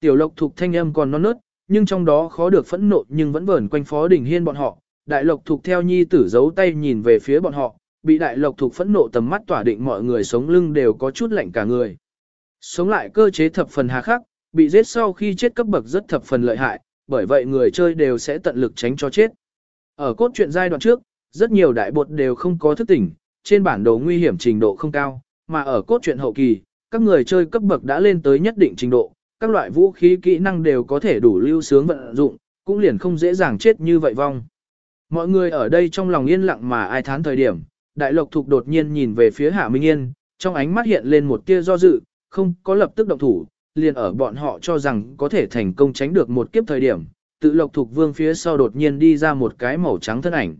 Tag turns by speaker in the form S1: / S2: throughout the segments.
S1: Tiểu lộc thục thanh âm còn non nớt, nhưng trong đó khó được phẫn nộ nhưng vẫn vờn quanh phó đình hiên bọn họ. Đại lộc thục theo nhi tử giấu tay nhìn về phía bọn họ, bị đại lộc thục phẫn nộ tầm mắt tỏa định mọi người sống lưng đều có chút lạnh cả người. Sống lại cơ chế thập phần hà khắc, bị giết sau khi chết cấp bậc rất thập phần lợi hại, bởi vậy người chơi đều sẽ tận lực tránh cho chết. Ở cốt truyện giai đoạn trước, rất nhiều đại bột đều không có thức tỉnh, trên bản đồ nguy hiểm trình độ không cao, mà ở cốt truyện hậu kỳ, các người chơi cấp bậc đã lên tới nhất định trình độ, các loại vũ khí kỹ năng đều có thể đủ lưu sướng vận dụng, cũng liền không dễ dàng chết như vậy vong. Mọi người ở đây trong lòng yên lặng mà ai thán thời điểm, đại lộc thục đột nhiên nhìn về phía Hạ Minh Yên, trong ánh mắt hiện lên một tia do dự, không có lập tức động thủ, liền ở bọn họ cho rằng có thể thành công tránh được một kiếp thời điểm, tự lộc thục vương phía sau đột nhiên đi ra một cái màu trắng thân ảnh.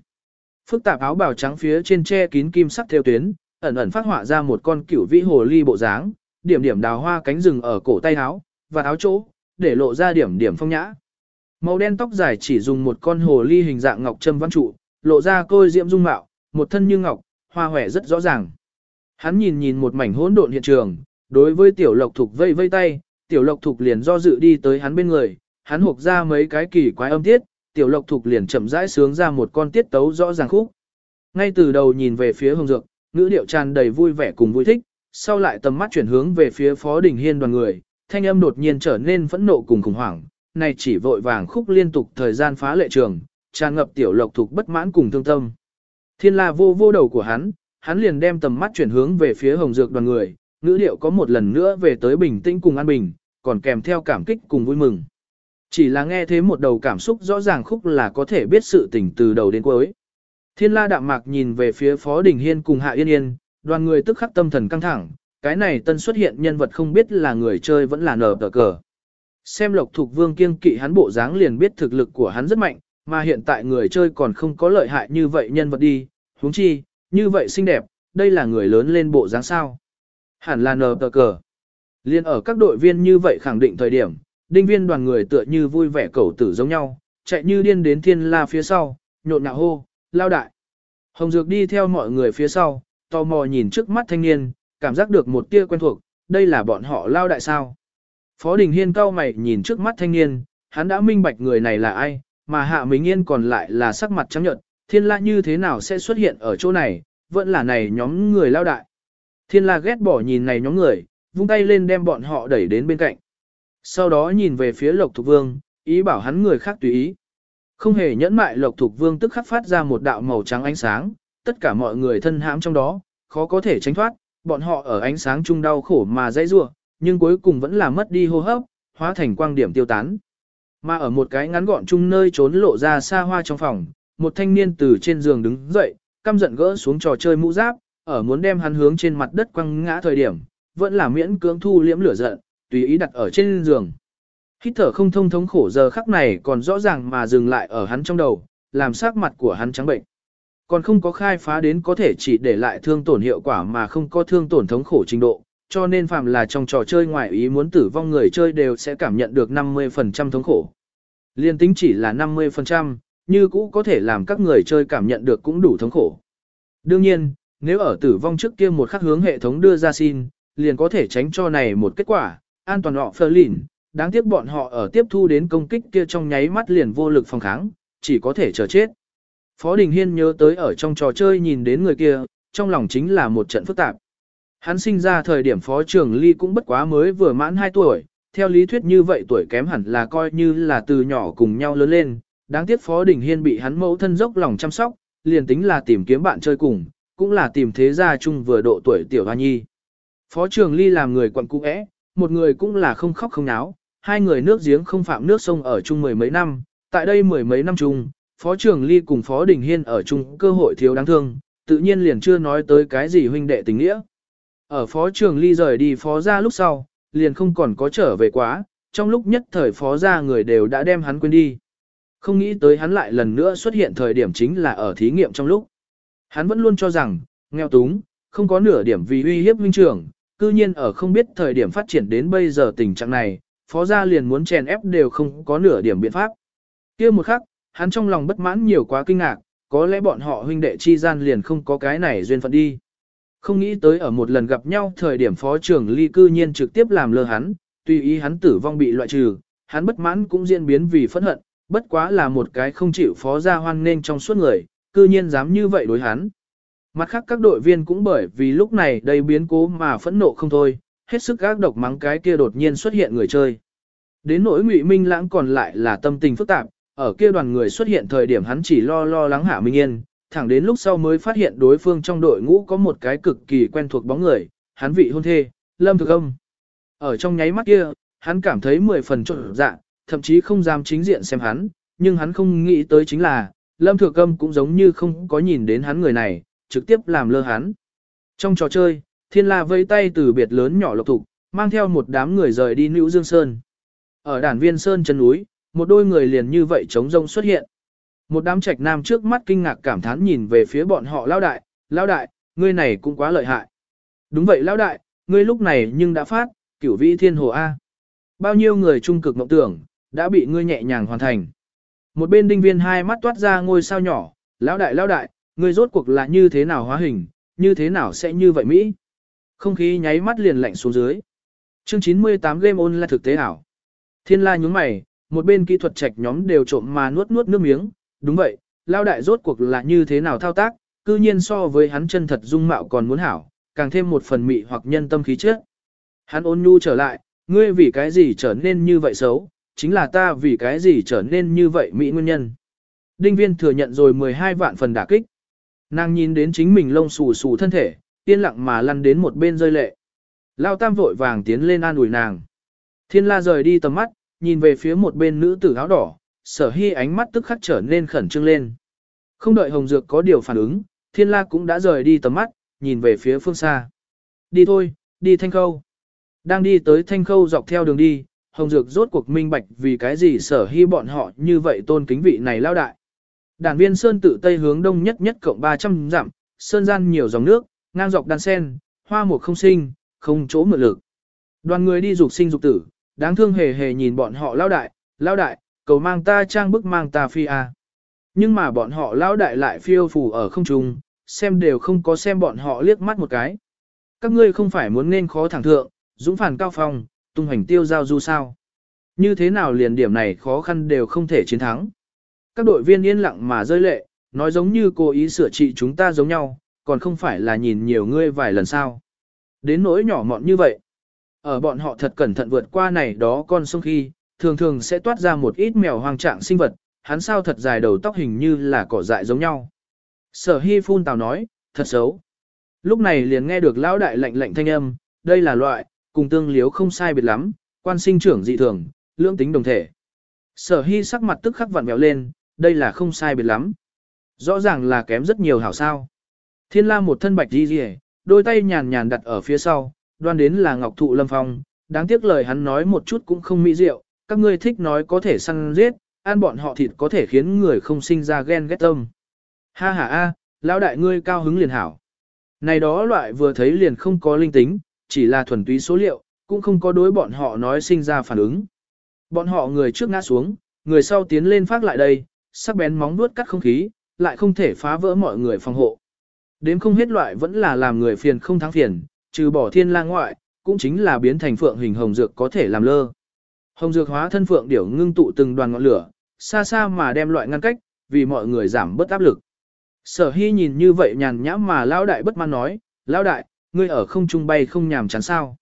S1: Phức tạp áo bào trắng phía trên che kín kim sắc theo tuyến, ẩn ẩn phát họa ra một con cửu vĩ hồ ly bộ dáng, điểm điểm đào hoa cánh rừng ở cổ tay áo và áo chỗ, để lộ ra điểm điểm phong nhã. Màu đen tóc dài chỉ dùng một con hồ ly hình dạng ngọc châm văn trụ, lộ ra côi diễm dung mạo, một thân như ngọc, hoa hòe rất rõ ràng. Hắn nhìn nhìn một mảnh hỗn độn hiện trường, đối với tiểu lộc thục vây vây tay, tiểu lộc thục liền do dự đi tới hắn bên người, hắn hộp ra mấy cái kỳ quái âm tiết, tiểu lộc thục liền chậm rãi sướng ra một con tiết tấu rõ ràng khúc. Ngay từ đầu nhìn về phía hồng dược, ngữ điệu tràn đầy vui vẻ cùng vui thích, sau lại tầm mắt chuyển hướng về phía phó đình hiên đoàn người, thanh âm đột nhiên trở nên phẫn nộ cùng khủng hoảng, này chỉ vội vàng khúc liên tục thời gian phá lệ trường, tràn ngập tiểu lộc thục bất mãn cùng thương tâm. Thiên la vô vô đầu của hắn, hắn liền đem tầm mắt chuyển hướng về phía hồng dược đoàn người, ngữ điệu có một lần nữa về tới bình tĩnh cùng an bình, còn kèm theo cảm kích cùng vui mừng. Chỉ là nghe thế một đầu cảm xúc rõ ràng khúc là có thể biết sự tình từ đầu đến cuối. Thiên la đạm mạc nhìn về phía Phó Đình Hiên cùng Hạ Yên Yên, đoàn người tức khắc tâm thần căng thẳng, cái này tân xuất hiện nhân vật không biết là người chơi vẫn là nở tờ cờ. Xem lộc thuộc vương kiêng kỵ hắn bộ dáng liền biết thực lực của hắn rất mạnh, mà hiện tại người chơi còn không có lợi hại như vậy nhân vật đi, huống chi, như vậy xinh đẹp, đây là người lớn lên bộ dáng sao. Hẳn là nở tờ cờ. Liên ở các đội viên như vậy khẳng định thời điểm, đinh viên đoàn người tựa như vui vẻ cẩu tử giống nhau, chạy như điên đến thiên la phía sau, nhộn nhạo hô, lao đại. Hồng Dược đi theo mọi người phía sau, tò mò nhìn trước mắt thanh niên, cảm giác được một tia quen thuộc, đây là bọn họ lao đại sao. Phó Đình Hiên cao mày nhìn trước mắt thanh niên, hắn đã minh bạch người này là ai, mà Hạ Minh Yên còn lại là sắc mặt trắng nhợt, thiên la như thế nào sẽ xuất hiện ở chỗ này, vẫn là này nhóm người lao đại. Thiên la ghét bỏ nhìn này nhóm người, vung tay lên đem bọn họ đẩy đến bên cạnh. Sau đó nhìn về phía Lộc Thục Vương, ý bảo hắn người khác tùy ý. Không hề nhẫn mại Lộc Thục Vương tức khắc phát ra một đạo màu trắng ánh sáng, tất cả mọi người thân hãm trong đó, khó có thể tránh thoát, bọn họ ở ánh sáng chung đau khổ mà dãy rủa, nhưng cuối cùng vẫn là mất đi hô hấp, hóa thành quang điểm tiêu tán. Mà ở một cái ngắn gọn chung nơi trốn lộ ra xa hoa trong phòng, một thanh niên từ trên giường đứng dậy, căm giận gỡ xuống trò chơi mũ giáp, ở muốn đem hắn hướng trên mặt đất quăng ngã thời điểm, vẫn là miễn cưỡng thu liễm lửa giận, tùy ý đặt ở trên giường. Hít thở không thông thống khổ giờ khắc này còn rõ ràng mà dừng lại ở hắn trong đầu, làm sắc mặt của hắn trắng bệnh. Còn không có khai phá đến có thể chỉ để lại thương tổn hiệu quả mà không có thương tổn thống khổ trình độ, cho nên phàm là trong trò chơi ngoài ý muốn tử vong người chơi đều sẽ cảm nhận được 50% thống khổ. Liên tính chỉ là 50%, như cũ có thể làm các người chơi cảm nhận được cũng đủ thống khổ. Đương nhiên, nếu ở tử vong trước kia một khắc hướng hệ thống đưa ra xin, liền có thể tránh cho này một kết quả, an toàn họ phơ lìn, đáng tiếc bọn họ ở tiếp thu đến công kích kia trong nháy mắt liền vô lực phòng kháng, chỉ có thể chờ chết. Phó Đình Hiên nhớ tới ở trong trò chơi nhìn đến người kia, trong lòng chính là một trận phức tạp. Hắn sinh ra thời điểm Phó Trường Ly cũng bất quá mới vừa mãn 2 tuổi, theo lý thuyết như vậy tuổi kém hẳn là coi như là từ nhỏ cùng nhau lớn lên, đáng tiếc Phó Đình Hiên bị hắn mẫu thân dốc lòng chăm sóc, liền tính là tìm kiếm bạn chơi cùng, cũng là tìm thế gia chung vừa độ tuổi tiểu hoa nhi. Phó Trường Ly làm người quận cũ é, một người cũng là không khóc không náo, hai người nước giếng không phạm nước sông ở chung mười mấy năm, tại đây mười mấy năm chung, Phó trưởng Ly cùng Phó Đình Hiên ở chung cơ hội thiếu đáng thương, tự nhiên liền chưa nói tới cái gì huynh đệ tình nghĩa. Ở Phó trưởng Ly rời đi Phó gia lúc sau, liền không còn có trở về quá, trong lúc nhất thời Phó gia người đều đã đem hắn quên đi. Không nghĩ tới hắn lại lần nữa xuất hiện thời điểm chính là ở thí nghiệm trong lúc. Hắn vẫn luôn cho rằng, nghèo túng, không có nửa điểm vì uy hiếp huynh trưởng, cư nhiên ở không biết thời điểm phát triển đến bây giờ tình trạng này, phó gia liền muốn chèn ép đều không có nửa điểm biện pháp. kia một khắc, hắn trong lòng bất mãn nhiều quá kinh ngạc, có lẽ bọn họ huynh đệ chi gian liền không có cái này duyên phận đi. Không nghĩ tới ở một lần gặp nhau thời điểm phó trưởng ly cư nhiên trực tiếp làm lơ hắn, Tùy ý hắn tử vong bị loại trừ, hắn bất mãn cũng diễn biến vì phẫn hận, bất quá là một cái không chịu phó ra hoan nên trong suốt người, cư nhiên dám như vậy đối hắn. Mặt khác các đội viên cũng bởi vì lúc này đầy biến cố mà phẫn nộ không thôi, hết sức gác độc mắng cái kia đột nhiên xuất hiện người chơi. Đến nỗi Ngụy Minh Lãng còn lại là tâm tình phức tạp, ở kia đoàn người xuất hiện thời điểm hắn chỉ lo lo lắng Hạ Minh Yên, thẳng đến lúc sau mới phát hiện đối phương trong đội ngũ có một cái cực kỳ quen thuộc bóng người, hắn vị hôn thê, Lâm Thực Âm. Ở trong nháy mắt kia, hắn cảm thấy mười phần trộn dạ, thậm chí không dám chính diện xem hắn, nhưng hắn không nghĩ tới chính là, Lâm Thừa Câm cũng giống như không có nhìn đến hắn người này, trực tiếp làm lơ hắn. Trong trò chơi, Thiên La vây tay từ biệt lớn nhỏ lộc thục, mang theo một đám người rời đi Nữ Dương Sơn. Ở đàn viên Sơn chân núi, một đôi người liền như vậy trống rông xuất hiện. Một đám trạch nam trước mắt kinh ngạc cảm thán nhìn về phía bọn họ lao đại, lao đại, ngươi này cũng quá lợi hại. Đúng vậy lao đại, ngươi lúc này nhưng đã phát, cửu vĩ thiên hồ A. Bao nhiêu người trung cực mộng tưởng, đã bị ngươi nhẹ nhàng hoàn thành. Một bên đinh viên hai mắt toát ra ngôi sao nhỏ, lão đại lão đại, ngươi rốt cuộc là như thế nào hóa hình, như thế nào sẽ như vậy Mỹ. Không khí nháy mắt liền lạnh xuống dưới. Chương 98 game on là thực tế ảo. Thiên la nhúng mày, một bên kỹ thuật trạch nhóm đều trộm mà nuốt nuốt nước miếng, đúng vậy, lao đại rốt cuộc là như thế nào thao tác, cư nhiên so với hắn chân thật dung mạo còn muốn hảo, càng thêm một phần mị hoặc nhân tâm khí chất. Hắn ôn nhu trở lại, ngươi vì cái gì trở nên như vậy xấu, chính là ta vì cái gì trở nên như vậy mỹ nguyên nhân. Đinh viên thừa nhận rồi 12 vạn phần đả kích. Nàng nhìn đến chính mình lông xù xù thân thể, yên lặng mà lăn đến một bên rơi lệ. Lao tam vội vàng tiến lên an ủi nàng. Thiên la rời đi tầm mắt, nhìn về phía một bên nữ tử áo đỏ, sở hy ánh mắt tức khắc trở nên khẩn trương lên. Không đợi Hồng Dược có điều phản ứng, thiên la cũng đã rời đi tầm mắt, nhìn về phía phương xa. Đi thôi, đi thanh khâu. Đang đi tới thanh khâu dọc theo đường đi, Hồng Dược rốt cuộc minh bạch vì cái gì sở hy bọn họ như vậy tôn kính vị này lao đại. Đàn viên sơn tự tây hướng đông nhất nhất cộng 300 dặm, sơn gian nhiều dòng nước, ngang dọc đan sen, hoa mục không sinh, không chỗ mượn lực. Đoàn người đi dục sinh dục tử, đáng thương hề hề nhìn bọn họ lao đại, lao đại, cầu mang ta trang bức mang ta phi a. Nhưng mà bọn họ lao đại lại phiêu phù ở không trung, xem đều không có xem bọn họ liếc mắt một cái. Các ngươi không phải muốn nên khó thẳng thượng, dũng phản cao phong, tung hành tiêu giao du sao. Như thế nào liền điểm này khó khăn đều không thể chiến thắng. Các đội viên yên lặng mà rơi lệ, nói giống như cố ý sửa trị chúng ta giống nhau, còn không phải là nhìn nhiều ngươi vài lần sao. Đến nỗi nhỏ mọn như vậy. Ở bọn họ thật cẩn thận vượt qua này đó con sông khi, thường thường sẽ toát ra một ít mèo hoang trạng sinh vật, hắn sao thật dài đầu tóc hình như là cỏ dại giống nhau. Sở hy phun tào nói, thật xấu. Lúc này liền nghe được lão đại lệnh lệnh thanh âm, đây là loại, cùng tương liếu không sai biệt lắm, quan sinh trưởng dị thường, lưỡng tính đồng thể. Sở hy sắc mặt tức khắc vặn vẹo lên, đây là không sai biệt lắm. Rõ ràng là kém rất nhiều hảo sao. Thiên la một thân bạch đi rìa, đôi tay nhàn nhàn đặt ở phía sau, đoan đến là ngọc thụ lâm phong, đáng tiếc lời hắn nói một chút cũng không mỹ diệu, các ngươi thích nói có thể săn giết, ăn bọn họ thịt có thể khiến người không sinh ra ghen ghét tâm. Ha ha a, lão đại ngươi cao hứng liền hảo. Này đó loại vừa thấy liền không có linh tính, chỉ là thuần túy số liệu, cũng không có đối bọn họ nói sinh ra phản ứng. Bọn họ người trước ngã xuống, người sau tiến lên phát lại đây, sắc bén móng vuốt cắt không khí, lại không thể phá vỡ mọi người phòng hộ. Đếm không hết loại vẫn là làm người phiền không thắng phiền, trừ bỏ thiên lang ngoại, cũng chính là biến thành phượng hình hồng dược có thể làm lơ. Hồng dược hóa thân phượng điểu ngưng tụ từng đoàn ngọn lửa, xa xa mà đem loại ngăn cách, vì mọi người giảm bớt áp lực. Sở Hy nhìn như vậy nhàn nhã mà lão đại bất mãn nói, lão đại, ngươi ở không trung bay không nhàm chán sao.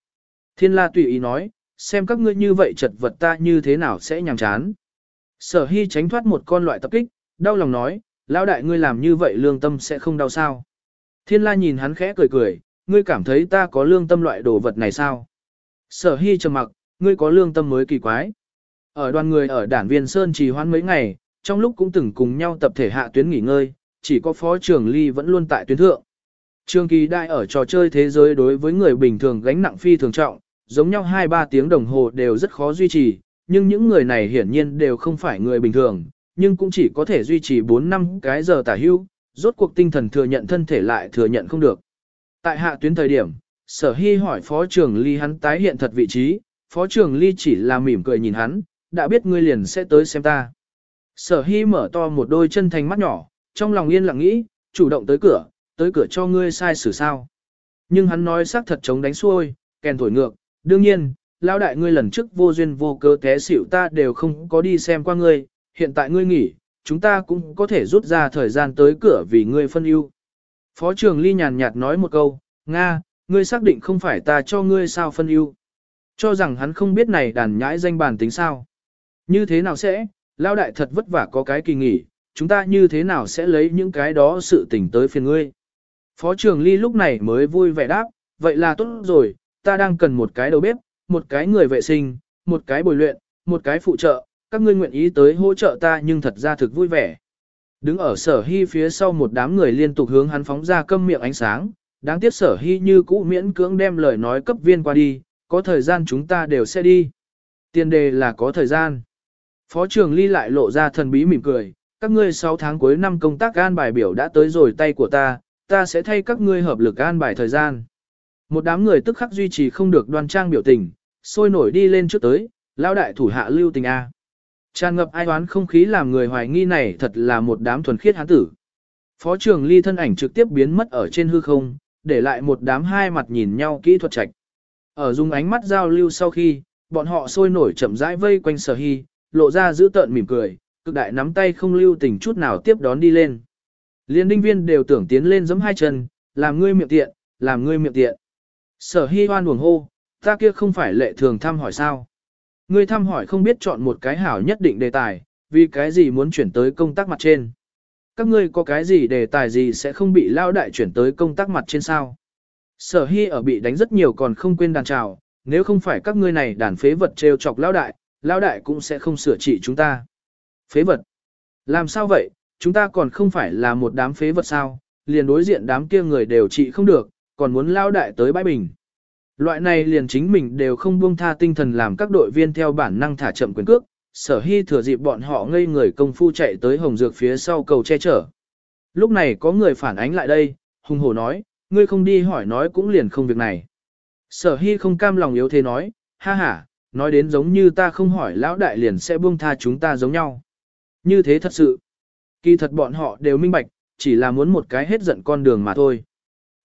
S1: Thiên la tùy ý nói, xem các ngươi như vậy chật vật ta như thế nào sẽ nhàm chán. Sở Hy tránh thoát một con loại tập kích, đau lòng nói, lão đại ngươi làm như vậy lương tâm sẽ không đau sao. Thiên la nhìn hắn khẽ cười cười, ngươi cảm thấy ta có lương tâm loại đồ vật này sao? Sở Hy trầm mặc, ngươi có lương tâm mới kỳ quái. Ở đoàn người ở đản viên Sơn trì hoãn mấy ngày, trong lúc cũng từng cùng nhau tập thể hạ tuyến nghỉ ngơi, chỉ có phó trưởng ly vẫn luôn tại tuyến thượng. Trường kỳ đại ở trò chơi thế giới đối với người bình thường gánh nặng phi thường trọng, giống nhau 2-3 tiếng đồng hồ đều rất khó duy trì, nhưng những người này hiển nhiên đều không phải người bình thường, nhưng cũng chỉ có thể duy trì 4 năm cái giờ tả hưu, rốt cuộc tinh thần thừa nhận thân thể lại thừa nhận không được. Tại hạ tuyến thời điểm, sở hy hỏi phó trưởng ly hắn tái hiện thật vị trí, phó trưởng ly chỉ là mỉm cười nhìn hắn, đã biết ngươi liền sẽ tới xem ta. Sở hy mở to một đôi chân thành mắt nhỏ, trong lòng yên lặng nghĩ, chủ động tới cửa, tới cửa cho ngươi sai xử sao. Nhưng hắn nói xác thật chống đánh xuôi, kèn thổi ngược, đương nhiên, lão đại ngươi lần trước vô duyên vô cớ té xỉu ta đều không có đi xem qua ngươi, hiện tại ngươi nghỉ, chúng ta cũng có thể rút ra thời gian tới cửa vì ngươi phân ưu. Phó trưởng ly nhàn nhạt nói một câu, Nga, ngươi xác định không phải ta cho ngươi sao phân ưu. Cho rằng hắn không biết này đàn nhãi danh bản tính sao. Như thế nào sẽ, lão đại thật vất vả có cái kỳ nghỉ, chúng ta như thế nào sẽ lấy những cái đó sự tình tới phiền ngươi. Phó trưởng ly lúc này mới vui vẻ đáp, vậy là tốt rồi, ta đang cần một cái đầu bếp, một cái người vệ sinh, một cái bồi luyện, một cái phụ trợ, các ngươi nguyện ý tới hỗ trợ ta nhưng thật ra thực vui vẻ. Đứng ở sở hy phía sau một đám người liên tục hướng hắn phóng ra câm miệng ánh sáng, đáng tiếc sở hy như cũ miễn cưỡng đem lời nói cấp viên qua đi, có thời gian chúng ta đều sẽ đi. Tiền đề là có thời gian. Phó trưởng ly lại lộ ra thần bí mỉm cười, các ngươi 6 tháng cuối năm công tác an bài biểu đã tới rồi tay của ta, ta sẽ thay các ngươi hợp lực an bài thời gian. Một đám người tức khắc duy trì không được đoan trang biểu tình, sôi nổi đi lên trước tới, lao đại thủ hạ lưu tình A. Tràn ngập ai oán không khí làm người hoài nghi này thật là một đám thuần khiết hán tử. Phó trưởng ly thân ảnh trực tiếp biến mất ở trên hư không, để lại một đám hai mặt nhìn nhau kỹ thuật trạch. Ở dùng ánh mắt giao lưu sau khi, bọn họ sôi nổi chậm rãi vây quanh sở hy, lộ ra giữ tợn mỉm cười, cực đại nắm tay không lưu tình chút nào tiếp đón đi lên. Liên đinh viên đều tưởng tiến lên giẫm hai chân, làm ngươi miệng tiện, làm ngươi miệng tiện. Sở hy hoan buồn hô, ta kia không phải lệ thường thăm hỏi sao. Ngươi thăm hỏi không biết chọn một cái hảo nhất định đề tài, vì cái gì muốn chuyển tới công tác mặt trên. Các ngươi có cái gì đề tài gì sẽ không bị lao đại chuyển tới công tác mặt trên sao. Sở hy ở bị đánh rất nhiều còn không quên đàn trào, nếu không phải các ngươi này đàn phế vật trêu chọc lao đại, lao đại cũng sẽ không sửa trị chúng ta. Phế vật. Làm sao vậy, chúng ta còn không phải là một đám phế vật sao, liền đối diện đám kia người đều trị không được, còn muốn lao đại tới bãi bình. Loại này liền chính mình đều không buông tha tinh thần làm các đội viên theo bản năng thả chậm quyền cước, sở hy thừa dịp bọn họ ngây người công phu chạy tới hồng dược phía sau cầu che chở. Lúc này có người phản ánh lại đây, hùng hổ nói, ngươi không đi hỏi nói cũng liền không việc này. Sở hy không cam lòng yếu thế nói, ha ha, nói đến giống như ta không hỏi lão đại liền sẽ buông tha chúng ta giống nhau. Như thế thật sự. Kỳ thật bọn họ đều minh bạch, chỉ là muốn một cái hết giận con đường mà thôi.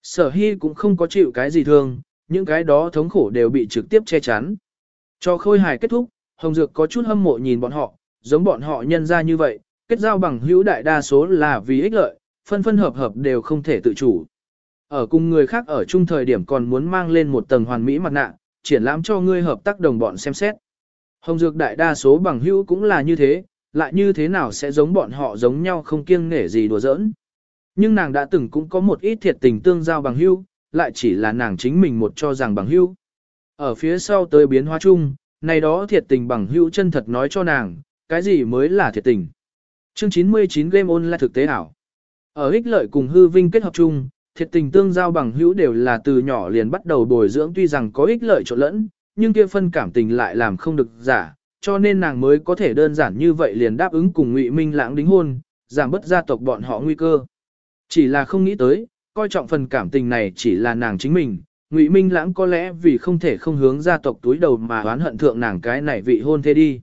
S1: Sở hy cũng không có chịu cái gì thương, những cái đó thống khổ đều bị trực tiếp che chắn. Cho khôi hài kết thúc, Hồng Dược có chút hâm mộ nhìn bọn họ, giống bọn họ nhân ra như vậy, kết giao bằng hữu đại đa số là vì ích lợi, phân phân hợp hợp đều không thể tự chủ. Ở cùng người khác ở chung thời điểm còn muốn mang lên một tầng hoàn mỹ mặt nạ, triển lãm cho ngươi hợp tác đồng bọn xem xét. Hồng Dược đại đa số bằng hữu cũng là như thế, lại như thế nào sẽ giống bọn họ giống nhau không kiêng nể gì đùa giỡn. Nhưng nàng đã từng cũng có một ít thiệt tình tương giao bằng hữu, lại chỉ là nàng chính mình một cho rằng bằng hữu. Ở phía sau tới biến hóa chung, này đó thiệt tình bằng hữu chân thật nói cho nàng, cái gì mới là thiệt tình. Chương 99 Game On là thực tế ảo. Ở ích lợi cùng hư vinh kết hợp chung, thiệt tình tương giao bằng hữu đều là từ nhỏ liền bắt đầu bồi dưỡng tuy rằng có ích lợi trộn lẫn, nhưng kia phân cảm tình lại làm không được giả, cho nên nàng mới có thể đơn giản như vậy liền đáp ứng cùng Ngụy Minh Lãng đính hôn, giảm bớt gia tộc bọn họ nguy cơ. Chỉ là không nghĩ tới, coi trọng phần cảm tình này chỉ là nàng chính mình, Ngụy Minh Lãng có lẽ vì không thể không hướng gia tộc túi đầu mà oán hận thượng nàng cái này vị hôn thế đi.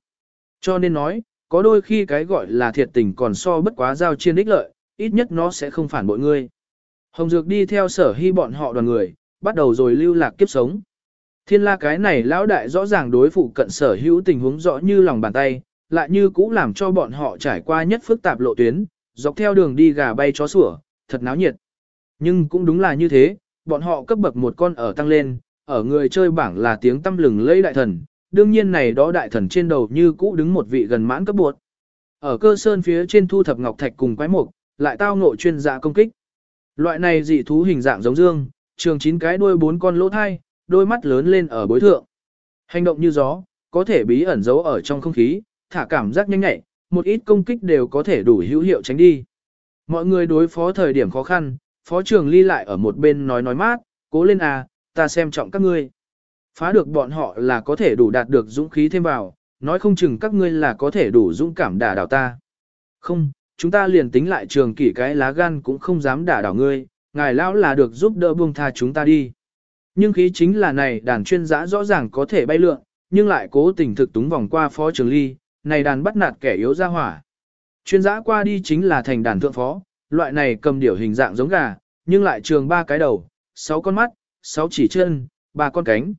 S1: Cho nên nói, có đôi khi cái gọi là thiệt tình còn so bất quá giao chiên ích lợi, ít nhất nó sẽ không phản bội ngươi. Hồng Dược đi theo sở hy bọn họ đoàn người, bắt đầu rồi lưu lạc kiếp sống. Thiên la cái này lão đại rõ ràng đối phụ cận sở hữu tình huống rõ như lòng bàn tay, lại như cũ làm cho bọn họ trải qua nhất phức tạp lộ tuyến, dọc theo đường đi gà bay chó sủa, thật náo nhiệt. Nhưng cũng đúng là như thế, bọn họ cấp bậc một con ở tăng lên, ở người chơi bảng là tiếng tâm lừng lây đại thần, đương nhiên này đó đại thần trên đầu như cũ đứng một vị gần mãn cấp buộc. Ở cơ sơn phía trên thu thập ngọc thạch cùng quái mục, lại tao ngộ chuyên dạ công kích. Loại này dị thú hình dạng giống dương, trường chín cái đuôi bốn con lỗ thai, đôi mắt lớn lên ở bối thượng. Hành động như gió, có thể bí ẩn giấu ở trong không khí, thả cảm giác nhanh nhẹ, một ít công kích đều có thể đủ hữu hiệu tránh đi. Mọi người đối phó thời điểm khó khăn, phó trường ly lại ở một bên nói nói mát, cố lên à, ta xem trọng các ngươi. Phá được bọn họ là có thể đủ đạt được dũng khí thêm vào, nói không chừng các ngươi là có thể đủ dũng cảm đả đảo ta. Không, chúng ta liền tính lại trường kỷ cái lá gan cũng không dám đả đảo ngươi, ngài lão là được giúp đỡ buông tha chúng ta đi. Nhưng khí chính là này đàn chuyên giã rõ ràng có thể bay lượn, nhưng lại cố tình thực túng vòng qua phó trường ly, này đàn bắt nạt kẻ yếu ra hỏa. Chuyên giã qua đi chính là thành đàn thượng phó, loại này cầm điểu hình dạng giống gà, nhưng lại trường ba cái đầu, sáu con mắt, sáu chỉ chân, ba con cánh.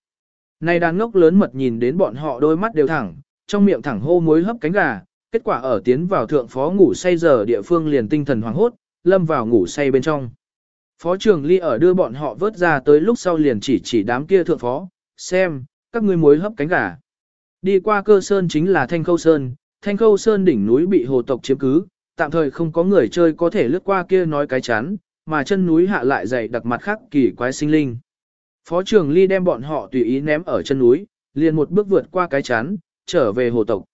S1: Này đàn ngốc lớn mật nhìn đến bọn họ đôi mắt đều thẳng, trong miệng thẳng hô muối hấp cánh gà, kết quả ở tiến vào thượng phó ngủ say giờ địa phương liền tinh thần hoảng hốt, lâm vào ngủ say bên trong. Phó trưởng ly ở đưa bọn họ vớt ra tới lúc sau liền chỉ chỉ đám kia thượng phó, xem, các ngươi muối hấp cánh gà. Đi qua cơ sơn chính là Thanh Khâu Sơn, Thanh Khâu Sơn đỉnh núi bị hồ tộc chiếm cứ, tạm thời không có người chơi có thể lướt qua kia nói cái chán, mà chân núi hạ lại dày đặc mặt khác kỳ quái sinh linh. Phó trưởng ly đem bọn họ tùy ý ném ở chân núi, liền một bước vượt qua cái chán, trở về hồ tộc.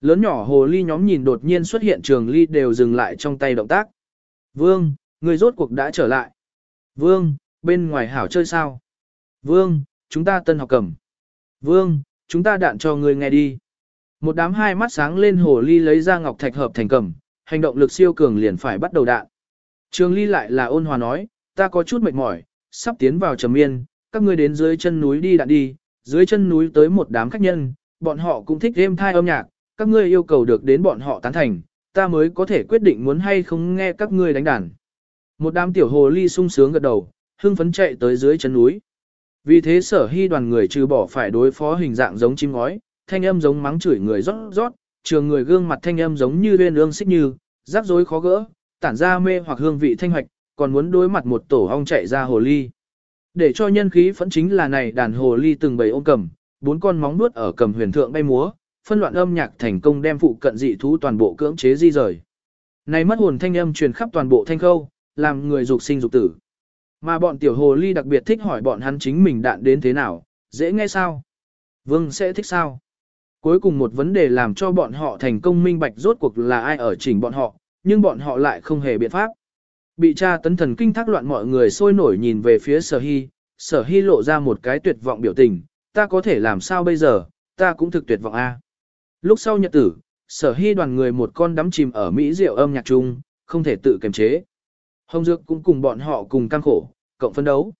S1: Lớn nhỏ hồ ly nhóm nhìn đột nhiên xuất hiện trường ly đều dừng lại trong tay động tác. Vương, người rốt cuộc đã trở lại. Vương, bên ngoài hảo chơi sao? Vương, chúng ta tân học cầm. Vương, chúng ta đạn cho người nghe đi. Một đám hai mắt sáng lên hồ ly lấy ra ngọc thạch hợp thành cầm, hành động lực siêu cường liền phải bắt đầu đạn. Trường ly lại là ôn hòa nói, ta có chút mệt mỏi, sắp tiến vào trầm miên, các ngươi đến dưới chân núi đi đạn đi, dưới chân núi tới một đám khách nhân, bọn họ cũng thích êm thai âm nhạc, các ngươi yêu cầu được đến bọn họ tán thành, ta mới có thể quyết định muốn hay không nghe các ngươi đánh đàn. Một đám tiểu hồ ly sung sướng gật đầu, hưng phấn chạy tới dưới chân núi. Vì thế sở hy đoàn người trừ bỏ phải đối phó hình dạng giống chim ngói, thanh âm giống mắng chửi người rót rót, trường người gương mặt thanh âm giống như lên ương xích như, rắc rối khó gỡ, tản ra mê hoặc hương vị thanh hoạch, còn muốn đối mặt một tổ ong chạy ra hồ ly. Để cho nhân khí phẫn chính là này đàn hồ ly từng bầy ôm cầm, bốn con móng nuốt ở cầm huyền thượng bay múa, phân loạn âm nhạc thành công đem phụ cận dị thú toàn bộ cưỡng chế di rời. Này mất hồn thanh âm truyền khắp toàn bộ thanh khâu, làm người dục sinh dục tử. Mà bọn tiểu hồ ly đặc biệt thích hỏi bọn hắn chính mình đạn đến thế nào, dễ nghe sao? Vương sẽ thích sao? Cuối cùng một vấn đề làm cho bọn họ thành công minh bạch rốt cuộc là ai ở chỉnh bọn họ, nhưng bọn họ lại không hề biện pháp. Bị cha tấn thần kinh thác loạn mọi người sôi nổi nhìn về phía sở hy, sở hy lộ ra một cái tuyệt vọng biểu tình, ta có thể làm sao bây giờ, ta cũng thực tuyệt vọng a. Lúc sau nhật tử, sở hy đoàn người một con đắm chìm ở Mỹ rượu âm nhạc chung, không thể tự kiềm chế. Hồng Dược cũng cùng bọn họ cùng căng khổ, cộng phân đấu.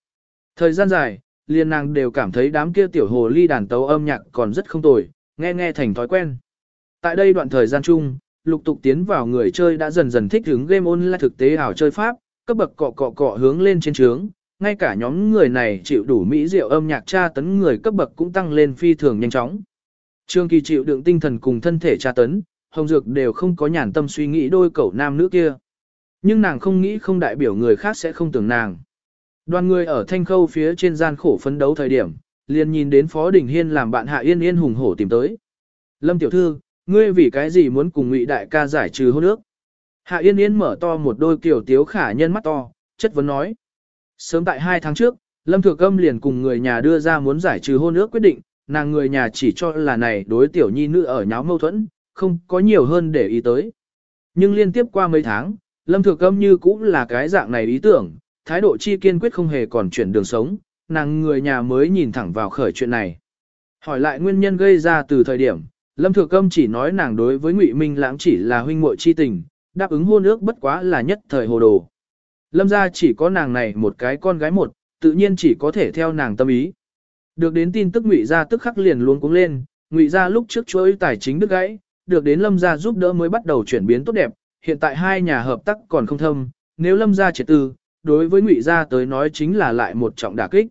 S1: Thời gian dài, liên nàng đều cảm thấy đám kia tiểu hồ ly đàn tấu âm nhạc còn rất không tồi, nghe nghe thành thói quen. Tại đây đoạn thời gian chung, lục tục tiến vào người chơi đã dần dần thích ứng game online thực tế ảo chơi pháp, cấp bậc cọ cọ cọ hướng lên trên trướng, ngay cả nhóm người này chịu đủ mỹ diệu âm nhạc tra tấn người cấp bậc cũng tăng lên phi thường nhanh chóng. Trương Kỳ chịu đựng tinh thần cùng thân thể tra tấn, Hồng Dược đều không có nhàn tâm suy nghĩ đôi cậu nam nữ kia. Nhưng nàng không nghĩ không đại biểu người khác sẽ không tưởng nàng. Đoàn người ở thanh khâu phía trên gian khổ phấn đấu thời điểm, liền nhìn đến Phó Đình Hiên làm bạn Hạ Yên Yên hùng hổ tìm tới. Lâm Tiểu Thư, ngươi vì cái gì muốn cùng ngụy đại ca giải trừ hôn ước? Hạ Yên Yên mở to một đôi kiểu tiếu khả nhân mắt to, chất vấn nói. Sớm tại hai tháng trước, Lâm Thừa Câm liền cùng người nhà đưa ra muốn giải trừ hôn ước quyết định, nàng người nhà chỉ cho là này đối tiểu nhi nữ ở nháo mâu thuẫn, không có nhiều hơn để ý tới. Nhưng liên tiếp qua mấy tháng, Lâm Thừa Câm như cũng là cái dạng này ý tưởng, thái độ chi kiên quyết không hề còn chuyển đường sống, nàng người nhà mới nhìn thẳng vào khởi chuyện này. Hỏi lại nguyên nhân gây ra từ thời điểm, Lâm Thừa Câm chỉ nói nàng đối với Ngụy Minh Lãng chỉ là huynh muội chi tình, đáp ứng hôn ước bất quá là nhất thời hồ đồ. Lâm gia chỉ có nàng này một cái con gái một, tự nhiên chỉ có thể theo nàng tâm ý. Được đến tin tức Ngụy gia tức khắc liền luôn cuống lên, Ngụy gia lúc trước chuỗi tài chính đứt gãy, được đến Lâm gia giúp đỡ mới bắt đầu chuyển biến tốt đẹp, hiện tại hai nhà hợp tác còn không thâm, nếu Lâm gia triệt tư, đối với Ngụy gia tới nói chính là lại một trọng đả kích.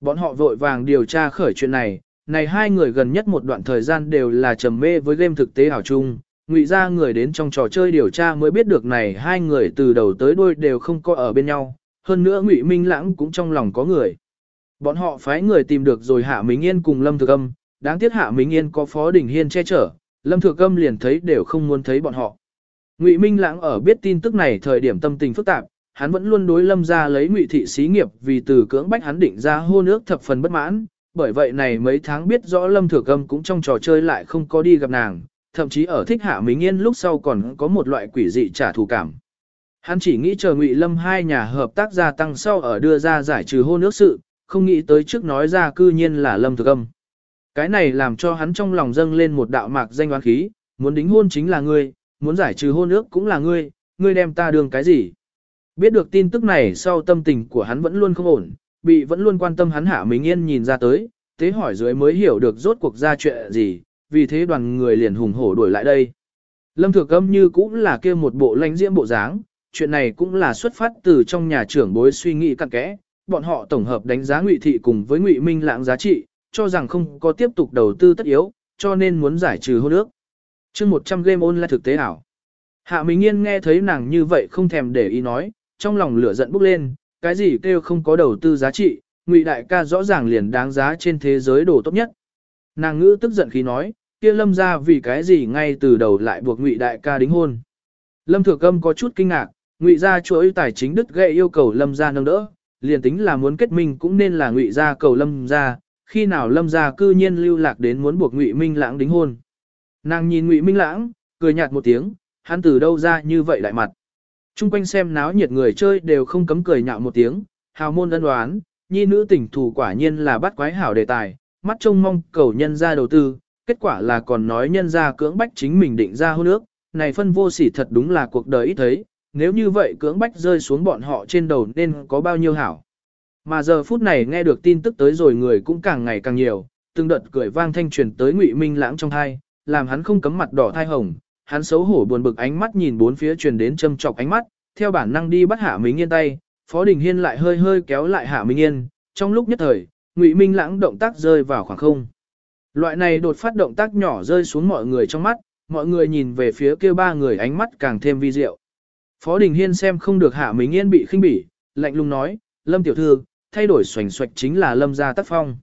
S1: Bọn họ vội vàng điều tra khởi chuyện này, này hai người gần nhất một đoạn thời gian đều là trầm mê với game thực tế ảo chung, ngụy ra người đến trong trò chơi điều tra mới biết được này hai người từ đầu tới đuôi đều không có ở bên nhau, hơn nữa ngụy Minh Lãng cũng trong lòng có người. Bọn họ phái người tìm được rồi Hạ Minh Yên cùng Lâm Thực Âm, đáng tiếc Hạ Minh Yên có Phó Đình Hiên che chở, Lâm Thực Âm liền thấy đều không muốn thấy bọn họ. Ngụy Minh Lãng ở biết tin tức này thời điểm tâm tình phức tạp, hắn vẫn luôn đối Lâm ra lấy Ngụy thị xí nghiệp vì từ cưỡng bách hắn định ra hô nước thập phần bất mãn, bởi vậy này mấy tháng biết rõ Lâm Thừa cầm cũng trong trò chơi lại không có đi gặp nàng, thậm chí ở thích hạ mình Yên lúc sau còn có một loại quỷ dị trả thù cảm. Hắn chỉ nghĩ chờ Ngụy Lâm hai nhà hợp tác gia tăng sau ở đưa ra giải trừ hô nước sự, không nghĩ tới trước nói ra cư nhiên là Lâm Thừa Câm. Cái này làm cho hắn trong lòng dâng lên một đạo mạc danh oán khí, muốn đính hôn chính là ngươi, muốn giải trừ hôn ước cũng là ngươi, ngươi đem ta đường cái gì. Biết được tin tức này sau tâm tình của hắn vẫn luôn không ổn, bị vẫn luôn quan tâm hắn hạ Minh Yên nhìn ra tới, thế hỏi dưới mới hiểu được rốt cuộc ra chuyện gì, vì thế đoàn người liền hùng hổ đuổi lại đây. Lâm Thừa Câm như cũng là kia một bộ lãnh diễm bộ dáng, chuyện này cũng là xuất phát từ trong nhà trưởng bối suy nghĩ cặn kẽ, bọn họ tổng hợp đánh giá Ngụy thị cùng với Ngụy Minh Lãng giá trị, cho rằng không có tiếp tục đầu tư tất yếu, cho nên muốn giải trừ hôn ước. chương 100 game online thực tế ảo. Hạ Minh Nghiên nghe thấy nàng như vậy không thèm để ý nói, trong lòng lửa giận bốc lên, cái gì kêu không có đầu tư giá trị, ngụy đại ca rõ ràng liền đáng giá trên thế giới đồ tốt nhất. Nàng ngữ tức giận khi nói, kia lâm ra vì cái gì ngay từ đầu lại buộc ngụy đại ca đính hôn. Lâm thừa câm có chút kinh ngạc, ngụy gia chuỗi tài chính đứt gậy yêu cầu lâm gia nâng đỡ, liền tính là muốn kết minh cũng nên là ngụy gia cầu lâm gia, khi nào lâm gia cư nhiên lưu lạc đến muốn buộc ngụy minh lãng đính hôn. Nàng nhìn ngụy minh lãng, cười nhạt một tiếng, hắn từ đâu ra như vậy lại mặt. Trung quanh xem náo nhiệt người chơi đều không cấm cười nhạo một tiếng, hào môn ân đoán, nhi nữ tỉnh thủ quả nhiên là bắt quái hảo đề tài, mắt trông mong cầu nhân ra đầu tư, kết quả là còn nói nhân ra cưỡng bách chính mình định ra hôn ước, này phân vô sỉ thật đúng là cuộc đời ít thấy, nếu như vậy cưỡng bách rơi xuống bọn họ trên đầu nên có bao nhiêu hảo. Mà giờ phút này nghe được tin tức tới rồi người cũng càng ngày càng nhiều, từng đợt cười vang thanh truyền tới Ngụy Minh Lãng trong thai, làm hắn không cấm mặt đỏ thai hồng, hắn xấu hổ buồn bực ánh mắt nhìn bốn phía truyền đến châm chọc ánh mắt, theo bản năng đi bắt Hạ Minh Yên tay, Phó Đình Hiên lại hơi hơi kéo lại Hạ Minh Yên, trong lúc nhất thời, Ngụy Minh Lãng động tác rơi vào khoảng không. Loại này đột phát động tác nhỏ rơi xuống mọi người trong mắt, mọi người nhìn về phía kia ba người ánh mắt càng thêm vi diệu. Phó Đình Hiên xem không được Hạ Minh Yên bị khinh bỉ, lạnh lùng nói, Lâm Tiểu Thư, thay đổi xoành xoạch chính là Lâm gia tác phong.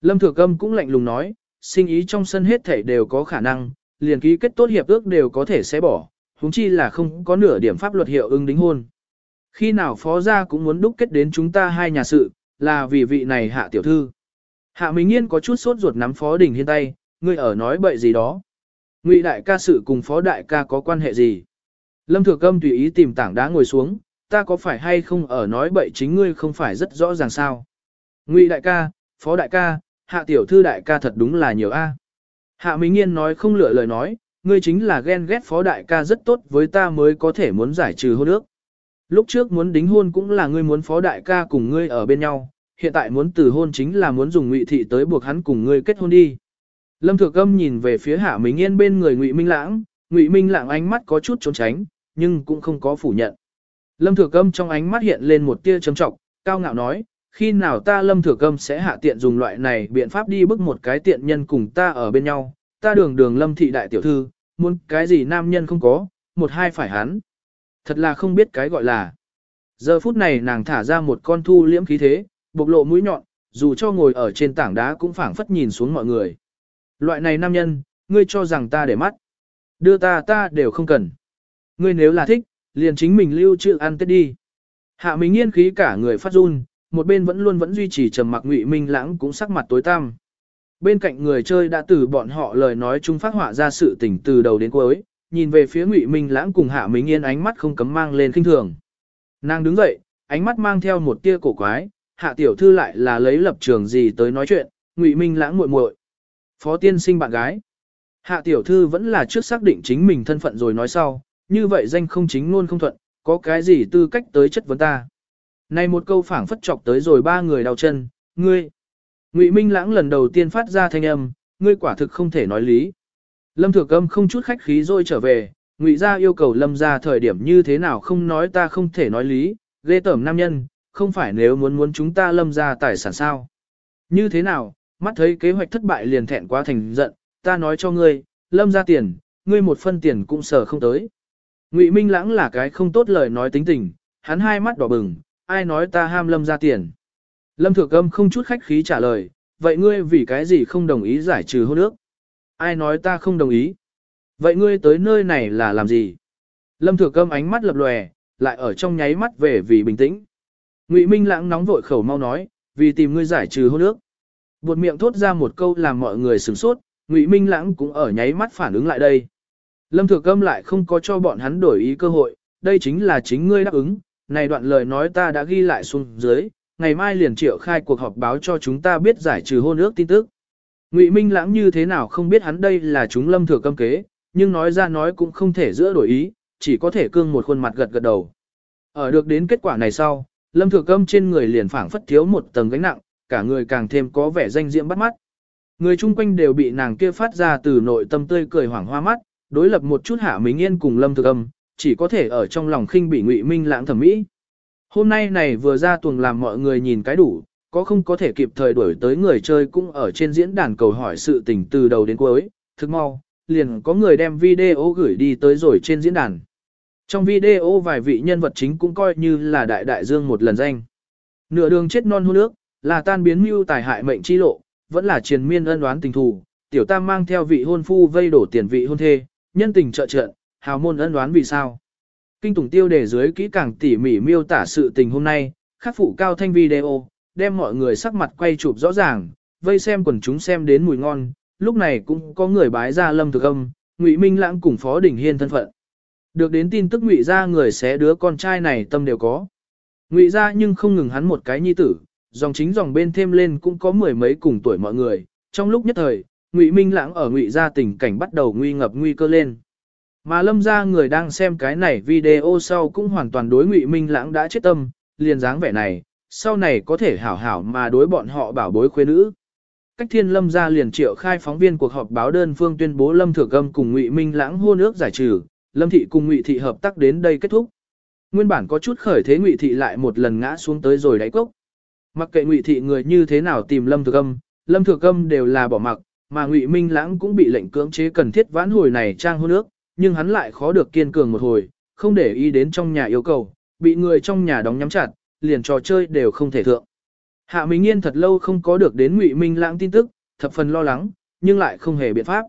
S1: Lâm Thừa Câm cũng lạnh lùng nói, sinh ý trong sân hết thể đều có khả năng, liền ký kết tốt hiệp ước đều có thể sẽ bỏ, huống chi là không có nửa điểm pháp luật hiệu ứng đính hôn. Khi nào phó gia cũng muốn đúc kết đến chúng ta hai nhà sự, là vì vị này hạ tiểu thư. Hạ Minh Nghiên có chút sốt ruột nắm phó đình hiên tay, ngươi ở nói bậy gì đó. Ngụy đại ca sự cùng phó đại ca có quan hệ gì? Lâm Thừa Câm tùy ý tìm tảng đá ngồi xuống, ta có phải hay không ở nói bậy chính ngươi không phải rất rõ ràng sao? Ngụy đại ca, phó đại ca, hạ tiểu thư đại ca thật đúng là nhiều a. Hạ Minh Nghiên nói không lựa lời nói, ngươi chính là ghen ghét phó đại ca rất tốt với ta mới có thể muốn giải trừ hôn ước. Lúc trước muốn đính hôn cũng là ngươi muốn phó đại ca cùng ngươi ở bên nhau, hiện tại muốn từ hôn chính là muốn dùng ngụy thị tới buộc hắn cùng ngươi kết hôn đi. Lâm Thừa Câm nhìn về phía Hạ Minh Nghiên bên người Ngụy Minh Lãng, Ngụy Minh Lãng ánh mắt có chút trốn tránh, nhưng cũng không có phủ nhận. Lâm Thừa Câm trong ánh mắt hiện lên một tia trầm trọng, cao ngạo nói, khi nào ta Lâm thừa câm sẽ hạ tiện dùng loại này biện pháp đi bức một cái tiện nhân cùng ta ở bên nhau, ta đường đường Lâm thị đại tiểu thư, muốn cái gì nam nhân không có, một hai phải hắn. Thật là không biết cái gọi là. Giờ phút này nàng thả ra một con thu liễm khí thế, bộc lộ mũi nhọn, dù cho ngồi ở trên tảng đá cũng phảng phất nhìn xuống mọi người. Loại này nam nhân, ngươi cho rằng ta để mắt. Đưa ta ta đều không cần. Ngươi nếu là thích, liền chính mình lưu trữ ăn tết đi. Hạ Minh Nghiên khí cả người phát run, một bên vẫn luôn vẫn duy trì trầm mặc Ngụy Minh Lãng cũng sắc mặt tối tăm. Bên cạnh người chơi đã từ bọn họ lời nói chung phát họa ra sự tình từ đầu đến cuối, nhìn về phía Ngụy Minh Lãng cùng Hạ Minh Yên ánh mắt không cấm mang lên khinh thường. Nàng đứng dậy, ánh mắt mang theo một tia cổ quái, Hạ tiểu thư lại là lấy lập trường gì tới nói chuyện, Ngụy Minh Lãng muội muội. Phó tiên sinh bạn gái. Hạ tiểu thư vẫn là trước xác định chính mình thân phận rồi nói sau, như vậy danh không chính luôn không thuận, có cái gì tư cách tới chất vấn ta. Này một câu phảng phất chọc tới rồi ba người đau chân, ngươi. Ngụy Minh Lãng lần đầu tiên phát ra thanh âm, ngươi quả thực không thể nói lý. Lâm Thừa Câm không chút khách khí rồi trở về, Ngụy gia yêu cầu Lâm gia thời điểm như thế nào không nói ta không thể nói lý, ghê tởm nam nhân, không phải nếu muốn muốn chúng ta Lâm gia tài sản sao? Như thế nào, mắt thấy kế hoạch thất bại liền thẹn quá thành giận, ta nói cho ngươi, Lâm gia tiền, ngươi một phân tiền cũng sở không tới. Ngụy Minh Lãng là cái không tốt lời nói tính tình, hắn hai mắt đỏ bừng, ai nói ta ham Lâm ra tiền? Lâm Thừa âm không chút khách khí trả lời, vậy ngươi vì cái gì không đồng ý giải trừ hôn ước? Ai nói ta không đồng ý? Vậy ngươi tới nơi này là làm gì? Lâm Thừa âm ánh mắt lập lòe, lại ở trong nháy mắt về vì bình tĩnh. Ngụy Minh Lãng nóng vội khẩu mau nói, vì tìm ngươi giải trừ hôn ước. Buột miệng thốt ra một câu làm mọi người sửng sốt, Ngụy Minh Lãng cũng ở nháy mắt phản ứng lại đây. Lâm Thừa âm lại không có cho bọn hắn đổi ý cơ hội, đây chính là chính ngươi đáp ứng, này đoạn lời nói ta đã ghi lại xuống dưới, ngày mai liền triệu khai cuộc họp báo cho chúng ta biết giải trừ hôn ước tin tức. Ngụy Minh Lãng như thế nào không biết hắn đây là chúng Lâm Thừa Câm kế, nhưng nói ra nói cũng không thể giữa đổi ý, chỉ có thể cương một khuôn mặt gật gật đầu. Ở được đến kết quả này sau, Lâm Thừa Câm trên người liền phảng phất thiếu một tầng gánh nặng, cả người càng thêm có vẻ danh diễm bắt mắt. Người chung quanh đều bị nàng kia phát ra từ nội tâm tươi cười hoảng hoa mắt, đối lập một chút hạ Minh Yên cùng Lâm Thừa Câm, chỉ có thể ở trong lòng khinh bị Ngụy Minh Lãng thẩm mỹ. Hôm nay này vừa ra tuồng làm mọi người nhìn cái đủ, có không có thể kịp thời đuổi tới người chơi cũng ở trên diễn đàn cầu hỏi sự tình từ đầu đến cuối, thực mau, liền có người đem video gửi đi tới rồi trên diễn đàn. Trong video vài vị nhân vật chính cũng coi như là đại đại dương một lần danh. Nửa đường chết non hôn nước, là tan biến mưu tài hại mệnh chi lộ, vẫn là triền miên ân đoán tình thù, tiểu tam mang theo vị hôn phu vây đổ tiền vị hôn thê, nhân tình trợ trợ, hào môn ân đoán vì sao. Kinh Tùng Tiêu đề dưới kỹ càng tỉ mỉ miêu tả sự tình hôm nay, khắc phụ cao thanh video, đem mọi người sắc mặt quay chụp rõ ràng, vây xem quần chúng xem đến mùi ngon, lúc này cũng có người bái ra lâm thực âm, Ngụy Minh Lãng cùng Phó Đình Hiên thân phận. Được đến tin tức Ngụy ra người sẽ đứa con trai này tâm đều có. Ngụy ra nhưng không ngừng hắn một cái nhi tử, dòng chính dòng bên thêm lên cũng có mười mấy cùng tuổi mọi người, trong lúc nhất thời, Ngụy Minh Lãng ở Ngụy gia tình cảnh bắt đầu nguy ngập nguy cơ lên. Mà lâm ra người đang xem cái này video sau cũng hoàn toàn đối Ngụy Minh Lãng đã chết tâm, liền dáng vẻ này, sau này có thể hảo hảo mà đối bọn họ bảo bối khuê nữ. Cách thiên lâm ra liền triệu khai phóng viên cuộc họp báo đơn phương tuyên bố lâm thừa gâm cùng Ngụy Minh Lãng hô nước giải trừ, lâm thị cùng Ngụy thị hợp tác đến đây kết thúc. Nguyên bản có chút khởi thế Ngụy thị lại một lần ngã xuống tới rồi đáy cốc. Mặc kệ Ngụy thị người như thế nào tìm lâm thừa gâm, lâm thừa gâm đều là bỏ mặc, mà Ngụy Minh Lãng cũng bị lệnh cưỡng chế cần thiết vãn hồi này trang hô nước nhưng hắn lại khó được kiên cường một hồi, không để ý đến trong nhà yêu cầu, bị người trong nhà đóng nhắm chặt, liền trò chơi đều không thể thượng. Hạ Minh Nghiên thật lâu không có được đến Ngụy Minh Lãng tin tức, thập phần lo lắng, nhưng lại không hề biện pháp.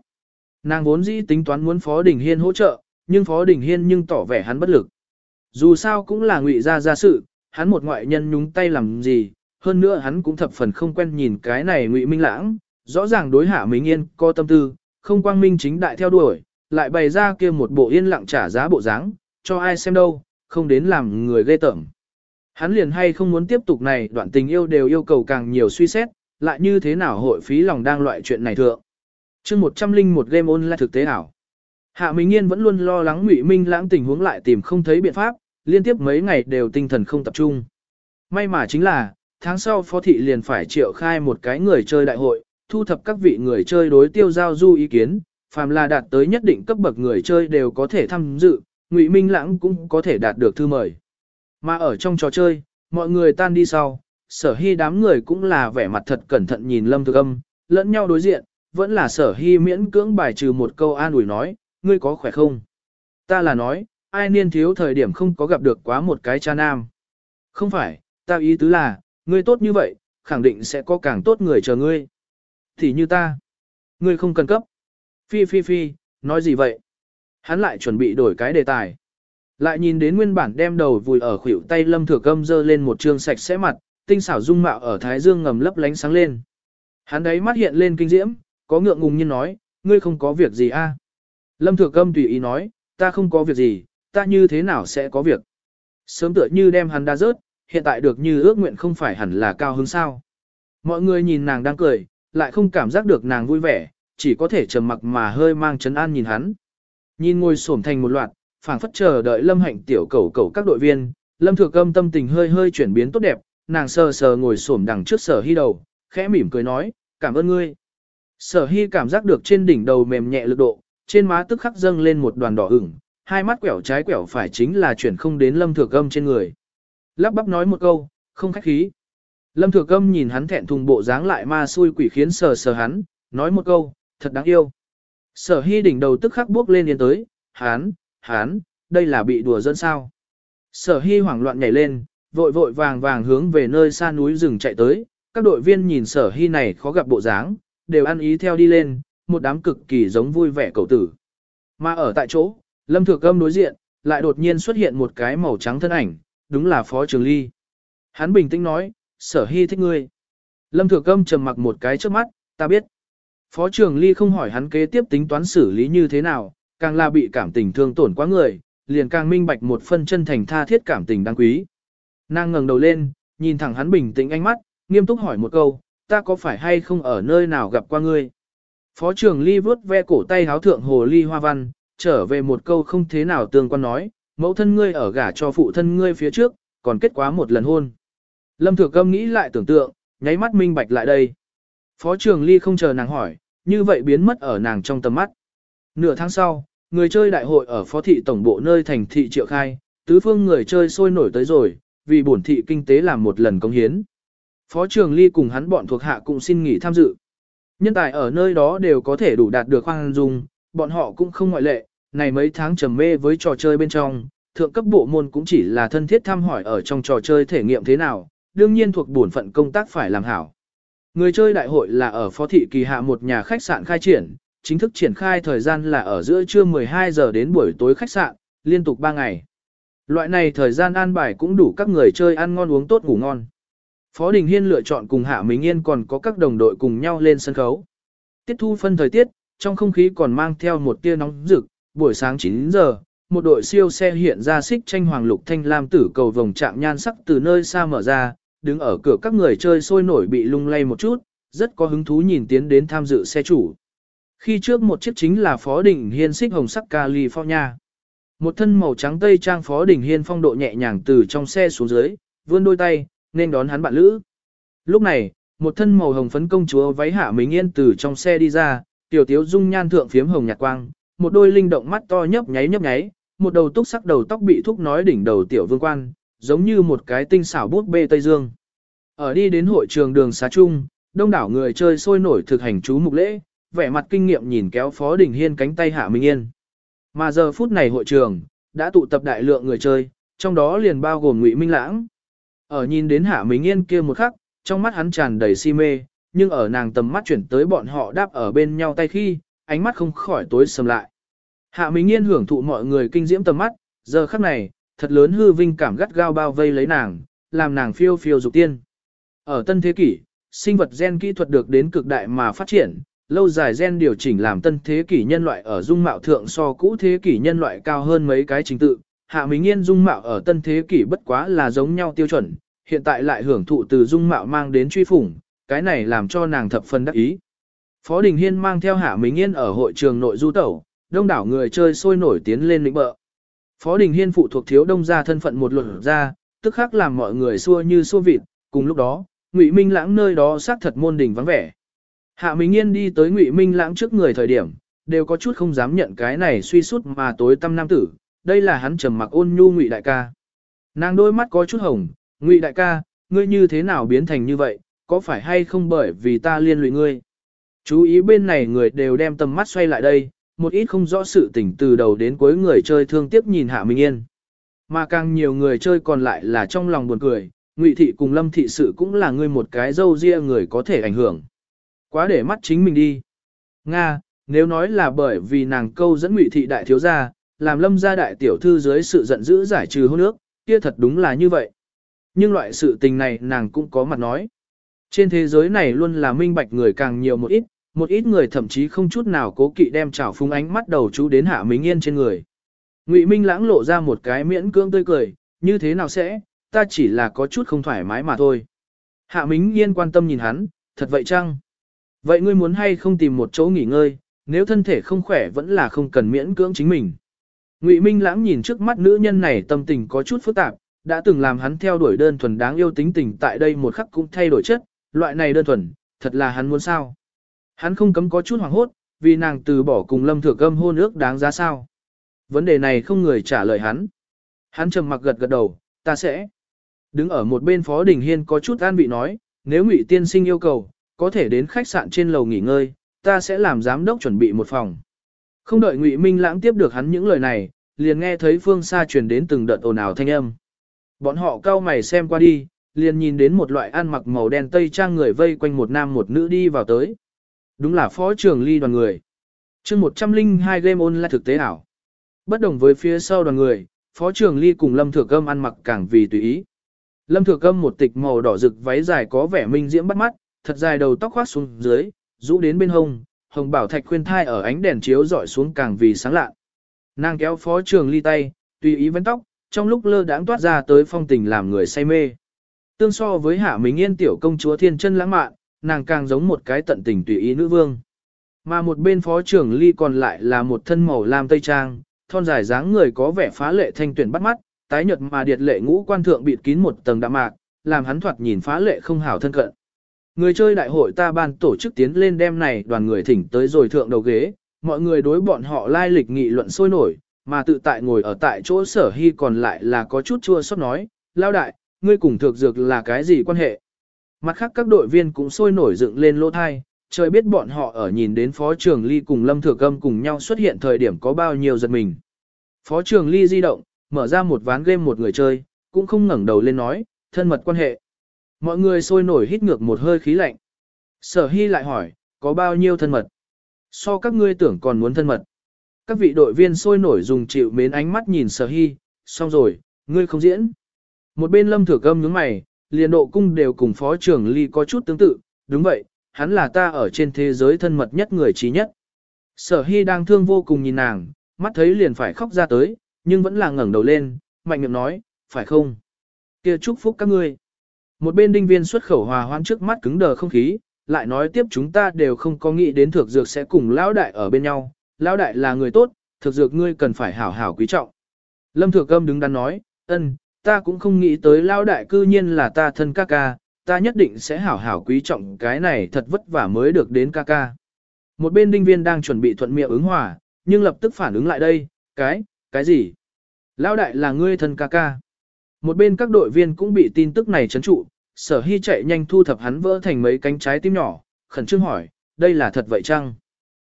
S1: Nàng vốn dĩ tính toán muốn Phó Đình Hiên hỗ trợ, nhưng Phó Đình Hiên nhưng tỏ vẻ hắn bất lực. Dù sao cũng là Ngụy gia gia sự, hắn một ngoại nhân nhúng tay làm gì, hơn nữa hắn cũng thập phần không quen nhìn cái này Ngụy Minh Lãng, rõ ràng đối Hạ Minh Nghiên có tâm tư, không quang minh chính đại theo đuổi, lại bày ra kia một bộ yên lặng trả giá bộ dáng, cho ai xem đâu, không đến làm người ghê tởm. Hắn liền hay không muốn tiếp tục này đoạn tình yêu đều yêu cầu càng nhiều suy xét, lại như thế nào hội phí lòng đang loại chuyện này thượng. chương 101 game online thực tế ảo. Hạ Minh Yên vẫn luôn lo lắng Ngụy Minh lãng tình huống lại tìm không thấy biện pháp, liên tiếp mấy ngày đều tinh thần không tập trung. May mà chính là, tháng sau phó thị liền phải triệu khai một cái người chơi đại hội, thu thập các vị người chơi đối tiêu giao du ý kiến, phàm là đạt tới nhất định cấp bậc người chơi đều có thể tham dự, Ngụy Minh Lãng cũng có thể đạt được thư mời. Mà ở trong trò chơi, mọi người tan đi sau, sở hy đám người cũng là vẻ mặt thật cẩn thận nhìn lâm thực âm, lẫn nhau đối diện, vẫn là sở hy miễn cưỡng bài trừ một câu an ủi nói, ngươi có khỏe không? Ta là nói, ai niên thiếu thời điểm không có gặp được quá một cái cha nam. Không phải, ta ý tứ là, ngươi tốt như vậy, khẳng định sẽ có càng tốt người chờ ngươi. Thì như ta, ngươi không cần cấp. Phi phi phi, nói gì vậy? Hắn lại chuẩn bị đổi cái đề tài. Lại nhìn đến nguyên bản đem đầu vùi ở khuỷu tay lâm thừa câm dơ lên một trương sạch sẽ mặt, tinh xảo dung mạo ở thái dương ngầm lấp lánh sáng lên. Hắn đấy mắt hiện lên kinh diễm, có ngượng ngùng như nói, ngươi không có việc gì a? Lâm thừa câm tùy ý nói, ta không có việc gì, ta như thế nào sẽ có việc. Sớm tựa như đem hắn đa rớt, hiện tại được như ước nguyện không phải hẳn là cao hứng sao. Mọi người nhìn nàng đang cười, lại không cảm giác được nàng vui vẻ, chỉ có thể trầm mặc mà hơi mang chấn an nhìn hắn. Nhìn ngồi xổm thành một loạt, phảng phất chờ đợi lâm hạnh tiểu cầu cầu các đội viên, lâm thừa câm tâm tình hơi hơi chuyển biến tốt đẹp, nàng sờ sờ ngồi xổm đằng trước sở hy đầu, khẽ mỉm cười nói, cảm ơn ngươi. Sở hy cảm giác được trên đỉnh đầu mềm nhẹ lực độ, trên má tức khắc dâng lên một đoàn đỏ ửng, hai mắt quẹo trái quẹo phải chính là chuyển không đến lâm thừa câm trên người. Lắp bắp nói một câu, không khách khí. Lâm thừa câm nhìn hắn thẹn thùng bộ dáng lại ma xui quỷ khiến sờ sờ hắn, nói một câu, thật đáng yêu. Sở hy đỉnh đầu tức khắc bước lên yên tới, Hán, Hán, đây là bị đùa dân sao. Sở hy hoảng loạn nhảy lên, vội vội vàng vàng hướng về nơi xa núi rừng chạy tới, các đội viên nhìn sở hy này khó gặp bộ dáng, đều ăn ý theo đi lên, một đám cực kỳ giống vui vẻ cầu tử. Mà ở tại chỗ, lâm thừa cơm đối diện, lại đột nhiên xuất hiện một cái màu trắng thân ảnh, đúng là Phó Trường Ly. Hắn bình tĩnh nói, sở hy thích ngươi. Lâm thừa cơm trầm mặc một cái trước mắt, ta biết. Phó trưởng Ly không hỏi hắn kế tiếp tính toán xử lý như thế nào, càng là bị cảm tình thương tổn quá người, liền càng minh bạch một phân chân thành tha thiết cảm tình đáng quý. Nàng ngẩng đầu lên, nhìn thẳng hắn bình tĩnh ánh mắt, nghiêm túc hỏi một câu, ta có phải hay không ở nơi nào gặp qua ngươi? Phó trưởng ly vuốt ve cổ tay háo thượng hồ ly hoa văn, trở về một câu không thế nào tương quan nói, mẫu thân ngươi ở gả cho phụ thân ngươi phía trước, còn kết quá một lần hôn. Lâm Thừa Câm nghĩ lại tưởng tượng, nháy mắt minh bạch lại đây. Phó Trường ly không chờ nàng hỏi, như vậy biến mất ở nàng trong tầm mắt. Nửa tháng sau, người chơi đại hội ở phó thị tổng bộ nơi thành thị triệu khai, tứ phương người chơi sôi nổi tới rồi, vì bổn thị kinh tế làm một lần công hiến. Phó Trường Ly cùng hắn bọn thuộc hạ cũng xin nghỉ tham dự. Nhân tài ở nơi đó đều có thể đủ đạt được khoan dung, bọn họ cũng không ngoại lệ, này mấy tháng trầm mê với trò chơi bên trong, thượng cấp bộ môn cũng chỉ là thân thiết thăm hỏi ở trong trò chơi thể nghiệm thế nào, đương nhiên thuộc bổn phận công tác phải làm hảo. Người chơi đại hội là ở phó thị kỳ hạ một nhà khách sạn khai triển, chính thức triển khai thời gian là ở giữa trưa 12 giờ đến buổi tối khách sạn, liên tục 3 ngày. Loại này thời gian an bài cũng đủ các người chơi ăn ngon uống tốt ngủ ngon. Phó Đình Hiên lựa chọn cùng Hạ Minh Yên còn có các đồng đội cùng nhau lên sân khấu. Tiết thu phân thời tiết, trong không khí còn mang theo một tia nóng rực, buổi sáng 9 giờ, một đội siêu xe hiện ra xích tranh hoàng lục thanh lam tử cầu vòng trạng nhan sắc từ nơi xa mở ra, đứng ở cửa các người chơi sôi nổi bị lung lay một chút, rất có hứng thú nhìn tiến đến tham dự xe chủ. Khi trước một chiếc chính là Phó Đình Hiên xích hồng sắc California. Một thân màu trắng tây trang Phó Đình Hiên phong độ nhẹ nhàng từ trong xe xuống dưới, vươn đôi tay, nên đón hắn bạn lữ. Lúc này, một thân màu hồng phấn công chúa váy hạ mình Yên từ trong xe đi ra, tiểu tiếu dung nhan thượng phiếm hồng nhạt quang, một đôi linh động mắt to nhấp nháy nhấp nháy, một đầu túc sắc đầu tóc bị thúc nói đỉnh đầu tiểu vương quan, giống như một cái tinh xảo bút bê Tây Dương. Ở đi đến hội trường đường xá chung, đông đảo người chơi sôi nổi thực hành chú mục lễ, vẻ mặt kinh nghiệm nhìn kéo Phó Đình Hiên cánh tay Hạ Minh Yên. Mà giờ phút này hội trường, đã tụ tập đại lượng người chơi, trong đó liền bao gồm Ngụy Minh Lãng. Ở nhìn đến Hạ Minh Yên kia một khắc, trong mắt hắn tràn đầy si mê, nhưng ở nàng tầm mắt chuyển tới bọn họ đáp ở bên nhau tay khi, ánh mắt không khỏi tối sầm lại. Hạ Minh Yên hưởng thụ mọi người kinh diễm tầm mắt, giờ khắc này, thật lớn hư vinh cảm gắt gao bao vây lấy nàng, làm nàng phiêu phiêu dục tiên. Ở tân thế kỷ, sinh vật gen kỹ thuật được đến cực đại mà phát triển, lâu dài gen điều chỉnh làm tân thế kỷ nhân loại ở dung mạo thượng so cũ thế kỷ nhân loại cao hơn mấy cái trình tự. Hạ Minh Nghiên dung mạo ở tân thế kỷ bất quá là giống nhau tiêu chuẩn, hiện tại lại hưởng thụ từ dung mạo mang đến truy phủng, cái này làm cho nàng thập phần đắc ý. Phó Đình Hiên mang theo Hạ Minh Nghiên ở hội trường nội du tẩu, đông đảo người chơi sôi nổi tiến lên lĩnh bợ. Phó Đình Hiên phụ thuộc thiếu đông gia thân phận một luận ra, tức khắc làm mọi người xua như xua vịt, cùng lúc đó, Ngụy Minh Lãng nơi đó xác thật môn đình vắng vẻ. Hạ Minh Yên đi tới Ngụy Minh Lãng trước người thời điểm, đều có chút không dám nhận cái này suy sút mà tối tâm nam tử, đây là hắn trầm mặc ôn nhu Ngụy đại ca. Nàng đôi mắt có chút hồng, Ngụy đại ca, ngươi như thế nào biến thành như vậy, có phải hay không bởi vì ta liên lụy ngươi? Chú ý bên này người đều đem tầm mắt xoay lại đây, một ít không rõ sự tình từ đầu đến cuối người chơi thương tiếc nhìn Hạ Minh Yên. Mà càng nhiều người chơi còn lại là trong lòng buồn cười, Ngụy thị cùng Lâm thị sự cũng là người một cái dâu ria người có thể ảnh hưởng. Quá để mắt chính mình đi. Nga, nếu nói là bởi vì nàng câu dẫn Ngụy thị đại thiếu gia, làm Lâm gia đại tiểu thư dưới sự giận dữ giải trừ hôn ước, kia thật đúng là như vậy. Nhưng loại sự tình này nàng cũng có mặt nói. Trên thế giới này luôn là minh bạch người càng nhiều một ít, một ít người thậm chí không chút nào cố kỵ đem trào phúng ánh mắt đầu chú đến Hạ Minh Yên trên người. Ngụy Minh lãng lộ ra một cái miễn cưỡng tươi cười, như thế nào sẽ, ta chỉ là có chút không thoải mái mà thôi. Hạ Minh Yên quan tâm nhìn hắn, thật vậy chăng? Vậy ngươi muốn hay không tìm một chỗ nghỉ ngơi, nếu thân thể không khỏe vẫn là không cần miễn cưỡng chính mình. Ngụy Minh lãng nhìn trước mắt nữ nhân này tâm tình có chút phức tạp, đã từng làm hắn theo đuổi đơn thuần đáng yêu tính tình tại đây một khắc cũng thay đổi chất, loại này đơn thuần, thật là hắn muốn sao. Hắn không cấm có chút hoảng hốt, vì nàng từ bỏ cùng lâm Thừa Cầm hôn ước đáng giá sao. Vấn đề này không người trả lời hắn. Hắn trầm mặc gật gật đầu, ta sẽ. Đứng ở một bên Phó Đình Hiên có chút an vị nói, nếu Ngụy tiên sinh yêu cầu, có thể đến khách sạn trên lầu nghỉ ngơi, ta sẽ làm giám đốc chuẩn bị một phòng. Không đợi Ngụy Minh Lãng tiếp được hắn những lời này, liền nghe thấy phương xa truyền đến từng đợt ồn ào thanh âm. Bọn họ cao mày xem qua đi, liền nhìn đến một loại ăn mặc màu đen tây trang người vây quanh một nam một nữ đi vào tới. Đúng là phó trưởng ly đoàn người. chương 102 game online thực tế ảo. Bất đồng với phía sau đoàn người, phó trưởng ly cùng Lâm Thừa Câm ăn mặc càng vì tùy ý. Lâm Thừa Câm một tịch màu đỏ rực váy dài có vẻ minh diễm bắt mắt, thật dài đầu tóc khoác xuống dưới, rũ đến bên hông, hồng bảo thạch khuyên thai ở ánh đèn chiếu dọi xuống càng vì sáng lạ. Nàng kéo phó trưởng ly tay, tùy ý vấn tóc, trong lúc lơ đãng toát ra tới phong tình làm người say mê. Tương so với hạ minh yên tiểu công chúa thiên chân lãng mạn, nàng càng giống một cái tận tình tùy ý nữ vương. Mà một bên phó trưởng ly còn lại là một thân màu lam tây trang, thon dài dáng người có vẻ phá lệ thanh tuyển bắt mắt, tái nhợt mà điệt lệ ngũ quan thượng bịt kín một tầng đạm mạc, làm hắn thoạt nhìn phá lệ không hảo thân cận. Người chơi đại hội ta ban tổ chức tiến lên đêm này đoàn người thỉnh tới rồi thượng đầu ghế, mọi người đối bọn họ lai lịch nghị luận sôi nổi, mà tự tại ngồi ở tại chỗ sở hy còn lại là có chút chua xót nói, lao đại, ngươi cùng thực dược là cái gì quan hệ? Mặt khác các đội viên cũng sôi nổi dựng lên lỗ thai, trời biết bọn họ ở nhìn đến Phó Trường Ly cùng Lâm Thừa Câm cùng nhau xuất hiện thời điểm có bao nhiêu giật mình. Phó Trường Ly di động, mở ra một ván game một người chơi, cũng không ngẩng đầu lên nói, thân mật quan hệ. Mọi người sôi nổi hít ngược một hơi khí lạnh. Sở Hy lại hỏi, có bao nhiêu thân mật? So các ngươi tưởng còn muốn thân mật. Các vị đội viên sôi nổi dùng chịu mến ánh mắt nhìn Sở Hy, xong rồi, ngươi không diễn. Một bên lâm thừa câm nhướng mày, liền độ cung đều cùng phó trưởng ly có chút tương tự, đúng vậy, hắn là ta ở trên thế giới thân mật nhất người trí nhất. Sở Hy đang thương vô cùng nhìn nàng, mắt thấy liền phải khóc ra tới, nhưng vẫn là ngẩng đầu lên, mạnh miệng nói, phải không? kia chúc phúc các ngươi. Một bên đinh viên xuất khẩu hòa hoãn trước mắt cứng đờ không khí, lại nói tiếp chúng ta đều không có nghĩ đến thực dược sẽ cùng lão đại ở bên nhau, lão đại là người tốt, thực dược ngươi cần phải hảo hảo quý trọng. Lâm Thừa cơm đứng đắn nói, ân, ta cũng không nghĩ tới lão đại cư nhiên là ta thân ca ca, ta nhất định sẽ hảo hảo quý trọng cái này thật vất vả mới được đến ca ca. Một bên đinh viên đang chuẩn bị thuận miệng ứng hòa, nhưng lập tức phản ứng lại đây, cái, cái gì? Lão đại là ngươi thân ca ca. Một bên các đội viên cũng bị tin tức này chấn trụ, sở hy chạy nhanh thu thập hắn vỡ thành mấy cánh trái tim nhỏ, khẩn trương hỏi, đây là thật vậy chăng?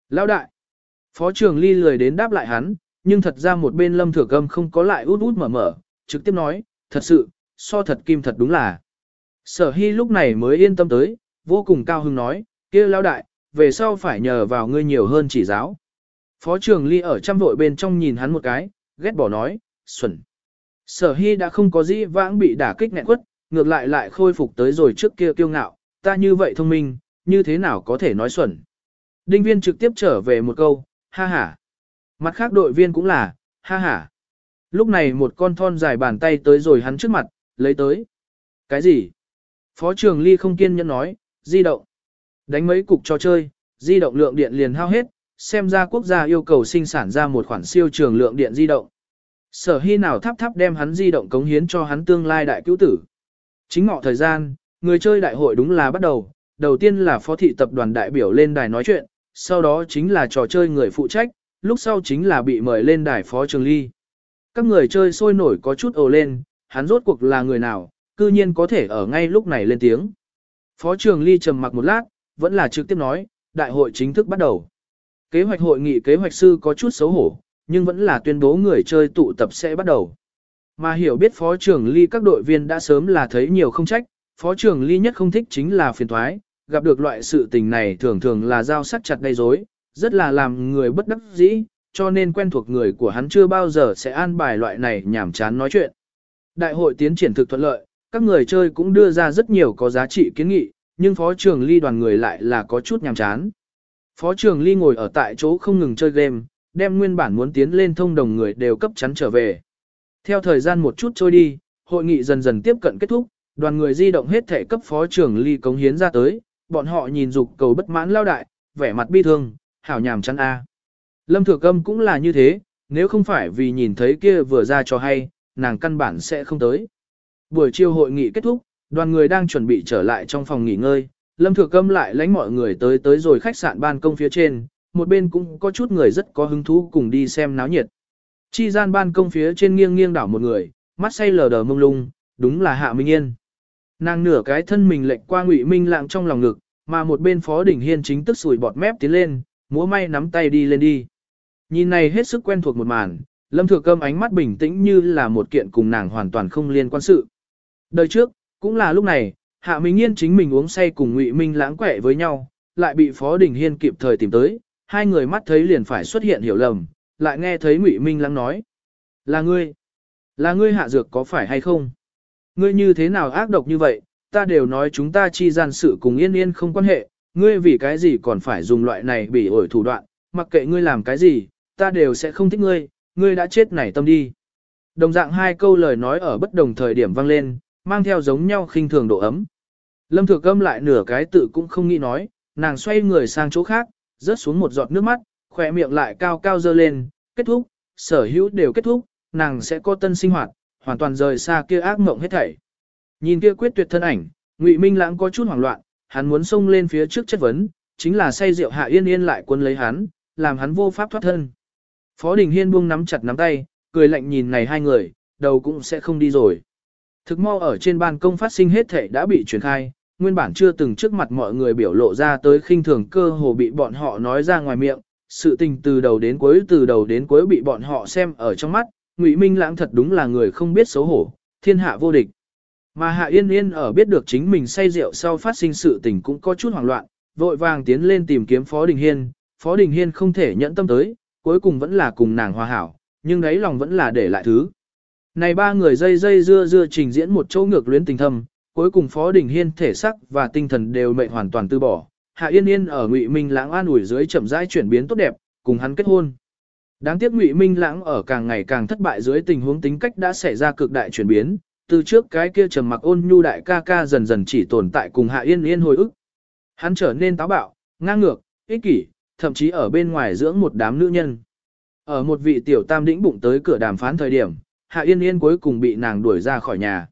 S1: Lão đại! Phó trưởng ly lười đến đáp lại hắn, nhưng thật ra một bên lâm thừa gâm không có lại út út mở mở, trực tiếp nói, thật sự, so thật kim thật đúng là. Sở hy lúc này mới yên tâm tới, vô cùng cao hứng nói, kia lão đại, về sau phải nhờ vào ngươi nhiều hơn chỉ giáo. Phó trưởng ly ở trăm vội bên trong nhìn hắn một cái, ghét bỏ nói, xuẩn. Sở hy đã không có gì vãng bị đả kích nghẹn quất, ngược lại lại khôi phục tới rồi trước kia kiêu ngạo, ta như vậy thông minh, như thế nào có thể nói xuẩn. Đinh viên trực tiếp trở về một câu, ha ha. Mặt khác đội viên cũng là, ha ha. Lúc này một con thon dài bàn tay tới rồi hắn trước mặt, lấy tới. Cái gì? Phó Trường ly không kiên nhẫn nói, di động. Đánh mấy cục cho chơi, di động lượng điện liền hao hết, xem ra quốc gia yêu cầu sinh sản ra một khoản siêu trường lượng điện di động. Sở hy nào thắp thắp đem hắn di động cống hiến cho hắn tương lai đại cứu tử. Chính ngọ thời gian, người chơi đại hội đúng là bắt đầu, đầu tiên là phó thị tập đoàn đại biểu lên đài nói chuyện, sau đó chính là trò chơi người phụ trách, lúc sau chính là bị mời lên đài phó trường ly. Các người chơi sôi nổi có chút ồ lên, hắn rốt cuộc là người nào, cư nhiên có thể ở ngay lúc này lên tiếng. Phó trường ly trầm mặc một lát, vẫn là trực tiếp nói, đại hội chính thức bắt đầu. Kế hoạch hội nghị kế hoạch sư có chút xấu hổ, nhưng vẫn là tuyên bố người chơi tụ tập sẽ bắt đầu. Mà hiểu biết phó trưởng ly các đội viên đã sớm là thấy nhiều không trách, phó trưởng ly nhất không thích chính là phiền thoái, gặp được loại sự tình này thường thường là giao sắc chặt gây rối, rất là làm người bất đắc dĩ, cho nên quen thuộc người của hắn chưa bao giờ sẽ an bài loại này nhảm chán nói chuyện. Đại hội tiến triển thực thuận lợi, các người chơi cũng đưa ra rất nhiều có giá trị kiến nghị, nhưng phó trưởng ly đoàn người lại là có chút nhàm chán. Phó trưởng ly ngồi ở tại chỗ không ngừng chơi game, đem nguyên bản muốn tiến lên thông đồng người đều cấp chắn trở về. Theo thời gian một chút trôi đi, hội nghị dần dần tiếp cận kết thúc, đoàn người di động hết thể cấp phó trưởng ly cống hiến ra tới, bọn họ nhìn dục cầu bất mãn lao đại, vẻ mặt bi thương, hảo nhàm chán a. Lâm Thừa Câm cũng là như thế, nếu không phải vì nhìn thấy kia vừa ra cho hay, nàng căn bản sẽ không tới. Buổi chiều hội nghị kết thúc, đoàn người đang chuẩn bị trở lại trong phòng nghỉ ngơi, Lâm Thừa Câm lại lánh mọi người tới tới rồi khách sạn ban công phía trên, một bên cũng có chút người rất có hứng thú cùng đi xem náo nhiệt. Chi gian ban công phía trên nghiêng nghiêng đảo một người, mắt say lờ đờ mông lung, đúng là Hạ Minh Yên. Nàng nửa cái thân mình lệch qua Ngụy Minh lạng trong lòng ngực, mà một bên Phó Đỉnh Hiên chính tức sủi bọt mép tiến lên, múa may nắm tay đi lên đi. Nhìn này hết sức quen thuộc một màn, Lâm Thừa Câm ánh mắt bình tĩnh như là một kiện cùng nàng hoàn toàn không liên quan sự. Đời trước, cũng là lúc này, Hạ Minh Yên chính mình uống say cùng Ngụy Minh lãng quẻ với nhau, lại bị Phó Đình Hiên kịp thời tìm tới, hai người mắt thấy liền phải xuất hiện hiểu lầm, lại nghe thấy Ngụy Minh lãng nói: "Là ngươi, là ngươi hạ dược có phải hay không? Ngươi như thế nào ác độc như vậy? Ta đều nói chúng ta chi gian sự cùng Yên Yên không quan hệ, ngươi vì cái gì còn phải dùng loại này bị ổi thủ đoạn, mặc kệ ngươi làm cái gì, ta đều sẽ không thích ngươi, ngươi đã chết nảy tâm đi." Đồng dạng hai câu lời nói ở bất đồng thời điểm vang lên, mang theo giống nhau khinh thường độ ấm. Lâm Thừa Câm lại nửa cái tự cũng không nghĩ nói, nàng xoay người sang chỗ khác, rớt xuống một giọt nước mắt, khỏe miệng lại cao cao dơ lên, kết thúc, sở hữu đều kết thúc, nàng sẽ có tân sinh hoạt, hoàn toàn rời xa kia ác mộng hết thảy. Nhìn kia quyết tuyệt thân ảnh, Ngụy Minh Lãng có chút hoảng loạn, hắn muốn xông lên phía trước chất vấn, chính là say rượu Hạ Yên Yên lại quân lấy hắn, làm hắn vô pháp thoát thân. Phó Đình Hiên buông nắm chặt nắm tay, cười lạnh nhìn này hai người, đầu cũng sẽ không đi rồi. Thực mau ở trên ban công phát sinh hết thể đã bị truyền khai, nguyên bản chưa từng trước mặt mọi người biểu lộ ra tới khinh thường cơ hồ bị bọn họ nói ra ngoài miệng, sự tình từ đầu đến cuối từ đầu đến cuối bị bọn họ xem ở trong mắt, Ngụy Minh Lãng thật đúng là người không biết xấu hổ, thiên hạ vô địch. Mà Hạ Yên Yên ở biết được chính mình say rượu sau phát sinh sự tình cũng có chút hoảng loạn, vội vàng tiến lên tìm kiếm Phó Đình Hiên, Phó Đình Hiên không thể nhẫn tâm tới, cuối cùng vẫn là cùng nàng hòa hảo, nhưng đấy lòng vẫn là để lại thứ. Này ba người dây dây dưa dưa trình diễn một chỗ ngược luyến tình thâm, cuối cùng Phó Đình Hiên thể sắc và tinh thần đều mệnh hoàn toàn từ bỏ. Hạ Yên Yên ở Ngụy Minh Lãng an ủi dưới chậm rãi chuyển biến tốt đẹp, cùng hắn kết hôn. Đáng tiếc Ngụy Minh Lãng ở càng ngày càng thất bại dưới tình huống tính cách đã xảy ra cực đại chuyển biến, từ trước cái kia trầm mặc ôn nhu đại ca ca dần dần chỉ tồn tại cùng Hạ Yên Yên hồi ức. Hắn trở nên táo bạo, ngang ngược, ích kỷ, thậm chí ở bên ngoài dưỡng một đám nữ nhân. Ở một vị tiểu tam đĩnh bụng tới cửa đàm phán thời điểm, Hạ Yên Yên cuối cùng bị nàng đuổi ra khỏi nhà.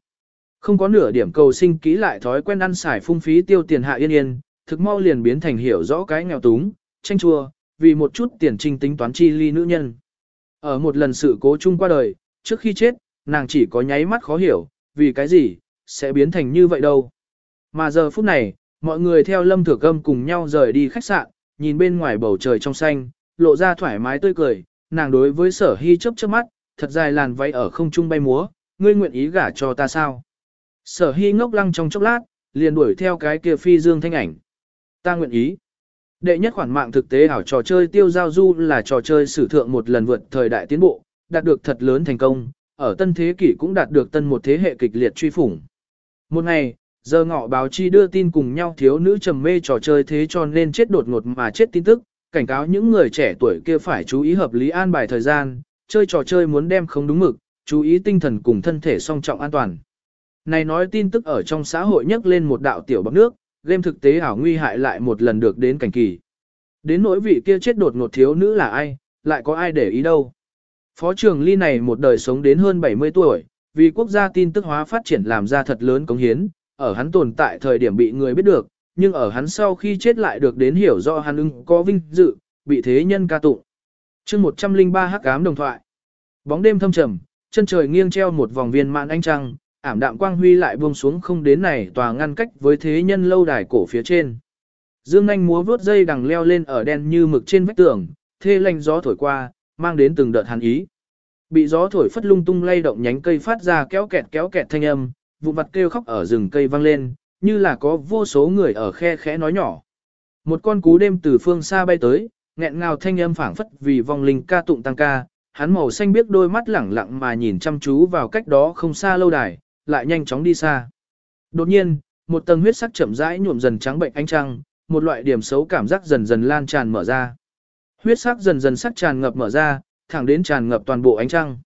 S1: Không có nửa điểm cầu sinh ký lại thói quen ăn xài phung phí tiêu tiền Hạ Yên Yên, thực mau liền biến thành hiểu rõ cái nghèo túng, tranh chua, vì một chút tiền trinh tính toán chi ly nữ nhân. Ở một lần sự cố chung qua đời, trước khi chết, nàng chỉ có nháy mắt khó hiểu, vì cái gì, sẽ biến thành như vậy đâu. Mà giờ phút này, mọi người theo lâm thừa câm cùng nhau rời đi khách sạn, nhìn bên ngoài bầu trời trong xanh, lộ ra thoải mái tươi cười, nàng đối với sở hy chớp chớp mắt, thật dài làn váy ở không trung bay múa, ngươi nguyện ý gả cho ta sao? Sở hy ngốc lăng trong chốc lát, liền đuổi theo cái kia phi dương thanh ảnh. Ta nguyện ý. Đệ nhất khoản mạng thực tế ảo trò chơi tiêu giao du là trò chơi sử thượng một lần vượt thời đại tiến bộ, đạt được thật lớn thành công, ở tân thế kỷ cũng đạt được tân một thế hệ kịch liệt truy phủng. Một ngày, giờ ngọ báo chi đưa tin cùng nhau thiếu nữ trầm mê trò chơi thế cho nên chết đột ngột mà chết tin tức, cảnh cáo những người trẻ tuổi kia phải chú ý hợp lý an bài thời gian, chơi trò chơi muốn đem không đúng mực, chú ý tinh thần cùng thân thể song trọng an toàn. Này nói tin tức ở trong xã hội nhắc lên một đạo tiểu bọc nước, game thực tế ảo nguy hại lại một lần được đến cảnh kỳ. Đến nỗi vị kia chết đột ngột thiếu nữ là ai, lại có ai để ý đâu. Phó trưởng ly này một đời sống đến hơn 70 tuổi, vì quốc gia tin tức hóa phát triển làm ra thật lớn cống hiến, ở hắn tồn tại thời điểm bị người biết được, nhưng ở hắn sau khi chết lại được đến hiểu rõ hắn ưng có vinh dự, bị thế nhân ca tụng. chương 103 hắc ám đồng thoại. Bóng đêm thâm trầm, chân trời nghiêng treo một vòng viên mạn ánh trăng, ảm đạm quang huy lại buông xuống không đến này tòa ngăn cách với thế nhân lâu đài cổ phía trên. Dương Anh múa vuốt dây đằng leo lên ở đen như mực trên vách tường, thê lanh gió thổi qua, mang đến từng đợt hàn ý. Bị gió thổi phất lung tung lay động nhánh cây phát ra kéo kẹt kéo kẹt thanh âm, vụ vặt kêu khóc ở rừng cây vang lên, như là có vô số người ở khe khẽ nói nhỏ. Một con cú đêm từ phương xa bay tới, nghẹn ngào thanh âm phảng phất vì vong linh ca tụng tăng ca, hắn màu xanh biết đôi mắt lẳng lặng mà nhìn chăm chú vào cách đó không xa lâu đài, lại nhanh chóng đi xa. Đột nhiên, một tầng huyết sắc chậm rãi nhuộm dần trắng bệnh ánh trăng, một loại điểm xấu cảm giác dần dần lan tràn mở ra. Huyết sắc dần dần sắc tràn ngập mở ra, thẳng đến tràn ngập toàn bộ ánh trăng.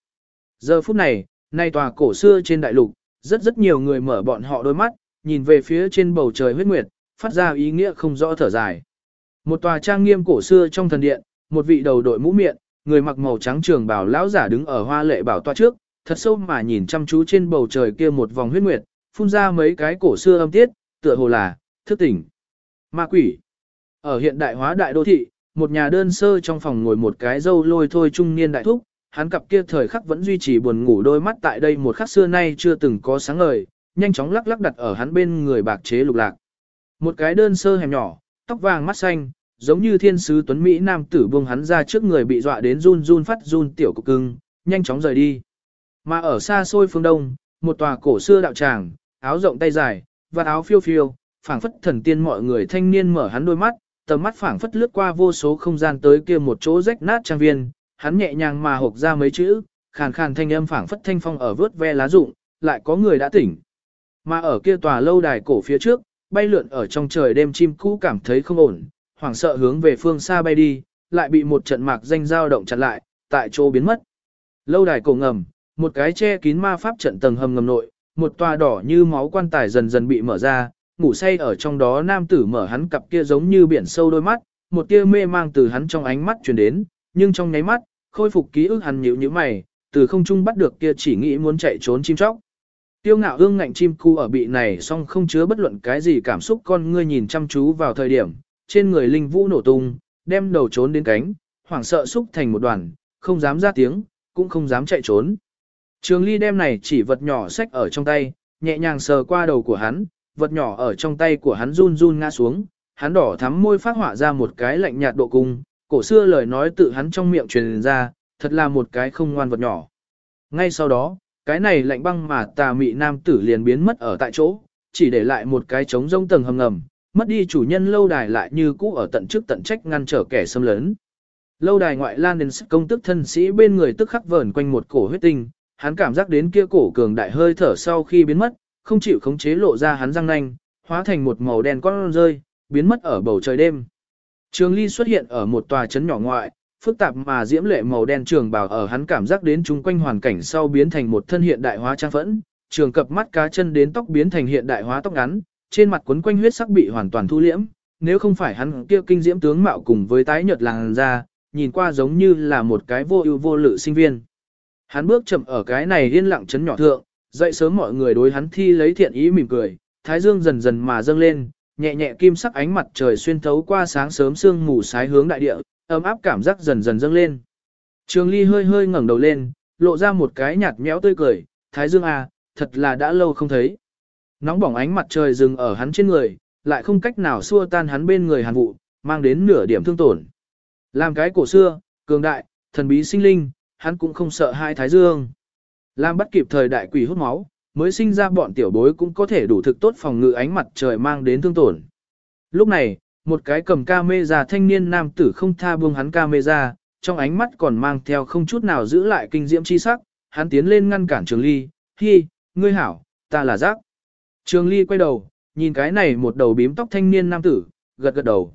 S1: Giờ phút này, nay tòa cổ xưa trên đại lục, rất rất nhiều người mở bọn họ đôi mắt, nhìn về phía trên bầu trời huyết nguyệt, phát ra ý nghĩa không rõ thở dài. Một tòa trang nghiêm cổ xưa trong thần điện, một vị đầu đội mũ miệng, người mặc màu trắng trường bào lão giả đứng ở hoa lệ bảo tọa trước, thật sâu mà nhìn chăm chú trên bầu trời kia một vòng huyết nguyệt, phun ra mấy cái cổ xưa âm tiết, tựa hồ là thức tỉnh. Ma quỷ. Ở hiện đại hóa đại đô thị, một nhà đơn sơ trong phòng ngồi một cái dâu lôi thôi trung niên đại thúc, hắn cặp kia thời khắc vẫn duy trì buồn ngủ đôi mắt tại đây một khắc xưa nay chưa từng có sáng ngời, nhanh chóng lắc lắc đặt ở hắn bên người bạc chế lục lạc. Một cái đơn sơ hẻm nhỏ, tóc vàng mắt xanh, giống như thiên sứ tuấn Mỹ nam tử buông hắn ra trước người bị dọa đến run run phát run tiểu cục cưng, nhanh chóng rời đi. Mà ở xa xôi phương đông, một tòa cổ xưa đạo tràng, áo rộng tay dài, và áo phiêu phiêu, phảng phất thần tiên mọi người thanh niên mở hắn đôi mắt, tầm mắt phảng phất lướt qua vô số không gian tới kia một chỗ rách nát trang viên, hắn nhẹ nhàng mà hộc ra mấy chữ, khàn khàn thanh âm phảng phất thanh phong ở vớt ve lá rụng, lại có người đã tỉnh. Mà ở kia tòa lâu đài cổ phía trước, bay lượn ở trong trời đêm chim cũ cảm thấy không ổn, hoảng sợ hướng về phương xa bay đi, lại bị một trận mạc danh dao động chặn lại, tại chỗ biến mất. Lâu đài cổ ngầm, một cái che kín ma pháp trận tầng hầm ngầm nội, một tòa đỏ như máu quan tài dần dần bị mở ra, ngủ say ở trong đó nam tử mở hắn cặp kia giống như biển sâu đôi mắt, một tia mê mang từ hắn trong ánh mắt truyền đến, nhưng trong nháy mắt, khôi phục ký ức hắn nhíu nhíu mày, từ không trung bắt được kia chỉ nghĩ muốn chạy trốn chim chóc. Tiêu ngạo ương ngạnh chim cu ở bị này song không chứa bất luận cái gì cảm xúc con ngươi nhìn chăm chú vào thời điểm, trên người linh vũ nổ tung, đem đầu trốn đến cánh, hoảng sợ xúc thành một đoàn, không dám ra tiếng, cũng không dám chạy trốn. Trường ly đem này chỉ vật nhỏ sách ở trong tay, nhẹ nhàng sờ qua đầu của hắn, vật nhỏ ở trong tay của hắn run run ngã xuống, hắn đỏ thắm môi phát họa ra một cái lạnh nhạt độ cung, cổ xưa lời nói tự hắn trong miệng truyền ra, thật là một cái không ngoan vật nhỏ. Ngay sau đó, cái này lạnh băng mà tà mị nam tử liền biến mất ở tại chỗ, chỉ để lại một cái trống rông tầng hầm ngầm, mất đi chủ nhân lâu đài lại như cũ ở tận trước tận trách ngăn trở kẻ xâm lấn. Lâu đài ngoại lan đến công tức thân sĩ bên người tức khắc vờn quanh một cổ huyết tinh, hắn cảm giác đến kia cổ cường đại hơi thở sau khi biến mất, không chịu khống chế lộ ra hắn răng nanh, hóa thành một màu đen con rơi, biến mất ở bầu trời đêm. Trường Ly xuất hiện ở một tòa trấn nhỏ ngoại, phức tạp mà diễm lệ màu đen trường bào ở hắn cảm giác đến chúng quanh hoàn cảnh sau biến thành một thân hiện đại hóa trang phẫn, trường cập mắt cá chân đến tóc biến thành hiện đại hóa tóc ngắn, trên mặt quấn quanh huyết sắc bị hoàn toàn thu liễm, nếu không phải hắn kia kinh diễm tướng mạo cùng với tái nhợt làn da, nhìn qua giống như là một cái vô ưu vô lự sinh viên. Hắn bước chậm ở cái này yên lặng chấn nhỏ thượng, dậy sớm mọi người đối hắn thi lấy thiện ý mỉm cười, thái dương dần dần mà dâng lên, nhẹ nhẹ kim sắc ánh mặt trời xuyên thấu qua sáng sớm sương mù sái hướng đại địa, ấm áp cảm giác dần dần dâng lên. Trường Ly hơi hơi ngẩng đầu lên, lộ ra một cái nhạt nhẽo tươi cười, "Thái Dương à, thật là đã lâu không thấy." Nóng bỏng ánh mặt trời dừng ở hắn trên người, lại không cách nào xua tan hắn bên người hàn vụ, mang đến nửa điểm thương tổn. Làm cái cổ xưa, cường đại, thần bí sinh linh, hắn cũng không sợ hai Thái Dương. Làm bắt kịp thời đại quỷ hút máu, mới sinh ra bọn tiểu bối cũng có thể đủ thực tốt phòng ngự ánh mặt trời mang đến thương tổn. Lúc này, một cái cầm camera thanh niên nam tử không tha buông hắn camera, trong ánh mắt còn mang theo không chút nào giữ lại kinh diễm chi sắc, hắn tiến lên ngăn cản Trường Ly, "Hi, ngươi hảo, ta là Giác." Trường Ly quay đầu, nhìn cái này một đầu bím tóc thanh niên nam tử, gật gật đầu.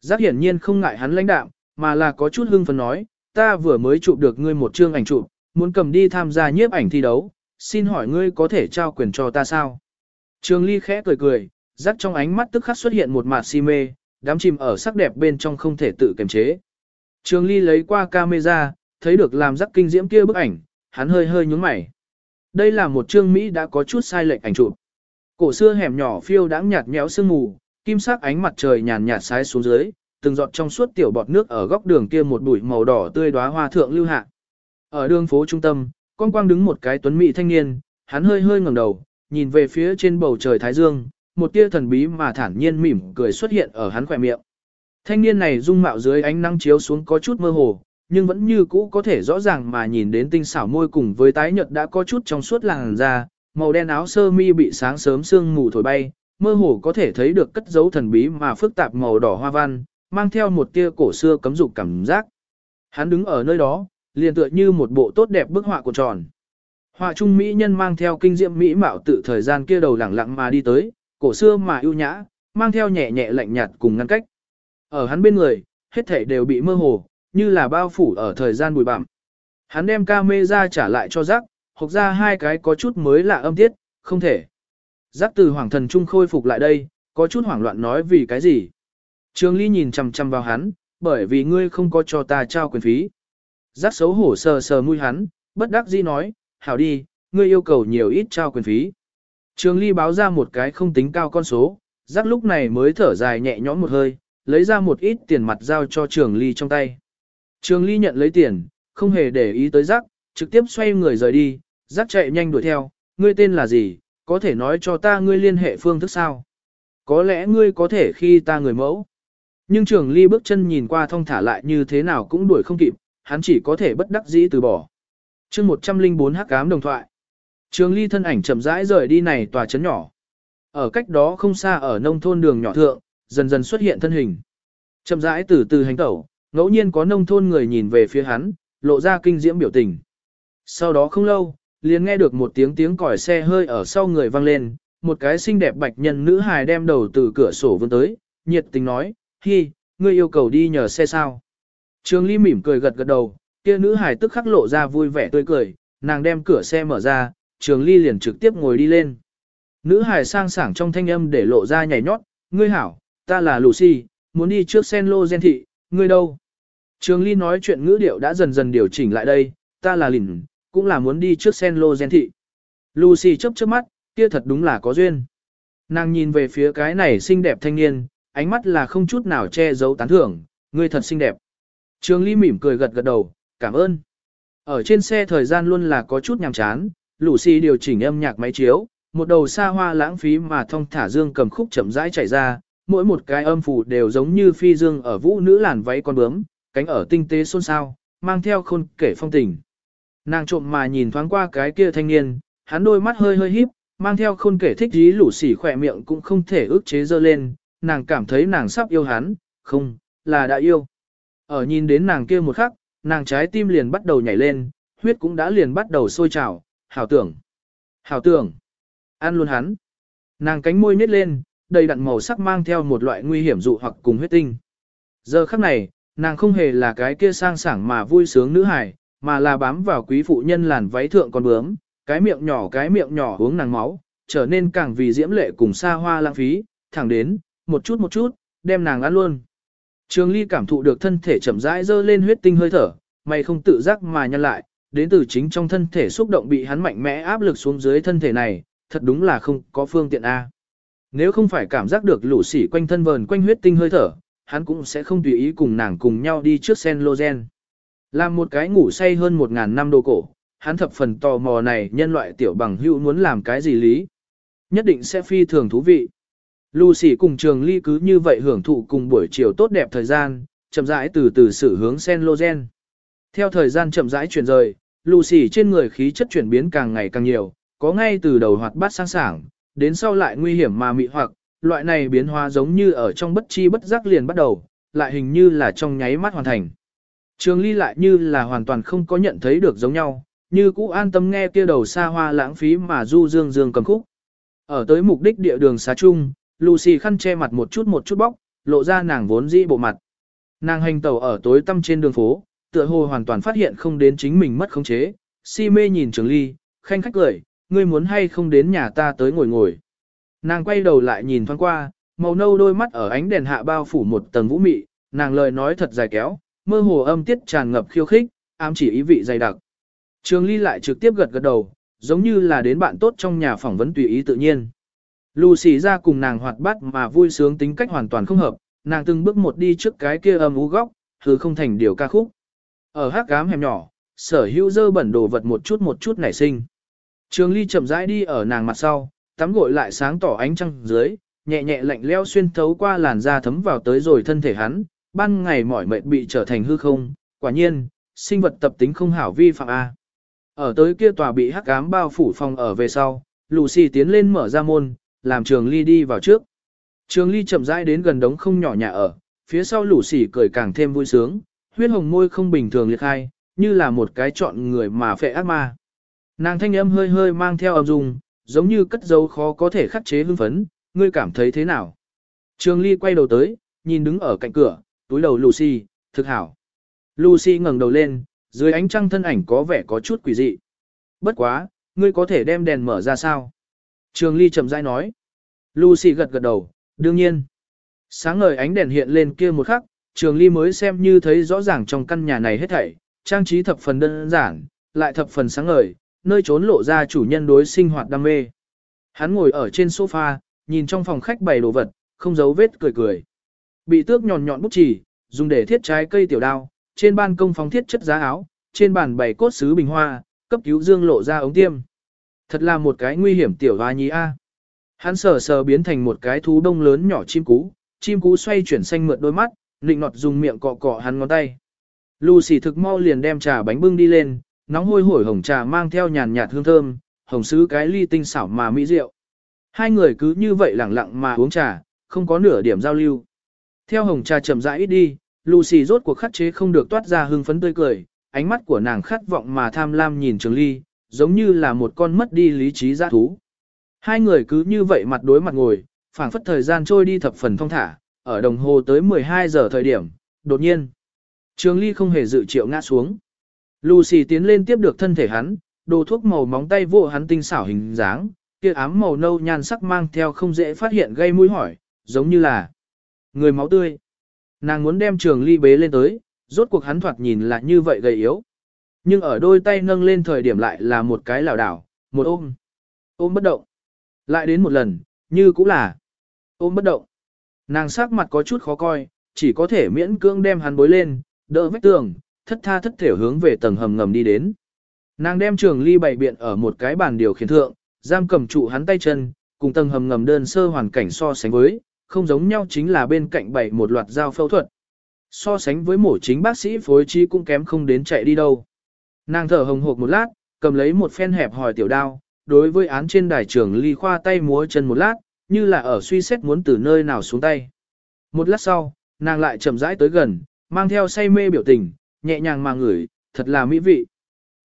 S1: Giác hiển nhiên không ngại hắn lãnh đạm, mà là có chút hưng phấn nói, "Ta vừa mới chụp được ngươi một chương ảnh chụp, muốn cầm đi tham gia nhiếp ảnh thi đấu, xin hỏi ngươi có thể trao quyền cho ta sao?" Trường Ly khẽ cười cười, rắc trong ánh mắt tức khắc xuất hiện một mạt si mê, đám chìm ở sắc đẹp bên trong không thể tự kiềm chế. Trường Ly lấy qua camera, thấy được làm rắc kinh diễm kia bức ảnh, hắn hơi hơi nhướng mày. Đây là một chương Mỹ đã có chút sai lệch ảnh chụp. Cổ xưa hẻm nhỏ phiêu đãng nhạt nhẽo sương mù, kim sắc ánh mặt trời nhàn nhạt sái xuống dưới, từng giọt trong suốt tiểu bọt nước ở góc đường kia một bụi màu đỏ tươi đóa hoa thượng lưu hạ. Ở đường phố trung tâm, con quang đứng một cái tuấn mỹ thanh niên, hắn hơi hơi ngẩng đầu, nhìn về phía trên bầu trời thái dương, một tia thần bí mà thản nhiên mỉm cười xuất hiện ở hắn khỏe miệng. Thanh niên này dung mạo dưới ánh nắng chiếu xuống có chút mơ hồ, nhưng vẫn như cũ có thể rõ ràng mà nhìn đến tinh xảo môi cùng với tái nhợt đã có chút trong suốt làn da, màu đen áo sơ mi bị sáng sớm sương mù thổi bay, mơ hồ có thể thấy được cất dấu thần bí mà phức tạp màu đỏ hoa văn, mang theo một tia cổ xưa cấm dục cảm giác. Hắn đứng ở nơi đó, liền tựa như một bộ tốt đẹp bức họa của tròn. Họa trung mỹ nhân mang theo kinh diệm mỹ mạo tự thời gian kia đầu lẳng lặng mà đi tới, cổ xưa mà ưu nhã, mang theo nhẹ nhẹ lạnh nhạt cùng ngăn cách. Ở hắn bên người, hết thảy đều bị mơ hồ, như là bao phủ ở thời gian bụi bặm. Hắn đem ca mê ra trả lại cho giác, hộc ra hai cái có chút mới lạ âm tiết, không thể. Giác từ hoàng thần trung khôi phục lại đây, có chút hoảng loạn nói vì cái gì. Trường Ly nhìn chằm chằm vào hắn, bởi vì ngươi không có cho ta trao quyền phí. Giác xấu hổ sờ sờ mũi hắn, bất đắc dĩ nói, hảo đi, ngươi yêu cầu nhiều ít trao quyền phí. Trường Ly báo ra một cái không tính cao con số, giác lúc này mới thở dài nhẹ nhõm một hơi, lấy ra một ít tiền mặt giao cho Trường Ly trong tay. Trường Ly nhận lấy tiền, không hề để ý tới giác, trực tiếp xoay người rời đi, giác chạy nhanh đuổi theo, ngươi tên là gì, có thể nói cho ta ngươi liên hệ phương thức sao? Có lẽ ngươi có thể khi ta người mẫu. Nhưng Trường Ly bước chân nhìn qua thong thả lại như thế nào cũng đuổi không kịp, hắn chỉ có thể bất đắc dĩ từ bỏ. Chương 104 Hắc ám đồng thoại. Trường ly thân ảnh chậm rãi rời đi này tòa trấn nhỏ. Ở cách đó không xa ở nông thôn đường nhỏ thượng, dần dần xuất hiện thân hình. Chậm rãi từ từ hành tẩu, ngẫu nhiên có nông thôn người nhìn về phía hắn, lộ ra kinh diễm biểu tình. Sau đó không lâu, liền nghe được một tiếng tiếng còi xe hơi ở sau người vang lên, một cái xinh đẹp bạch nhân nữ hài đem đầu từ cửa sổ vươn tới, nhiệt tình nói, hi, ngươi yêu cầu đi nhờ xe sao. Trường Ly mỉm cười gật gật đầu, kia nữ hài tức khắc lộ ra vui vẻ tươi cười, nàng đem cửa xe mở ra, Trường Ly liền trực tiếp ngồi đi lên. Nữ hài sang sảng trong thanh âm để lộ ra nhảy nhót, ngươi hảo, ta là Lucy, muốn đi trước sen lô gen thị, ngươi đâu? Trường Ly nói chuyện ngữ điệu đã dần dần điều chỉnh lại đây, ta là Lìn, cũng là muốn đi trước sen lô gen thị. Lucy chớp chớp mắt, kia thật đúng là có duyên. Nàng nhìn về phía cái này xinh đẹp thanh niên, ánh mắt là không chút nào che giấu tán thưởng, ngươi thật xinh đẹp. Trường Ly mỉm cười gật gật đầu, cảm ơn. Ở trên xe thời gian luôn là có chút nhàm chán, Lucy điều chỉnh âm nhạc máy chiếu, một đầu xa hoa lãng phí mà thong thả dương cầm khúc chậm rãi chảy ra, mỗi một cái âm phủ đều giống như phi dương ở vũ nữ làn váy con bướm, cánh ở tinh tế xôn xao, mang theo khôn kể phong tình. Nàng trộm mà nhìn thoáng qua cái kia thanh niên, hắn đôi mắt hơi hơi híp, mang theo khôn kể thích dí lũ xỉ khỏe miệng cũng không thể ức chế dơ lên, nàng cảm thấy nàng sắp yêu hắn, không, là đã yêu. Ở nhìn đến nàng kia một khắc, nàng trái tim liền bắt đầu nhảy lên, huyết cũng đã liền bắt đầu sôi trào, hảo tưởng. Hảo tưởng. Ăn luôn hắn. Nàng cánh môi nhếch lên, đầy đặn màu sắc mang theo một loại nguy hiểm dụ hoặc cùng huyết tinh. Giờ khắc này, nàng không hề là cái kia sang sảng mà vui sướng nữ hài, mà là bám vào quý phụ nhân làn váy thượng con bướm, cái miệng nhỏ cái miệng nhỏ uống nàng máu, trở nên càng vì diễm lệ cùng xa hoa lãng phí, thẳng đến, một chút một chút, đem nàng ăn luôn. Trường Ly cảm thụ được thân thể chậm rãi dơ lên huyết tinh hơi thở, mày không tự giác mà nhăn lại, đến từ chính trong thân thể xúc động bị hắn mạnh mẽ áp lực xuống dưới thân thể này, thật đúng là không có phương tiện A. Nếu không phải cảm giác được lũ sỉ quanh thân vờn quanh huyết tinh hơi thở, hắn cũng sẽ không tùy ý cùng nàng cùng nhau đi trước sen lô gen. Làm một cái ngủ say hơn một ngàn năm đồ cổ, hắn thập phần tò mò này nhân loại tiểu bằng hữu muốn làm cái gì lý. Nhất định sẽ phi thường thú vị. Lucy cùng trường ly cứ như vậy hưởng thụ cùng buổi chiều tốt đẹp thời gian, chậm rãi từ từ xử hướng sen lô gen. Theo thời gian chậm rãi chuyển rời, Lucy trên người khí chất chuyển biến càng ngày càng nhiều, có ngay từ đầu hoạt bát sang sảng, đến sau lại nguy hiểm mà mị hoặc, loại này biến hóa giống như ở trong bất chi bất giác liền bắt đầu, lại hình như là trong nháy mắt hoàn thành. Trường ly lại như là hoàn toàn không có nhận thấy được giống nhau, như cũ an tâm nghe kia đầu xa hoa lãng phí mà du dương dương cầm khúc. Ở tới mục đích địa đường xá chung, Lucy khăn che mặt một chút một chút bóc, lộ ra nàng vốn dĩ bộ mặt. Nàng hành tàu ở tối tăm trên đường phố, tựa hồ hoàn toàn phát hiện không đến chính mình mất khống chế, si mê nhìn trường ly, khanh khách cười, ngươi muốn hay không đến nhà ta tới ngồi ngồi. Nàng quay đầu lại nhìn thoáng qua, màu nâu đôi mắt ở ánh đèn hạ bao phủ một tầng vũ mị, nàng lời nói thật dài kéo, mơ hồ âm tiết tràn ngập khiêu khích, ám chỉ ý vị dày đặc. Trường Ly lại trực tiếp gật gật đầu, giống như là đến bạn tốt trong nhà phỏng vấn tùy ý tự nhiên. Lucy ra cùng nàng hoạt bát mà vui sướng tính cách hoàn toàn không hợp, nàng từng bước một đi trước cái kia âm u góc, thứ không thành điều ca khúc. Ở hát cám hẻm nhỏ, sở hữu dơ bẩn đồ vật một chút một chút nảy sinh. Trường Ly chậm rãi đi ở nàng mặt sau, tắm gội lại sáng tỏ ánh trăng dưới, nhẹ nhẹ lạnh leo xuyên thấu qua làn da thấm vào tới rồi thân thể hắn, ban ngày mỏi mệt bị trở thành hư không, quả nhiên, sinh vật tập tính không hảo vi phạm A. Ở tới kia tòa bị hắc ám bao phủ phòng ở về sau, Lucy tiến lên mở ra môn, làm trường ly đi vào trước. Trường ly chậm rãi đến gần đống không nhỏ nhà ở, phía sau Lucy cười càng thêm vui sướng, huyết hồng môi không bình thường liệt khai, như là một cái chọn người mà phệ ác ma. Nàng thanh âm hơi hơi mang theo âm dung, giống như cất dấu khó có thể khắc chế hưng phấn, ngươi cảm thấy thế nào? Trường Ly quay đầu tới, nhìn đứng ở cạnh cửa, túi đầu Lucy, thực hảo. Lucy ngẩng đầu lên, dưới ánh trăng thân ảnh có vẻ có chút quỷ dị. Bất quá, ngươi có thể đem đèn mở ra sao? Trường Ly chậm rãi nói. Lucy gật gật đầu, đương nhiên. Sáng ngời ánh đèn hiện lên kia một khắc, Trường Ly mới xem như thấy rõ ràng trong căn nhà này hết thảy, trang trí thập phần đơn giản, lại thập phần sáng ngời, nơi trốn lộ ra chủ nhân đối sinh hoạt đam mê. Hắn ngồi ở trên sofa, nhìn trong phòng khách bày đồ vật, không giấu vết cười cười. Bị tước nhọn nhọn bút chỉ, dùng để thiết trái cây tiểu đao, trên ban công phóng thiết chất giá áo, trên bàn bày cốt sứ bình hoa, cấp cứu dương lộ ra ống tiêm. Thật là một cái nguy hiểm tiểu hoa nhí a. Hắn sờ sờ biến thành một cái thú đông lớn nhỏ chim cú, chim cú xoay chuyển xanh mượt đôi mắt, nịnh nọt dùng miệng cọ cọ hắn ngón tay. Lucy thực mau liền đem trà bánh bưng đi lên, nóng hôi hổi hồng trà mang theo nhàn nhạt hương thơm, hồng sứ cái ly tinh xảo mà mỹ rượu. Hai người cứ như vậy lẳng lặng mà uống trà, không có nửa điểm giao lưu. Theo hồng trà chậm rãi ít đi, Lucy rốt cuộc khắc chế không được toát ra hương phấn tươi cười, ánh mắt của nàng khát vọng mà tham lam nhìn Trường Ly, giống như là một con mất đi lý trí dã thú. Hai người cứ như vậy mặt đối mặt ngồi, phảng phất thời gian trôi đi thập phần thong thả, ở đồng hồ tới 12 giờ thời điểm, đột nhiên, Trường Ly không hề dự triệu ngã xuống. Lucy tiến lên tiếp được thân thể hắn, đồ thuốc màu móng tay vô hắn tinh xảo hình dáng, kia ám màu nâu nhan sắc mang theo không dễ phát hiện gây mũi hỏi, giống như là người máu tươi. Nàng muốn đem trường ly bế lên tới, rốt cuộc hắn thoạt nhìn là như vậy gầy yếu. Nhưng ở đôi tay nâng lên thời điểm lại là một cái lảo đảo, một ôm. Ôm bất động. Lại đến một lần, như cũng là ôm bất động. Nàng sắc mặt có chút khó coi, chỉ có thể miễn cưỡng đem hắn bối lên, đỡ vách tường, thất tha thất thể hướng về tầng hầm ngầm đi đến. Nàng đem trường ly bày biện ở một cái bàn điều khiển thượng, giam cầm trụ hắn tay chân, cùng tầng hầm ngầm đơn sơ hoàn cảnh so sánh với, không giống nhau chính là bên cạnh bảy một loạt dao phẫu thuật. So sánh với mổ chính bác sĩ phối trí cũng kém không đến chạy đi đâu. Nàng thở hồng hộc một lát, cầm lấy một phen hẹp hỏi tiểu đao, đối với án trên đài trưởng ly khoa tay múa chân một lát, như là ở suy xét muốn từ nơi nào xuống tay. Một lát sau, nàng lại chậm rãi tới gần, mang theo say mê biểu tình, nhẹ nhàng mà ngửi, thật là mỹ vị.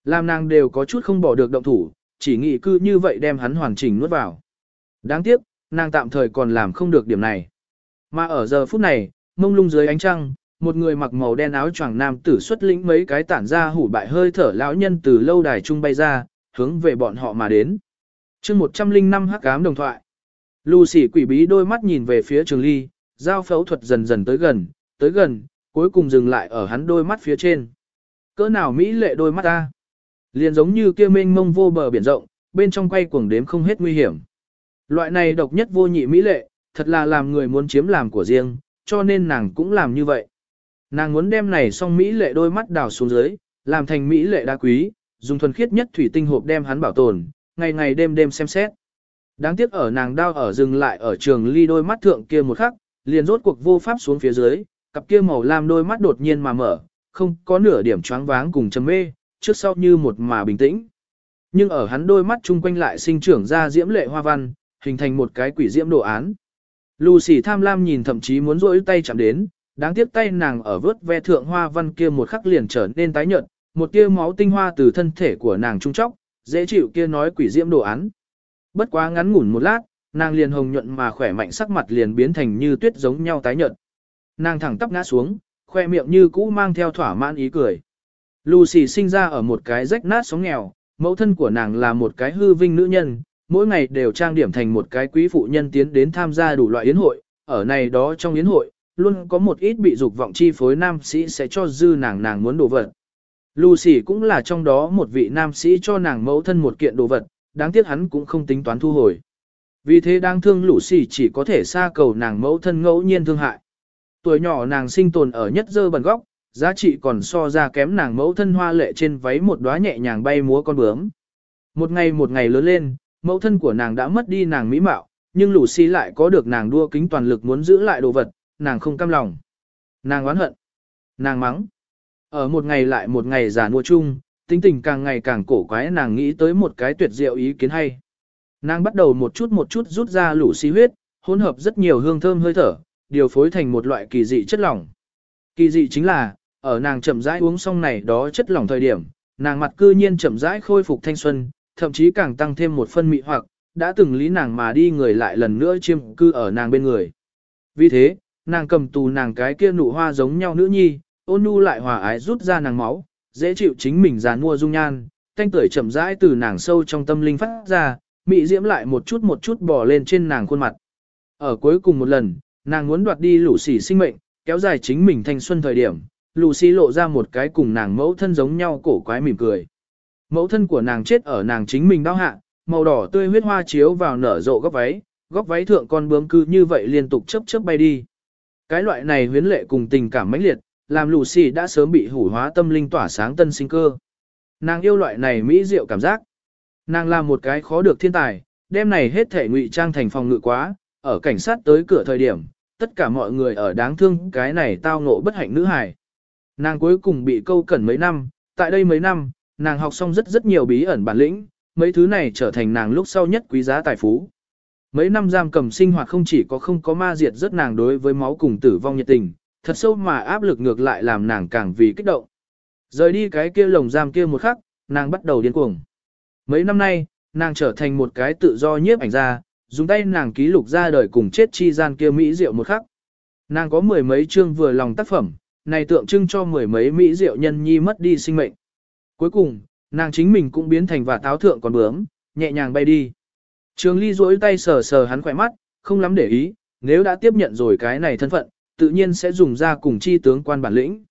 S1: Làm nàng đều có chút không bỏ được động thủ, chỉ nghĩ cư như vậy đem hắn hoàn chỉnh nuốt vào. Đáng tiếc, nàng tạm thời còn làm không được điểm này. Mà ở giờ phút này, mông lung dưới ánh trăng, một người mặc màu đen áo choàng nam tử xuất lĩnh mấy cái tản ra hủ bại hơi thở lão nhân từ lâu đài trung bay ra, hướng về bọn họ mà đến. chương 105 hắc ám đồng thoại. Lucy quỷ bí đôi mắt nhìn về phía trường ly, giao phẫu thuật dần dần tới gần, tới gần, cuối cùng dừng lại ở hắn đôi mắt phía trên. Cỡ nào Mỹ lệ đôi mắt ta? Liền giống như kia mênh mông vô bờ biển rộng, bên trong quay cuồng đếm không hết nguy hiểm. Loại này độc nhất vô nhị Mỹ lệ, thật là làm người muốn chiếm làm của riêng, cho nên nàng cũng làm như vậy. Nàng muốn đem này xong Mỹ lệ đôi mắt đào xuống dưới, làm thành Mỹ lệ đa quý, dùng thuần khiết nhất thủy tinh hộp đem hắn bảo tồn, ngày ngày đêm đêm xem xét. Đáng tiếc ở nàng đau ở dừng lại ở trường ly đôi mắt thượng kia một khắc, liền rốt cuộc vô pháp xuống phía dưới, cặp kia màu lam đôi mắt đột nhiên mà mở, không có nửa điểm choáng váng cùng trầm mê, trước sau như một mà bình tĩnh. Nhưng ở hắn đôi mắt chung quanh lại sinh trưởng ra diễm lệ hoa văn, hình thành một cái quỷ diễm đồ án. Lucy tham lam nhìn thậm chí muốn rỗi tay chạm đến, đáng tiếc tay nàng ở vớt ve thượng hoa văn kia một khắc liền trở nên tái nhợt, một tia máu tinh hoa từ thân thể của nàng trung chóc, dễ chịu kia nói quỷ diễm đồ án. Bất quá ngắn ngủn một lát, nàng liền hồng nhuận mà khỏe mạnh sắc mặt liền biến thành như tuyết giống nhau tái nhợt. Nàng thẳng tắp ngã xuống, khoe miệng như cũ mang theo thỏa mãn ý cười. Lucy sinh ra ở một cái rách nát sống nghèo, mẫu thân của nàng là một cái hư vinh nữ nhân, mỗi ngày đều trang điểm thành một cái quý phụ nhân tiến đến tham gia đủ loại yến hội, ở này đó trong yến hội, luôn có một ít bị dục vọng chi phối nam sĩ sẽ cho dư nàng nàng muốn đồ vật. Lucy cũng là trong đó một vị nam sĩ cho nàng mẫu thân một kiện đồ vật, đáng tiếc hắn cũng không tính toán thu hồi. Vì thế đang thương Lucy chỉ có thể xa cầu nàng mẫu thân ngẫu nhiên thương hại. Tuổi nhỏ nàng sinh tồn ở nhất dơ bẩn góc, giá trị còn so ra kém nàng mẫu thân hoa lệ trên váy một đóa nhẹ nhàng bay múa con bướm. Một ngày một ngày lớn lên, mẫu thân của nàng đã mất đi nàng mỹ mạo, nhưng Lucy lại có được nàng đua kính toàn lực muốn giữ lại đồ vật, nàng không cam lòng. Nàng oán hận. Nàng mắng. Ở một ngày lại một ngày già nua chung, tính tình càng ngày càng cổ quái nàng nghĩ tới một cái tuyệt diệu ý kiến hay. Nàng bắt đầu một chút một chút rút ra lũ xí huyết, hỗn hợp rất nhiều hương thơm hơi thở, điều phối thành một loại kỳ dị chất lỏng. Kỳ dị chính là, ở nàng chậm rãi uống xong này đó chất lỏng thời điểm, nàng mặt cư nhiên chậm rãi khôi phục thanh xuân, thậm chí càng tăng thêm một phân mị hoặc, đã từng lý nàng mà đi người lại lần nữa chiêm cư ở nàng bên người. Vì thế, nàng cầm tù nàng cái kia nụ hoa giống nhau nữ nhi, ôn nhu lại hòa ái rút ra nàng máu, dễ chịu chính mình dàn mua dung nhan, thanh tuổi chậm rãi từ nàng sâu trong tâm linh phát ra, mị diễm lại một chút một chút bò lên trên nàng khuôn mặt. Ở cuối cùng một lần, nàng muốn đoạt đi lũ xỉ sinh mệnh, kéo dài chính mình thanh xuân thời điểm, Lucy xỉ lộ ra một cái cùng nàng mẫu thân giống nhau cổ quái mỉm cười. Mẫu thân của nàng chết ở nàng chính mình đau hạ, màu đỏ tươi huyết hoa chiếu vào nở rộ góc váy, góc váy thượng con bướm cư như vậy liên tục chớp chớp bay đi. Cái loại này huyến lệ cùng tình cảm mãnh liệt, làm Lucy đã sớm bị hủ hóa tâm linh tỏa sáng tân sinh cơ. Nàng yêu loại này mỹ diệu cảm giác. Nàng là một cái khó được thiên tài, đêm này hết thể ngụy trang thành phòng ngự quá, ở cảnh sát tới cửa thời điểm, tất cả mọi người ở đáng thương cái này tao ngộ bất hạnh nữ hài. Nàng cuối cùng bị câu cẩn mấy năm, tại đây mấy năm, nàng học xong rất rất nhiều bí ẩn bản lĩnh, mấy thứ này trở thành nàng lúc sau nhất quý giá tài phú. Mấy năm giam cầm sinh hoạt không chỉ có không có ma diệt rất nàng đối với máu cùng tử vong nhiệt tình, thật sâu mà áp lực ngược lại làm nàng càng vì kích động. Rời đi cái kia lồng giam kia một khắc, nàng bắt đầu điên cuồng. Mấy năm nay, nàng trở thành một cái tự do nhiếp ảnh ra, dùng tay nàng ký lục ra đời cùng chết chi gian kia mỹ diệu một khắc. Nàng có mười mấy chương vừa lòng tác phẩm, này tượng trưng cho mười mấy mỹ diệu nhân nhi mất đi sinh mệnh. Cuối cùng, nàng chính mình cũng biến thành và táo thượng còn bướm, nhẹ nhàng bay đi. Trường ly duỗi tay sờ sờ hắn khỏe mắt, không lắm để ý, nếu đã tiếp nhận rồi cái này thân phận, tự nhiên sẽ dùng ra cùng chi tướng quan bản lĩnh.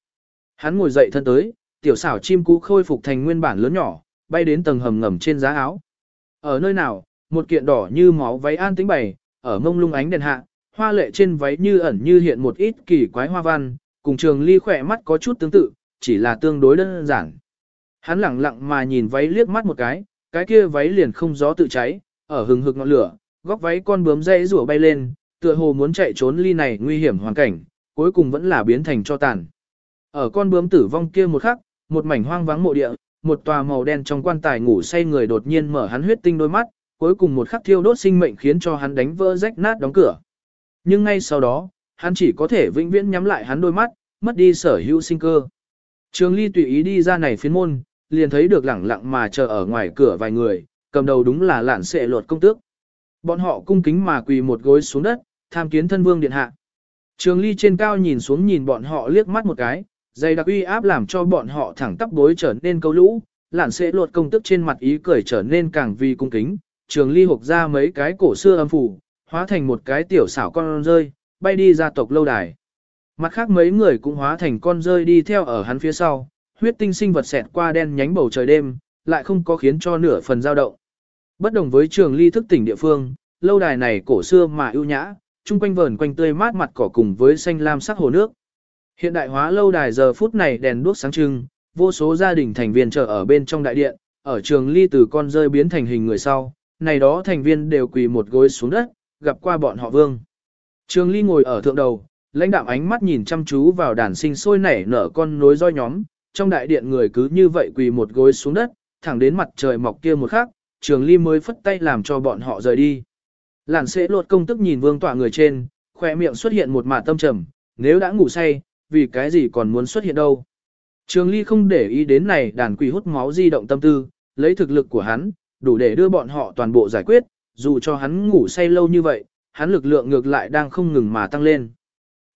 S1: Hắn ngồi dậy thân tới, tiểu xảo chim cú khôi phục thành nguyên bản lớn nhỏ, bay đến tầng hầm ngầm trên giá áo. Ở nơi nào, một kiện đỏ như máu váy an tĩnh bày, ở mông lung ánh đèn hạ, hoa lệ trên váy như ẩn như hiện một ít kỳ quái hoa văn, cùng trường ly khỏe mắt có chút tương tự, chỉ là tương đối đơn giản. Hắn lặng lặng mà nhìn váy liếc mắt một cái, cái kia váy liền không gió tự cháy, ở hừng hực ngọn lửa, góc váy con bướm dây rủa bay lên, tựa hồ muốn chạy trốn ly này nguy hiểm hoàn cảnh, cuối cùng vẫn là biến thành cho tàn. Ở con bướm tử vong kia một khắc, một mảnh hoang vắng mộ địa, một tòa màu đen trong quan tài ngủ say người đột nhiên mở hắn huyết tinh đôi mắt, cuối cùng một khắc thiêu đốt sinh mệnh khiến cho hắn đánh vỡ rách nát đóng cửa. Nhưng ngay sau đó, hắn chỉ có thể vĩnh viễn nhắm lại hắn đôi mắt, mất đi sở hữu sinh cơ. Trường Ly tùy ý đi ra này phiến môn, liền thấy được lẳng lặng mà chờ ở ngoài cửa vài người, cầm đầu đúng là lạn sệ luật công tước. Bọn họ cung kính mà quỳ một gối xuống đất, tham kiến thân vương điện hạ. Trường Ly trên cao nhìn xuống nhìn bọn họ liếc mắt một cái, dây đặc uy áp làm cho bọn họ thẳng tắp bối trở nên câu lũ, lạn sệ luật công tước trên mặt ý cười trở nên càng vì cung kính. Trường Ly hộp ra mấy cái cổ xưa âm phủ, hóa thành một cái tiểu xảo con rơi, bay đi ra tộc lâu đài. Mặt khác mấy người cũng hóa thành con rơi đi theo ở hắn phía sau, huyết tinh sinh vật xẹt qua đen nhánh bầu trời đêm, lại không có khiến cho nửa phần dao động. Bất đồng với trường ly thức tỉnh địa phương, lâu đài này cổ xưa mà ưu nhã, chung quanh vờn quanh tươi mát mặt cỏ cùng với xanh lam sắc hồ nước. Hiện đại hóa lâu đài giờ phút này đèn đuốc sáng trưng, vô số gia đình thành viên chờ ở bên trong đại điện, ở trường ly từ con rơi biến thành hình người sau, này đó thành viên đều quỳ một gối xuống đất, gặp qua bọn họ vương. Trường ly ngồi ở thượng đầu, lãnh đạm ánh mắt nhìn chăm chú vào đàn sinh sôi nảy nở con nối roi nhóm, trong đại điện người cứ như vậy quỳ một gối xuống đất, thẳng đến mặt trời mọc kia một khắc, trường ly mới phất tay làm cho bọn họ rời đi. Lản sẽ lột công tức nhìn vương tọa người trên, khỏe miệng xuất hiện một mạt tâm trầm, nếu đã ngủ say, vì cái gì còn muốn xuất hiện đâu. Trường ly không để ý đến này đàn quỷ hút máu di động tâm tư, lấy thực lực của hắn, đủ để đưa bọn họ toàn bộ giải quyết, dù cho hắn ngủ say lâu như vậy, hắn lực lượng ngược lại đang không ngừng mà tăng lên.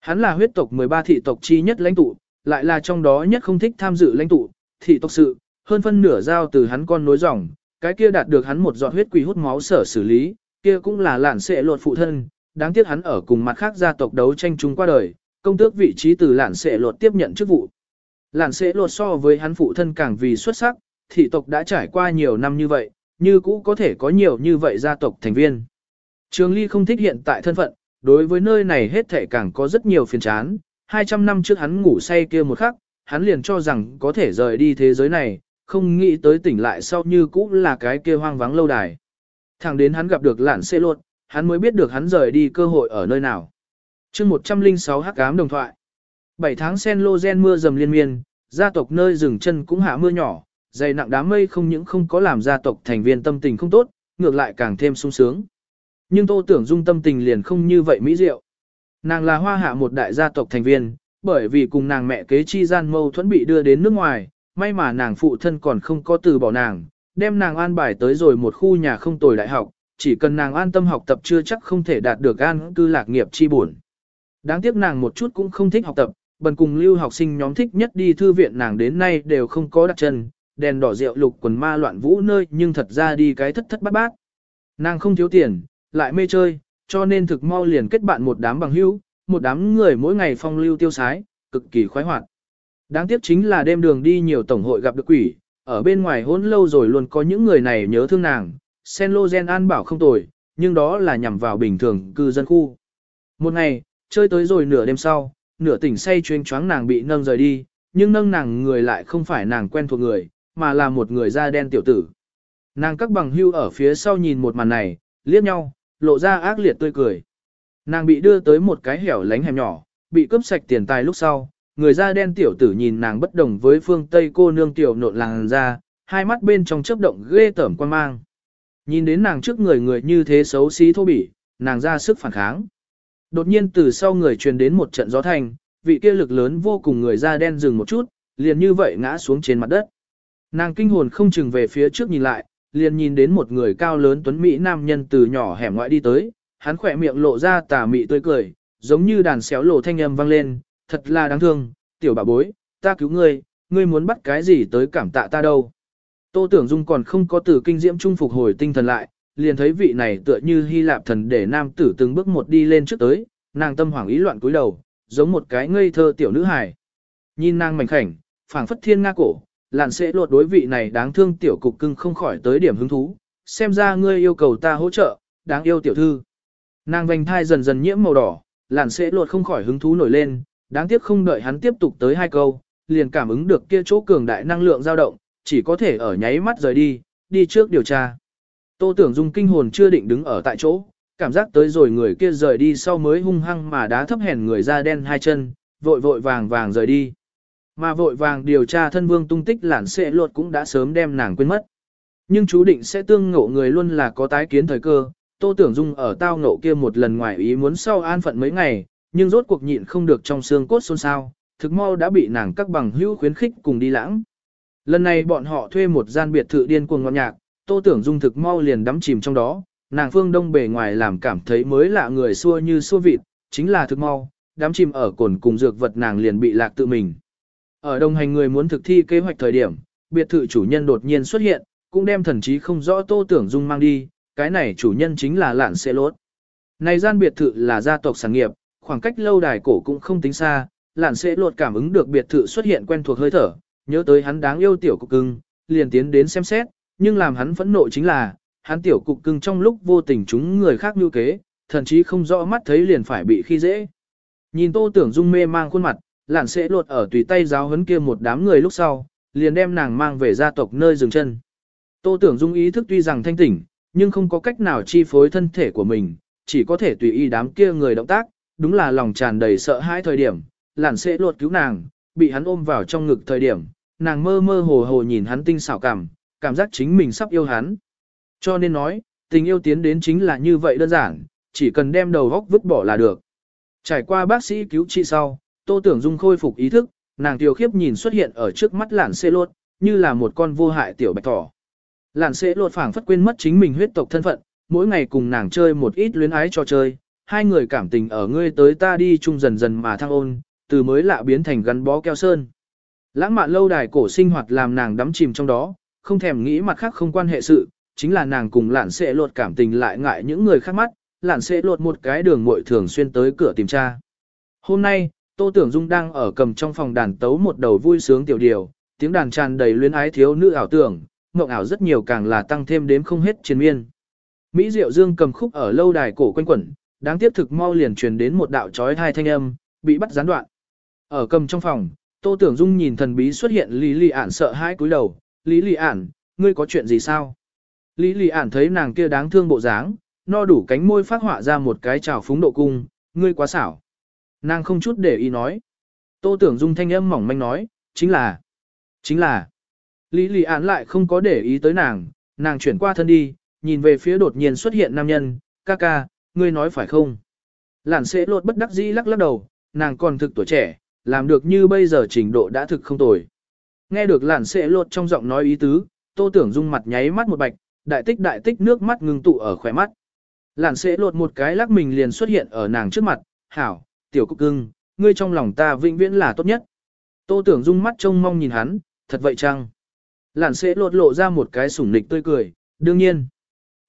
S1: Hắn là huyết tộc 13 thị tộc chi nhất lãnh tụ, lại là trong đó nhất không thích tham dự lãnh tụ, thị tộc sự, hơn phân nửa giao từ hắn con nối dòng, cái kia đạt được hắn một giọt huyết quỷ hút máu sở xử lý, kia cũng là lạn sẽ lột phụ thân, đáng tiếc hắn ở cùng mặt khác gia tộc đấu tranh chung qua đời, công tước vị trí từ lạn sẽ lột tiếp nhận chức vụ. Lạn sẽ lột so với hắn phụ thân càng vì xuất sắc, thị tộc đã trải qua nhiều năm như vậy, như cũ có thể có nhiều như vậy gia tộc thành viên. Trường Ly không thích hiện tại thân phận, đối với nơi này hết thể càng có rất nhiều phiền chán, 200 năm trước hắn ngủ say kia một khắc, hắn liền cho rằng có thể rời đi thế giới này, không nghĩ tới tỉnh lại sau như cũ là cái kia hoang vắng lâu đài. Thẳng đến hắn gặp được lạn xê luôn, hắn mới biết được hắn rời đi cơ hội ở nơi nào. chương 106 hắc ám đồng thoại. 7 tháng sen lô gen mưa dầm liên miên, gia tộc nơi rừng chân cũng hạ mưa nhỏ, dày nặng đám mây không những không có làm gia tộc thành viên tâm tình không tốt, ngược lại càng thêm sung sướng. Nhưng tô tưởng dung tâm tình liền không như vậy mỹ diệu. Nàng là hoa hạ một đại gia tộc thành viên, bởi vì cùng nàng mẹ kế chi gian mâu thuẫn bị đưa đến nước ngoài, may mà nàng phụ thân còn không có từ bỏ nàng, đem nàng an bài tới rồi một khu nhà không tồi đại học, chỉ cần nàng an tâm học tập chưa chắc không thể đạt được an cư lạc nghiệp chi buồn. Đáng tiếc nàng một chút cũng không thích học tập, bần cùng lưu học sinh nhóm thích nhất đi thư viện nàng đến nay đều không có đặt chân, đèn đỏ rượu lục quần ma loạn vũ nơi nhưng thật ra đi cái thất thất bát bát. Nàng không thiếu tiền, lại mê chơi, cho nên thực mau liền kết bạn một đám bằng hữu, một đám người mỗi ngày phong lưu tiêu sái, cực kỳ khoái hoạt. Đáng tiếc chính là đêm đường đi nhiều tổng hội gặp được quỷ, ở bên ngoài hôn lâu rồi luôn có những người này nhớ thương nàng, sen lô gen an bảo không tồi, nhưng đó là nhằm vào bình thường cư dân khu. Một ngày, chơi tới rồi nửa đêm sau, nửa tỉnh say chuyên choáng nàng bị nâng rời đi, nhưng nâng nàng người lại không phải nàng quen thuộc người, mà là một người da đen tiểu tử. Nàng các bằng hưu ở phía sau nhìn một màn này, liếc nhau, lộ ra ác liệt tươi cười. Nàng bị đưa tới một cái hẻo lánh hẻm nhỏ, bị cướp sạch tiền tài lúc sau, người da đen tiểu tử nhìn nàng bất đồng với phương Tây cô nương tiểu nộn làng ra, hai mắt bên trong chớp động ghê tởm quan mang. Nhìn đến nàng trước người người như thế xấu xí thô bỉ, nàng ra sức phản kháng. Đột nhiên từ sau người truyền đến một trận gió thành, vị kia lực lớn vô cùng người da đen dừng một chút, liền như vậy ngã xuống trên mặt đất. Nàng kinh hồn không chừng về phía trước nhìn lại, liền nhìn đến một người cao lớn tuấn Mỹ nam nhân từ nhỏ hẻm ngoại đi tới, hắn khỏe miệng lộ ra tà mị tươi cười, giống như đàn xéo lộ thanh âm vang lên, thật là đáng thương, tiểu bà bối, ta cứu ngươi, ngươi muốn bắt cái gì tới cảm tạ ta đâu. Tô tưởng dung còn không có từ kinh diễm trung phục hồi tinh thần lại, liền thấy vị này tựa như Hy Lạp thần để nam tử từng bước một đi lên trước tới, nàng tâm hoảng ý loạn cúi đầu, giống một cái ngây thơ tiểu nữ hài. Nhìn nàng mảnh khảnh, phảng phất thiên nga cổ, lạn sẽ lột đối vị này đáng thương tiểu cục cưng không khỏi tới điểm hứng thú, xem ra ngươi yêu cầu ta hỗ trợ, đáng yêu tiểu thư. Nàng vành thai dần dần nhiễm màu đỏ, lạn sẽ lột không khỏi hứng thú nổi lên, đáng tiếc không đợi hắn tiếp tục tới hai câu, liền cảm ứng được kia chỗ cường đại năng lượng dao động, chỉ có thể ở nháy mắt rời đi, đi trước điều tra. Tô tưởng dung kinh hồn chưa định đứng ở tại chỗ, cảm giác tới rồi người kia rời đi sau mới hung hăng mà đá thấp hèn người ra đen hai chân, vội vội vàng vàng rời đi. Mà vội vàng điều tra thân vương tung tích lản xệ luật cũng đã sớm đem nàng quên mất. Nhưng chú định sẽ tương ngộ người luôn là có tái kiến thời cơ, tô tưởng dung ở tao ngộ kia một lần ngoài ý muốn sau an phận mấy ngày, nhưng rốt cuộc nhịn không được trong xương cốt xôn xao, thực mau đã bị nàng các bằng hữu khuyến khích cùng đi lãng. Lần này bọn họ thuê một gian biệt thự điên cuồng ngọt nhạc, tô tưởng dung thực mau liền đắm chìm trong đó, nàng phương đông bề ngoài làm cảm thấy mới lạ người xua như xua vịt, chính là thực mau, đắm chìm ở cồn cùng dược vật nàng liền bị lạc tự mình. Ở đồng hành người muốn thực thi kế hoạch thời điểm, biệt thự chủ nhân đột nhiên xuất hiện, cũng đem thần trí không rõ tô tưởng dung mang đi, cái này chủ nhân chính là lạn xe lốt. Này gian biệt thự là gia tộc sản nghiệp, khoảng cách lâu đài cổ cũng không tính xa, lạn sẽ lột cảm ứng được biệt thự xuất hiện quen thuộc hơi thở, nhớ tới hắn đáng yêu tiểu cục cưng, liền tiến đến xem xét, nhưng làm hắn phẫn nộ chính là, hắn tiểu cục cưng trong lúc vô tình chúng người khác như kế, thậm chí không rõ mắt thấy liền phải bị khi dễ. Nhìn tô tưởng dung mê mang khuôn mặt, lạn sẽ lột ở tùy tay giáo huấn kia một đám người lúc sau, liền đem nàng mang về gia tộc nơi dừng chân. Tô tưởng dung ý thức tuy rằng thanh tỉnh, nhưng không có cách nào chi phối thân thể của mình, chỉ có thể tùy ý đám kia người động tác, đúng là lòng tràn đầy sợ hãi thời điểm, lạn sẽ lột cứu nàng, bị hắn ôm vào trong ngực thời điểm, nàng mơ mơ hồ hồ nhìn hắn tinh xảo cảm, cảm giác chính mình sắp yêu hắn. Cho nên nói, tình yêu tiến đến chính là như vậy đơn giản, chỉ cần đem đầu góc vứt bỏ là được. Trải qua bác sĩ cứu trị sau, Tô Tưởng Dung khôi phục ý thức, nàng tiểu khiếp nhìn xuất hiện ở trước mắt lạn xê lột, như là một con vô hại tiểu bạch thỏ. Lạn xê lột phảng phất quên mất chính mình huyết tộc thân phận, mỗi ngày cùng nàng chơi một ít luyến ái cho chơi, hai người cảm tình ở ngươi tới ta đi chung dần dần mà thăng ôn, từ mới lạ biến thành gắn bó keo sơn. Lãng mạn lâu đài cổ sinh hoạt làm nàng đắm chìm trong đó, không thèm nghĩ mặt khác không quan hệ sự, chính là nàng cùng lạn sẽ lột cảm tình lại ngại những người khác mắt, lạn sẽ lột một cái đường muội thường xuyên tới cửa tìm cha. Hôm nay, Tô Tưởng Dung đang ở cầm trong phòng đàn tấu một đầu vui sướng tiểu điều, tiếng đàn tràn đầy luyến ái thiếu nữ ảo tưởng, mộng ảo rất nhiều càng là tăng thêm đếm không hết triền miên. Mỹ Diệu Dương cầm khúc ở lâu đài cổ quanh quẩn, đáng tiếc thực mau liền truyền đến một đạo chói hai thanh âm, bị bắt gián đoạn. Ở cầm trong phòng, Tô Tưởng Dung nhìn thần bí xuất hiện Lý Lị Ản sợ hãi cúi đầu, "Lý Lị Ản, ngươi có chuyện gì sao?" Lý Lị Ản thấy nàng kia đáng thương bộ dáng, no đủ cánh môi phát họa ra một cái trào phúng độ cung, "Ngươi quá xảo." Nàng không chút để ý nói. Tô Tưởng Dung thanh âm mỏng manh nói, "Chính là, chính là." Lý Lị Ản lại không có để ý tới nàng, nàng chuyển qua thân đi, nhìn về phía đột nhiên xuất hiện nam nhân, "Ca ca, ngươi nói phải không?" Lản sẽ lột bất đắc dĩ lắc lắc đầu, nàng còn thực tuổi trẻ, làm được như bây giờ trình độ đã thực không tồi. Nghe được lản sẽ lột trong giọng nói ý tứ, tô tưởng dung mặt nháy mắt một bạch, đại tích đại tích nước mắt ngừng tụ ở khỏe mắt. Lản sẽ lột một cái lắc mình liền xuất hiện ở nàng trước mặt, hảo, tiểu cục cưng, ngươi trong lòng ta vĩnh viễn là tốt nhất. Tô tưởng dung mắt trông mong nhìn hắn, thật vậy chăng? Lản sẽ lột lộ ra một cái sủng nịch tươi cười, đương nhiên.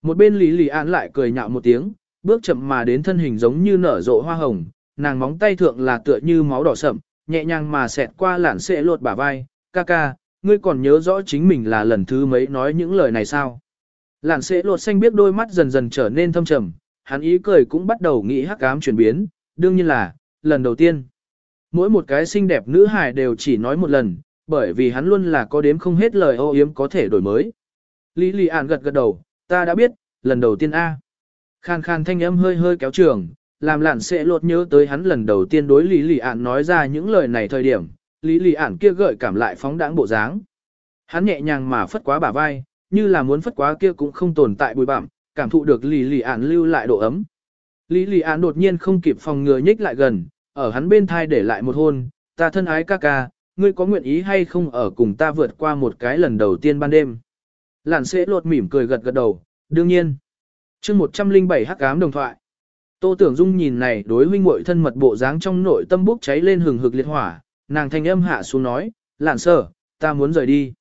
S1: Một bên lý lì án lại cười nhạo một tiếng, bước chậm mà đến thân hình giống như nở rộ hoa hồng, nàng móng tay thượng là tựa như máu đỏ sậm, nhẹ nhàng mà xẹt qua lản xệ lột bả vai, ca ca, ngươi còn nhớ rõ chính mình là lần thứ mấy nói những lời này sao? Lản xệ lột xanh biết đôi mắt dần dần trở nên thâm trầm, hắn ý cười cũng bắt đầu nghĩ hắc ám chuyển biến, đương nhiên là, lần đầu tiên. Mỗi một cái xinh đẹp nữ hài đều chỉ nói một lần, bởi vì hắn luôn là có đếm không hết lời ô yếm có thể đổi mới. Lý Lì Ản gật gật đầu, ta đã biết, lần đầu tiên A. Khan khan thanh âm hơi hơi kéo trường, làm lạn sẽ lột nhớ tới hắn lần đầu tiên đối Lý Lì Ản nói ra những lời này thời điểm, Lý Lì Ản kia gợi cảm lại phóng đãng bộ dáng. Hắn nhẹ nhàng mà phất quá bả vai, như là muốn phất quá kia cũng không tồn tại bụi bặm, cảm thụ được Lý Lì Ản lưu lại độ ấm. Lý Lì Ản đột nhiên không kịp phòng ngừa nhích lại gần, ở hắn bên thai để lại một hôn, ta thân ái ca ca, ngươi có nguyện ý hay không ở cùng ta vượt qua một cái lần đầu tiên ban đêm. Lạn sẽ lột mỉm cười gật gật đầu, đương nhiên chương 107 hắc ám đồng thoại. Tô Tưởng Dung nhìn này đối huynh muội thân mật bộ dáng trong nội tâm bốc cháy lên hừng hực liệt hỏa, nàng thanh âm hạ xuống nói, lạn sở, ta muốn rời đi.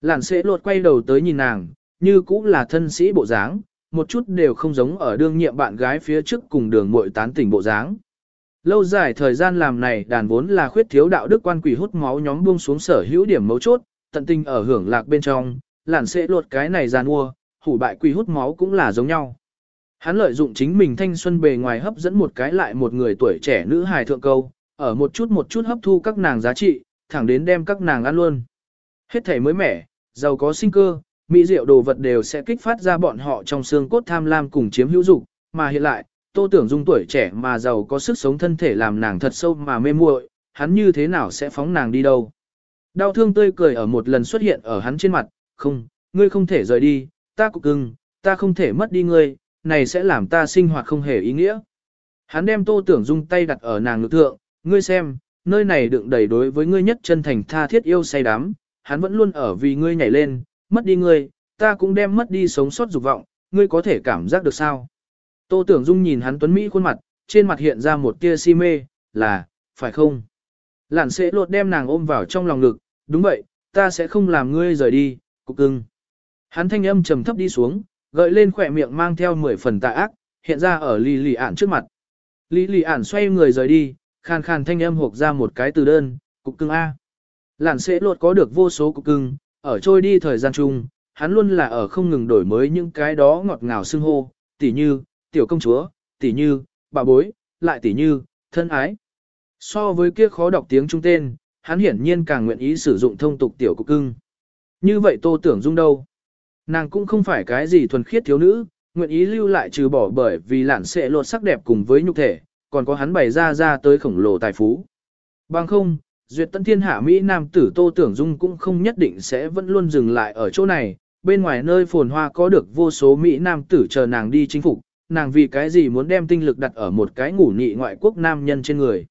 S1: Lạn sẽ lột quay đầu tới nhìn nàng, như cũng là thân sĩ bộ dáng, một chút đều không giống ở đương nhiệm bạn gái phía trước cùng đường muội tán tỉnh bộ dáng. Lâu dài thời gian làm này đàn vốn là khuyết thiếu đạo đức quan quỷ hút máu nhóm buông xuống sở hữu điểm mấu chốt, tận tình ở hưởng lạc bên trong, lạn sẽ lột cái này gian mua, hủ bại quỷ hút máu cũng là giống nhau. Hắn lợi dụng chính mình thanh xuân bề ngoài hấp dẫn một cái lại một người tuổi trẻ nữ hài thượng câu, ở một chút một chút hấp thu các nàng giá trị, thẳng đến đem các nàng ăn luôn. Hết thể mới mẻ, giàu có sinh cơ, mỹ diệu đồ vật đều sẽ kích phát ra bọn họ trong xương cốt tham lam cùng chiếm hữu dục, mà hiện lại, Tô Tưởng Dung tuổi trẻ mà giàu có sức sống thân thể làm nàng thật sâu mà mê muội, hắn như thế nào sẽ phóng nàng đi đâu. Đau thương tươi cười ở một lần xuất hiện ở hắn trên mặt, không, ngươi không thể rời đi, ta cục cưng, ta không thể mất đi ngươi, này sẽ làm ta sinh hoạt không hề ý nghĩa. Hắn đem Tô Tưởng Dung tay đặt ở nàng ngực thượng, ngươi xem, nơi này đựng đầy đối với ngươi nhất chân thành tha thiết yêu say đắm, hắn vẫn luôn ở vì ngươi nhảy lên, mất đi ngươi, ta cũng đem mất đi sống sót dục vọng, ngươi có thể cảm giác được sao? Tô Tưởng Dung nhìn hắn tuấn mỹ khuôn mặt, trên mặt hiện ra một tia si mê, là, phải không? Lản sẽ lột đem nàng ôm vào trong lòng ngực, đúng vậy, ta sẽ không làm ngươi rời đi, cục cưng. Hắn thanh âm trầm thấp đi xuống, gợi lên khỏe miệng mang theo mười phần tà ác, hiện ra ở Lý lì ản trước mặt. Lý lì ản xoay người rời đi, khàn khàn thanh âm hộp ra một cái từ đơn, cục cưng A. Lản sẽ lột có được vô số cục cưng, ở trôi đi thời gian chung, hắn luôn là ở không ngừng đổi mới những cái đó ngọt ngào xưng hô, tỉ như, tiểu công chúa, tỉ như, bà bối, lại tỉ như, thân ái. So với kia khó đọc tiếng trung tên, hắn hiển nhiên càng nguyện ý sử dụng thông tục tiểu cục cưng. Như vậy tô tưởng dung đâu? Nàng cũng không phải cái gì thuần khiết thiếu nữ, nguyện ý lưu lại trừ bỏ bởi vì lạn sẽ lột sắc đẹp cùng với nhục thể, còn có hắn bày ra ra tới khổng lồ tài phú. Bằng không, duyệt tân thiên hạ Mỹ Nam tử Tô Tưởng Dung cũng không nhất định sẽ vẫn luôn dừng lại ở chỗ này, bên ngoài nơi phồn hoa có được vô số Mỹ Nam tử chờ nàng đi chính phục, nàng vì cái gì muốn đem tinh lực đặt ở một cái ngủ nhị ngoại quốc nam nhân trên người.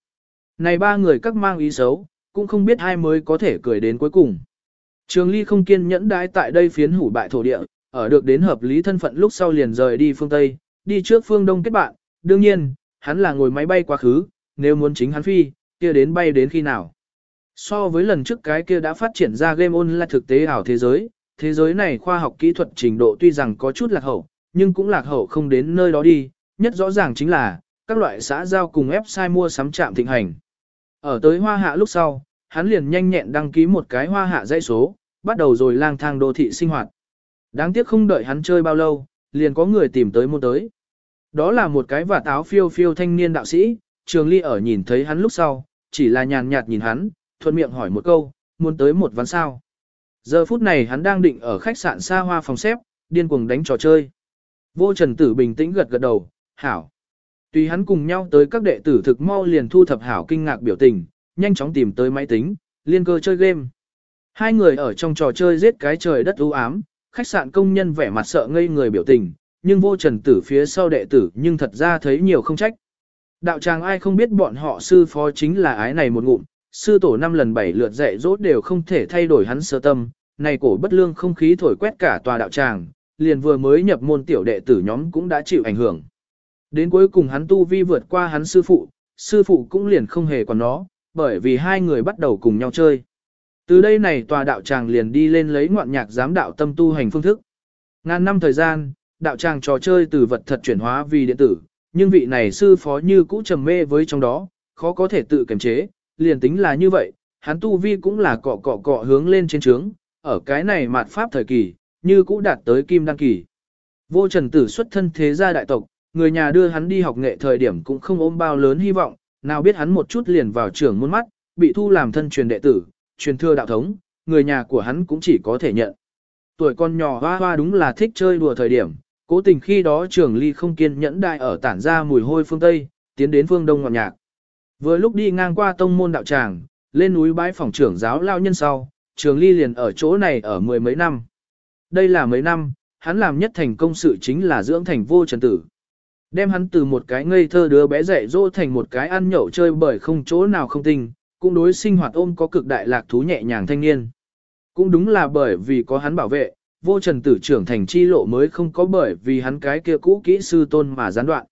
S1: Này ba người các mang ý xấu, cũng không biết ai mới có thể cười đến cuối cùng. Trường Ly không kiên nhẫn đãi tại đây phiến hủ bại thổ địa, ở được đến hợp lý thân phận lúc sau liền rời đi phương Tây, đi trước phương Đông kết bạn, đương nhiên, hắn là ngồi máy bay quá khứ, nếu muốn chính hắn phi, kia đến bay đến khi nào. So với lần trước cái kia đã phát triển ra game online thực tế ảo thế giới, thế giới này khoa học kỹ thuật trình độ tuy rằng có chút lạc hậu, nhưng cũng lạc hậu không đến nơi đó đi, nhất rõ ràng chính là, các loại xã giao cùng website mua sắm trạm thịnh hành. Ở tới hoa hạ lúc sau, hắn liền nhanh nhẹn đăng ký một cái hoa hạ dãy số, bắt đầu rồi lang thang đô thị sinh hoạt. Đáng tiếc không đợi hắn chơi bao lâu, liền có người tìm tới môn tới. Đó là một cái và táo phiêu phiêu thanh niên đạo sĩ, trường ly ở nhìn thấy hắn lúc sau, chỉ là nhàn nhạt nhìn hắn, thuận miệng hỏi một câu, muốn tới một ván sao. Giờ phút này hắn đang định ở khách sạn xa hoa phòng xếp, điên cuồng đánh trò chơi. Vô trần tử bình tĩnh gật gật đầu, hảo. Tùy hắn cùng nhau tới các đệ tử thực mau liền thu thập hảo kinh ngạc biểu tình, nhanh chóng tìm tới máy tính, liên cơ chơi game. Hai người ở trong trò chơi giết cái trời đất u ám, khách sạn công nhân vẻ mặt sợ ngây người biểu tình, nhưng vô trần tử phía sau đệ tử nhưng thật ra thấy nhiều không trách. Đạo tràng ai không biết bọn họ sư phó chính là ái này một ngụm, sư tổ năm lần bảy lượt dạy dỗ đều không thể thay đổi hắn sơ tâm, này cổ bất lương không khí thổi quét cả tòa đạo tràng, liền vừa mới nhập môn tiểu đệ tử nhóm cũng đã chịu ảnh hưởng. Đến cuối cùng hắn tu vi vượt qua hắn sư phụ, sư phụ cũng liền không hề còn nó, bởi vì hai người bắt đầu cùng nhau chơi. Từ đây này tòa đạo tràng liền đi lên lấy ngoạn nhạc giám đạo tâm tu hành phương thức. Ngàn năm thời gian, đạo tràng trò chơi từ vật thật chuyển hóa vì điện tử, nhưng vị này sư phó như cũ trầm mê với trong đó, khó có thể tự kiềm chế, liền tính là như vậy, hắn tu vi cũng là cọ cọ cọ hướng lên trên trướng, ở cái này mạt pháp thời kỳ, như cũ đạt tới kim đăng kỳ. Vô trần tử xuất thân thế gia đại tộc, người nhà đưa hắn đi học nghệ thời điểm cũng không ôm bao lớn hy vọng, nào biết hắn một chút liền vào trưởng môn mắt, bị thu làm thân truyền đệ tử, truyền thừa đạo thống, người nhà của hắn cũng chỉ có thể nhận. Tuổi con nhỏ hoa hoa đúng là thích chơi đùa thời điểm, cố tình khi đó trưởng ly không kiên nhẫn đại ở tản ra mùi hôi phương Tây, tiến đến phương Đông ngọt nhạc. Vừa lúc đi ngang qua tông môn đạo tràng, lên núi bái phòng trưởng giáo lao nhân sau, trường ly liền ở chỗ này ở mười mấy năm. Đây là mấy năm, hắn làm nhất thành công sự chính là dưỡng thành vô trần tử. Đem hắn từ một cái ngây thơ đứa bé dạy dỗ thành một cái ăn nhậu chơi bởi không chỗ nào không tình, cũng đối sinh hoạt ôm có cực đại lạc thú nhẹ nhàng thanh niên. Cũng đúng là bởi vì có hắn bảo vệ, vô trần tử trưởng thành chi lộ mới không có bởi vì hắn cái kia cũ kỹ sư tôn mà gián đoạn.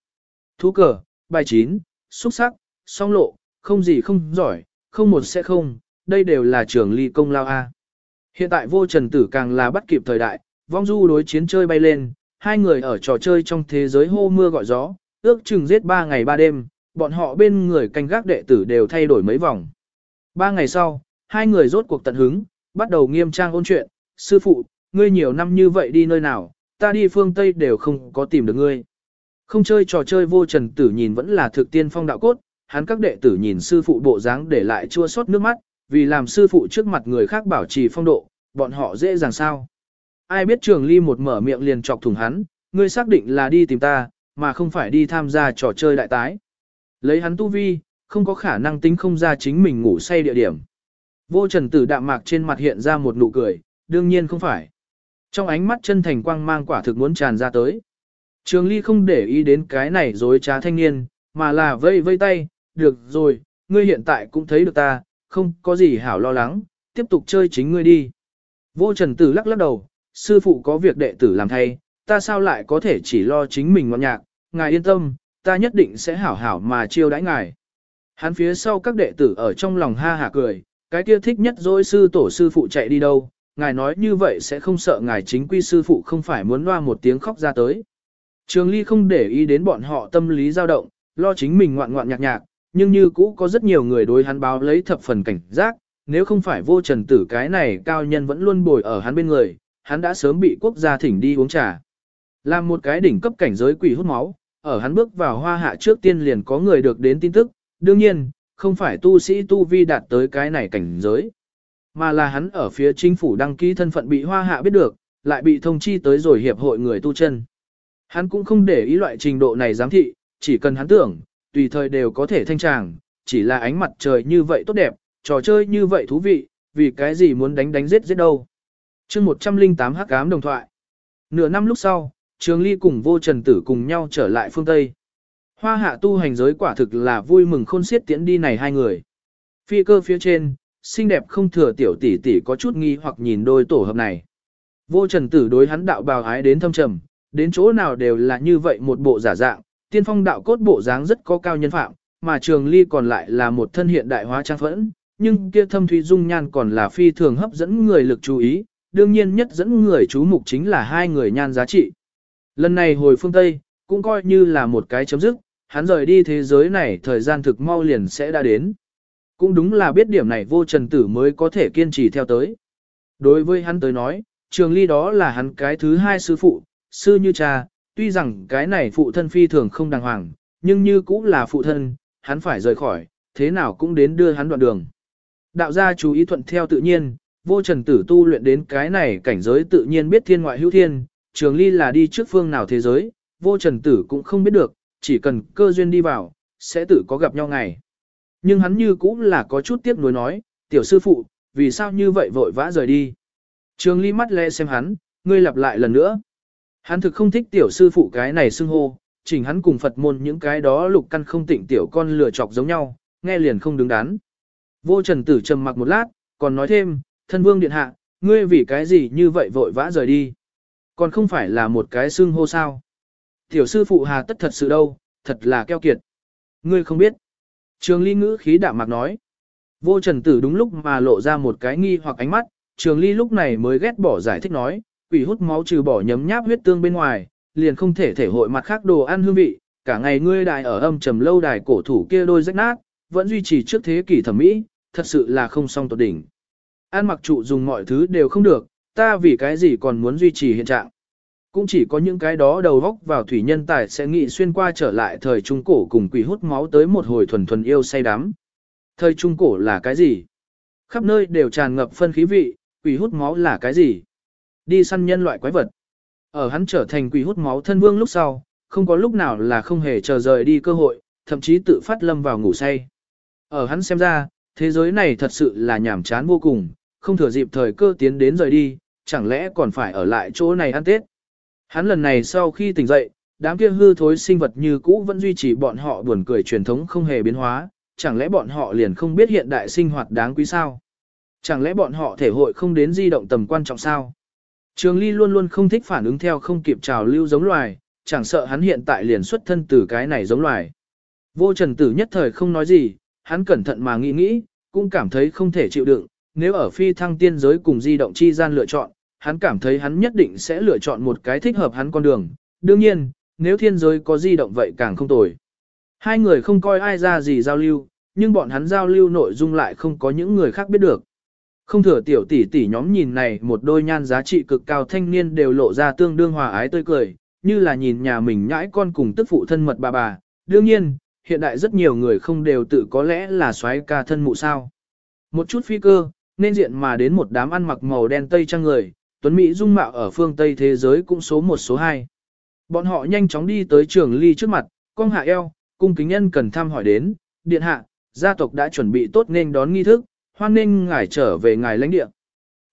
S1: Thú cờ, bài chín, xuất sắc, song lộ, không gì không giỏi, không một sẽ không, đây đều là trưởng ly công lao A. Hiện tại vô trần tử càng là bắt kịp thời đại, vong du đối chiến chơi bay lên, hai người ở trò chơi trong thế giới hô mưa gọi gió, ước chừng giết ba ngày ba đêm, bọn họ bên người canh gác đệ tử đều thay đổi mấy vòng. Ba ngày sau, hai người rốt cuộc tận hứng, bắt đầu nghiêm trang ôn chuyện, sư phụ, ngươi nhiều năm như vậy đi nơi nào, ta đi phương Tây đều không có tìm được ngươi. Không chơi trò chơi vô trần tử nhìn vẫn là thực tiên phong đạo cốt, hắn các đệ tử nhìn sư phụ bộ dáng để lại chua xót nước mắt, vì làm sư phụ trước mặt người khác bảo trì phong độ, bọn họ dễ dàng sao ai biết trường ly một mở miệng liền chọc thủng hắn, ngươi xác định là đi tìm ta, mà không phải đi tham gia trò chơi đại tái. Lấy hắn tu vi, không có khả năng tính không ra chính mình ngủ say địa điểm. Vô trần tử đạm mạc trên mặt hiện ra một nụ cười, đương nhiên không phải. Trong ánh mắt chân thành quang mang quả thực muốn tràn ra tới. Trường ly không để ý đến cái này dối trá thanh niên, mà là vây vây tay, được rồi, ngươi hiện tại cũng thấy được ta, không có gì hảo lo lắng, tiếp tục chơi chính ngươi đi. Vô trần tử lắc lắc đầu, sư phụ có việc đệ tử làm thay, ta sao lại có thể chỉ lo chính mình ngọn nhạc, ngài yên tâm, ta nhất định sẽ hảo hảo mà chiêu đãi ngài. Hắn phía sau các đệ tử ở trong lòng ha hả cười, cái kia thích nhất dối sư tổ sư phụ chạy đi đâu, ngài nói như vậy sẽ không sợ ngài chính quy sư phụ không phải muốn loa một tiếng khóc ra tới. Trường Ly không để ý đến bọn họ tâm lý dao động, lo chính mình ngoạn ngoạn nhạc nhạc, nhưng như cũ có rất nhiều người đối hắn báo lấy thập phần cảnh giác, nếu không phải vô trần tử cái này cao nhân vẫn luôn bồi ở hắn bên người, hắn đã sớm bị quốc gia thỉnh đi uống trà. Làm một cái đỉnh cấp cảnh giới quỷ hút máu, ở hắn bước vào hoa hạ trước tiên liền có người được đến tin tức, đương nhiên, không phải tu sĩ tu vi đạt tới cái này cảnh giới, mà là hắn ở phía chính phủ đăng ký thân phận bị hoa hạ biết được, lại bị thông chi tới rồi hiệp hội người tu chân. Hắn cũng không để ý loại trình độ này giám thị, chỉ cần hắn tưởng, tùy thời đều có thể thanh tràng, chỉ là ánh mặt trời như vậy tốt đẹp, trò chơi như vậy thú vị, vì cái gì muốn đánh đánh giết giết đâu chương 108 hắc ám đồng thoại. Nửa năm lúc sau, Trường Ly cùng vô trần tử cùng nhau trở lại phương Tây. Hoa hạ tu hành giới quả thực là vui mừng khôn xiết tiễn đi này hai người. Phi cơ phía trên, xinh đẹp không thừa tiểu tỷ tỷ có chút nghi hoặc nhìn đôi tổ hợp này. Vô trần tử đối hắn đạo bào ái đến thâm trầm, đến chỗ nào đều là như vậy một bộ giả dạng, tiên phong đạo cốt bộ dáng rất có cao nhân phạm, mà trường ly còn lại là một thân hiện đại hóa trang phẫn, nhưng kia thâm thủy dung nhan còn là phi thường hấp dẫn người lực chú ý, đương nhiên nhất dẫn người chú mục chính là hai người nhan giá trị. Lần này hồi phương Tây, cũng coi như là một cái chấm dứt, hắn rời đi thế giới này thời gian thực mau liền sẽ đã đến. Cũng đúng là biết điểm này vô trần tử mới có thể kiên trì theo tới. Đối với hắn tới nói, trường ly đó là hắn cái thứ hai sư phụ, sư như cha, tuy rằng cái này phụ thân phi thường không đàng hoàng, nhưng như cũng là phụ thân, hắn phải rời khỏi, thế nào cũng đến đưa hắn đoạn đường. Đạo gia chú ý thuận theo tự nhiên, vô trần tử tu luyện đến cái này cảnh giới tự nhiên biết thiên ngoại hữu thiên, trường ly là đi trước phương nào thế giới, vô trần tử cũng không biết được, chỉ cần cơ duyên đi vào, sẽ tự có gặp nhau ngày. Nhưng hắn như cũng là có chút tiếc nuối nói, tiểu sư phụ, vì sao như vậy vội vã rời đi. Trường ly mắt lẽ xem hắn, ngươi lặp lại lần nữa. Hắn thực không thích tiểu sư phụ cái này xưng hô, chỉnh hắn cùng Phật môn những cái đó lục căn không tịnh tiểu con lừa chọc giống nhau, nghe liền không đứng đắn. Vô trần tử trầm mặc một lát, còn nói thêm, thân vương điện hạ, ngươi vì cái gì như vậy vội vã rời đi. Còn không phải là một cái xưng hô sao. Tiểu sư phụ hà tất thật sự đâu, thật là keo kiệt. Ngươi không biết. Trường ly ngữ khí đạm mạc nói. Vô trần tử đúng lúc mà lộ ra một cái nghi hoặc ánh mắt, trường ly lúc này mới ghét bỏ giải thích nói, quỷ hút máu trừ bỏ nhấm nháp huyết tương bên ngoài, liền không thể thể hội mặt khác đồ ăn hương vị, cả ngày ngươi đại ở âm trầm lâu đài cổ thủ kia đôi rách nát, vẫn duy trì trước thế kỷ thẩm mỹ, thật sự là không song tột đỉnh. An mặc trụ dùng mọi thứ đều không được, ta vì cái gì còn muốn duy trì hiện trạng. Cũng chỉ có những cái đó đầu góc vào thủy nhân tài sẽ nghĩ xuyên qua trở lại thời trung cổ cùng quỷ hút máu tới một hồi thuần thuần yêu say đắm. Thời trung cổ là cái gì? Khắp nơi đều tràn ngập phân khí vị, quỷ hút máu là cái gì? Đi săn nhân loại quái vật. Ở hắn trở thành quỷ hút máu thân vương lúc sau, không có lúc nào là không hề chờ rời đi cơ hội, thậm chí tự phát lâm vào ngủ say. Ở hắn xem ra, thế giới này thật sự là nhảm chán vô cùng, không thừa dịp thời cơ tiến đến rời đi, chẳng lẽ còn phải ở lại chỗ này ăn Tết. Hắn lần này sau khi tỉnh dậy, đám kia hư thối sinh vật như cũ vẫn duy trì bọn họ buồn cười truyền thống không hề biến hóa, chẳng lẽ bọn họ liền không biết hiện đại sinh hoạt đáng quý sao? Chẳng lẽ bọn họ thể hội không đến di động tầm quan trọng sao? Trường Ly luôn luôn không thích phản ứng theo không kịp trào lưu giống loài, chẳng sợ hắn hiện tại liền xuất thân từ cái này giống loài. Vô Trần Tử nhất thời không nói gì, hắn cẩn thận mà nghĩ nghĩ, cũng cảm thấy không thể chịu đựng, nếu ở phi thăng tiên giới cùng di động chi gian lựa chọn, hắn cảm thấy hắn nhất định sẽ lựa chọn một cái thích hợp hắn con đường. Đương nhiên, nếu thiên giới có di động vậy càng không tồi. Hai người không coi ai ra gì giao lưu, nhưng bọn hắn giao lưu nội dung lại không có những người khác biết được. Không thừa tiểu tỷ tỷ nhóm nhìn này một đôi nhan giá trị cực cao thanh niên đều lộ ra tương đương hòa ái tươi cười, như là nhìn nhà mình nhãi con cùng tức phụ thân mật bà bà. Đương nhiên, hiện đại rất nhiều người không đều tự có lẽ là xoáy ca thân mụ sao. Một chút phi cơ, nên diện mà đến một đám ăn mặc màu đen tây trang người, Tuấn Mỹ dung mạo ở phương Tây thế giới cũng số 1 số 2. Bọn họ nhanh chóng đi tới trường ly trước mặt, cong hạ eo, cung kính nhân cần thăm hỏi đến, điện hạ, gia tộc đã chuẩn bị tốt nên đón nghi thức, hoan nên ngài trở về ngài lãnh địa.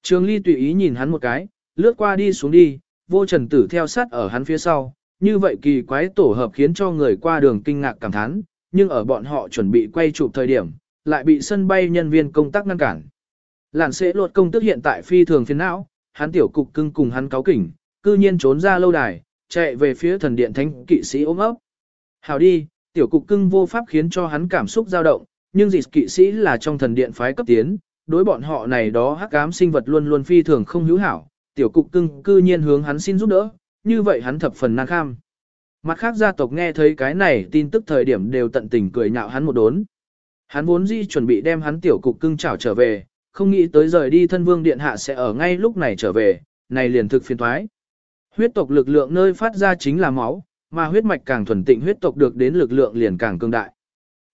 S1: Trường ly tùy ý nhìn hắn một cái, lướt qua đi xuống đi, vô trần tử theo sát ở hắn phía sau, như vậy kỳ quái tổ hợp khiến cho người qua đường kinh ngạc cảm thán, nhưng ở bọn họ chuẩn bị quay chụp thời điểm, lại bị sân bay nhân viên công tác ngăn cản. Làn sẽ luật công tức hiện tại phi thường phiền não, hắn tiểu cục cưng cùng hắn cáo kỉnh, cư nhiên trốn ra lâu đài, chạy về phía thần điện thánh kỵ sĩ ôm ấp. Hào đi, tiểu cục cưng vô pháp khiến cho hắn cảm xúc dao động, nhưng dịch kỵ sĩ là trong thần điện phái cấp tiến, đối bọn họ này đó hắc ám sinh vật luôn luôn phi thường không hữu hảo, tiểu cục cưng cư nhiên hướng hắn xin giúp đỡ, như vậy hắn thập phần năng kham. Mặt khác gia tộc nghe thấy cái này tin tức thời điểm đều tận tình cười nhạo hắn một đốn. Hắn vốn dĩ chuẩn bị đem hắn tiểu cục cưng chảo trở về, không nghĩ tới rời đi thân vương điện hạ sẽ ở ngay lúc này trở về, này liền thực phiền thoái. Huyết tộc lực lượng nơi phát ra chính là máu, mà huyết mạch càng thuần tịnh huyết tộc được đến lực lượng liền càng cường đại.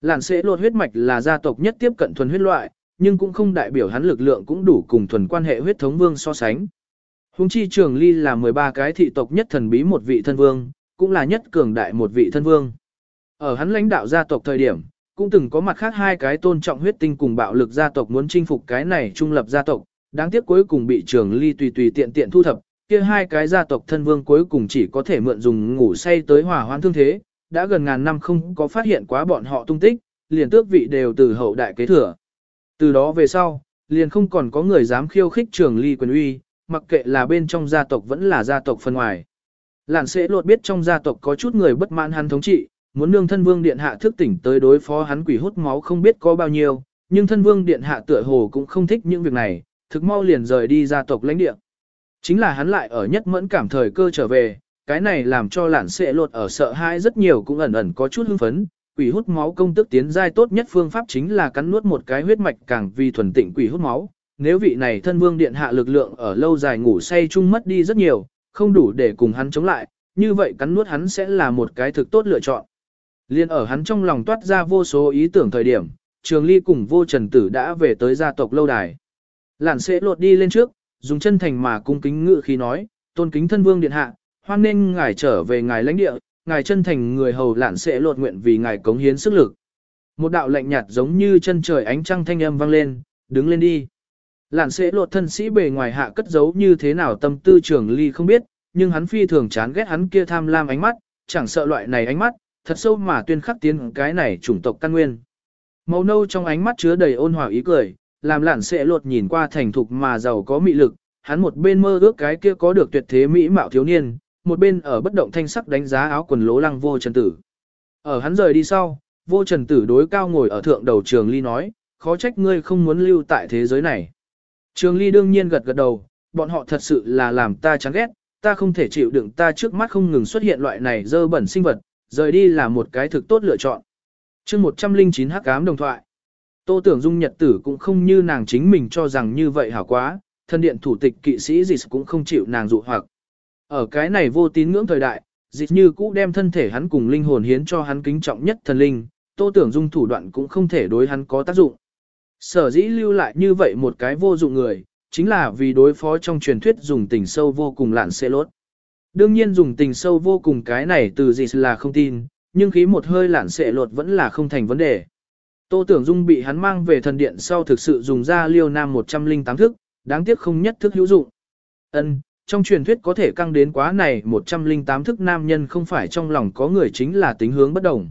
S1: Lạn sẽ lột huyết mạch là gia tộc nhất tiếp cận thuần huyết loại, nhưng cũng không đại biểu hắn lực lượng cũng đủ cùng thuần quan hệ huyết thống vương so sánh. Hùng chi trường ly là 13 cái thị tộc nhất thần bí một vị thân vương, cũng là nhất cường đại một vị thân vương. Ở hắn lãnh đạo gia tộc thời điểm, cũng từng có mặt khác hai cái tôn trọng huyết tinh cùng bạo lực gia tộc muốn chinh phục cái này trung lập gia tộc, đáng tiếc cuối cùng bị trường ly tùy tùy tiện tiện thu thập, kia hai cái gia tộc thân vương cuối cùng chỉ có thể mượn dùng ngủ say tới hòa hoãn thương thế, đã gần ngàn năm không có phát hiện quá bọn họ tung tích, liền tước vị đều từ hậu đại kế thừa. Từ đó về sau, liền không còn có người dám khiêu khích trường ly quyền uy, mặc kệ là bên trong gia tộc vẫn là gia tộc phân ngoài. Lạn sẽ lột biết trong gia tộc có chút người bất mãn hắn thống trị, muốn nương thân vương điện hạ thức tỉnh tới đối phó hắn quỷ hút máu không biết có bao nhiêu, nhưng thân vương điện hạ tựa hồ cũng không thích những việc này, thực mau liền rời đi gia tộc lãnh địa. Chính là hắn lại ở nhất mẫn cảm thời cơ trở về, cái này làm cho lản sẽ lột ở sợ hãi rất nhiều cũng ẩn ẩn có chút hưng phấn, quỷ hút máu công tức tiến giai tốt nhất phương pháp chính là cắn nuốt một cái huyết mạch càng vì thuần tịnh quỷ hút máu. Nếu vị này thân vương điện hạ lực lượng ở lâu dài ngủ say chung mất đi rất nhiều, không đủ để cùng hắn chống lại, như vậy cắn nuốt hắn sẽ là một cái thực tốt lựa chọn. Liên ở hắn trong lòng toát ra vô số ý tưởng thời điểm, Trường Ly cùng vô trần tử đã về tới gia tộc lâu đài. Lản sẽ lột đi lên trước, dùng chân thành mà cung kính ngự khi nói, tôn kính thân vương điện hạ, hoan nên ngài trở về ngài lãnh địa, ngài chân thành người hầu lạn sẽ lột nguyện vì ngài cống hiến sức lực. Một đạo lạnh nhạt giống như chân trời ánh trăng thanh âm vang lên, đứng lên đi. Lạn sẽ lột thân sĩ bề ngoài hạ cất giấu như thế nào tâm tư trường ly không biết, nhưng hắn phi thường chán ghét hắn kia tham lam ánh mắt, chẳng sợ loại này ánh mắt, thật sâu mà tuyên khắc tiến cái này chủng tộc căn nguyên. Màu nâu trong ánh mắt chứa đầy ôn hòa ý cười, làm lạn sẽ lột nhìn qua thành thục mà giàu có mị lực, hắn một bên mơ ước cái kia có được tuyệt thế mỹ mạo thiếu niên, một bên ở bất động thanh sắc đánh giá áo quần lố lăng vô trần tử. Ở hắn rời đi sau, vô trần tử đối cao ngồi ở thượng đầu trường ly nói, khó trách ngươi không muốn lưu tại thế giới này. Trường ly đương nhiên gật gật đầu, bọn họ thật sự là làm ta chán ghét, ta không thể chịu đựng ta trước mắt không ngừng xuất hiện loại này dơ bẩn sinh vật, rời đi là một cái thực tốt lựa chọn. chương 109 hắc ám đồng thoại. Tô tưởng dung nhật tử cũng không như nàng chính mình cho rằng như vậy hảo quá, thân điện thủ tịch kỵ sĩ dịch cũng không chịu nàng dụ hoặc. Ở cái này vô tín ngưỡng thời đại, dịch như cũ đem thân thể hắn cùng linh hồn hiến cho hắn kính trọng nhất thần linh, tô tưởng dung thủ đoạn cũng không thể đối hắn có tác dụng. Sở dĩ lưu lại như vậy một cái vô dụng người, chính là vì đối phó trong truyền thuyết dùng tình sâu vô cùng lạn xê lốt. Đương nhiên dùng tình sâu vô cùng cái này từ gì là không tin, nhưng khí một hơi lạn xệ lột vẫn là không thành vấn đề. Tô Tưởng Dung bị hắn mang về thần điện sau thực sự dùng ra liêu nam 108 thức, đáng tiếc không nhất thức hữu dụng. Ân, trong truyền thuyết có thể căng đến quá này 108 thức nam nhân không phải trong lòng có người chính là tính hướng bất đồng.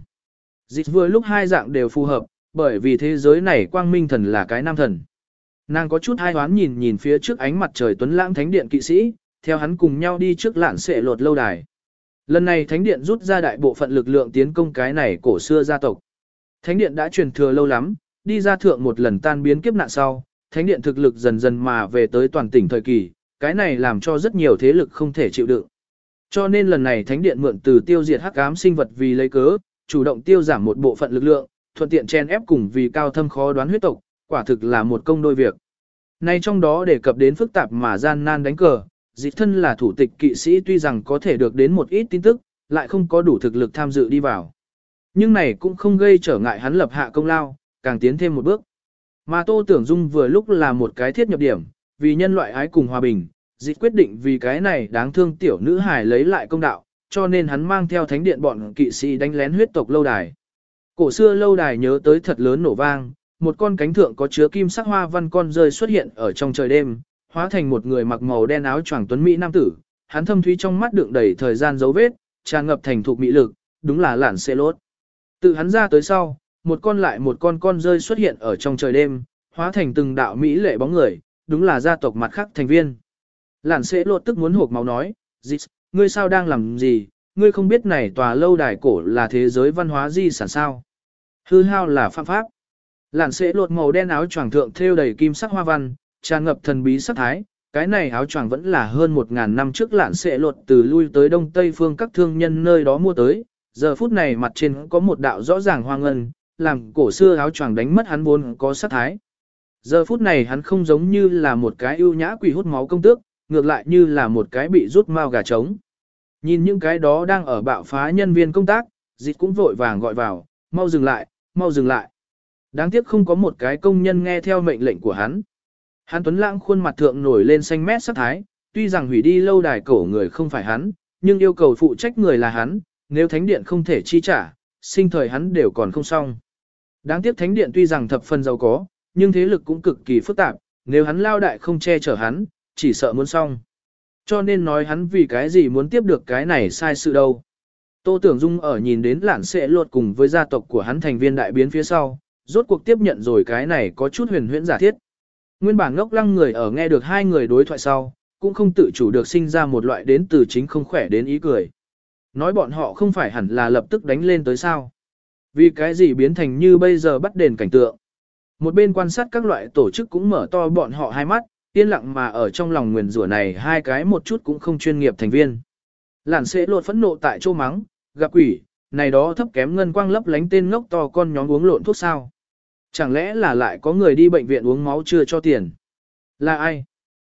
S1: Dịch vừa lúc hai dạng đều phù hợp, bởi vì thế giới này quang minh thần là cái nam thần. Nàng có chút hai hoán nhìn nhìn phía trước ánh mặt trời tuấn lãng thánh điện kỵ sĩ, theo hắn cùng nhau đi trước lạn sệ lột lâu đài. Lần này thánh điện rút ra đại bộ phận lực lượng tiến công cái này cổ xưa gia tộc. Thánh điện đã truyền thừa lâu lắm, đi ra thượng một lần tan biến kiếp nạn sau, thánh điện thực lực dần dần mà về tới toàn tỉnh thời kỳ, cái này làm cho rất nhiều thế lực không thể chịu đựng. Cho nên lần này thánh điện mượn từ tiêu diệt hắc ám sinh vật vì lấy cớ, chủ động tiêu giảm một bộ phận lực lượng, thuận tiện chen ép cùng vì cao thâm khó đoán huyết tộc, quả thực là một công đôi việc. Nay trong đó đề cập đến phức tạp mà gian nan đánh cờ, dịch thân là thủ tịch kỵ sĩ tuy rằng có thể được đến một ít tin tức, lại không có đủ thực lực tham dự đi vào. Nhưng này cũng không gây trở ngại hắn lập hạ công lao, càng tiến thêm một bước. Mà Tô Tưởng Dung vừa lúc là một cái thiết nhập điểm, vì nhân loại ái cùng hòa bình, dịch quyết định vì cái này đáng thương tiểu nữ hài lấy lại công đạo, cho nên hắn mang theo thánh điện bọn kỵ sĩ đánh lén huyết tộc lâu đài. Cổ xưa lâu đài nhớ tới thật lớn nổ vang, một con cánh thượng có chứa kim sắc hoa văn con rơi xuất hiện ở trong trời đêm, hóa thành một người mặc màu đen áo choàng tuấn mỹ nam tử, hắn thâm thúy trong mắt đựng đầy thời gian dấu vết, tràn ngập thành thục mỹ lực, đúng là lạn xê lốt. Từ hắn ra tới sau, một con lại một con con rơi xuất hiện ở trong trời đêm, hóa thành từng đạo mỹ lệ bóng người, đúng là gia tộc mặt khác thành viên. Lạn xê lốt tức muốn hộp máu nói, Dịch, ngươi sao đang làm gì, ngươi không biết này tòa lâu đài cổ là thế giới văn hóa di sản sao. Hư hao là phạm pháp. Lạn xệ lột màu đen áo choàng thượng thêu đầy kim sắc hoa văn, tràn ngập thần bí sắc thái. Cái này áo choàng vẫn là hơn một ngàn năm trước lạn xệ lột từ lui tới đông tây phương các thương nhân nơi đó mua tới. Giờ phút này mặt trên có một đạo rõ ràng hoa ngân, làm cổ xưa áo choàng đánh mất hắn vốn có sắc thái. Giờ phút này hắn không giống như là một cái ưu nhã quỷ hút máu công tước, ngược lại như là một cái bị rút mao gà trống. Nhìn những cái đó đang ở bạo phá nhân viên công tác, dịch cũng vội vàng gọi vào, mau dừng lại, mau dừng lại. Đáng tiếc không có một cái công nhân nghe theo mệnh lệnh của hắn. Hắn Tuấn Lãng khuôn mặt thượng nổi lên xanh mét sắc thái, tuy rằng hủy đi lâu đài cổ người không phải hắn, nhưng yêu cầu phụ trách người là hắn, nếu thánh điện không thể chi trả, sinh thời hắn đều còn không xong. Đáng tiếc thánh điện tuy rằng thập phần giàu có, nhưng thế lực cũng cực kỳ phức tạp, nếu hắn lao đại không che chở hắn, chỉ sợ muốn xong. Cho nên nói hắn vì cái gì muốn tiếp được cái này sai sự đâu. Tô Tưởng Dung ở nhìn đến lản sẽ lột cùng với gia tộc của hắn thành viên đại biến phía sau, rốt cuộc tiếp nhận rồi cái này có chút huyền huyễn giả thiết. Nguyên bản ngốc lăng người ở nghe được hai người đối thoại sau, cũng không tự chủ được sinh ra một loại đến từ chính không khỏe đến ý cười. Nói bọn họ không phải hẳn là lập tức đánh lên tới sao. Vì cái gì biến thành như bây giờ bắt đền cảnh tượng. Một bên quan sát các loại tổ chức cũng mở to bọn họ hai mắt, yên lặng mà ở trong lòng nguyền rủa này hai cái một chút cũng không chuyên nghiệp thành viên. Lản sẽ lột phẫn nộ tại chỗ mắng, gặp quỷ, này đó thấp kém ngân quang lấp lánh tên ngốc to con nhóm uống lộn thuốc sao. Chẳng lẽ là lại có người đi bệnh viện uống máu chưa cho tiền? Là ai?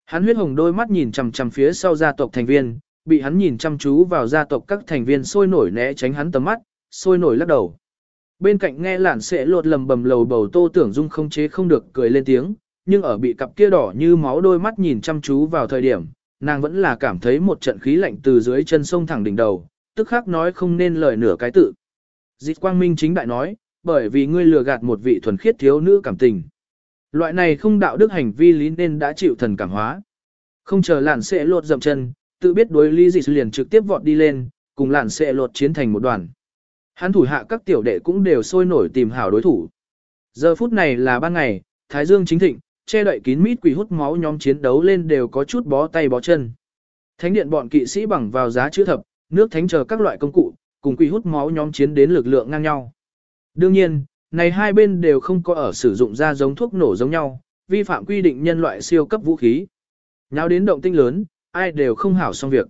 S1: Hắn huyết hồng đôi mắt nhìn chằm chằm phía sau gia tộc thành viên, bị hắn nhìn chăm chú vào gia tộc các thành viên sôi nổi né tránh hắn tầm mắt, sôi nổi lắc đầu. Bên cạnh nghe lản sẽ lột lầm bầm lầu bầu tô tưởng dung không chế không được cười lên tiếng, nhưng ở bị cặp kia đỏ như máu đôi mắt nhìn chăm chú vào thời điểm, nàng vẫn là cảm thấy một trận khí lạnh từ dưới chân sông thẳng đỉnh đầu, tức khắc nói không nên lời nửa cái tự. Dịch quang minh chính đại nói, bởi vì ngươi lừa gạt một vị thuần khiết thiếu nữ cảm tình. Loại này không đạo đức hành vi lý nên đã chịu thần cảm hóa. Không chờ lạn sẽ lột dậm chân, tự biết đối lý dịch liền trực tiếp vọt đi lên, cùng lạn sẽ lột chiến thành một đoàn. Hắn thủ hạ các tiểu đệ cũng đều sôi nổi tìm hảo đối thủ. Giờ phút này là ban ngày, Thái Dương chính thịnh, che đậy kín mít quỷ hút máu nhóm chiến đấu lên đều có chút bó tay bó chân. Thánh điện bọn kỵ sĩ bằng vào giá chữ thập, nước thánh chờ các loại công cụ, cùng quỷ hút máu nhóm chiến đến lực lượng ngang nhau. Đương nhiên, này hai bên đều không có ở sử dụng ra giống thuốc nổ giống nhau, vi phạm quy định nhân loại siêu cấp vũ khí. Nháo đến động tinh lớn, ai đều không hảo xong việc.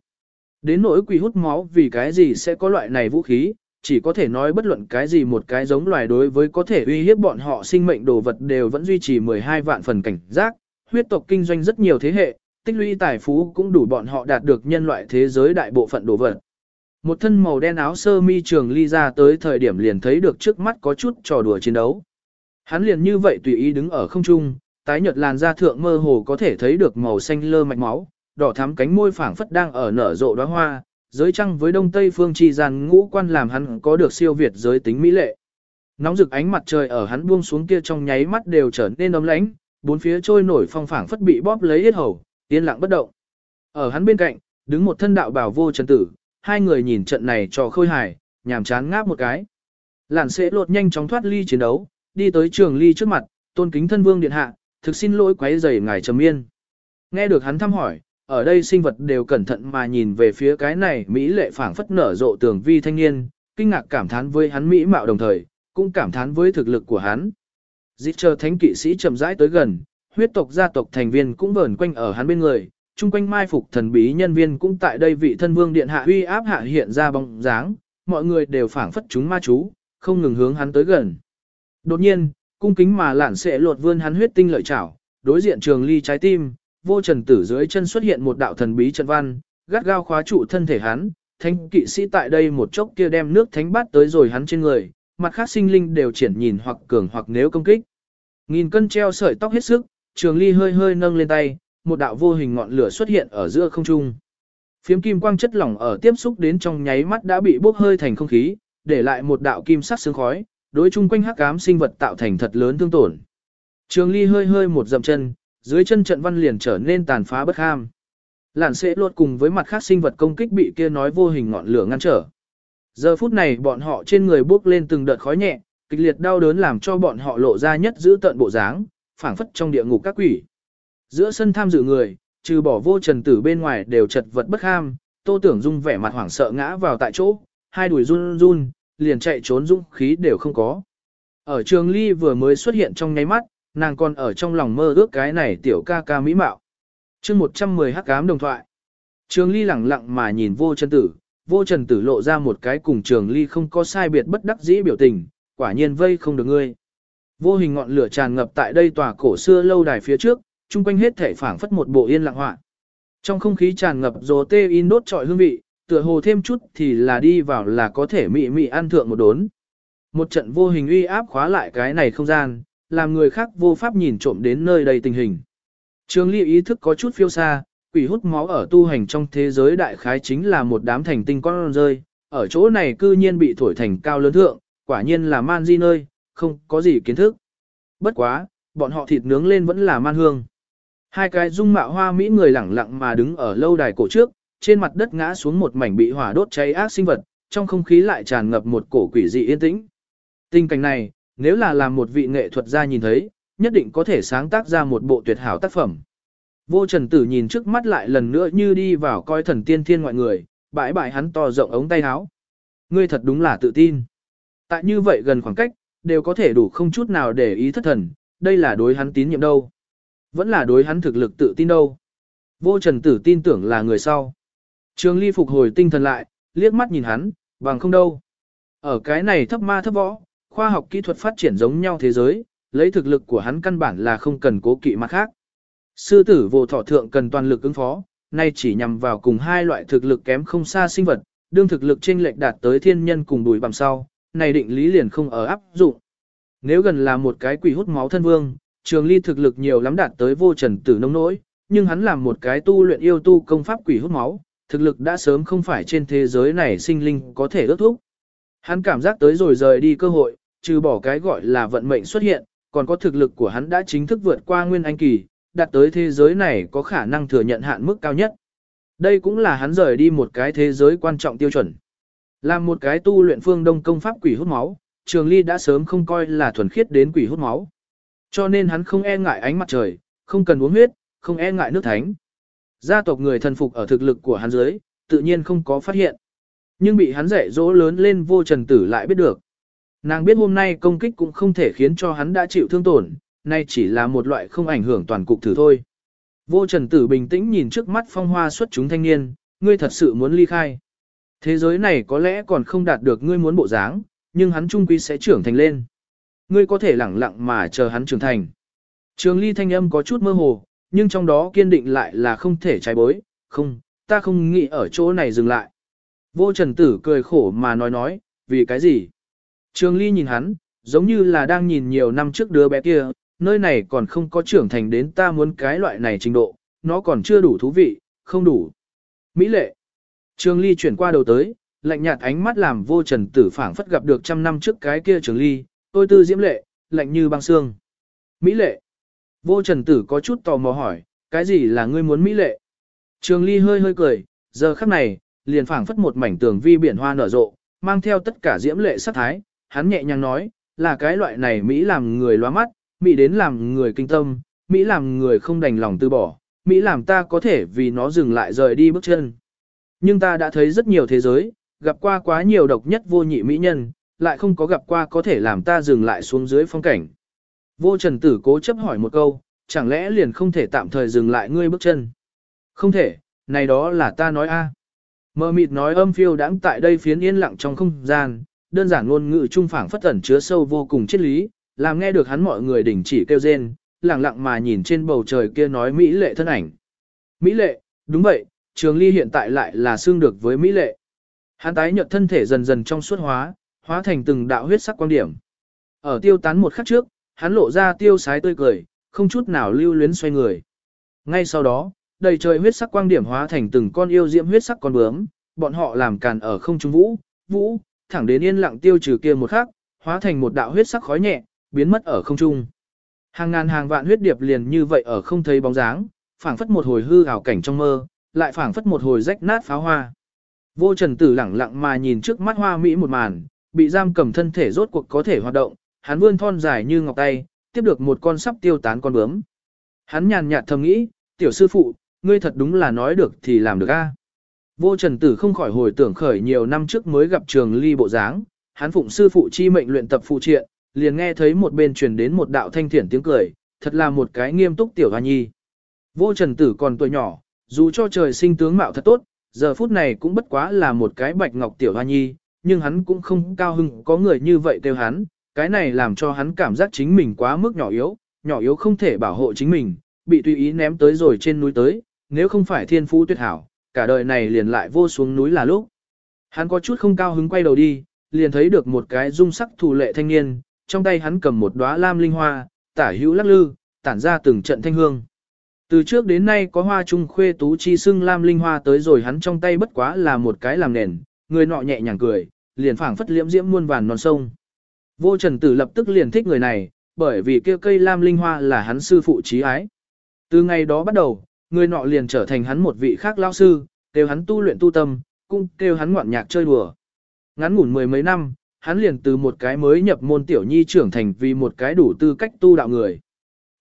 S1: Đến nỗi quỷ hút máu vì cái gì sẽ có loại này vũ khí, chỉ có thể nói bất luận cái gì một cái giống loài đối với có thể uy hiếp bọn họ sinh mệnh đồ vật đều vẫn duy trì 12 vạn phần cảnh giác, huyết tộc kinh doanh rất nhiều thế hệ, tích lũy tài phú cũng đủ bọn họ đạt được nhân loại thế giới đại bộ phận đồ vật. Một thân màu đen áo sơ mi trường ly ra tới thời điểm liền thấy được trước mắt có chút trò đùa chiến đấu. Hắn liền như vậy tùy ý đứng ở không trung, tái nhợt làn da thượng mơ hồ có thể thấy được màu xanh lơ mạch máu, đỏ thắm cánh môi phảng phất đang ở nở rộ đóa hoa, giới trăng với đông tây phương chi gian ngũ quan làm hắn có được siêu việt giới tính mỹ lệ. Nóng rực ánh mặt trời ở hắn buông xuống kia trong nháy mắt đều trở nên ấm lãnh, bốn phía trôi nổi phong phảng phất bị bóp lấy hết hầu, yên lặng bất động. Ở hắn bên cạnh, đứng một thân đạo bảo vô trần tử, hai người nhìn trận này cho khôi hài, nhàm chán ngáp một cái. Lản sẽ lột nhanh chóng thoát ly chiến đấu, đi tới trường ly trước mặt, tôn kính thân vương điện hạ, thực xin lỗi quấy rầy ngài trầm yên. Nghe được hắn thăm hỏi, ở đây sinh vật đều cẩn thận mà nhìn về phía cái này Mỹ lệ phảng phất nở rộ tường vi thanh niên, kinh ngạc cảm thán với hắn Mỹ mạo đồng thời, cũng cảm thán với thực lực của hắn. Dịch chờ thánh kỵ sĩ chậm rãi tới gần, huyết tộc gia tộc thành viên cũng vờn quanh ở hắn bên người, chung quanh mai phục thần bí nhân viên cũng tại đây vị thân vương điện hạ uy áp hạ hiện ra bóng dáng, mọi người đều phảng phất chúng ma chú, không ngừng hướng hắn tới gần. Đột nhiên, cung kính mà lản sẽ lột vươn hắn huyết tinh lợi chảo, đối diện trường ly trái tim, vô trần tử dưới chân xuất hiện một đạo thần bí trận văn, gắt gao khóa trụ thân thể hắn, thánh kỵ sĩ tại đây một chốc kia đem nước thánh bát tới rồi hắn trên người, mặt khác sinh linh đều triển nhìn hoặc cường hoặc nếu công kích. Nghìn cân treo sợi tóc hết sức, trường ly hơi hơi nâng lên tay, một đạo vô hình ngọn lửa xuất hiện ở giữa không trung. Phiếm kim quang chất lỏng ở tiếp xúc đến trong nháy mắt đã bị bốc hơi thành không khí, để lại một đạo kim sắc sương khói, đối chung quanh hắc ám sinh vật tạo thành thật lớn thương tổn. Trường Ly hơi hơi một dậm chân, dưới chân trận văn liền trở nên tàn phá bất ham. Lạn sẽ lột cùng với mặt khác sinh vật công kích bị kia nói vô hình ngọn lửa ngăn trở. Giờ phút này bọn họ trên người bốc lên từng đợt khói nhẹ, kịch liệt đau đớn làm cho bọn họ lộ ra nhất giữ tận bộ dáng, phảng phất trong địa ngục các quỷ. Giữa sân tham dự người, trừ bỏ vô trần tử bên ngoài đều chật vật bất ham, tô tưởng dung vẻ mặt hoảng sợ ngã vào tại chỗ, hai đùi run run, liền chạy trốn dũng khí đều không có. Ở trường ly vừa mới xuất hiện trong nháy mắt, nàng còn ở trong lòng mơ ước cái này tiểu ca ca mỹ mạo. chương 110 hắc ám đồng thoại. Trường ly lẳng lặng mà nhìn vô trần tử, vô trần tử lộ ra một cái cùng trường ly không có sai biệt bất đắc dĩ biểu tình, quả nhiên vây không được ngươi. Vô hình ngọn lửa tràn ngập tại đây tòa cổ xưa lâu đài phía trước, chung quanh hết thể phảng phất một bộ yên lặng họa. Trong không khí tràn ngập dồ tê in đốt trọi hương vị, tựa hồ thêm chút thì là đi vào là có thể mị mị ăn thượng một đốn. Một trận vô hình uy áp khóa lại cái này không gian, làm người khác vô pháp nhìn trộm đến nơi đây tình hình. Trường ly ý thức có chút phiêu xa, quỷ hút máu ở tu hành trong thế giới đại khái chính là một đám thành tinh con rơi, ở chỗ này cư nhiên bị thổi thành cao lớn thượng, quả nhiên là man di nơi, không có gì kiến thức. Bất quá, bọn họ thịt nướng lên vẫn là man hương. Hai cái dung mạo hoa mỹ người lẳng lặng mà đứng ở lâu đài cổ trước, trên mặt đất ngã xuống một mảnh bị hỏa đốt cháy ác sinh vật, trong không khí lại tràn ngập một cổ quỷ dị yên tĩnh. Tình cảnh này, nếu là làm một vị nghệ thuật gia nhìn thấy, nhất định có thể sáng tác ra một bộ tuyệt hảo tác phẩm. Vô Trần Tử nhìn trước mắt lại lần nữa như đi vào coi thần tiên thiên ngoại người, bãi bãi hắn to rộng ống tay áo. Ngươi thật đúng là tự tin. Tại như vậy gần khoảng cách, đều có thể đủ không chút nào để ý thất thần, đây là đối hắn tín nhiệm đâu. Vẫn là đối hắn thực lực tự tin đâu. Vô Trần Tử tin tưởng là người sau. Trường Ly phục hồi tinh thần lại, liếc mắt nhìn hắn, bằng không đâu. Ở cái này thấp ma thấp võ, khoa học kỹ thuật phát triển giống nhau thế giới, lấy thực lực của hắn căn bản là không cần cố kỵ mặt khác. Sư tử vô thọ thượng cần toàn lực ứng phó, nay chỉ nhằm vào cùng hai loại thực lực kém không xa sinh vật, đương thực lực chênh lệch đạt tới thiên nhân cùng đùi bằng sau, này định lý liền không ở áp dụng. Nếu gần là một cái quỷ hút máu thân vương, trường ly thực lực nhiều lắm đạt tới vô trần tử nông nỗi, nhưng hắn làm một cái tu luyện yêu tu công pháp quỷ hút máu, thực lực đã sớm không phải trên thế giới này sinh linh có thể ước thúc. Hắn cảm giác tới rồi rời đi cơ hội, trừ bỏ cái gọi là vận mệnh xuất hiện, còn có thực lực của hắn đã chính thức vượt qua nguyên anh kỳ, đạt tới thế giới này có khả năng thừa nhận hạn mức cao nhất. Đây cũng là hắn rời đi một cái thế giới quan trọng tiêu chuẩn. Làm một cái tu luyện phương đông công pháp quỷ hút máu, Trường Ly đã sớm không coi là thuần khiết đến quỷ hút máu. Cho nên hắn không e ngại ánh mặt trời, không cần uống huyết, không e ngại nước thánh. Gia tộc người thần phục ở thực lực của hắn dưới, tự nhiên không có phát hiện. Nhưng bị hắn dạy dỗ lớn lên vô trần tử lại biết được. Nàng biết hôm nay công kích cũng không thể khiến cho hắn đã chịu thương tổn, nay chỉ là một loại không ảnh hưởng toàn cục thử thôi. Vô trần tử bình tĩnh nhìn trước mắt phong hoa xuất chúng thanh niên, ngươi thật sự muốn ly khai. Thế giới này có lẽ còn không đạt được ngươi muốn bộ dáng, nhưng hắn trung quy sẽ trưởng thành lên. Ngươi có thể lẳng lặng mà chờ hắn trưởng thành. Trường ly thanh âm có chút mơ hồ, nhưng trong đó kiên định lại là không thể trái bối, không, ta không nghĩ ở chỗ này dừng lại. Vô trần tử cười khổ mà nói nói, vì cái gì? Trường ly nhìn hắn, giống như là đang nhìn nhiều năm trước đứa bé kia, nơi này còn không có trưởng thành đến ta muốn cái loại này trình độ, nó còn chưa đủ thú vị, không đủ. Mỹ lệ. Trường ly chuyển qua đầu tới, lạnh nhạt ánh mắt làm vô trần tử phảng phất gặp được trăm năm trước cái kia trường ly, tôi tư diễm lệ, lạnh như băng xương. Mỹ lệ. Vô trần tử có chút tò mò hỏi, cái gì là ngươi muốn Mỹ lệ? Trường ly hơi hơi cười, giờ khắc này, liền phảng phất một mảnh tường vi biển hoa nở rộ, mang theo tất cả diễm lệ sắc thái, hắn nhẹ nhàng nói, là cái loại này Mỹ làm người loa mắt, Mỹ đến làm người kinh tâm, Mỹ làm người không đành lòng từ bỏ, Mỹ làm ta có thể vì nó dừng lại rời đi bước chân. Nhưng ta đã thấy rất nhiều thế giới, gặp qua quá nhiều độc nhất vô nhị Mỹ nhân, lại không có gặp qua có thể làm ta dừng lại xuống dưới phong cảnh. Vô trần tử cố chấp hỏi một câu, chẳng lẽ liền không thể tạm thời dừng lại ngươi bước chân? Không thể, này đó là ta nói a. Mơ mịt nói âm phiêu đãng tại đây phiến yên lặng trong không gian, đơn giản ngôn ngữ trung phảng phất ẩn chứa sâu vô cùng triết lý, làm nghe được hắn mọi người đình chỉ kêu rên, lặng lặng mà nhìn trên bầu trời kia nói mỹ lệ thân ảnh. Mỹ lệ, đúng vậy, Trường Ly hiện tại lại là xương được với mỹ lệ. Hắn tái nhợt thân thể dần dần trong suốt hóa, hóa thành từng đạo huyết sắc quang điểm. Ở tiêu tán một khắc trước, hắn lộ ra tiêu sái tươi cười, không chút nào lưu luyến xoay người. Ngay sau đó, đầy trời huyết sắc quang điểm hóa thành từng con yêu diễm huyết sắc con bướm, bọn họ làm càn ở không trung vũ, vũ, thẳng đến yên lặng tiêu trừ kia một khắc, hóa thành một đạo huyết sắc khói nhẹ, biến mất ở không trung. Hàng ngàn hàng vạn huyết điệp liền như vậy ở không thấy bóng dáng, phảng phất một hồi hư ảo cảnh trong mơ, lại phảng phất một hồi rách nát pháo hoa. Vô Trần Tử lẳng lặng mà nhìn trước mắt hoa mỹ một màn, bị giam cầm thân thể rốt cuộc có thể hoạt động, hắn vươn thon dài như ngọc tay, tiếp được một con sắp tiêu tán con bướm. Hắn nhàn nhạt thầm nghĩ, tiểu sư phụ, ngươi thật đúng là nói được thì làm được a. Vô Trần Tử không khỏi hồi tưởng khởi nhiều năm trước mới gặp trường ly bộ dáng, hắn phụng sư phụ chi mệnh luyện tập phụ triện, liền nghe thấy một bên truyền đến một đạo thanh thiển tiếng cười, thật là một cái nghiêm túc tiểu hoa nhi. Vô Trần Tử còn tuổi nhỏ, dù cho trời sinh tướng mạo thật tốt, giờ phút này cũng bất quá là một cái bạch ngọc tiểu hoa nhi, nhưng hắn cũng không cao hưng có người như vậy kêu hắn, cái này làm cho hắn cảm giác chính mình quá mức nhỏ yếu, nhỏ yếu không thể bảo hộ chính mình, bị tùy ý ném tới rồi trên núi tới, nếu không phải thiên phú tuyệt hảo, cả đời này liền lại vô xuống núi là lúc. Hắn có chút không cao hứng quay đầu đi, liền thấy được một cái dung sắc thủ lệ thanh niên, trong tay hắn cầm một đóa lam linh hoa, tả hữu lắc lư, tản ra từng trận thanh hương. Từ trước đến nay có hoa trung khuê tú chi xưng lam linh hoa tới rồi hắn trong tay bất quá là một cái làm nền, người nọ nhẹ nhàng cười, liền phảng phất liễm diễm muôn vàn non sông. Vô Trần Tử lập tức liền thích người này, bởi vì kia cây lam linh hoa là hắn sư phụ trí ái. Từ ngày đó bắt đầu, người nọ liền trở thành hắn một vị khác lao sư, kêu hắn tu luyện tu tâm, cũng kêu hắn ngoạn nhạc chơi đùa. Ngắn ngủn mười mấy năm, hắn liền từ một cái mới nhập môn tiểu nhi trưởng thành vì một cái đủ tư cách tu đạo người.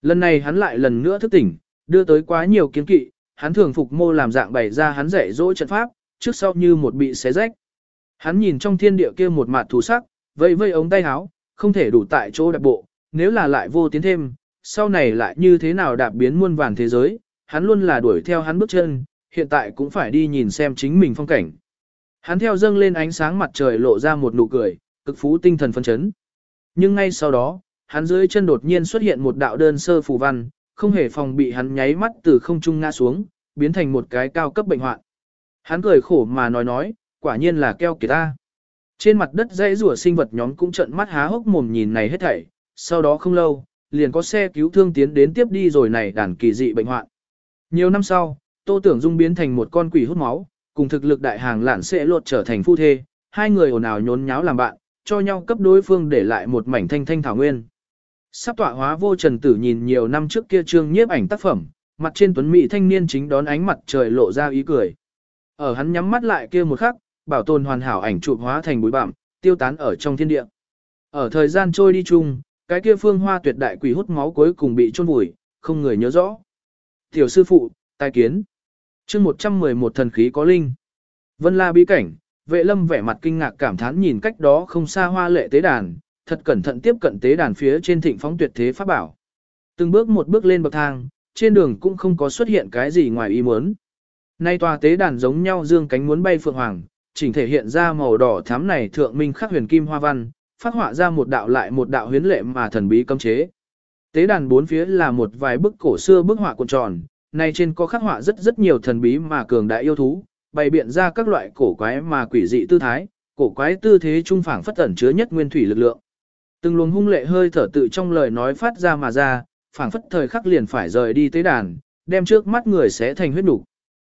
S1: Lần này hắn lại lần nữa thức tỉnh, đưa tới quá nhiều kiến kỵ, hắn thường phục mô làm dạng bày ra hắn dạy dỗ trận pháp, trước sau như một bị xé rách. Hắn nhìn trong thiên địa kia một mặt thú sắc, vây vây ống tay áo, không thể đủ tại chỗ đạp bộ, nếu là lại vô tiến thêm, sau này lại như thế nào đạp biến muôn vàn thế giới, hắn luôn là đuổi theo hắn bước chân, hiện tại cũng phải đi nhìn xem chính mình phong cảnh. Hắn theo dâng lên ánh sáng mặt trời lộ ra một nụ cười, cực phú tinh thần phấn chấn. Nhưng ngay sau đó, hắn dưới chân đột nhiên xuất hiện một đạo đơn sơ phù văn, không hề phòng bị hắn nháy mắt từ không trung ngã xuống, biến thành một cái cao cấp bệnh hoạn. Hắn cười khổ mà nói nói, quả nhiên là keo kìa ta. Trên mặt đất dãy rùa sinh vật nhóm cũng trợn mắt há hốc mồm nhìn này hết thảy, sau đó không lâu, liền có xe cứu thương tiến đến tiếp đi rồi này đàn kỳ dị bệnh hoạn. Nhiều năm sau, Tô Tưởng Dung biến thành một con quỷ hút máu, cùng thực lực đại hàng lạn sẽ lột trở thành phu thê, hai người ồn ào nhốn nháo làm bạn, cho nhau cấp đối phương để lại một mảnh thanh thanh thảo nguyên. Sắp tọa hóa vô trần tử nhìn nhiều năm trước kia trương nhiếp ảnh tác phẩm, mặt trên tuấn mỹ thanh niên chính đón ánh mặt trời lộ ra ý cười. Ở hắn nhắm mắt lại kia một khắc, bảo tồn hoàn hảo ảnh chụp hóa thành bụi bặm, tiêu tán ở trong thiên địa. Ở thời gian trôi đi chung, cái kia phương hoa tuyệt đại quỷ hút máu cuối cùng bị chôn vùi, không người nhớ rõ. Tiểu sư phụ, tai kiến. chương 111 thần khí có linh. Vân la bí cảnh, vệ lâm vẻ mặt kinh ngạc cảm thán nhìn cách đó không xa hoa lệ tế đàn, thật cẩn thận tiếp cận tế đàn phía trên thịnh phóng tuyệt thế pháp bảo. Từng bước một bước lên bậc thang, trên đường cũng không có xuất hiện cái gì ngoài ý muốn. Nay tòa tế đàn giống nhau dương cánh muốn bay phượng hoàng, chỉnh thể hiện ra màu đỏ thắm này thượng minh khắc huyền kim hoa văn, phát họa ra một đạo lại một đạo huyến lệ mà thần bí cấm chế. Tế đàn bốn phía là một vài bức cổ xưa bức họa cuộn tròn, này trên có khắc họa rất rất nhiều thần bí mà cường đại yêu thú, bày biện ra các loại cổ quái mà quỷ dị tư thái, cổ quái tư thế trung phảng phất ẩn chứa nhất nguyên thủy lực lượng. Từng luồng hung lệ hơi thở tự trong lời nói phát ra mà ra, phảng phất thời khắc liền phải rời đi tế đàn, đem trước mắt người sẽ thành huyết đủ.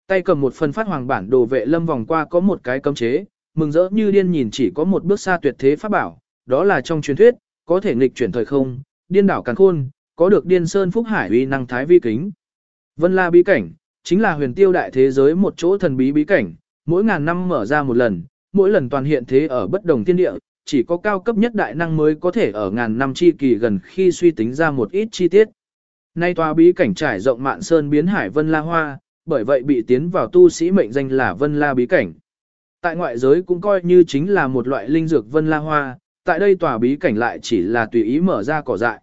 S1: Tay cầm một phần phát hoàng bản đồ vệ lâm vòng qua có một cái cấm chế, mừng rỡ như điên nhìn chỉ có một bước xa tuyệt thế pháp bảo, đó là trong truyền thuyết, có thể nghịch chuyển thời không, điên đảo càn khôn, có được điên sơn phúc hải uy năng thái vi kính. Vân La bí cảnh, chính là huyền tiêu đại thế giới một chỗ thần bí bí cảnh, mỗi ngàn năm mở ra một lần, mỗi lần toàn hiện thế ở bất đồng thiên địa, chỉ có cao cấp nhất đại năng mới có thể ở ngàn năm chi kỳ gần khi suy tính ra một ít chi tiết. Nay tòa bí cảnh trải rộng mạn sơn biến hải Vân La Hoa, bởi vậy bị tiến vào tu sĩ mệnh danh là Vân La bí cảnh. Tại ngoại giới cũng coi như chính là một loại linh dược Vân La Hoa, tại đây tòa bí cảnh lại chỉ là tùy ý mở ra cỏ dại.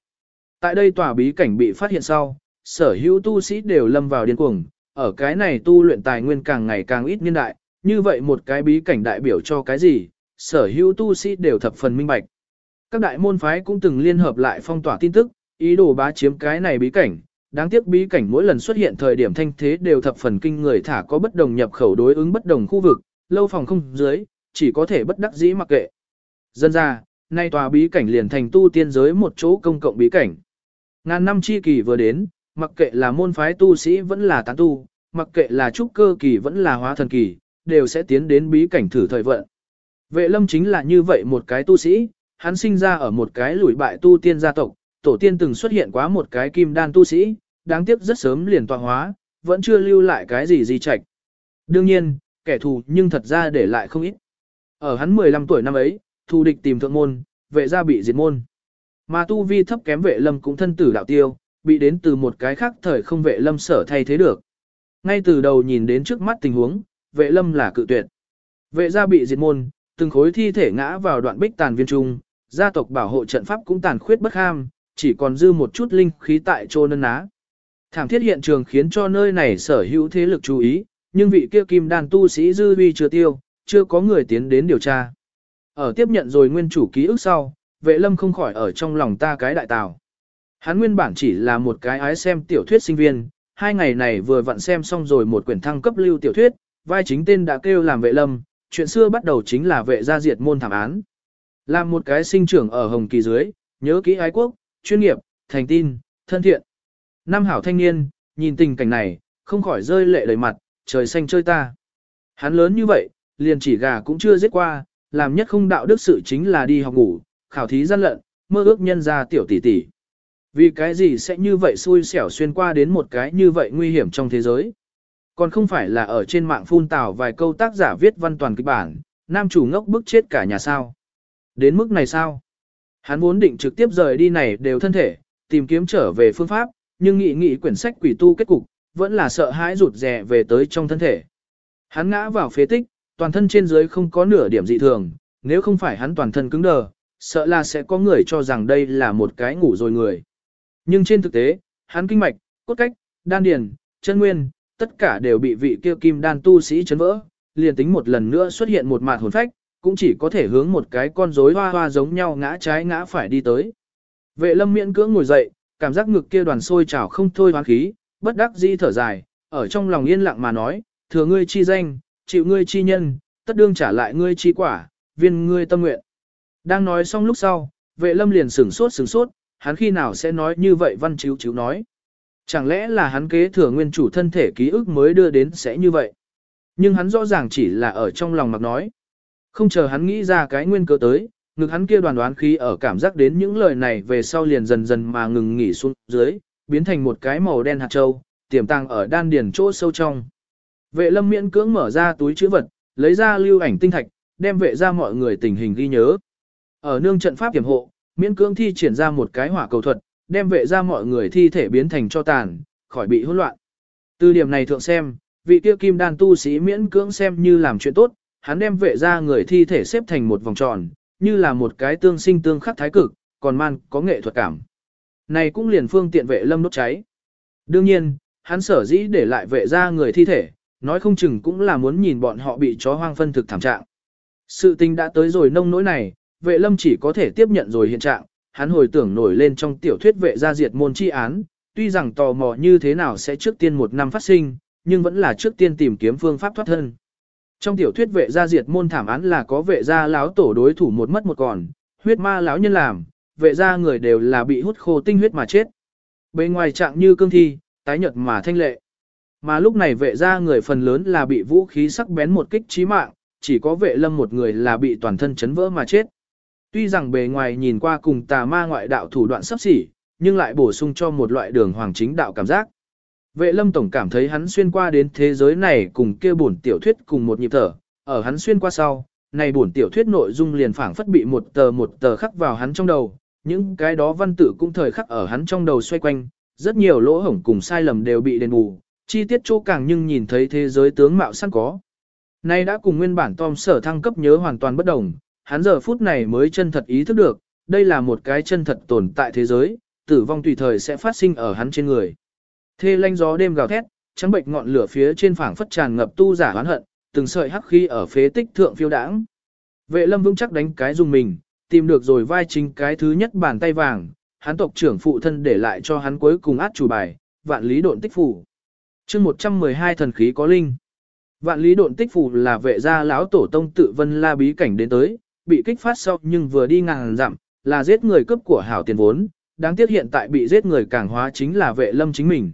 S1: Tại đây tòa bí cảnh bị phát hiện sau, sở hữu tu sĩ đều lâm vào điên cuồng, ở cái này tu luyện tài nguyên càng ngày càng ít niên đại, như vậy một cái bí cảnh đại biểu cho cái gì, sở hữu tu sĩ đều thập phần minh bạch. Các đại môn phái cũng từng liên hợp lại phong tỏa tin tức, ý đồ bá chiếm cái này bí cảnh, đáng tiếc bí cảnh mỗi lần xuất hiện thời điểm thanh thế đều thập phần kinh người thả có bất đồng nhập khẩu đối ứng bất đồng khu vực, lâu phòng không dưới, chỉ có thể bất đắc dĩ mặc kệ. Dân ra, nay tòa bí cảnh liền thành tu tiên giới một chỗ công cộng bí cảnh. Ngàn năm chi kỳ vừa đến, mặc kệ là môn phái tu sĩ vẫn là tán tu, mặc kệ là trúc cơ kỳ vẫn là hóa thần kỳ, đều sẽ tiến đến bí cảnh thử thời vận. Vệ lâm chính là như vậy một cái tu sĩ, hắn sinh ra ở một cái lùi bại tu tiên gia tộc, tổ tiên từng xuất hiện quá một cái kim đan tu sĩ, đáng tiếc rất sớm liền tọa hóa, vẫn chưa lưu lại cái gì di trạch. Đương nhiên, kẻ thù nhưng thật ra để lại không ít. Ở hắn 15 tuổi năm ấy, thù địch tìm thượng môn, vệ gia bị diệt môn. Mà tu vi thấp kém vệ lâm cũng thân tử đạo tiêu, bị đến từ một cái khác thời không vệ lâm sở thay thế được. Ngay từ đầu nhìn đến trước mắt tình huống, vệ lâm là cự tuyệt. Vệ gia bị diệt môn, từng khối thi thể ngã vào đoạn bích tàn viên trung, gia tộc bảo hộ trận pháp cũng tàn khuyết bất ham, chỉ còn dư một chút linh khí tại chỗ nân ná. Thảm thiết hiện trường khiến cho nơi này sở hữu thế lực chú ý, nhưng vị kia kim đàn tu sĩ dư vi chưa tiêu, chưa có người tiến đến điều tra. Ở tiếp nhận rồi nguyên chủ ký ức sau, vệ lâm không khỏi ở trong lòng ta cái đại tào. Hắn nguyên bản chỉ là một cái ái xem tiểu thuyết sinh viên, hai ngày này vừa vặn xem xong rồi một quyển thăng cấp lưu tiểu thuyết, vai chính tên đã kêu làm vệ lâm, chuyện xưa bắt đầu chính là vệ gia diệt môn thảm án. Làm một cái sinh trưởng ở Hồng Kỳ dưới, nhớ kỹ ái quốc, chuyên nghiệp, thành tin, thân thiện. Nam hảo thanh niên, nhìn tình cảnh này, không khỏi rơi lệ đầy mặt, trời xanh chơi ta. Hắn lớn như vậy, liền chỉ gà cũng chưa giết qua, làm nhất không đạo đức sự chính là đi học ngủ, khảo thí gian lận, mơ ước nhân ra tiểu tỷ tỷ. Vì cái gì sẽ như vậy xui xẻo xuyên qua đến một cái như vậy nguy hiểm trong thế giới. Còn không phải là ở trên mạng phun tào vài câu tác giả viết văn toàn kịch bản, nam chủ ngốc bức chết cả nhà sao. Đến mức này sao? Hắn vốn định trực tiếp rời đi này đều thân thể, tìm kiếm trở về phương pháp, nhưng nghị nghị quyển sách quỷ tu kết cục, vẫn là sợ hãi rụt rè về tới trong thân thể. Hắn ngã vào phế tích, toàn thân trên dưới không có nửa điểm dị thường, nếu không phải hắn toàn thân cứng đờ, sợ là sẽ có người cho rằng đây là một cái ngủ rồi người. Nhưng trên thực tế, hắn kinh mạch, cốt cách, đan điền, chân nguyên, tất cả đều bị vị kia kim đan tu sĩ chấn vỡ, liền tính một lần nữa xuất hiện một mạt hồn phách, cũng chỉ có thể hướng một cái con rối hoa hoa giống nhau ngã trái ngã phải đi tới. Vệ lâm miễn cưỡng ngồi dậy, cảm giác ngực kia đoàn sôi trào không thôi hoán khí, bất đắc dĩ thở dài, ở trong lòng yên lặng mà nói, thừa ngươi chi danh, chịu ngươi chi nhân, tất đương trả lại ngươi chi quả, viên ngươi tâm nguyện. Đang nói xong lúc sau, vệ lâm liền sửng sốt sửng sốt, hắn khi nào sẽ nói như vậy văn chiếu chiếu nói. Chẳng lẽ là hắn kế thừa nguyên chủ thân thể ký ức mới đưa đến sẽ như vậy. Nhưng hắn rõ ràng chỉ là ở trong lòng mặc nói. Không chờ hắn nghĩ ra cái nguyên cớ tới, ngực hắn kia đoàn đoán khí ở cảm giác đến những lời này về sau liền dần dần mà ngừng nghỉ xuống dưới, biến thành một cái màu đen hạt châu, tiềm tàng ở đan điền chỗ sâu trong. Vệ lâm miễn cưỡng mở ra túi chữ vật, lấy ra lưu ảnh tinh thạch, đem vệ ra mọi người tình hình ghi nhớ. Ở nương trận pháp tiềm hộ, miễn cưỡng thi triển ra một cái hỏa cầu thuật, đem vệ ra mọi người thi thể biến thành cho tàn, khỏi bị hỗn loạn. Từ điểm này thượng xem, vị tiêu kim đan tu sĩ miễn cưỡng xem như làm chuyện tốt, hắn đem vệ ra người thi thể xếp thành một vòng tròn, như là một cái tương sinh tương khắc thái cực, còn man có nghệ thuật cảm. Này cũng liền phương tiện vệ lâm đốt cháy. Đương nhiên, hắn sở dĩ để lại vệ ra người thi thể, nói không chừng cũng là muốn nhìn bọn họ bị chó hoang phân thực thảm trạng. Sự tình đã tới rồi nông nỗi này, vệ lâm chỉ có thể tiếp nhận rồi hiện trạng, hắn hồi tưởng nổi lên trong tiểu thuyết vệ gia diệt môn chi án, tuy rằng tò mò như thế nào sẽ trước tiên một năm phát sinh, nhưng vẫn là trước tiên tìm kiếm phương pháp thoát thân. Trong tiểu thuyết vệ gia diệt môn thảm án là có vệ gia lão tổ đối thủ một mất một còn, huyết ma lão nhân làm, vệ gia người đều là bị hút khô tinh huyết mà chết. Bên ngoài trạng như cương thi, tái nhợt mà thanh lệ. Mà lúc này vệ gia người phần lớn là bị vũ khí sắc bén một kích chí mạng, chỉ có vệ lâm một người là bị toàn thân chấn vỡ mà chết. Tuy rằng bề ngoài nhìn qua cùng tà ma ngoại đạo thủ đoạn sắp xỉ, nhưng lại bổ sung cho một loại đường hoàng chính đạo cảm giác. Vệ lâm tổng cảm thấy hắn xuyên qua đến thế giới này cùng kia bổn tiểu thuyết cùng một nhịp thở, ở hắn xuyên qua sau, này bổn tiểu thuyết nội dung liền phảng phất bị một tờ một tờ khắc vào hắn trong đầu, những cái đó văn tự cũng thời khắc ở hắn trong đầu xoay quanh, rất nhiều lỗ hổng cùng sai lầm đều bị đền bù, chi tiết chỗ càng nhưng nhìn thấy thế giới tướng mạo sẵn có. Nay đã cùng nguyên bản Tom sở thăng cấp nhớ hoàn toàn bất đồng, hắn giờ phút này mới chân thật ý thức được, đây là một cái chân thật tồn tại thế giới, tử vong tùy thời sẽ phát sinh ở hắn trên người. Thê lanh gió đêm gào thét, trắng bệnh ngọn lửa phía trên phảng phất tràn ngập tu giả oán hận, từng sợi hắc khí ở phế tích thượng phiêu đãng. Vệ lâm vững chắc đánh cái dùng mình, tìm được rồi vai chính cái thứ nhất bàn tay vàng, hắn tộc trưởng phụ thân để lại cho hắn cuối cùng át chủ bài, vạn lý độn tích phủ. chương 112 thần khí có linh. Vạn lý độn tích phủ là vệ gia lão tổ tông tự vân la bí cảnh đến tới, bị kích phát sau nhưng vừa đi ngàn dặm, là giết người cướp của hảo tiền vốn, đáng tiếc hiện tại bị giết người càng hóa chính là vệ lâm chính mình.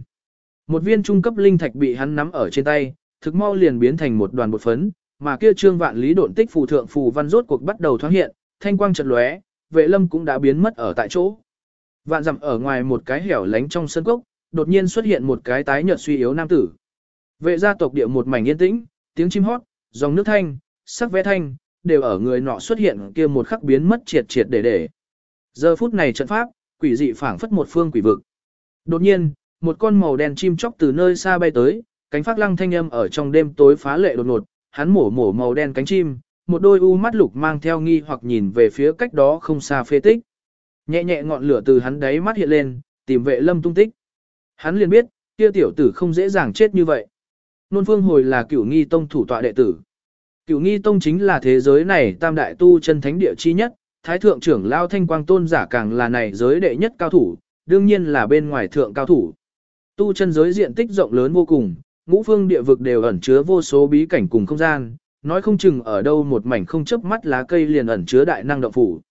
S1: Một viên trung cấp linh thạch bị hắn nắm ở trên tay, thực mau liền biến thành một đoàn bột phấn, mà kia trương vạn lý độn tích phù thượng phù văn rốt cuộc bắt đầu thoáng hiện, thanh quang chợt lóe, vệ lâm cũng đã biến mất ở tại chỗ. Vạn dặm ở ngoài một cái hẻo lánh trong sân cốc, đột nhiên xuất hiện một cái tái nhợt suy yếu nam tử. Vệ gia tộc địa một mảnh yên tĩnh, tiếng chim hót, dòng nước thanh, sắc vẽ thanh, đều ở người nọ xuất hiện kia một khắc biến mất triệt triệt để để. Giờ phút này trận pháp, quỷ dị phảng phất một phương quỷ vực. Đột nhiên, một con màu đen chim chóc từ nơi xa bay tới, cánh phát lăng thanh âm ở trong đêm tối phá lệ đột ngột, hắn mổ mổ màu đen cánh chim, một đôi u mắt lục mang theo nghi hoặc nhìn về phía cách đó không xa phê tích. Nhẹ nhẹ ngọn lửa từ hắn đáy mắt hiện lên, tìm vệ lâm tung tích. Hắn liền biết, kia tiểu tử không dễ dàng chết như vậy. Nôn phương hồi là cửu nghi tông thủ tọa đệ tử. Cửu nghi tông chính là thế giới này tam đại tu chân thánh địa chi nhất, thái thượng trưởng lao thanh quang tôn giả càng là này giới đệ nhất cao thủ, đương nhiên là bên ngoài thượng cao thủ. Tu chân giới diện tích rộng lớn vô cùng, ngũ phương địa vực đều ẩn chứa vô số bí cảnh cùng không gian, nói không chừng ở đâu một mảnh không chớp mắt lá cây liền ẩn chứa đại năng động phủ.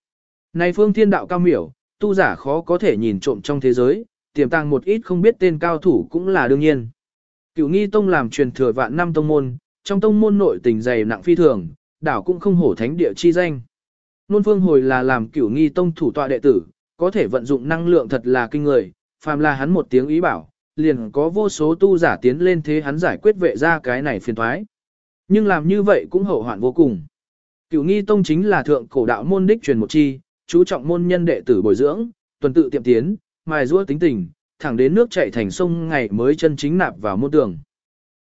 S1: Này phương thiên đạo cao miểu, tu giả khó có thể nhìn trộm trong thế giới, tiềm tàng một ít không biết tên cao thủ cũng là đương nhiên. Cửu nghi tông làm truyền thừa vạn năm tông môn, trong tông môn nội tình dày nặng phi thường, đảo cũng không hổ thánh địa chi danh. Nôn phương hồi là làm cửu nghi tông thủ tọa đệ tử, có thể vận dụng năng lượng thật là kinh người, phàm là hắn một tiếng ý bảo, liền có vô số tu giả tiến lên thế hắn giải quyết vệ ra cái này phiền thoái. Nhưng làm như vậy cũng hậu hoạn vô cùng. Cửu nghi tông chính là thượng cổ đạo môn đích truyền một chi, chú trọng môn nhân đệ tử bồi dưỡng, tuần tự tiệm tiến, mài rua tính tình, thẳng đến nước chảy thành sông ngày mới chân chính nạp vào môn tường.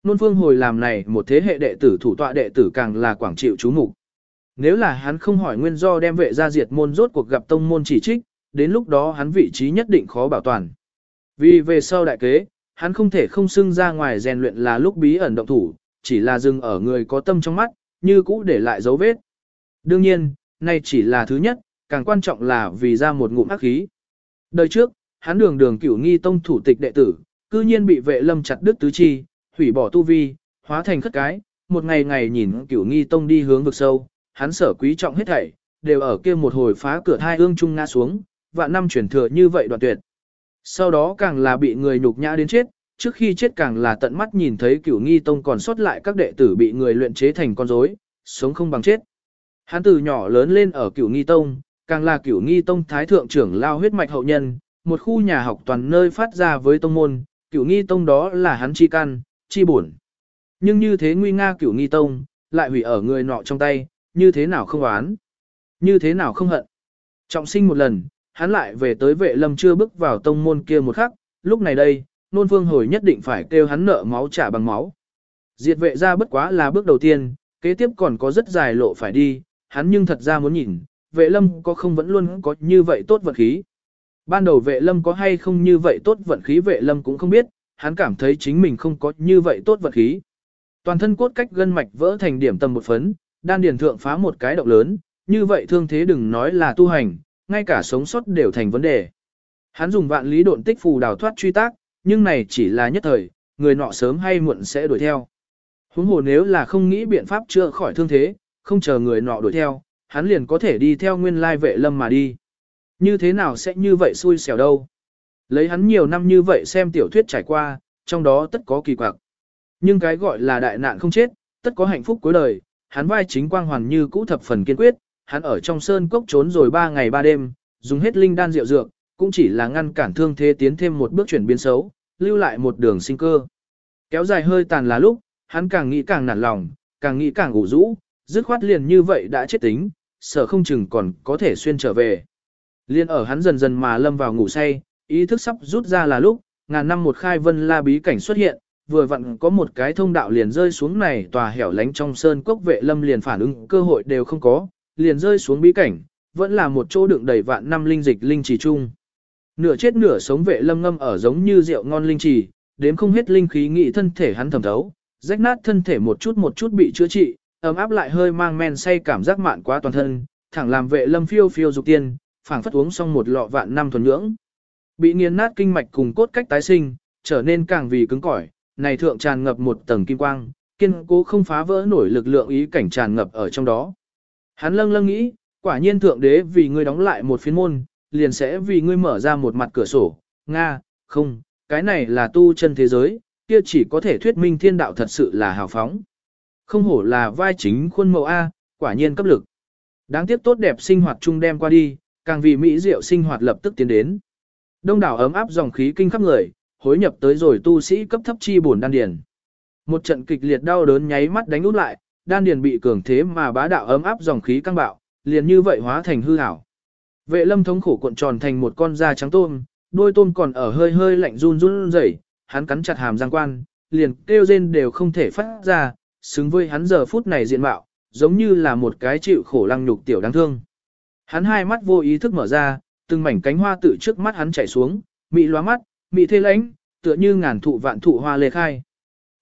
S1: Nôn phương hồi làm này một thế hệ đệ tử thủ tọa đệ tử càng là quảng chịu chú mục Nếu là hắn không hỏi nguyên do đem vệ ra diệt môn rốt cuộc gặp tông môn chỉ trích, đến lúc đó hắn vị trí nhất định khó bảo toàn. Vì về sau đại kế, hắn không thể không xưng ra ngoài rèn luyện là lúc bí ẩn động thủ, chỉ là dừng ở người có tâm trong mắt, như cũ để lại dấu vết. Đương nhiên, nay chỉ là thứ nhất, càng quan trọng là vì ra một ngụm ác khí. Đời trước, hắn đường đường cửu nghi tông thủ tịch đệ tử, cư nhiên bị vệ lâm chặt đứt tứ chi, hủy bỏ tu vi, hóa thành khất cái, một ngày ngày nhìn cửu nghi tông đi hướng vực sâu, hắn sở quý trọng hết thảy, đều ở kia một hồi phá cửa thai ương trung ngã xuống, vạn năm chuyển thừa như vậy đoạn tuyệt. Sau đó càng là bị người nhục nhã đến chết, trước khi chết càng là tận mắt nhìn thấy cửu nghi tông còn sót lại các đệ tử bị người luyện chế thành con rối, sống không bằng chết. Hắn từ nhỏ lớn lên ở cửu nghi tông, càng là cửu nghi tông thái thượng trưởng lao huyết mạch hậu nhân, một khu nhà học toàn nơi phát ra với tông môn, cửu nghi tông đó là hắn chi căn, chi bổn. Nhưng như thế nguy nga cửu nghi tông, lại hủy ở người nọ trong tay, như thế nào không oán, như thế nào không hận. Trọng sinh một lần, hắn lại về tới vệ lâm chưa bước vào tông môn kia một khắc, lúc này đây, nôn phương hồi nhất định phải kêu hắn nợ máu trả bằng máu. Diệt vệ ra bất quá là bước đầu tiên, kế tiếp còn có rất dài lộ phải đi, hắn nhưng thật ra muốn nhìn, vệ lâm có không vẫn luôn có như vậy tốt vận khí. Ban đầu vệ lâm có hay không như vậy tốt vận khí vệ lâm cũng không biết, hắn cảm thấy chính mình không có như vậy tốt vận khí. Toàn thân cốt cách gân mạch vỡ thành điểm tầm một phấn, đan điền thượng phá một cái động lớn, như vậy thương thế đừng nói là tu hành, ngay cả sống sót đều thành vấn đề. Hắn dùng vạn lý độn tích phù đào thoát truy tác, nhưng này chỉ là nhất thời, người nọ sớm hay muộn sẽ đuổi theo. Huống hồ nếu là không nghĩ biện pháp chữa khỏi thương thế, không chờ người nọ đuổi theo, hắn liền có thể đi theo nguyên lai vệ lâm mà đi. Như thế nào sẽ như vậy xui xẻo đâu? Lấy hắn nhiều năm như vậy xem tiểu thuyết trải qua, trong đó tất có kỳ quặc. Nhưng cái gọi là đại nạn không chết, tất có hạnh phúc cuối đời, hắn vai chính quang hoàn như cũ thập phần kiên quyết, hắn ở trong sơn cốc trốn rồi ba ngày ba đêm, dùng hết linh đan rượu dược, cũng chỉ là ngăn cản thương thế tiến thêm một bước chuyển biến xấu, lưu lại một đường sinh cơ. Kéo dài hơi tàn là lúc, hắn càng nghĩ càng nản lòng, càng nghĩ càng ủ rũ, dứt khoát liền như vậy đã chết tính, sợ không chừng còn có thể xuyên trở về. Liên ở hắn dần dần mà lâm vào ngủ say, ý thức sắp rút ra là lúc, ngàn năm một khai vân la bí cảnh xuất hiện, vừa vặn có một cái thông đạo liền rơi xuống này tòa hẻo lánh trong sơn cốc vệ lâm liền phản ứng cơ hội đều không có, liền rơi xuống bí cảnh, vẫn là một chỗ đựng đầy vạn năm linh dịch linh trì chung. Nửa chết nửa sống vệ lâm ngâm ở giống như rượu ngon linh trì, đếm không hết linh khí nghị thân thể hắn thẩm thấu, rách nát thân thể một chút một chút bị chữa trị, ấm áp lại hơi mang men say cảm giác mạn quá toàn thân, thẳng làm vệ lâm phiêu phiêu dục tiên, phảng phất uống xong một lọ vạn năm thuần nhưỡng. Bị nghiền nát kinh mạch cùng cốt cách tái sinh, trở nên càng vì cứng cỏi, này thượng tràn ngập một tầng kim quang, kiên cố không phá vỡ nổi lực lượng ý cảnh tràn ngập ở trong đó. Hắn lâng lâng nghĩ, quả nhiên thượng đế vì ngươi đóng lại một phiến môn, liền sẽ vì ngươi mở ra một mặt cửa sổ. Nga, không, cái này là tu chân thế giới, kia chỉ có thể thuyết minh thiên đạo thật sự là hào phóng. Không hổ là vai chính khuôn mẫu A, quả nhiên cấp lực. Đáng tiếc tốt đẹp sinh hoạt chung đem qua đi, càng vì mỹ diệu sinh hoạt lập tức tiến đến. Đông đảo ấm áp dòng khí kinh khắp người, hối nhập tới rồi tu sĩ cấp thấp chi buồn đan điền. Một trận kịch liệt đau đớn nháy mắt đánh út lại, đan điền bị cường thế mà bá đạo ấm áp dòng khí căng bạo, liền như vậy hóa thành hư ảo. Vệ lâm thống khổ cuộn tròn thành một con da trắng tôm, đôi tôm còn ở hơi hơi lạnh run run rẩy, hắn cắn chặt hàm răng quan, liền kêu rên đều không thể phát ra, xứng với hắn giờ phút này diện mạo, giống như là một cái chịu khổ lăng nhục tiểu đáng thương. Hắn hai mắt vô ý thức mở ra, từng mảnh cánh hoa tự trước mắt hắn chảy xuống, mị loa mắt, mị thê lãnh, tựa như ngàn thụ vạn thụ hoa lê khai.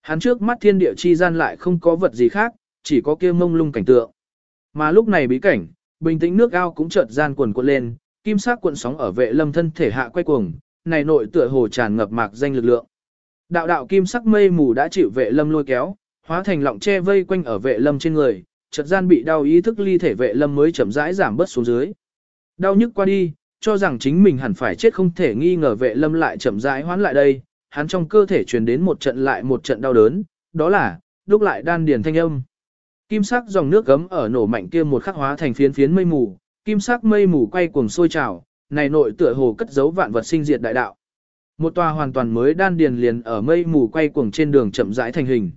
S1: Hắn trước mắt thiên địa chi gian lại không có vật gì khác, chỉ có kia mông lung cảnh tượng. Mà lúc này bí cảnh, bình tĩnh nước ao cũng chợt gian quần cuộn lên, kim sắc cuộn sóng ở vệ lâm thân thể hạ quay cuồng, này nội tựa hồ tràn ngập mạc danh lực lượng. Đạo đạo kim sắc mây mù đã chịu vệ lâm lôi kéo, hóa thành lọng che vây quanh ở vệ lâm trên người, chợt gian bị đau ý thức ly thể vệ lâm mới chậm rãi giảm bớt xuống dưới. Đau nhức qua đi, cho rằng chính mình hẳn phải chết không thể nghi ngờ vệ lâm lại chậm rãi hoán lại đây, hắn trong cơ thể truyền đến một trận lại một trận đau đớn, đó là, lúc lại đan điền thanh âm. Kim sắc dòng nước gấm ở nổ mạnh kia một khắc hóa thành phiến phiến mây mù, kim sắc mây mù quay cuồng sôi trào, này nội tựa hồ cất giấu vạn vật sinh diệt đại đạo. Một tòa hoàn toàn mới đan điền liền ở mây mù quay cuồng trên đường chậm rãi thành hình.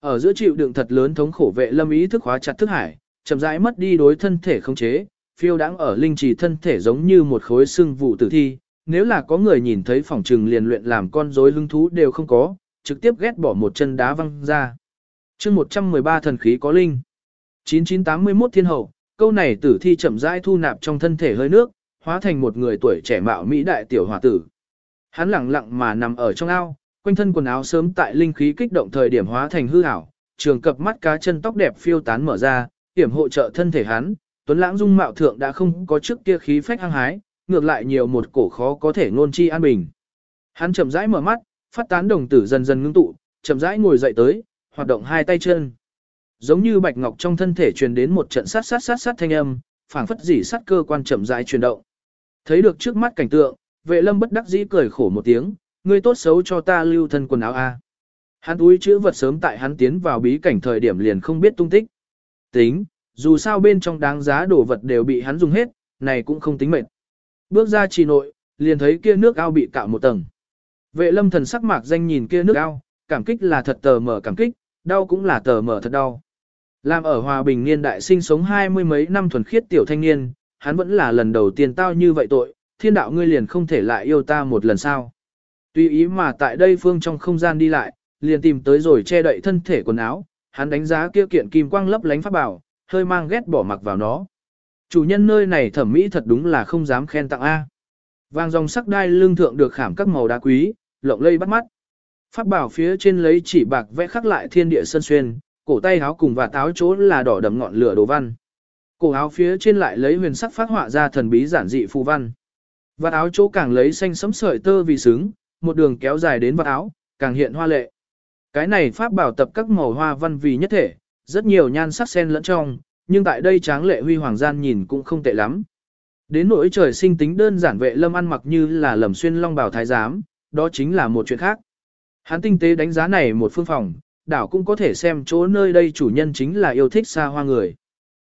S1: Ở giữa chịu đựng thật lớn thống khổ vệ lâm ý thức hóa chặt thức hải, chậm rãi mất đi đối thân thể không chế, phiêu đáng ở linh trì thân thể giống như một khối xương vụ tử thi. Nếu là có người nhìn thấy phòng trừng liền luyện làm con rối hứng thú đều không có, trực tiếp ghét bỏ một chân đá văng ra chương 113 thần khí có linh. 9981 thiên hậu, câu này tử thi chậm rãi thu nạp trong thân thể hơi nước, hóa thành một người tuổi trẻ mạo mỹ đại tiểu hòa tử. Hắn lặng lặng mà nằm ở trong ao, quanh thân quần áo sớm tại linh khí kích động thời điểm hóa thành hư ảo, trường cập mắt cá chân tóc đẹp phiêu tán mở ra, hiểm hộ trợ thân thể hắn, tuấn lãng dung mạo thượng đã không có trước kia khí phách hăng hái, ngược lại nhiều một cổ khó có thể ngôn chi an bình. Hắn chậm rãi mở mắt, phát tán đồng tử dần dần ngưng tụ, chậm rãi ngồi dậy tới, hoạt động hai tay chân. Giống như bạch ngọc trong thân thể truyền đến một trận sát sát sát sát thanh âm, phảng phất dỉ sát cơ quan chậm rãi chuyển động. Thấy được trước mắt cảnh tượng, vệ lâm bất đắc dĩ cười khổ một tiếng, ngươi tốt xấu cho ta lưu thân quần áo a. Hắn túi chữ vật sớm tại hắn tiến vào bí cảnh thời điểm liền không biết tung tích. Tính, dù sao bên trong đáng giá đồ vật đều bị hắn dùng hết, này cũng không tính mệt. Bước ra trì nội, liền thấy kia nước ao bị cạo một tầng. Vệ lâm thần sắc mạc danh nhìn kia nước ao, cảm kích là thật tờ mở cảm kích, đau cũng là tờ mở thật đau. Làm ở hòa bình niên đại sinh sống hai mươi mấy năm thuần khiết tiểu thanh niên, hắn vẫn là lần đầu tiên tao như vậy tội, thiên đạo ngươi liền không thể lại yêu ta một lần sao. Tuy ý mà tại đây phương trong không gian đi lại, liền tìm tới rồi che đậy thân thể quần áo, hắn đánh giá kia kiện kim quang lấp lánh pháp bảo, hơi mang ghét bỏ mặc vào nó. Chủ nhân nơi này thẩm mỹ thật đúng là không dám khen tặng A. Vàng dòng sắc đai lương thượng được khảm các màu đá quý, lộng lây bắt mắt. Pháp bảo phía trên lấy chỉ bạc vẽ khắc lại thiên địa sân xuyên, cổ tay áo cùng và táo chỗ là đỏ đậm ngọn lửa đồ văn. Cổ áo phía trên lại lấy huyền sắc phát họa ra thần bí giản dị phù văn. Vạt áo chỗ càng lấy xanh sẫm sợi tơ vì xứng, một đường kéo dài đến vạt áo, càng hiện hoa lệ. Cái này pháp bảo tập các màu hoa văn vì nhất thể, rất nhiều nhan sắc xen lẫn trong, nhưng tại đây tráng lệ huy hoàng gian nhìn cũng không tệ lắm. Đến nỗi trời sinh tính đơn giản vệ lâm ăn mặc như là lầm xuyên long bào thái giám, đó chính là một chuyện khác. Hắn tinh tế đánh giá này một phương phòng, đảo cũng có thể xem chỗ nơi đây chủ nhân chính là yêu thích xa hoa người.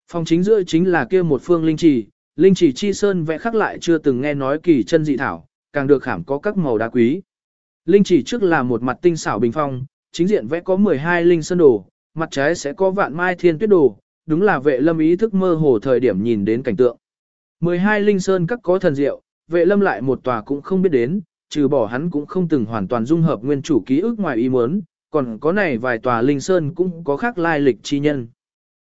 S1: Phòng chính giữa chính là kia một phương linh trì, linh trì chi sơn vẽ khắc lại chưa từng nghe nói kỳ chân dị thảo, càng được khảm có các màu đá quý. Linh chỉ trước là một mặt tinh xảo bình phong, chính diện vẽ có 12 linh sơn đồ, mặt trái sẽ có vạn mai thiên tuyết đồ, đúng là vệ lâm ý thức mơ hồ thời điểm nhìn đến cảnh tượng. 12 linh sơn các có thần diệu, vệ lâm lại một tòa cũng không biết đến, trừ bỏ hắn cũng không từng hoàn toàn dung hợp nguyên chủ ký ức ngoài ý muốn, còn có này vài tòa linh sơn cũng có khác lai lịch chi nhân.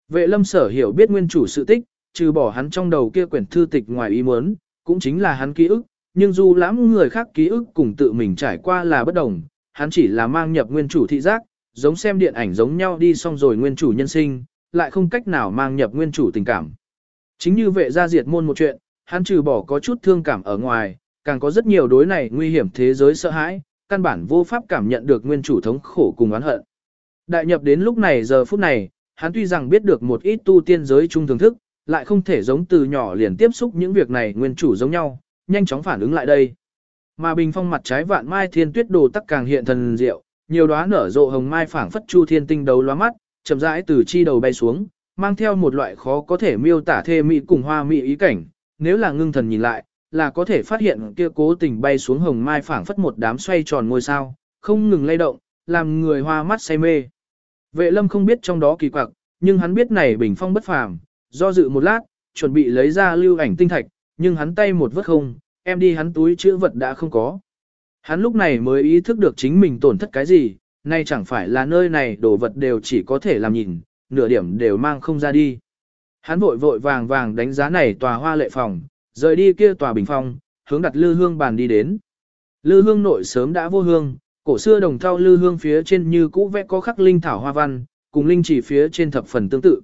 S1: Vệ lâm sở hiểu biết nguyên chủ sự tích, trừ bỏ hắn trong đầu kia quyển thư tịch ngoài ý muốn, cũng chính là hắn ký ức, nhưng dù lãm người khác ký ức cùng tự mình trải qua là bất đồng, hắn chỉ là mang nhập nguyên chủ thị giác, giống xem điện ảnh giống nhau đi xong rồi nguyên chủ nhân sinh, lại không cách nào mang nhập nguyên chủ tình cảm. Chính như vệ gia diệt môn một chuyện, hắn trừ bỏ có chút thương cảm ở ngoài, càng có rất nhiều đối này nguy hiểm thế giới sợ hãi, căn bản vô pháp cảm nhận được nguyên chủ thống khổ cùng oán hận. Đại nhập đến lúc này giờ phút này, hắn tuy rằng biết được một ít tu tiên giới trung thường thức, lại không thể giống từ nhỏ liền tiếp xúc những việc này nguyên chủ giống nhau, nhanh chóng phản ứng lại đây. Mà bình phong mặt trái vạn mai thiên tuyết đồ tắc càng hiện thần diệu, nhiều đóa nở rộ hồng mai phảng phất chu thiên tinh đấu lóa mắt, chậm rãi từ chi đầu bay xuống, mang theo một loại khó có thể miêu tả thê mỹ cùng hoa mỹ ý cảnh, nếu là ngưng thần nhìn lại, là có thể phát hiện kia cố tình bay xuống hồng mai phảng phất một đám xoay tròn ngôi sao, không ngừng lay động, làm người hoa mắt say mê. Vệ lâm không biết trong đó kỳ quặc, nhưng hắn biết này bình phong bất phàm, do dự một lát, chuẩn bị lấy ra lưu ảnh tinh thạch, nhưng hắn tay một vất không, em đi hắn túi chữ vật đã không có. Hắn lúc này mới ý thức được chính mình tổn thất cái gì, nay chẳng phải là nơi này đồ vật đều chỉ có thể làm nhìn, nửa điểm đều mang không ra đi. Hắn vội vội vàng vàng đánh giá này tòa hoa lệ phòng, rời đi kia tòa bình phong, hướng đặt lư hương bàn đi đến. Lư hương nội sớm đã vô hương, cổ xưa đồng thau lư hương phía trên như cũ vẽ có khắc linh thảo hoa văn, cùng linh chỉ phía trên thập phần tương tự.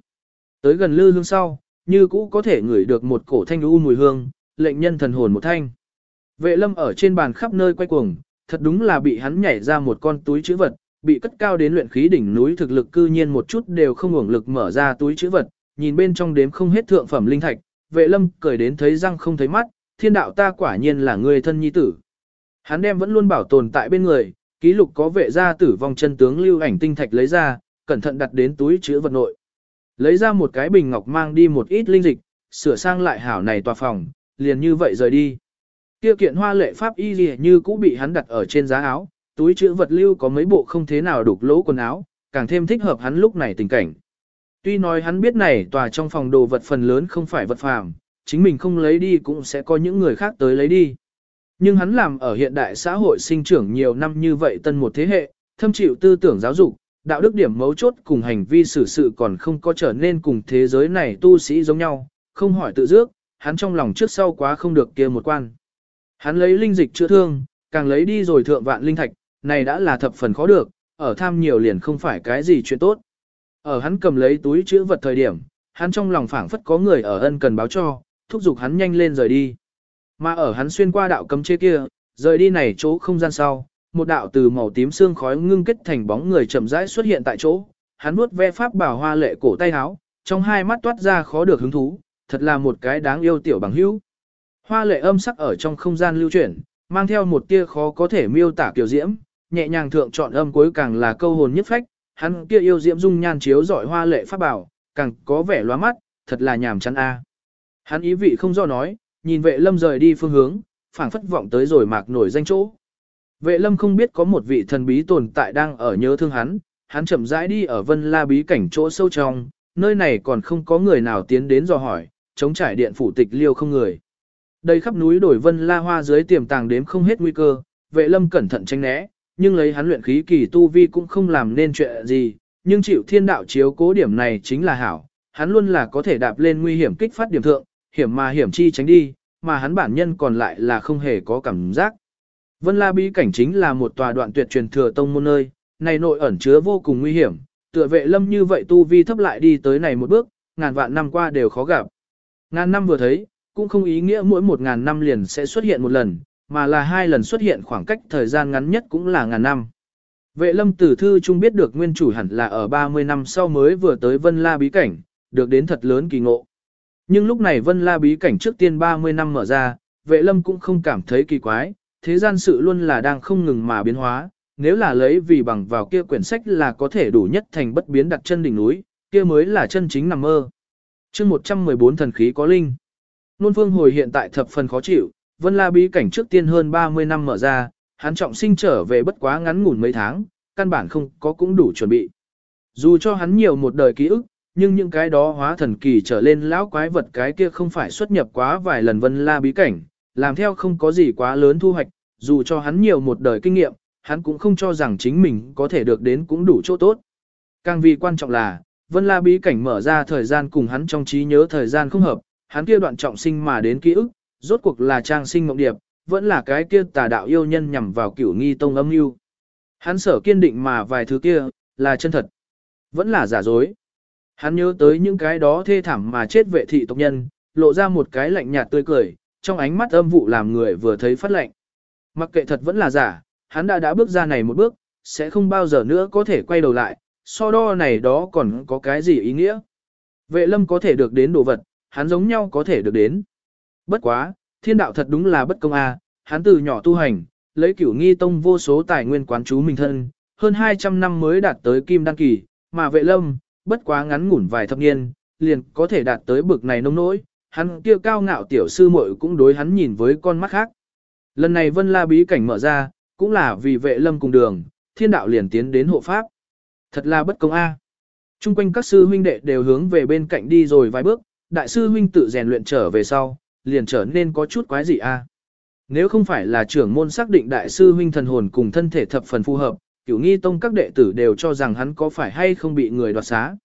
S1: Tới gần lư hương sau, như cũ có thể ngửi được một cổ thanh u mùi hương, lệnh nhân thần hồn một thanh. Vệ lâm ở trên bàn khắp nơi quay cuồng, thật đúng là bị hắn nhảy ra một con túi chữ vật, bị cất cao đến luyện khí đỉnh núi thực lực cư nhiên một chút đều không ngủng lực mở ra túi chữ vật, nhìn bên trong đếm không hết thượng phẩm linh thạch, vệ lâm cười đến thấy răng không thấy mắt, thiên đạo ta quả nhiên là người thân nhi tử. Hắn đem vẫn luôn bảo tồn tại bên người, ký lục có vệ gia tử vong chân tướng lưu ảnh tinh thạch lấy ra, cẩn thận đặt đến túi chứa vật nội. Lấy ra một cái bình ngọc mang đi một ít linh dịch, sửa sang lại hảo này tòa phòng, liền như vậy rời đi. Tiêu kiện hoa lệ pháp y gì như cũ bị hắn đặt ở trên giá áo, túi chữ vật lưu có mấy bộ không thế nào đục lỗ quần áo, càng thêm thích hợp hắn lúc này tình cảnh. Tuy nói hắn biết này tòa trong phòng đồ vật phần lớn không phải vật phàm, chính mình không lấy đi cũng sẽ có những người khác tới lấy đi. Nhưng hắn làm ở hiện đại xã hội sinh trưởng nhiều năm như vậy tân một thế hệ, thâm chịu tư tưởng giáo dục, đạo đức điểm mấu chốt cùng hành vi xử sự còn không có trở nên cùng thế giới này tu sĩ giống nhau, không hỏi tự dước, hắn trong lòng trước sau quá không được kia một quan. Hắn lấy linh dịch chữa thương, càng lấy đi rồi thượng vạn linh thạch, này đã là thập phần khó được, ở tham nhiều liền không phải cái gì chuyện tốt. Ở hắn cầm lấy túi chữ vật thời điểm, hắn trong lòng phảng phất có người ở ân cần báo cho, thúc giục hắn nhanh lên rời đi. Mà ở hắn xuyên qua đạo cấm chế kia, rời đi này chỗ không gian sau, một đạo từ màu tím xương khói ngưng kết thành bóng người chậm rãi xuất hiện tại chỗ, hắn nuốt ve pháp bảo hoa lệ cổ tay áo, trong hai mắt toát ra khó được hứng thú, thật là một cái đáng yêu tiểu bằng hữu. Hoa lệ âm sắc ở trong không gian lưu chuyển, mang theo một tia khó có thể miêu tả kiểu diễm, nhẹ nhàng thượng chọn âm cuối càng là câu hồn nhất phách, hắn kia yêu diễm dung nhan chiếu giỏi hoa lệ pháp bảo, càng có vẻ loa mắt, thật là nhàm chán a. Hắn ý vị không do nói, nhìn vệ lâm rời đi phương hướng, phảng phất vọng tới rồi mạc nổi danh chỗ. Vệ lâm không biết có một vị thần bí tồn tại đang ở nhớ thương hắn, hắn chậm rãi đi ở vân la bí cảnh chỗ sâu trong, nơi này còn không có người nào tiến đến dò hỏi, chống trải điện phủ tịch liêu không người. Đây khắp núi đổi vân la hoa dưới tiềm tàng đếm không hết nguy cơ, vệ lâm cẩn thận tránh né, nhưng lấy hắn luyện khí kỳ tu vi cũng không làm nên chuyện gì, nhưng chịu thiên đạo chiếu cố điểm này chính là hảo, hắn luôn là có thể đạp lên nguy hiểm kích phát điểm thượng, hiểm mà hiểm chi tránh đi, mà hắn bản nhân còn lại là không hề có cảm giác. Vân La bí cảnh chính là một tòa đoạn tuyệt truyền thừa tông môn nơi, này nội ẩn chứa vô cùng nguy hiểm, tựa vệ lâm như vậy tu vi thấp lại đi tới này một bước, ngàn vạn năm qua đều khó gặp. Ngàn năm vừa thấy, cũng không ý nghĩa mỗi một ngàn năm liền sẽ xuất hiện một lần, mà là hai lần xuất hiện khoảng cách thời gian ngắn nhất cũng là ngàn năm. Vệ lâm tử thư chung biết được nguyên chủ hẳn là ở 30 năm sau mới vừa tới Vân La bí cảnh, được đến thật lớn kỳ ngộ. Nhưng lúc này Vân La bí cảnh trước tiên 30 năm mở ra, vệ lâm cũng không cảm thấy kỳ quái, thế gian sự luôn là đang không ngừng mà biến hóa, nếu là lấy vì bằng vào kia quyển sách là có thể đủ nhất thành bất biến đặt chân đỉnh núi, kia mới là chân chính nằm mơ. chương 114 thần khí có linh. Nôn phương hồi hiện tại thập phần khó chịu, Vân La bí cảnh trước tiên hơn 30 năm mở ra, hắn trọng sinh trở về bất quá ngắn ngủn mấy tháng, căn bản không có cũng đủ chuẩn bị. Dù cho hắn nhiều một đời ký ức, nhưng những cái đó hóa thần kỳ trở lên lão quái vật cái kia không phải xuất nhập quá vài lần Vân La bí cảnh, làm theo không có gì quá lớn thu hoạch, dù cho hắn nhiều một đời kinh nghiệm, hắn cũng không cho rằng chính mình có thể được đến cũng đủ chỗ tốt. Càng vì quan trọng là, Vân La bí cảnh mở ra thời gian cùng hắn trong trí nhớ thời gian không hợp, hắn kia đoạn trọng sinh mà đến ký ức, rốt cuộc là trang sinh mộng điệp, vẫn là cái kia tà đạo yêu nhân nhằm vào cửu nghi tông âm mưu. Hắn sở kiên định mà vài thứ kia, là chân thật, vẫn là giả dối. Hắn nhớ tới những cái đó thê thảm mà chết vệ thị tộc nhân, lộ ra một cái lạnh nhạt tươi cười, trong ánh mắt âm vụ làm người vừa thấy phát lạnh. Mặc kệ thật vẫn là giả, hắn đã đã bước ra này một bước, sẽ không bao giờ nữa có thể quay đầu lại, so đo này đó còn có cái gì ý nghĩa. Vệ lâm có thể được đến đồ vật, hắn giống nhau có thể được đến. Bất quá, thiên đạo thật đúng là bất công a, hắn từ nhỏ tu hành, lấy cửu nghi tông vô số tài nguyên quán chú mình thân, hơn 200 năm mới đạt tới kim đăng kỳ, mà vệ lâm, bất quá ngắn ngủn vài thập niên, liền có thể đạt tới bực này nông nỗi, hắn kia cao ngạo tiểu sư muội cũng đối hắn nhìn với con mắt khác. Lần này vân la bí cảnh mở ra, cũng là vì vệ lâm cùng đường, thiên đạo liền tiến đến hộ pháp. Thật là bất công a. À. Trung quanh các sư huynh đệ đều hướng về bên cạnh đi rồi vài bước, đại sư huynh tự rèn luyện trở về sau, liền trở nên có chút quái gì a. Nếu không phải là trưởng môn xác định đại sư huynh thần hồn cùng thân thể thập phần phù hợp, cửu nghi tông các đệ tử đều cho rằng hắn có phải hay không bị người đoạt xá.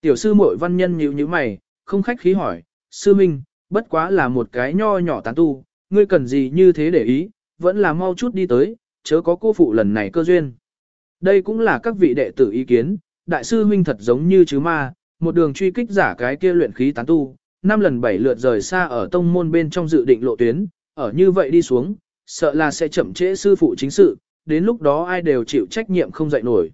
S1: Tiểu sư muội văn nhân nhíu nhíu mày, không khách khí hỏi, sư huynh, bất quá là một cái nho nhỏ tán tu, ngươi cần gì như thế để ý, vẫn là mau chút đi tới, chớ có cô phụ lần này cơ duyên. Đây cũng là các vị đệ tử ý kiến, đại sư huynh thật giống như chứ ma, một đường truy kích giả cái kia luyện khí tán tu, năm lần bảy lượt rời xa ở tông môn bên trong dự định lộ tuyến, ở như vậy đi xuống, sợ là sẽ chậm trễ sư phụ chính sự, đến lúc đó ai đều chịu trách nhiệm không dậy nổi.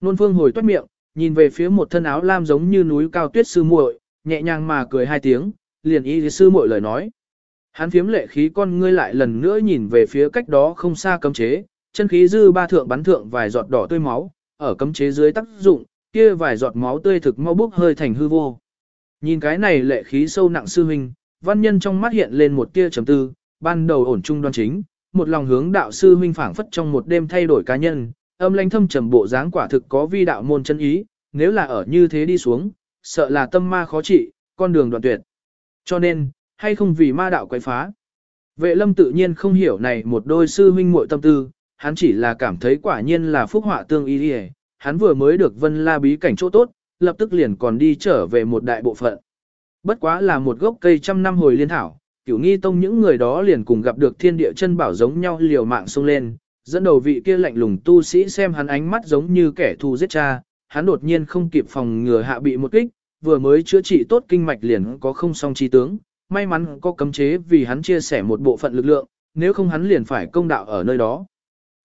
S1: Nôn phương hồi toát miệng, nhìn về phía một thân áo lam giống như núi cao tuyết sư muội, nhẹ nhàng mà cười hai tiếng, liền ý sư muội lời nói. Hắn phiếm lệ khí con ngươi lại lần nữa nhìn về phía cách đó không xa cấm chế, chân khí dư ba thượng bắn thượng vài giọt đỏ tươi máu, ở cấm chế dưới tác dụng, kia vài giọt máu tươi thực mau bốc hơi thành hư vô. Nhìn cái này lệ khí sâu nặng sư huynh, văn nhân trong mắt hiện lên một tia trầm tư, ban đầu ổn trung đoan chính, một lòng hướng đạo sư huynh phảng phất trong một đêm thay đổi cá nhân, âm lãnh thâm trầm bộ dáng quả thực có vi đạo môn chân ý, nếu là ở như thế đi xuống, sợ là tâm ma khó trị, con đường đoạn tuyệt. Cho nên, hay không vì ma đạo quấy phá. Vệ lâm tự nhiên không hiểu này một đôi sư huynh muội tâm tư, hắn chỉ là cảm thấy quả nhiên là phúc họa tương y đi hắn vừa mới được vân la bí cảnh chỗ tốt, lập tức liền còn đi trở về một đại bộ phận. Bất quá là một gốc cây trăm năm hồi liên thảo, cửu nghi tông những người đó liền cùng gặp được thiên địa chân bảo giống nhau liều mạng xông lên, dẫn đầu vị kia lạnh lùng tu sĩ xem hắn ánh mắt giống như kẻ thù giết cha, hắn đột nhiên không kịp phòng ngừa hạ bị một kích, vừa mới chữa trị tốt kinh mạch liền có không song chi tướng, may mắn có cấm chế vì hắn chia sẻ một bộ phận lực lượng, nếu không hắn liền phải công đạo ở nơi đó.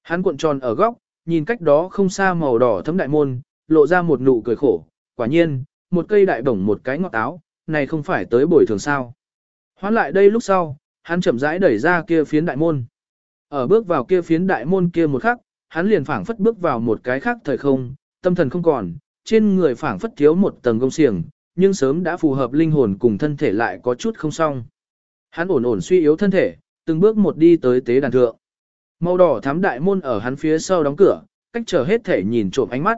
S1: Hắn cuộn tròn ở góc, nhìn cách đó không xa màu đỏ thấm đại môn, lộ ra một nụ cười khổ, quả nhiên, một cây đại bổng một cái ngọt áo, này không phải tới bồi thường sao. Hoán lại đây lúc sau, hắn chậm rãi đẩy ra kia phiến đại môn. Ở bước vào kia phiến đại môn kia một khắc, hắn liền phảng phất bước vào một cái khác thời không, tâm thần không còn, trên người phảng phất thiếu một tầng gông xiềng, nhưng sớm đã phù hợp linh hồn cùng thân thể lại có chút không xong. Hắn ổn ổn suy yếu thân thể, từng bước một đi tới tế đàn thượng. Màu đỏ thắm đại môn ở hắn phía sau đóng cửa, cách trở hết thể nhìn trộm ánh mắt.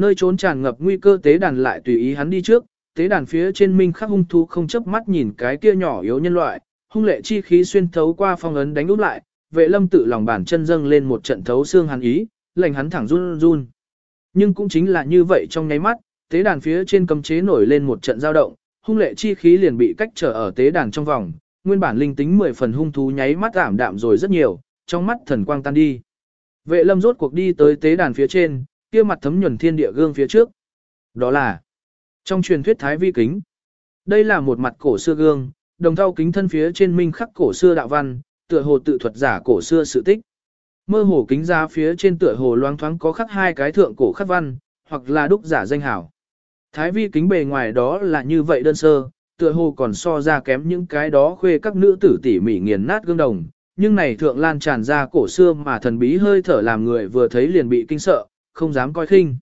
S1: Nơi trốn tràn ngập nguy cơ tế đàn lại tùy ý hắn đi trước, tế đàn phía trên minh khắc hung thú không chớp mắt nhìn cái kia nhỏ yếu nhân loại, hung lệ chi khí xuyên thấu qua phong ấn đánh úp lại, vệ lâm tự lòng bàn chân dâng lên một trận thấu xương hắn ý, lệnh hắn thẳng run run. Nhưng cũng chính là như vậy trong nháy mắt, tế đàn phía trên cấm chế nổi lên một trận dao động, hung lệ chi khí liền bị cách trở ở tế đàn trong vòng, nguyên bản linh tính 10 phần hung thú nháy mắt ảm đạm rồi rất nhiều, trong mắt thần quang tan đi. Vệ lâm rốt cuộc đi tới tế đàn phía trên, kia mặt thấm nhuần thiên địa gương phía trước. Đó là trong truyền thuyết Thái Vi Kính. Đây là một mặt cổ xưa gương, đồng thau kính thân phía trên minh khắc cổ xưa đạo văn, tựa hồ tự thuật giả cổ xưa sự tích. Mơ hồ kính ra phía trên tựa hồ loang thoáng có khắc hai cái thượng cổ khắc văn, hoặc là đúc giả danh hảo. Thái vi kính bề ngoài đó là như vậy đơn sơ, tựa hồ còn so ra kém những cái đó khuê các nữ tử tỉ mỉ nghiền nát gương đồng, nhưng này thượng lan tràn ra cổ xưa mà thần bí hơi thở làm người vừa thấy liền bị kinh sợ, không dám coi khinh.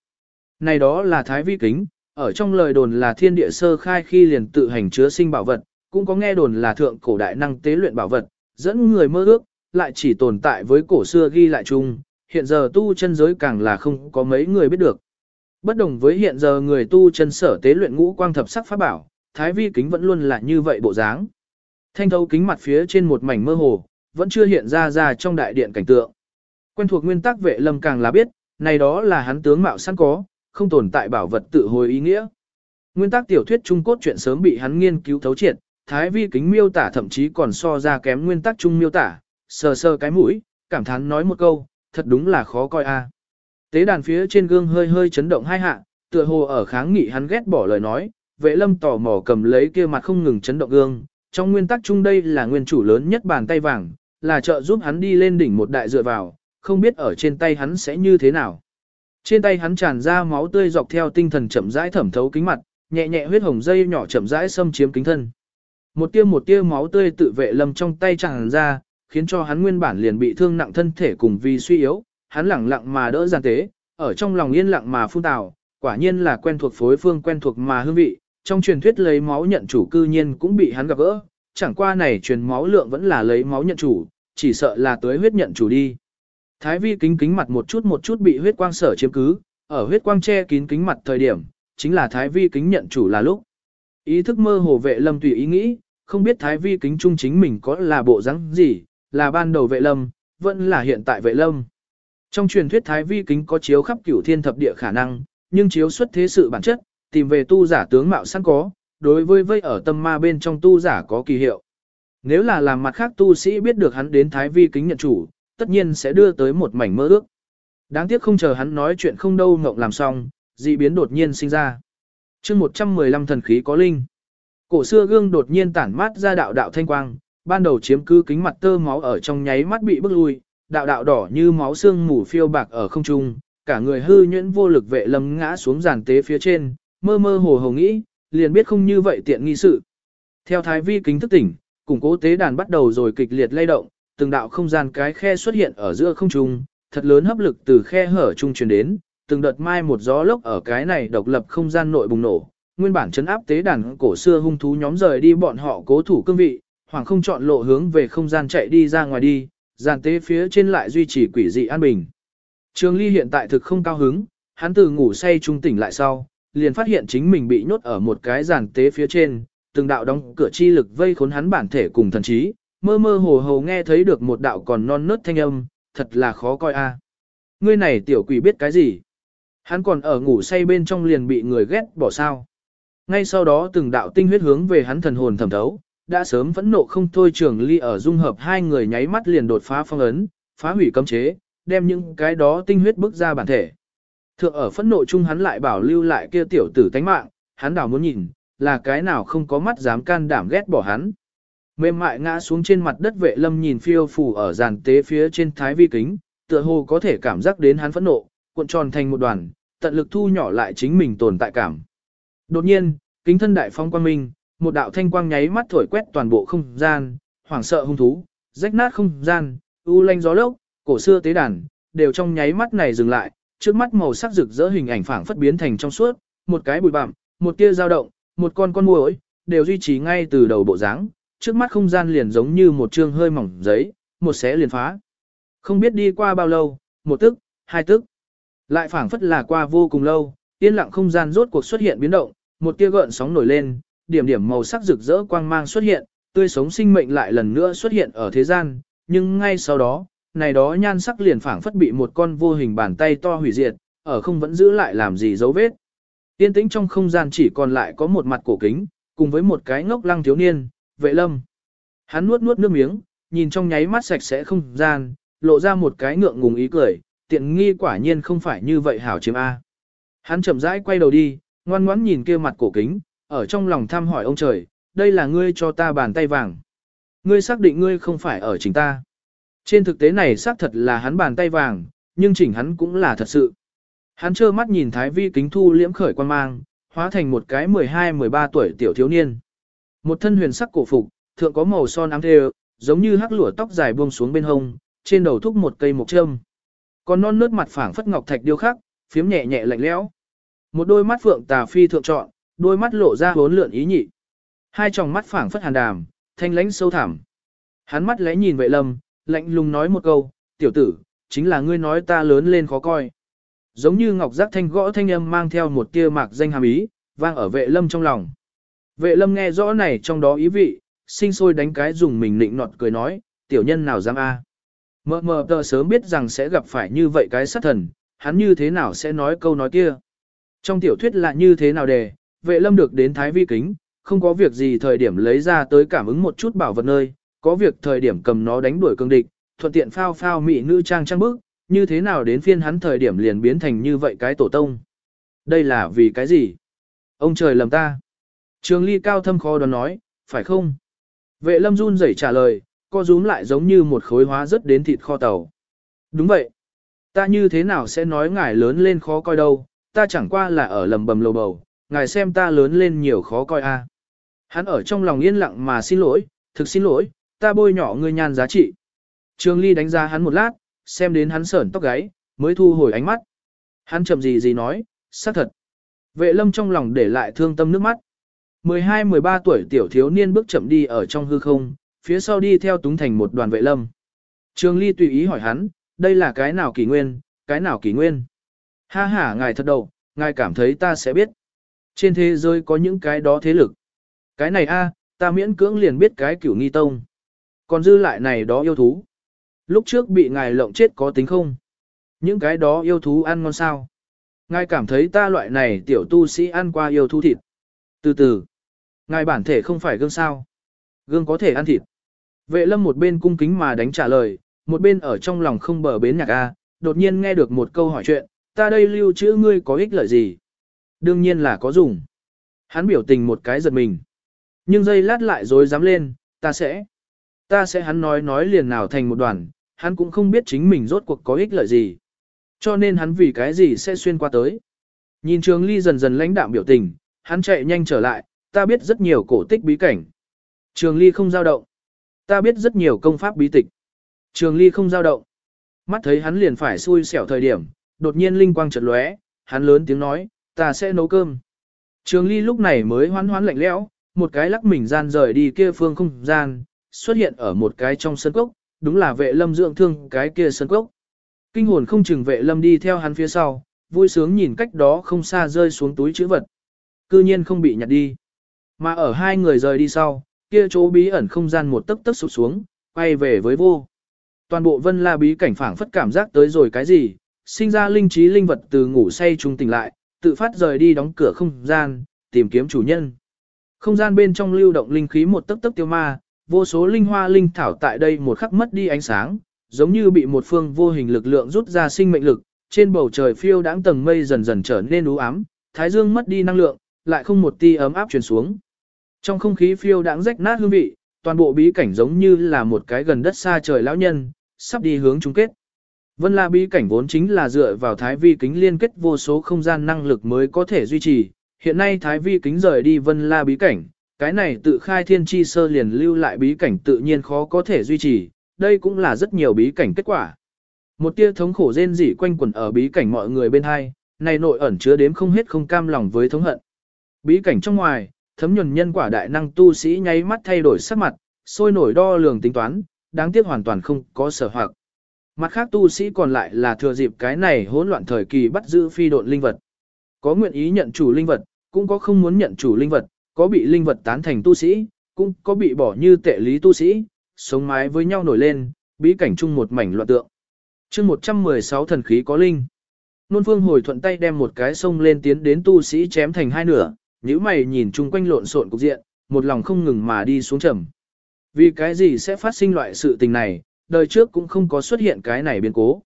S1: Này đó là thái vi kính, ở trong lời đồn là thiên địa sơ khai khi liền tự hành chứa sinh bảo vật, cũng có nghe đồn là thượng cổ đại năng tế luyện bảo vật, dẫn người mơ ước, lại chỉ tồn tại với cổ xưa ghi lại chung, hiện giờ tu chân giới càng là không có mấy người biết được. Bất đồng với hiện giờ người tu chân sở tế luyện ngũ quang thập sắc pháp bảo, thái vi kính vẫn luôn là như vậy bộ dáng. Thanh thấu kính mặt phía trên một mảnh mơ hồ, vẫn chưa hiện ra ra trong đại điện cảnh tượng. Quen thuộc nguyên tắc vệ lâm càng là biết, này đó là hắn tướng mạo sẵn có, không tồn tại bảo vật tự hồi ý nghĩa. Nguyên tắc tiểu thuyết trung cốt chuyện sớm bị hắn nghiên cứu thấu triệt, thái vi kính miêu tả thậm chí còn so ra kém nguyên tắc trung miêu tả, sờ sờ cái mũi, cảm thán nói một câu, thật đúng là khó coi a. Tế đàn phía trên gương hơi hơi chấn động hai hạ, tựa hồ ở kháng nghị hắn ghét bỏ lời nói, vệ lâm tò mò cầm lấy kia mặt không ngừng chấn động gương, trong nguyên tắc chung đây là nguyên chủ lớn nhất bàn tay vàng, là trợ giúp hắn đi lên đỉnh một đại dựa vào, không biết ở trên tay hắn sẽ như thế nào. Trên tay hắn tràn ra máu tươi dọc theo tinh thần chậm rãi thẩm thấu kính mặt, nhẹ nhẹ huyết hồng dây nhỏ chậm rãi xâm chiếm kính thân. Một tia một tia máu tươi tự vệ lâm trong tay tràn ra, khiến cho hắn nguyên bản liền bị thương nặng thân thể cùng vì suy yếu, hắn lẳng lặng mà đỡ giàn tế, ở trong lòng yên lặng mà phun tào, quả nhiên là quen thuộc phối phương quen thuộc mà hương vị, trong truyền thuyết lấy máu nhận chủ cư nhiên cũng bị hắn gặp gỡ, chẳng qua này truyền máu lượng vẫn là lấy máu nhận chủ, chỉ sợ là tới huyết nhận chủ đi. Thái vi kính kính mặt một chút một chút bị huyết quang sở chiếm cứ, ở huyết quang che kín kính mặt thời điểm, chính là thái vi kính nhận chủ là lúc. Ý thức mơ hồ vệ lâm tùy ý nghĩ, không biết thái vi kính trung chính mình có là bộ dáng gì, là ban đầu vệ lâm, vẫn là hiện tại vệ lâm. Trong truyền thuyết thái vi kính có chiếu khắp cửu thiên thập địa khả năng, nhưng chiếu xuất thế sự bản chất, tìm về tu giả tướng mạo sẵn có, đối với vây ở tâm ma bên trong tu giả có kỳ hiệu. Nếu là làm mặt khác tu sĩ biết được hắn đến thái vi kính nhận chủ, tất nhiên sẽ đưa tới một mảnh mơ ước. Đáng tiếc không chờ hắn nói chuyện không đâu ngộng làm xong, dị biến đột nhiên sinh ra. chương 115 thần khí có linh. Cổ xưa gương đột nhiên tản mát ra đạo đạo thanh quang, ban đầu chiếm cứ kính mặt tơ máu ở trong nháy mắt bị bức lui, đạo đạo đỏ như máu xương mù phiêu bạc ở không trung, cả người hư nhuyễn vô lực vệ lâm ngã xuống giàn tế phía trên, mơ mơ hồ hồ nghĩ, liền biết không như vậy tiện nghi sự. Theo thái vi kính thức tỉnh, củng cố tế đàn bắt đầu rồi kịch liệt lay động, từng đạo không gian cái khe xuất hiện ở giữa không trung, thật lớn hấp lực từ khe hở trung truyền đến, từng đợt mai một gió lốc ở cái này độc lập không gian nội bùng nổ. Nguyên bản chấn áp tế đàn cổ xưa hung thú nhóm rời đi bọn họ cố thủ cương vị, hoàng không chọn lộ hướng về không gian chạy đi ra ngoài đi, giàn tế phía trên lại duy trì quỷ dị an bình. Trường Ly hiện tại thực không cao hứng, hắn từ ngủ say trung tỉnh lại sau, liền phát hiện chính mình bị nhốt ở một cái giàn tế phía trên, từng đạo đóng cửa chi lực vây khốn hắn bản thể cùng thần trí, mơ mơ hồ hồ nghe thấy được một đạo còn non nớt thanh âm, thật là khó coi a. À. Ngươi này tiểu quỷ biết cái gì? Hắn còn ở ngủ say bên trong liền bị người ghét bỏ sao. Ngay sau đó từng đạo tinh huyết hướng về hắn thần hồn thẩm thấu, đã sớm phẫn nộ không thôi trường ly ở dung hợp hai người nháy mắt liền đột phá phong ấn, phá hủy cấm chế, đem những cái đó tinh huyết bức ra bản thể. Thượng ở phẫn nộ chung hắn lại bảo lưu lại kia tiểu tử tánh mạng, hắn đảo muốn nhìn, là cái nào không có mắt dám can đảm ghét bỏ hắn. Mềm mại ngã xuống trên mặt đất vệ lâm nhìn phiêu phù ở giàn tế phía trên thái vi kính, tựa hồ có thể cảm giác đến hắn phẫn nộ, cuộn tròn thành một đoàn, tận lực thu nhỏ lại chính mình tồn tại cảm. Đột nhiên, kính thân đại phong quang minh, một đạo thanh quang nháy mắt thổi quét toàn bộ không gian, hoảng sợ hung thú, rách nát không gian, u lanh gió lốc, cổ xưa tế đàn, đều trong nháy mắt này dừng lại, trước mắt màu sắc rực rỡ hình ảnh phảng phất biến thành trong suốt, một cái bụi bặm, một tia dao động, một con con muỗi, đều duy trì ngay từ đầu bộ dáng, trước mắt không gian liền giống như một chương hơi mỏng giấy, một xé liền phá. Không biết đi qua bao lâu, một tức, hai tức, lại phảng phất là qua vô cùng lâu, yên lặng không gian rốt cuộc xuất hiện biến động, một tia gợn sóng nổi lên, điểm điểm màu sắc rực rỡ quang mang xuất hiện, tươi sống sinh mệnh lại lần nữa xuất hiện ở thế gian, nhưng ngay sau đó, này đó nhan sắc liền phảng phất bị một con vô hình bàn tay to hủy diệt, ở không vẫn giữ lại làm gì dấu vết. Tiên tĩnh trong không gian chỉ còn lại có một mặt cổ kính, cùng với một cái ngốc lăng thiếu niên, vệ lâm. Hắn nuốt nuốt nước miếng, nhìn trong nháy mắt sạch sẽ không gian, lộ ra một cái ngượng ngùng ý cười, tiện nghi quả nhiên không phải như vậy hảo chiếm A. Hắn chậm rãi quay đầu đi, ngoan ngoãn nhìn kia mặt cổ kính, ở trong lòng thăm hỏi ông trời, đây là ngươi cho ta bàn tay vàng. Ngươi xác định ngươi không phải ở chính ta. Trên thực tế này xác thật là hắn bàn tay vàng, nhưng chỉnh hắn cũng là thật sự. Hắn trơ mắt nhìn Thái Vi kính thu liễm khởi quan mang, hóa thành một cái 12-13 tuổi tiểu thiếu niên. Một thân huyền sắc cổ phục, thượng có màu son ám thêu, giống như hắc lụa tóc dài buông xuống bên hông, trên đầu thúc một cây mộc trâm. Còn non nớt mặt phẳng phất ngọc thạch điêu khắc, phiếm nhẹ nhẹ lạnh lẽo. Một đôi mắt phượng tà phi thượng trọn, đôi mắt lộ ra bốn lượn ý nhị. Hai tròng mắt phẳng phất hàn đàm, thanh lãnh sâu thẳm. Hắn mắt lẽ nhìn vệ lâm, lạnh lùng nói một câu, tiểu tử, chính là ngươi nói ta lớn lên khó coi. Giống như ngọc giác thanh gõ thanh âm mang theo một tia mạc danh hàm ý, vang ở vệ lâm trong lòng. Vệ lâm nghe rõ này trong đó ý vị, sinh sôi đánh cái dùng mình nịnh nọt cười nói, tiểu nhân nào dám a? Mờ mờ tờ sớm biết rằng sẽ gặp phải như vậy cái sát thần, hắn như thế nào sẽ nói câu nói kia. Trong tiểu thuyết là như thế nào đề, vệ lâm được đến thái vi kính, không có việc gì thời điểm lấy ra tới cảm ứng một chút bảo vật nơi, có việc thời điểm cầm nó đánh đuổi cương địch, thuận tiện phao phao mị nữ trang trang bức, như thế nào đến phiên hắn thời điểm liền biến thành như vậy cái tổ tông. Đây là vì cái gì? Ông trời lầm ta. Trường ly cao thâm khó đoán nói, phải không? Vệ lâm run rẩy trả lời, co rúm lại giống như một khối hóa rất đến thịt kho tàu. Đúng vậy. Ta như thế nào sẽ nói ngài lớn lên khó coi đâu, ta chẳng qua là ở lầm bầm lầu bầu, ngài xem ta lớn lên nhiều khó coi a. Hắn ở trong lòng yên lặng mà xin lỗi, thực xin lỗi, ta bôi nhỏ ngươi nhan giá trị. Trường Ly đánh giá hắn một lát, xem đến hắn sởn tóc gáy, mới thu hồi ánh mắt. Hắn chậm gì gì nói, xác thật. Vệ lâm trong lòng để lại thương tâm nước mắt. 12-13 tuổi tiểu thiếu niên bước chậm đi ở trong hư không, phía sau đi theo túng thành một đoàn vệ lâm. Trường Ly tùy ý hỏi hắn, đây là cái nào kỳ nguyên, cái nào kỳ nguyên. Ha ha ngài thật đầu, ngài cảm thấy ta sẽ biết. Trên thế giới có những cái đó thế lực. Cái này a, ta miễn cưỡng liền biết cái cửu nghi tông. Còn dư lại này đó yêu thú. Lúc trước bị ngài lộng chết có tính không? Những cái đó yêu thú ăn ngon sao? Ngài cảm thấy ta loại này tiểu tu sĩ ăn qua yêu thú thịt. Từ từ, ngài bản thể không phải gương sao? Gương có thể ăn thịt. Vệ lâm một bên cung kính mà đánh trả lời, một bên ở trong lòng không bờ bến nhạc A, đột nhiên nghe được một câu hỏi chuyện, ta đây lưu trữ ngươi có ích lợi gì? Đương nhiên là có dùng. Hắn biểu tình một cái giật mình. Nhưng dây lát lại rồi dám lên, ta sẽ. Ta sẽ hắn nói nói liền nào thành một đoàn, hắn cũng không biết chính mình rốt cuộc có ích lợi gì. Cho nên hắn vì cái gì sẽ xuyên qua tới. Nhìn trường ly dần dần lãnh đạm biểu tình, hắn chạy nhanh trở lại, ta biết rất nhiều cổ tích bí cảnh. Trường ly không giao động. Ta biết rất nhiều công pháp bí tịch. Trường ly không giao động. Mắt thấy hắn liền phải xui xẻo thời điểm, đột nhiên linh quang chợt lóe, hắn lớn tiếng nói, ta sẽ nấu cơm. Trường ly lúc này mới hoán hoán lạnh lẽo, một cái lắc mình gian rời đi kia phương không gian, xuất hiện ở một cái trong sân cốc, đúng là vệ lâm dưỡng thương cái kia sân cốc. Kinh hồn không chừng vệ lâm đi theo hắn phía sau, vui sướng nhìn cách đó không xa rơi xuống túi chữ vật. Cư nhiên không bị nhặt đi. Mà ở hai người rời đi sau, kia chỗ bí ẩn không gian một tấc tấc sụp xuống, quay về với vô. Toàn bộ vân la bí cảnh phảng phất cảm giác tới rồi cái gì, sinh ra linh trí linh vật từ ngủ say trung tỉnh lại, tự phát rời đi đóng cửa không gian, tìm kiếm chủ nhân. Không gian bên trong lưu động linh khí một tấc tấc tiêu ma, vô số linh hoa linh thảo tại đây một khắc mất đi ánh sáng, giống như bị một phương vô hình lực lượng rút ra sinh mệnh lực, trên bầu trời phiêu đãng tầng mây dần dần trở nên u ám, thái dương mất đi năng lượng, lại không một tia ấm áp truyền xuống. Trong không khí phiêu đãng rách nát hương vị, toàn bộ bí cảnh giống như là một cái gần đất xa trời lão nhân, sắp đi hướng chung kết. Vân La bí cảnh vốn chính là dựa vào thái vi kính liên kết vô số không gian năng lực mới có thể duy trì, hiện nay thái vi kính rời đi Vân La bí cảnh, cái này tự khai thiên chi sơ liền lưu lại bí cảnh tự nhiên khó có thể duy trì, đây cũng là rất nhiều bí cảnh kết quả. Một tia thống khổ rên rỉ quanh quẩn ở bí cảnh mọi người bên hai, này nội ẩn chứa đếm không hết không cam lòng với thống hận. Bí cảnh trong ngoài, thấm nhuần nhân quả đại năng tu sĩ nháy mắt thay đổi sắc mặt, sôi nổi đo lường tính toán, đáng tiếc hoàn toàn không có sở hoặc. Mặt khác tu sĩ còn lại là thừa dịp cái này hỗn loạn thời kỳ bắt giữ phi độn linh vật. Có nguyện ý nhận chủ linh vật, cũng có không muốn nhận chủ linh vật, có bị linh vật tán thành tu sĩ, cũng có bị bỏ như tệ lý tu sĩ, sống mái với nhau nổi lên, bí cảnh chung một mảnh loạn tượng. chương 116 thần khí có linh. Nôn phương hồi thuận tay đem một cái sông lên tiến đến tu sĩ chém thành hai nửa, nếu mày nhìn chung quanh lộn xộn cục diện, một lòng không ngừng mà đi xuống trầm. Vì cái gì sẽ phát sinh loại sự tình này, đời trước cũng không có xuất hiện cái này biến cố.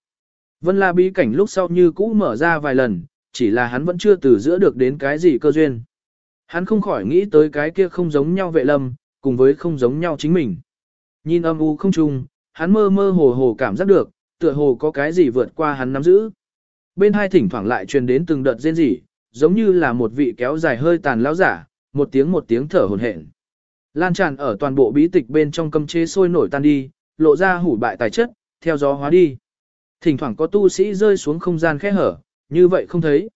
S1: Vân La bí cảnh lúc sau như cũ mở ra vài lần, chỉ là hắn vẫn chưa từ giữa được đến cái gì cơ duyên. Hắn không khỏi nghĩ tới cái kia không giống nhau vệ lâm, cùng với không giống nhau chính mình. Nhìn âm u không trùng, hắn mơ mơ hồ hồ cảm giác được, tựa hồ có cái gì vượt qua hắn nắm giữ. Bên hai thỉnh thoảng lại truyền đến từng đợt rên rỉ, giống như là một vị kéo dài hơi tàn lão giả, một tiếng một tiếng thở hổn hển. Lan tràn ở toàn bộ bí tịch bên trong cấm chế sôi nổi tan đi, lộ ra hủ bại tài chất, theo gió hóa đi. Thỉnh thoảng có tu sĩ rơi xuống không gian khe hở, như vậy không thấy.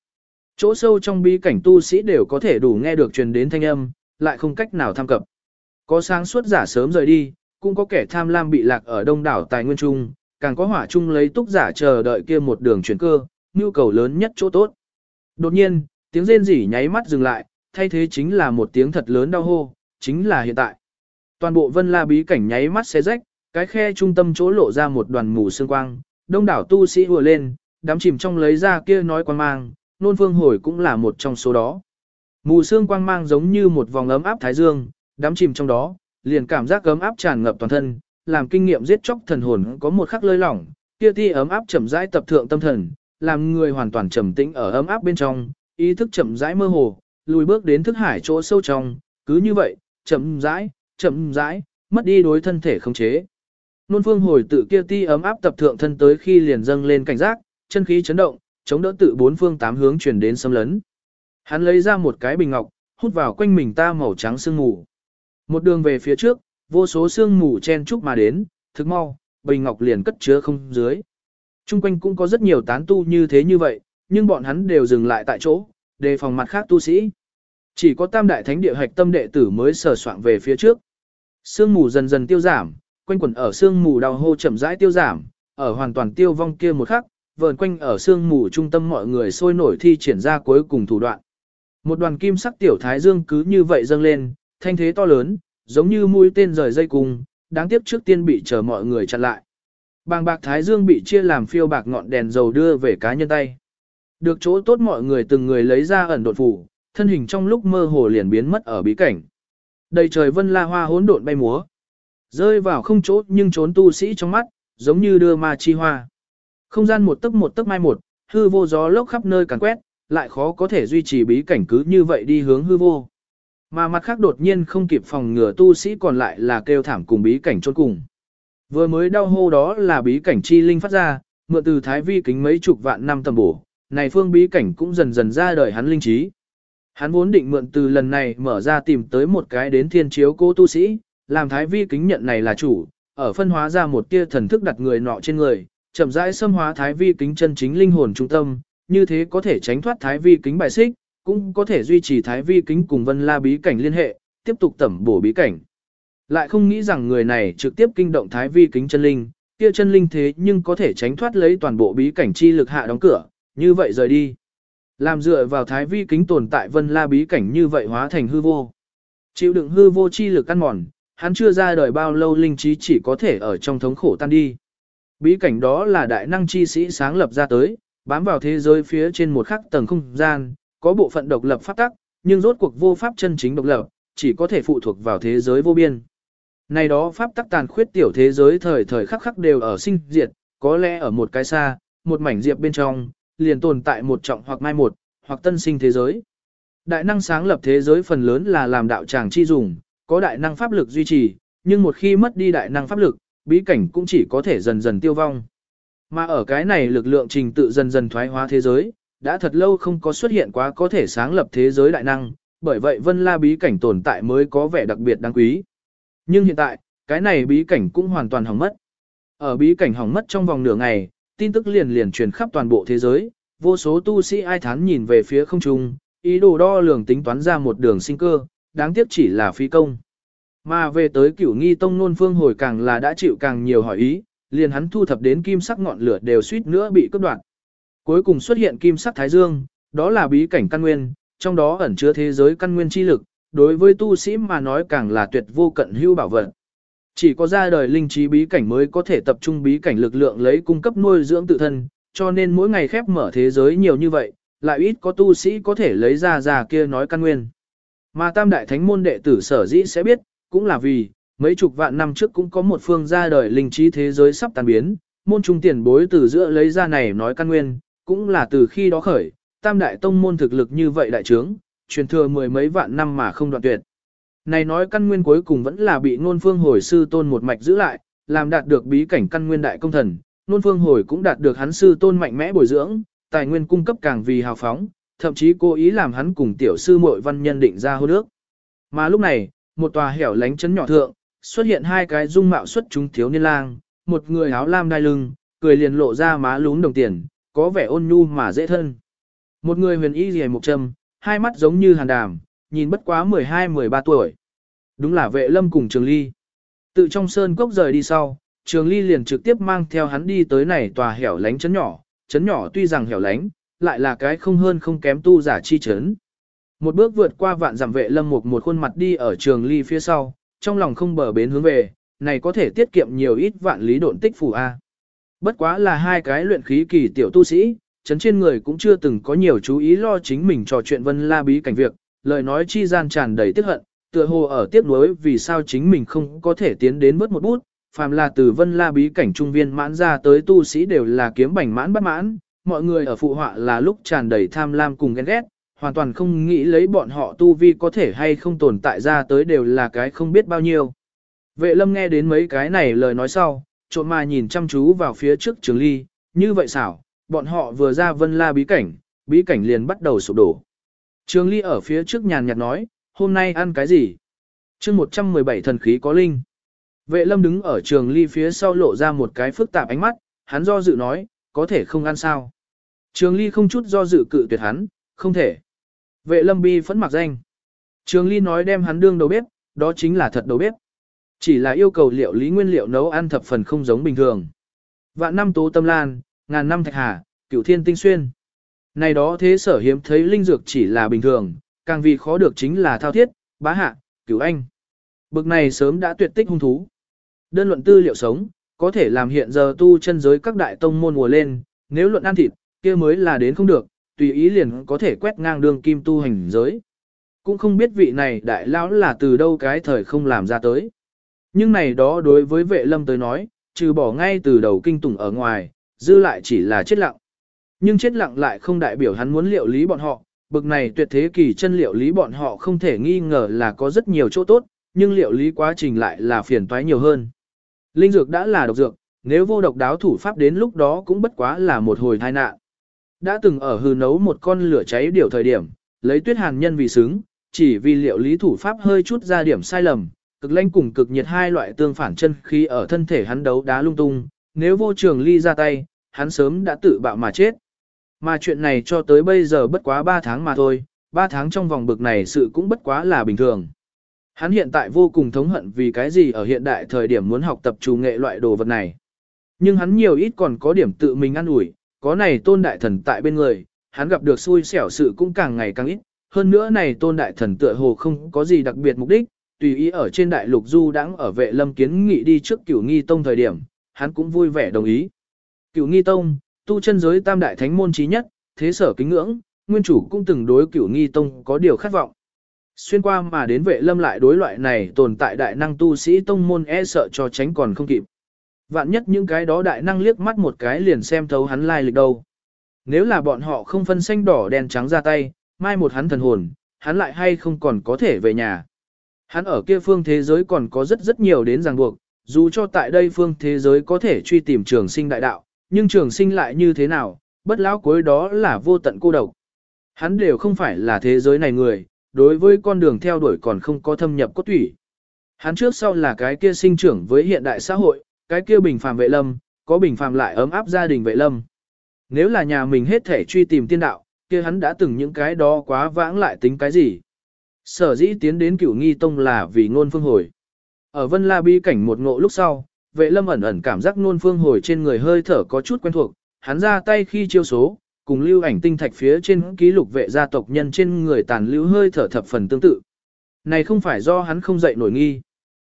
S1: Chỗ sâu trong bí cảnh tu sĩ đều có thể đủ nghe được truyền đến thanh âm, lại không cách nào tham cập. Có sáng suốt giả sớm rời đi, cũng có kẻ tham lam bị lạc ở đông đảo tài nguyên trung, càng có hỏa trung lấy túc giả chờ đợi kia một đường chuyển cơ, nhu cầu lớn nhất chỗ tốt. Đột nhiên, tiếng rên rỉ nháy mắt dừng lại, thay thế chính là một tiếng thật lớn đau hô, chính là hiện tại. Toàn bộ vân la bí cảnh nháy mắt xé rách, cái khe trung tâm chỗ lộ ra một đoàn mù sương quang, đông đảo tu sĩ vừa lên, đám chìm trong lấy ra kia nói quang mang, nôn phương hồi cũng là một trong số đó. Mù sương quang mang giống như một vòng ấm áp thái dương, đám chìm trong đó, liền cảm giác ấm áp tràn ngập toàn thân, làm kinh nghiệm giết chóc thần hồn có một khắc lơi lỏng, kia ti ấm áp chậm rãi tập thượng tâm thần, làm người hoàn toàn trầm tĩnh ở ấm áp bên trong, ý thức chậm rãi mơ hồ, lùi bước đến thức hải chỗ sâu trong, cứ như vậy, chậm rãi, chậm rãi, mất đi đối thân thể khống chế. Nôn phương hồi tự kia ti ấm áp tập thượng thân tới khi liền dâng lên cảnh giác, chân khí chấn động, chống đỡ tự bốn phương tám hướng truyền đến xâm lấn. Hắn lấy ra một cái bình ngọc, hút vào quanh mình ta màu trắng sương mù. Một đường về phía trước, vô số sương mù chen chúc mà đến, thực mau, bình ngọc liền cất chứa không dưới. Trung quanh cũng có rất nhiều tán tu như thế như vậy, nhưng bọn hắn đều dừng lại tại chỗ, đề phòng mặt khác tu sĩ. Chỉ có tam đại thánh địa hạch tâm đệ tử mới sờ soạn về phía trước. Sương mù dần dần tiêu giảm, quanh quẩn ở sương mù đau hô chậm rãi tiêu giảm, ở hoàn toàn tiêu vong kia một khắc, vờn quanh ở sương mù trung tâm mọi người sôi nổi thi triển ra cuối cùng thủ đoạn. Một đoàn kim sắc tiểu thái dương cứ như vậy dâng lên, thanh thế to lớn, giống như mũi tên rời dây cung, đáng tiếc trước tiên bị chờ mọi người chặn lại. Bàng bạc thái dương bị chia làm phiêu bạc ngọn đèn dầu đưa về cá nhân tay. Được chỗ tốt mọi người từng người lấy ra ẩn đột phủ, thân hình trong lúc mơ hồ liền biến mất ở bí cảnh. Đầy trời vân la hoa hỗn độn bay múa. Rơi vào không chỗ nhưng trốn tu sĩ trong mắt, giống như đưa ma chi hoa. Không gian một tấc một tấc mai một, hư vô gió lốc khắp nơi càn quét, lại khó có thể duy trì bí cảnh cứ như vậy đi hướng hư vô. Mà mặt khác đột nhiên không kịp phòng ngừa tu sĩ còn lại là kêu thảm cùng bí cảnh chôn cùng. Vừa mới đau hô đó là bí cảnh chi linh phát ra, mượn từ thái vi kính mấy chục vạn năm tầm bổ, này phương bí cảnh cũng dần dần ra đời hắn linh trí. Hắn vốn định mượn từ lần này mở ra tìm tới một cái đến thiên chiếu cô tu sĩ, làm thái vi kính nhận này là chủ, ở phân hóa ra một tia thần thức đặt người nọ trên người, chậm rãi xâm hóa thái vi kính chân chính linh hồn trung tâm, như thế có thể tránh thoát thái vi kính bài xích, cũng có thể duy trì thái vi kính cùng vân la bí cảnh liên hệ, tiếp tục tẩm bổ bí cảnh. Lại không nghĩ rằng người này trực tiếp kinh động thái vi kính chân linh, kia chân linh thế nhưng có thể tránh thoát lấy toàn bộ bí cảnh chi lực hạ đóng cửa, như vậy rời đi. Làm dựa vào thái vi kính tồn tại vân la bí cảnh như vậy hóa thành hư vô. Chịu đựng hư vô chi lực ăn mòn, hắn chưa ra đời bao lâu linh trí chỉ có thể ở trong thống khổ tan đi. Bí cảnh đó là đại năng chi sĩ sáng lập ra tới, bám vào thế giới phía trên một khắc tầng không gian, có bộ phận độc lập pháp tắc, nhưng rốt cuộc vô pháp chân chính độc lập, chỉ có thể phụ thuộc vào thế giới vô biên. Này đó pháp tắc tàn khuyết tiểu thế giới thời thời khắc khắc đều ở sinh diệt, có lẽ ở một cái xa, một mảnh diệp bên trong, liền tồn tại một trọng hoặc mai một, hoặc tân sinh thế giới. Đại năng sáng lập thế giới phần lớn là làm đạo tràng chi dùng, có đại năng pháp lực duy trì, nhưng một khi mất đi đại năng pháp lực, bí cảnh cũng chỉ có thể dần dần tiêu vong. Mà ở cái này lực lượng trình tự dần dần thoái hóa thế giới, đã thật lâu không có xuất hiện quá có thể sáng lập thế giới đại năng, bởi vậy vân la bí cảnh tồn tại mới có vẻ đặc biệt đáng quý. Nhưng hiện tại, cái này bí cảnh cũng hoàn toàn hỏng mất. Ở bí cảnh hỏng mất trong vòng nửa ngày, tin tức liền liền truyền khắp toàn bộ thế giới, vô số tu sĩ ai thán nhìn về phía không trung, ý đồ đo lường tính toán ra một đường sinh cơ, đáng tiếc chỉ là phi công. Mà về tới cửu nghi tông nôn phương hồi càng là đã chịu càng nhiều hỏi ý, liền hắn thu thập đến kim sắc ngọn lửa đều suýt nữa bị cướp đoạt. Cuối cùng xuất hiện kim sắc thái dương, đó là bí cảnh căn nguyên, trong đó ẩn chứa thế giới căn nguyên chi lực, đối với tu sĩ mà nói càng là tuyệt vô cận hưu bảo vật. Chỉ có ra đời linh trí bí cảnh mới có thể tập trung bí cảnh lực lượng lấy cung cấp nuôi dưỡng tự thân, cho nên mỗi ngày khép mở thế giới nhiều như vậy, lại ít có tu sĩ có thể lấy ra ra kia nói căn nguyên. Mà tam đại thánh môn đệ tử sở dĩ sẽ biết, cũng là vì, mấy chục vạn năm trước cũng có một phương ra đời linh trí thế giới sắp tan biến, môn trung tiền bối từ giữa lấy ra này nói căn nguyên, cũng là từ khi đó khởi, tam đại tông môn thực lực như vậy đại trướng, truyền thừa mười mấy vạn năm mà không đoạn tuyệt. Này nói căn nguyên cuối cùng vẫn là bị ngôn phương hồi sư tôn một mạch giữ lại, làm đạt được bí cảnh căn nguyên đại công thần, ngôn phương hồi cũng đạt được hắn sư tôn mạnh mẽ bồi dưỡng, tài nguyên cung cấp càng vì hào phóng, thậm chí cố ý làm hắn cùng tiểu sư muội văn nhân định ra hôn ước. Mà lúc này, một tòa hẻo lánh chấn nhỏ thượng, xuất hiện hai cái dung mạo xuất chúng thiếu niên lang, một người áo lam đai lưng, cười liền lộ ra má lún đồng tiền, có vẻ ôn nhu mà dễ thân. Một người huyền y rìa một châm, hai mắt giống như hàn đàm, nhìn bất quá 12-13 tuổi. Đúng là vệ lâm cùng Trường Ly. Tự trong sơn cốc rời đi sau, Trường Ly liền trực tiếp mang theo hắn đi tới này tòa hẻo lánh chấn nhỏ, chấn nhỏ tuy rằng hẻo lánh, lại là cái không hơn không kém tu giả chi chấn. Một bước vượt qua vạn giảm vệ lâm một một khuôn mặt đi ở Trường Ly phía sau, trong lòng không bờ bến hướng về, này có thể tiết kiệm nhiều ít vạn lý độn tích phù A. Bất quá là hai cái luyện khí kỳ tiểu tu sĩ, chấn trên người cũng chưa từng có nhiều chú ý lo chính mình trò chuyện vân la bí cảnh việc, lời nói chi gian tràn đầy tiếc hận, tựa hồ ở tiếc nuối vì sao chính mình không có thể tiến đến bớt một bút, phàm là từ vân la bí cảnh trung viên mãn ra tới tu sĩ đều là kiếm bảnh mãn bất mãn, mọi người ở phụ họa là lúc tràn đầy tham lam cùng ghen ghét, hoàn toàn không nghĩ lấy bọn họ tu vi có thể hay không tồn tại ra tới đều là cái không biết bao nhiêu. Vệ lâm nghe đến mấy cái này lời nói sau, trộn mà nhìn chăm chú vào phía trước trường ly, như vậy xảo, bọn họ vừa ra vân la bí cảnh, bí cảnh liền bắt đầu sụp đổ. Trường ly ở phía trước nhàn nhạt nói, hôm nay ăn cái gì? chương 117 thần khí có linh. Vệ lâm đứng ở trường ly phía sau lộ ra một cái phức tạp ánh mắt, hắn do dự nói, có thể không ăn sao. Trường ly không chút do dự cự tuyệt hắn, không thể. Vệ lâm bi phẫn mặc danh. Trường ly nói đem hắn đương đầu bếp, đó chính là thật đầu bếp. Chỉ là yêu cầu liệu lý nguyên liệu nấu ăn thập phần không giống bình thường. Vạn năm tố tâm lan, ngàn năm thạch hà, cửu thiên tinh xuyên. Này đó thế sở hiếm thấy linh dược chỉ là bình thường, càng vì khó được chính là thao thiết, bá hạ, cửu anh. Bực này sớm đã tuyệt tích hung thú. Đơn luận tư liệu sống, có thể làm hiện giờ tu chân giới các đại tông môn mùa lên, nếu luận ăn thịt, kia mới là đến không được, tùy ý liền có thể quét ngang đường kim tu hành giới. Cũng không biết vị này đại lão là từ đâu cái thời không làm ra tới. Nhưng này đó đối với vệ lâm tới nói, trừ bỏ ngay từ đầu kinh tủng ở ngoài, dư lại chỉ là chết lặng. Nhưng chết lặng lại không đại biểu hắn muốn liệu lý bọn họ, bực này tuyệt thế kỳ chân liệu lý bọn họ không thể nghi ngờ là có rất nhiều chỗ tốt, nhưng liệu lý quá trình lại là phiền toái nhiều hơn. Linh dược đã là độc dược, nếu vô độc đáo thủ pháp đến lúc đó cũng bất quá là một hồi tai nạn. Đã từng ở hư nấu một con lửa cháy điều thời điểm, lấy tuyết hàn nhân vì xứng, chỉ vì liệu lý thủ pháp hơi chút ra điểm sai lầm, cực lanh cùng cực nhiệt hai loại tương phản chân khí ở thân thể hắn đấu đá lung tung, nếu vô trường ly ra tay, hắn sớm đã tự bạo mà chết. Mà chuyện này cho tới bây giờ bất quá 3 tháng mà thôi, 3 tháng trong vòng bực này sự cũng bất quá là bình thường. Hắn hiện tại vô cùng thống hận vì cái gì ở hiện đại thời điểm muốn học tập chủ nghệ loại đồ vật này. Nhưng hắn nhiều ít còn có điểm tự mình ăn ủi, có này tôn đại thần tại bên người, hắn gặp được xui xẻo sự cũng càng ngày càng ít. Hơn nữa này tôn đại thần tựa hồ không có gì đặc biệt mục đích, tùy ý ở trên đại lục du đãng ở vệ lâm kiến nghị đi trước cửu nghi tông thời điểm, hắn cũng vui vẻ đồng ý. Cửu nghi tông, tu chân giới tam đại thánh môn trí nhất, thế sở kính ngưỡng, nguyên chủ cũng từng đối cửu nghi tông có điều khát vọng. Xuyên qua mà đến vệ lâm lại đối loại này tồn tại đại năng tu sĩ tông môn e sợ cho tránh còn không kịp. Vạn nhất những cái đó đại năng liếc mắt một cái liền xem thấu hắn lai lịch đâu. Nếu là bọn họ không phân xanh đỏ đen trắng ra tay, mai một hắn thần hồn, hắn lại hay không còn có thể về nhà. Hắn ở kia phương thế giới còn có rất rất nhiều đến ràng buộc, dù cho tại đây phương thế giới có thể truy tìm trường sinh đại đạo, nhưng trường sinh lại như thế nào, bất lão cuối đó là vô tận cô độc. Hắn đều không phải là thế giới này người, đối với con đường theo đuổi còn không có thâm nhập cốt thủy. Hắn trước sau là cái kia sinh trưởng với hiện đại xã hội, cái kia bình phàm vệ lâm, có bình phàm lại ấm áp gia đình vệ lâm. Nếu là nhà mình hết thể truy tìm tiên đạo, kia hắn đã từng những cái đó quá vãng lại tính cái gì. Sở dĩ tiến đến cửu nghi tông là vì ngôn phương hồi. Ở vân la bi cảnh một ngộ lúc sau, vệ lâm ẩn ẩn cảm giác nôn phương hồi trên người hơi thở có chút quen thuộc, hắn ra tay khi chiêu số, cùng lưu ảnh tinh thạch phía trên ký lục vệ gia tộc nhân trên người tàn lưu hơi thở thập phần tương tự. Này không phải do hắn không dậy nổi nghi.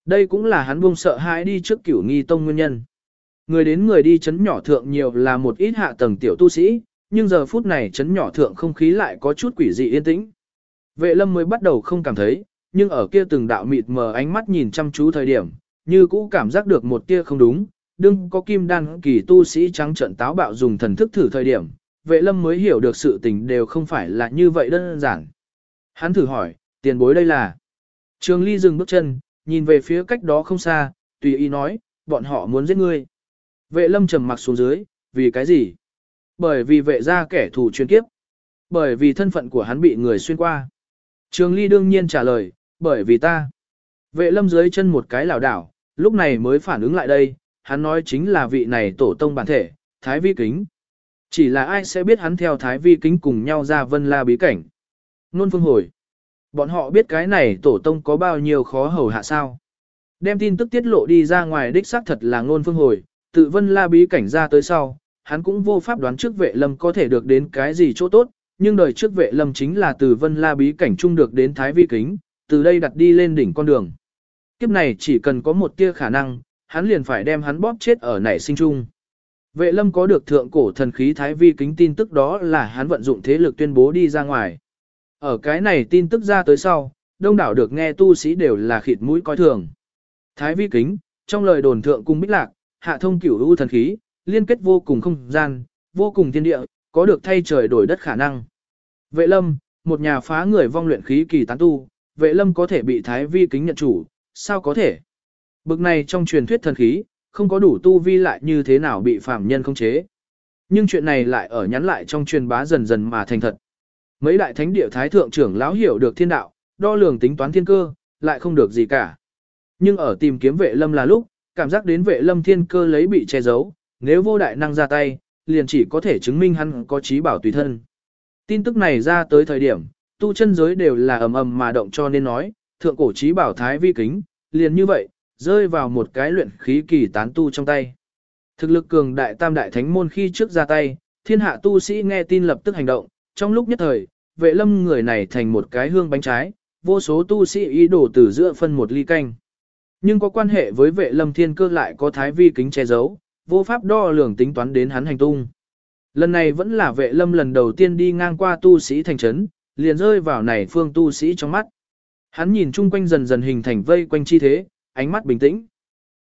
S1: Đây cũng là hắn buông sợ hãi đi trước cửu nghi tông nguyên nhân. Người đến người đi chấn nhỏ thượng nhiều là một ít hạ tầng tiểu tu sĩ, nhưng giờ phút này chấn nhỏ thượng không khí lại có chút quỷ dị yên tĩnh. Vệ lâm mới bắt đầu không cảm thấy, nhưng ở kia từng đạo mịt mờ ánh mắt nhìn chăm chú thời điểm, như cũ cảm giác được một tia không đúng, đừng có kim đan kỳ tu sĩ trắng trận táo bạo dùng thần thức thử thời điểm, vệ lâm mới hiểu được sự tình đều không phải là như vậy đơn giản. Hắn thử hỏi, tiền bối đây là. Trường Ly dừng bước chân, nhìn về phía cách đó không xa, tùy ý nói, bọn họ muốn giết ngươi. Vệ lâm trầm mặc xuống dưới, vì cái gì? Bởi vì vệ ra kẻ thù chuyên kiếp. Bởi vì thân phận của hắn bị người xuyên qua. Trường Ly đương nhiên trả lời, bởi vì ta. Vệ lâm dưới chân một cái lảo đảo, lúc này mới phản ứng lại đây, hắn nói chính là vị này tổ tông bản thể, Thái Vi Kính. Chỉ là ai sẽ biết hắn theo Thái Vi Kính cùng nhau ra vân la bí cảnh. Nôn phương hồi. Bọn họ biết cái này tổ tông có bao nhiêu khó hầu hạ sao. Đem tin tức tiết lộ đi ra ngoài đích xác thật là ngôn phương hồi, tự vân la bí cảnh ra tới sau, hắn cũng vô pháp đoán trước vệ lâm có thể được đến cái gì chỗ tốt, nhưng đời trước vệ lâm chính là từ vân la bí cảnh trung được đến thái vi kính, từ đây đặt đi lên đỉnh con đường. Kiếp này chỉ cần có một tia khả năng, hắn liền phải đem hắn bóp chết ở nảy sinh chung. Vệ lâm có được thượng cổ thần khí thái vi kính tin tức đó là hắn vận dụng thế lực tuyên bố đi ra ngoài. Ở cái này tin tức ra tới sau, đông đảo được nghe tu sĩ đều là khịt mũi coi thường. Thái vi kính, trong lời đồn thượng cung bích lạc, hạ thông cửu u thần khí, liên kết vô cùng không gian, vô cùng thiên địa, có được thay trời đổi đất khả năng. Vệ lâm, một nhà phá người vong luyện khí kỳ tán tu, vệ lâm có thể bị thái vi kính nhận chủ, sao có thể? Bực này trong truyền thuyết thần khí, không có đủ tu vi lại như thế nào bị phạm nhân không chế. Nhưng chuyện này lại ở nhắn lại trong truyền bá dần dần mà thành thật. Mấy đại thánh địa thái thượng trưởng lão hiểu được thiên đạo, đo lường tính toán thiên cơ, lại không được gì cả. Nhưng ở tìm kiếm vệ lâm là lúc, cảm giác đến vệ lâm thiên cơ lấy bị che giấu, nếu vô đại năng ra tay, liền chỉ có thể chứng minh hắn có trí bảo tùy thân. Tin tức này ra tới thời điểm, tu chân giới đều là ầm ầm mà động cho nên nói, thượng cổ trí bảo thái vi kính, liền như vậy, rơi vào một cái luyện khí kỳ tán tu trong tay. Thực lực cường đại tam đại thánh môn khi trước ra tay, thiên hạ tu sĩ nghe tin lập tức hành động, trong lúc nhất thời, vệ lâm người này thành một cái hương bánh trái, vô số tu sĩ ý đồ từ giữa phân một ly canh. Nhưng có quan hệ với vệ lâm thiên cơ lại có thái vi kính che giấu, vô pháp đo lường tính toán đến hắn hành tung. Lần này vẫn là vệ lâm lần đầu tiên đi ngang qua tu sĩ thành trấn, liền rơi vào này phương tu sĩ trong mắt. Hắn nhìn chung quanh dần dần hình thành vây quanh chi thế, ánh mắt bình tĩnh.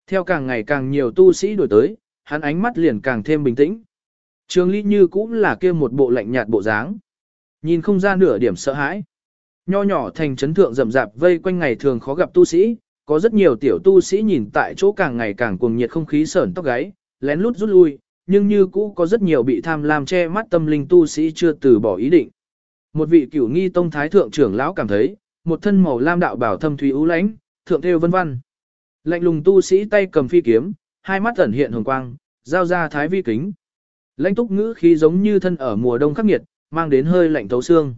S1: Theo càng ngày càng nhiều tu sĩ đổi tới, hắn ánh mắt liền càng thêm bình tĩnh. trương Ly như cũng là kia một bộ lạnh nhạt bộ dáng. Nhìn không ra nửa điểm sợ hãi. Nho nhỏ thành trấn thượng rậm rạp vây quanh ngày thường khó gặp tu sĩ, có rất nhiều tiểu tu sĩ nhìn tại chỗ càng ngày càng cuồng nhiệt không khí sởn tóc gáy, lén lút rút lui, nhưng như cũ có rất nhiều bị tham lam che mắt tâm linh tu sĩ chưa từ bỏ ý định. Một vị cửu nghi tông thái thượng trưởng lão cảm thấy, một thân màu lam đạo bảo thâm thủy ưu lãnh, thượng theo vân vân. Lạnh lùng tu sĩ tay cầm phi kiếm, hai mắt ẩn hiện hồng quang, giao ra thái vi kính. Lãnh túc ngữ khí giống như thân ở mùa đông khắc nghiệt, mang đến hơi lạnh thấu xương.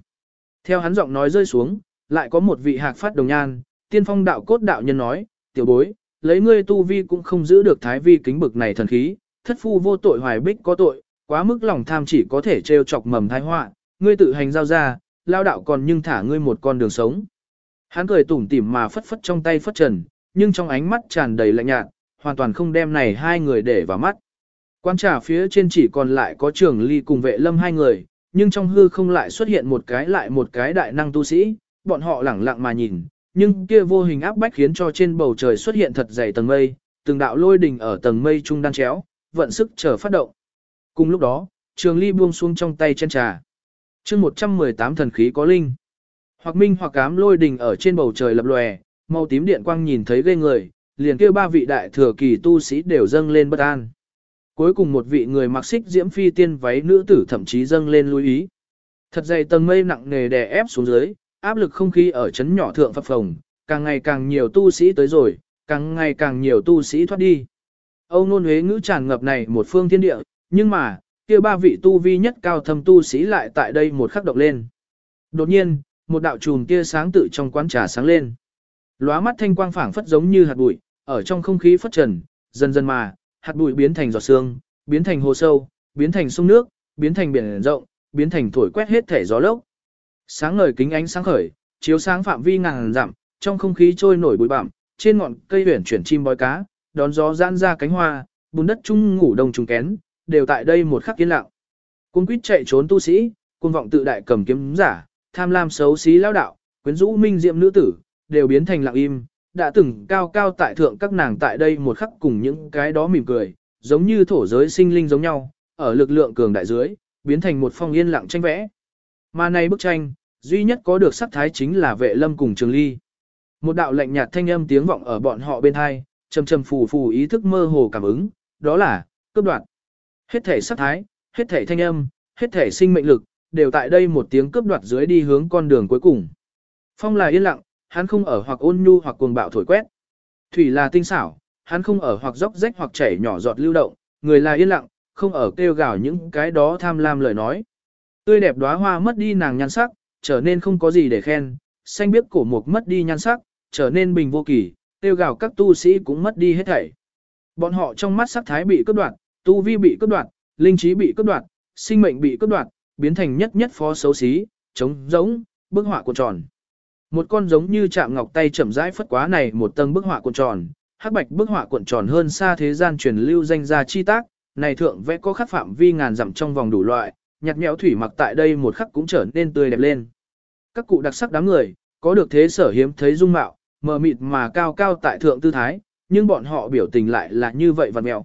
S1: Theo hắn giọng nói rơi xuống, lại có một vị hạc phát đồng nhan, tiên phong đạo cốt đạo nhân nói, tiểu bối, lấy ngươi tu vi cũng không giữ được thái vi kính bực này thần khí, thất phu vô tội hoài bích có tội, quá mức lòng tham chỉ có thể trêu chọc mầm thái họa, ngươi tự hành giao ra, lao đạo còn nhưng thả ngươi một con đường sống. Hắn cười tủm tỉm mà phất phất trong tay phất trần, nhưng trong ánh mắt tràn đầy lạnh nhạt, hoàn toàn không đem này hai người để vào mắt. Quan trà phía trên chỉ còn lại có trường ly cùng vệ lâm hai người, nhưng trong hư không lại xuất hiện một cái lại một cái đại năng tu sĩ, bọn họ lẳng lặng mà nhìn, nhưng kia vô hình áp bách khiến cho trên bầu trời xuất hiện thật dày tầng mây, từng đạo lôi đình ở tầng mây trung đang chéo, vận sức chờ phát động. Cùng lúc đó, trường ly buông xuống trong tay chân trà chương 118 thần khí có linh. Hoặc minh hoặc cám lôi đình ở trên bầu trời lập lòe, màu tím điện quang nhìn thấy ghê người, liền kêu ba vị đại thừa kỳ tu sĩ đều dâng lên bất an. Cuối cùng một vị người mặc xích diễm phi tiên váy nữ tử thậm chí dâng lên lưu ý. Thật dày tầng mây nặng nề đè ép xuống dưới, áp lực không khí ở chấn nhỏ thượng phập phồng, càng ngày càng nhiều tu sĩ tới rồi, càng ngày càng nhiều tu sĩ thoát đi. Âu nôn huế ngữ tràn ngập này một phương thiên địa, nhưng mà, kia ba vị tu vi nhất cao thâm tu sĩ lại tại đây một khắc động lên. Đột nhiên, một đạo chùm tia sáng tự trong quán trà sáng lên. Lóa mắt thanh quang phảng phất giống như hạt bụi, ở trong không khí phất trần, dần dần mà, hạt bụi biến thành giọt sương, biến thành hồ sâu, biến thành sông nước, biến thành biển rộng, biến thành thổi quét hết thể gió lốc. Sáng ngời kính ánh sáng khởi, chiếu sáng phạm vi ngàn dặm, trong không khí trôi nổi bụi bặm, trên ngọn cây huyền chuyển chim bói cá, đón gió giãn ra cánh hoa, bùn đất chung ngủ đông trùng kén, đều tại đây một khắc yên lặng. Cung quýt chạy trốn tu sĩ, cung vọng tự đại cầm kiếm giả, tham lam xấu xí lao đạo, quyến rũ minh diệm nữ tử, đều biến thành lặng im, đã từng cao cao tại thượng các nàng tại đây một khắc cùng những cái đó mỉm cười, giống như thổ giới sinh linh giống nhau, ở lực lượng cường đại dưới, biến thành một phong yên lặng tranh vẽ. Mà này bức tranh, duy nhất có được sắc thái chính là vệ lâm cùng trường ly. Một đạo lạnh nhạt thanh âm tiếng vọng ở bọn họ bên hai, trầm trầm phù phù ý thức mơ hồ cảm ứng, đó là, cướp đoạt. Hết thể sắc thái, hết thể thanh âm, hết thể sinh mệnh lực, đều tại đây một tiếng cướp đoạt dưới đi hướng con đường cuối cùng. Phong là yên lặng, hắn không ở hoặc ôn nhu hoặc cuồng bạo thổi quét. Thủy là tinh xảo, hắn không ở hoặc dốc rách hoặc chảy nhỏ giọt lưu động, người là yên lặng, không ở kêu gào những cái đó tham lam lời nói. Tươi đẹp đóa hoa mất đi nàng nhan sắc, trở nên không có gì để khen, xanh biếc cổ mục mất đi nhan sắc, trở nên bình vô kỳ, kêu gào các tu sĩ cũng mất đi hết thảy. Bọn họ trong mắt sắc thái bị cướp đoạt, tu vi bị cướp đoạt, linh trí bị cướp đoạt, sinh mệnh bị cướp đoạt, biến thành nhất nhất phó xấu xí, trống giống, bức họa cuộn tròn. Một con giống như chạm ngọc tay chậm rãi phất quá này một tầng bức họa cuộn tròn, hắc bạch bức họa cuộn tròn hơn xa thế gian truyền lưu danh gia chi tác, này thượng vẽ có khắc phạm vi ngàn dặm trong vòng đủ loại, nhạt nhẽo thủy mặc tại đây một khắc cũng trở nên tươi đẹp lên. Các cụ đặc sắc đám người, có được thế sở hiếm thấy dung mạo, mờ mịt mà cao cao tại thượng tư thái, nhưng bọn họ biểu tình lại là như vậy vật mèo.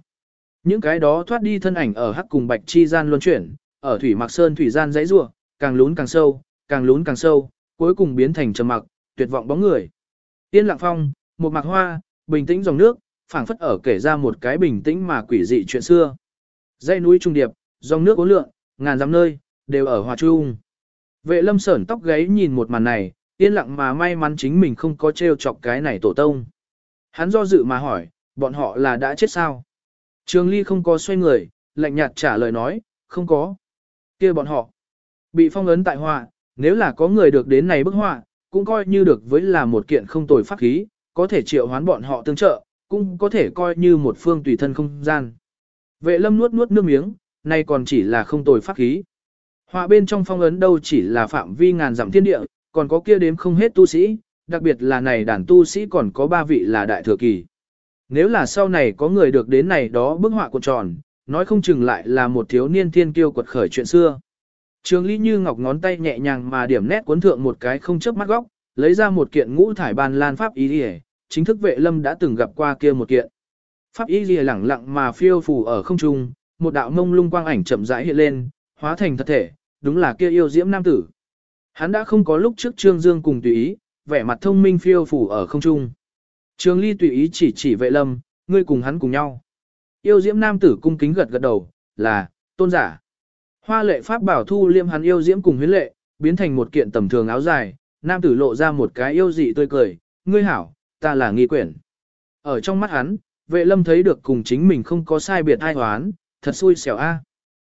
S1: Những cái đó thoát đi thân ảnh ở hắc cùng bạch chi gian luân chuyển, ở thủy mặc sơn thủy gian dãy rủa, càng lún càng sâu, càng lún càng sâu, cuối cùng biến thành trầm mặc, tuyệt vọng bóng người. Tiên lặng phong, một mạc hoa, bình tĩnh dòng nước, phảng phất ở kể ra một cái bình tĩnh mà quỷ dị chuyện xưa. Dãy núi trung điệp, dòng nước cố lượng, ngàn dặm nơi, đều ở hòa trung. Vệ lâm sởn tóc gáy nhìn một màn này, yên lặng mà may mắn chính mình không có trêu chọc cái này tổ tông. Hắn do dự mà hỏi, bọn họ là đã chết sao? Trường Ly không có xoay người, lạnh nhạt trả lời nói, không có. kia bọn họ, bị phong ấn tại họa, nếu là có người được đến này bức họa, cũng coi như được với là một kiện không tồi pháp khí, có thể triệu hoán bọn họ tương trợ, cũng có thể coi như một phương tùy thân không gian. Vệ lâm nuốt nuốt nước miếng, nay còn chỉ là không tồi pháp khí. Họa bên trong phong ấn đâu chỉ là phạm vi ngàn dặm thiên địa, còn có kia đếm không hết tu sĩ, đặc biệt là này đàn tu sĩ còn có ba vị là đại thừa kỳ. Nếu là sau này có người được đến này đó bức họa cuộn tròn, nói không chừng lại là một thiếu niên thiên kiêu quật khởi chuyện xưa. Trường Lý Như Ngọc ngón tay nhẹ nhàng mà điểm nét cuốn thượng một cái không chớp mắt góc, lấy ra một kiện ngũ thải ban lan pháp y liề, chính thức vệ lâm đã từng gặp qua kia một kiện. Pháp y liề lẳng lặng mà phiêu phù ở không trung, một đạo mông lung quang ảnh chậm rãi hiện lên, hóa thành thật thể, đúng là kia yêu diễm nam tử. Hắn đã không có lúc trước Trương Dương cùng tùy ý, vẻ mặt thông minh phiêu phù ở không trung. Trường Ly tùy ý chỉ chỉ vệ lâm, ngươi cùng hắn cùng nhau. Yêu diễm nam tử cung kính gật gật đầu, là, tôn giả. Hoa lệ pháp bảo thu liêm hắn yêu diễm cùng huyến lệ, biến thành một kiện tầm thường áo dài, nam tử lộ ra một cái yêu dị tươi cười, ngươi hảo, ta là nghi quyển. Ở trong mắt hắn, vệ lâm thấy được cùng chính mình không có sai biệt ai hoán, thật xui xẻo a.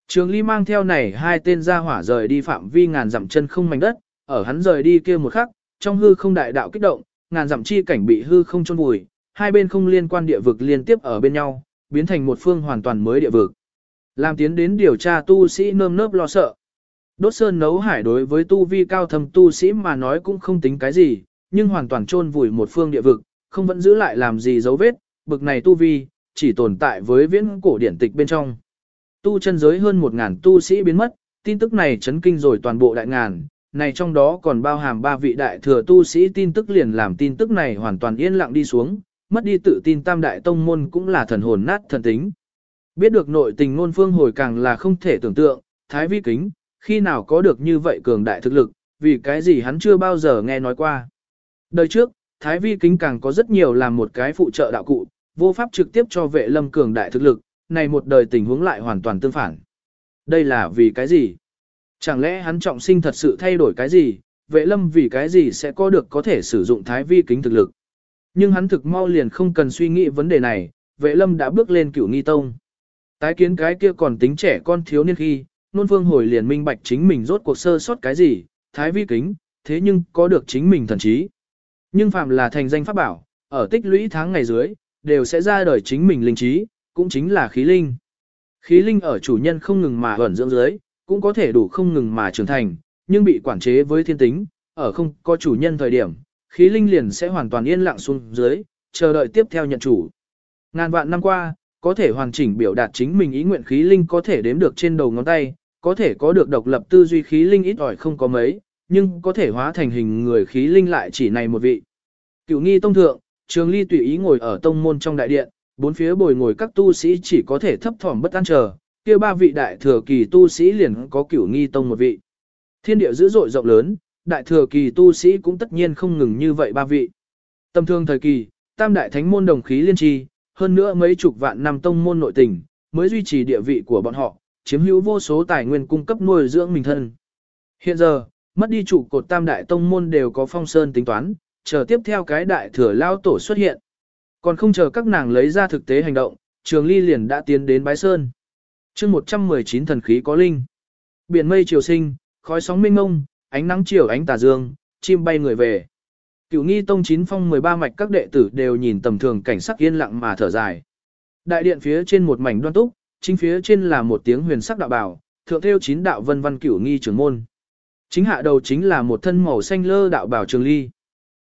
S1: Trường Ly mang theo này hai tên gia hỏa rời đi phạm vi ngàn dặm chân không mảnh đất, ở hắn rời đi kia một khắc, trong hư không đại đạo kích động, ngàn dặm chi cảnh bị hư không chôn vùi, hai bên không liên quan địa vực liên tiếp ở bên nhau, biến thành một phương hoàn toàn mới địa vực. Làm tiến đến điều tra tu sĩ nơm nớp lo sợ. Đốt sơn nấu hải đối với tu vi cao thầm tu sĩ mà nói cũng không tính cái gì, nhưng hoàn toàn chôn vùi một phương địa vực, không vẫn giữ lại làm gì dấu vết, bực này tu vi, chỉ tồn tại với viễn cổ điển tịch bên trong. Tu chân giới hơn một ngàn tu sĩ biến mất, tin tức này chấn kinh rồi toàn bộ đại ngàn, này trong đó còn bao hàm ba vị đại thừa tu sĩ tin tức liền làm tin tức này hoàn toàn yên lặng đi xuống, mất đi tự tin tam đại tông môn cũng là thần hồn nát thần tính. Biết được nội tình ngôn phương hồi càng là không thể tưởng tượng, thái vi kính, khi nào có được như vậy cường đại thực lực, vì cái gì hắn chưa bao giờ nghe nói qua. Đời trước, thái vi kính càng có rất nhiều làm một cái phụ trợ đạo cụ, vô pháp trực tiếp cho vệ lâm cường đại thực lực, này một đời tình huống lại hoàn toàn tương phản. Đây là vì cái gì? Chẳng lẽ hắn trọng sinh thật sự thay đổi cái gì, vệ lâm vì cái gì sẽ có được có thể sử dụng thái vi kính thực lực. Nhưng hắn thực mau liền không cần suy nghĩ vấn đề này, vệ lâm đã bước lên cửu nghi tông. Tái kiến cái kia còn tính trẻ con thiếu niên khi, nôn phương hồi liền minh bạch chính mình rốt cuộc sơ sót cái gì, thái vi kính, thế nhưng có được chính mình thần trí. Nhưng phạm là thành danh pháp bảo, ở tích lũy tháng ngày dưới, đều sẽ ra đời chính mình linh trí, cũng chính là khí linh. Khí linh ở chủ nhân không ngừng mà ẩn dưỡng dưới, cũng có thể đủ không ngừng mà trưởng thành, nhưng bị quản chế với thiên tính, ở không có chủ nhân thời điểm, khí linh liền sẽ hoàn toàn yên lặng xuống dưới, chờ đợi tiếp theo nhận chủ. Ngàn vạn năm qua, có thể hoàn chỉnh biểu đạt chính mình ý nguyện khí linh có thể đếm được trên đầu ngón tay, có thể có được độc lập tư duy khí linh ít ỏi không có mấy, nhưng có thể hóa thành hình người khí linh lại chỉ này một vị. Cựu nghi tông thượng, trường ly tùy ý ngồi ở tông môn trong đại điện, bốn phía bồi ngồi các tu sĩ chỉ có thể thấp thỏm bất an chờ, kia ba vị đại thừa kỳ tu sĩ liền có cửu nghi tông một vị. Thiên địa dữ dội rộng lớn, đại thừa kỳ tu sĩ cũng tất nhiên không ngừng như vậy ba vị. Tâm thương thời kỳ, tam đại thánh môn đồng khí liên tri, hơn nữa mấy chục vạn năm tông môn nội tình, mới duy trì địa vị của bọn họ, chiếm hữu vô số tài nguyên cung cấp nuôi dưỡng mình thân. Hiện giờ, mất đi trụ cột tam đại tông môn đều có phong sơn tính toán, chờ tiếp theo cái đại thừa lao tổ xuất hiện. Còn không chờ các nàng lấy ra thực tế hành động, trường ly liền đã tiến đến bái sơn chương 119 thần khí có linh. Biển mây chiều sinh, khói sóng minh ngông, ánh nắng chiều ánh tà dương, chim bay người về. Cửu nghi tông chín phong 13 mạch các đệ tử đều nhìn tầm thường cảnh sắc yên lặng mà thở dài. Đại điện phía trên một mảnh đoan túc, chính phía trên là một tiếng huyền sắc đạo bảo, thượng theo chín đạo vân văn cửu nghi trưởng môn. Chính hạ đầu chính là một thân màu xanh lơ đạo bảo trường ly.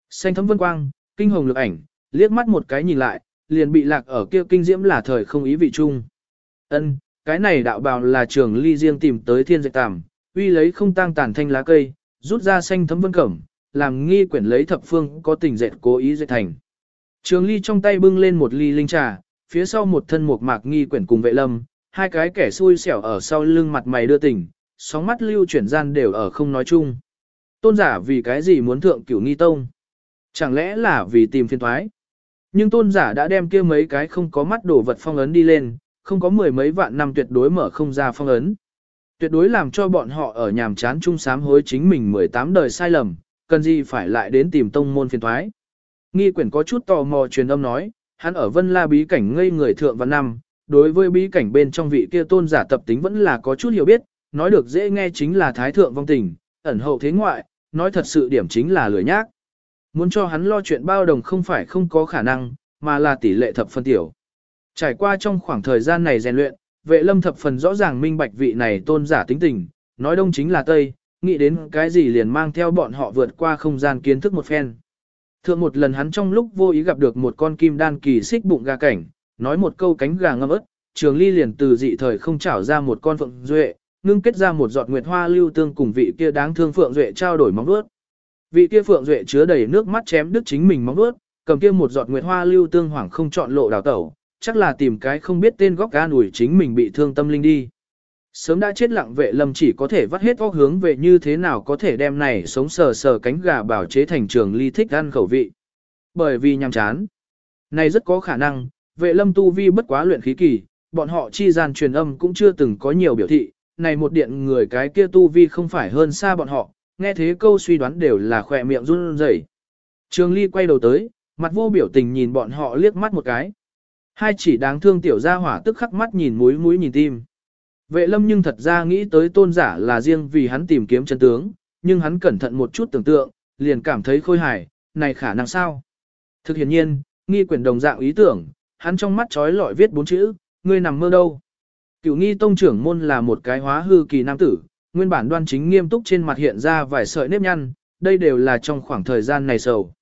S1: Xanh thấm vân quang, kinh hồng lực ảnh, liếc mắt một cái nhìn lại, liền bị lạc ở kia kinh diễm là thời không ý vị chung. Ân, cái này đạo bào là trường ly riêng tìm tới thiên dạy tàm, uy lấy không tang tàn thanh lá cây, rút ra xanh thấm vân cẩm, làm nghi quyển lấy thập phương có tình dệt cố ý dạy thành. Trường ly trong tay bưng lên một ly linh trà, phía sau một thân một mạc nghi quyển cùng vệ lâm, hai cái kẻ xui xẻo ở sau lưng mặt mày đưa tình, sóng mắt lưu chuyển gian đều ở không nói chung. Tôn giả vì cái gì muốn thượng cửu nghi tông? Chẳng lẽ là vì tìm phiên thoái? Nhưng tôn giả đã đem kia mấy cái không có mắt đổ vật phong ấn đi lên, không có mười mấy vạn năm tuyệt đối mở không ra phong ấn. Tuyệt đối làm cho bọn họ ở nhàm chán chung sám hối chính mình 18 đời sai lầm, cần gì phải lại đến tìm tông môn phiền thoái. Nghi quyển có chút tò mò truyền âm nói, hắn ở vân la bí cảnh ngây người thượng và năm, đối với bí cảnh bên trong vị kia tôn giả tập tính vẫn là có chút hiểu biết, nói được dễ nghe chính là thái thượng vong tình, ẩn hậu thế ngoại, nói thật sự điểm chính là lười nhác. Muốn cho hắn lo chuyện bao đồng không phải không có khả năng, mà là tỷ lệ thập phân tiểu. Trải qua trong khoảng thời gian này rèn luyện, vệ lâm thập phần rõ ràng minh bạch vị này tôn giả tính tình, nói đông chính là tây, nghĩ đến cái gì liền mang theo bọn họ vượt qua không gian kiến thức một phen. Thượng một lần hắn trong lúc vô ý gặp được một con kim đan kỳ xích bụng gà cảnh, nói một câu cánh gà ngâm ớt, trường ly liền từ dị thời không trảo ra một con phượng duệ, ngưng kết ra một giọt nguyệt hoa lưu tương cùng vị kia đáng thương phượng duệ trao đổi móng vuốt. Vị kia phượng duệ chứa đầy nước mắt chém đứt chính mình móng vuốt, cầm kia một giọt nguyệt hoa lưu tương hoảng không chọn lộ đào tẩu, chắc là tìm cái không biết tên góc an ủi chính mình bị thương tâm linh đi. Sớm đã chết lặng vệ lâm chỉ có thể vắt hết óc hướng về như thế nào có thể đem này sống sờ sờ cánh gà bảo chế thành trường ly thích ăn khẩu vị. Bởi vì nhằm chán. Này rất có khả năng, vệ lâm tu vi bất quá luyện khí kỳ, bọn họ chi gian truyền âm cũng chưa từng có nhiều biểu thị, này một điện người cái kia tu vi không phải hơn xa bọn họ, nghe thế câu suy đoán đều là khỏe miệng run rẩy. Trường ly quay đầu tới, mặt vô biểu tình nhìn bọn họ liếc mắt một cái. Hai chỉ đáng thương tiểu gia hỏa tức khắc mắt nhìn mũi mũi nhìn tim. Vệ lâm nhưng thật ra nghĩ tới tôn giả là riêng vì hắn tìm kiếm chân tướng, nhưng hắn cẩn thận một chút tưởng tượng, liền cảm thấy khôi hài, này khả năng sao? Thực hiện nhiên, nghi quyển đồng dạng ý tưởng, hắn trong mắt trói lọi viết bốn chữ, ngươi nằm mơ đâu? cựu nghi tông trưởng môn là một cái hóa hư kỳ nam tử, nguyên bản đoan chính nghiêm túc trên mặt hiện ra vài sợi nếp nhăn, đây đều là trong khoảng thời gian này sầu.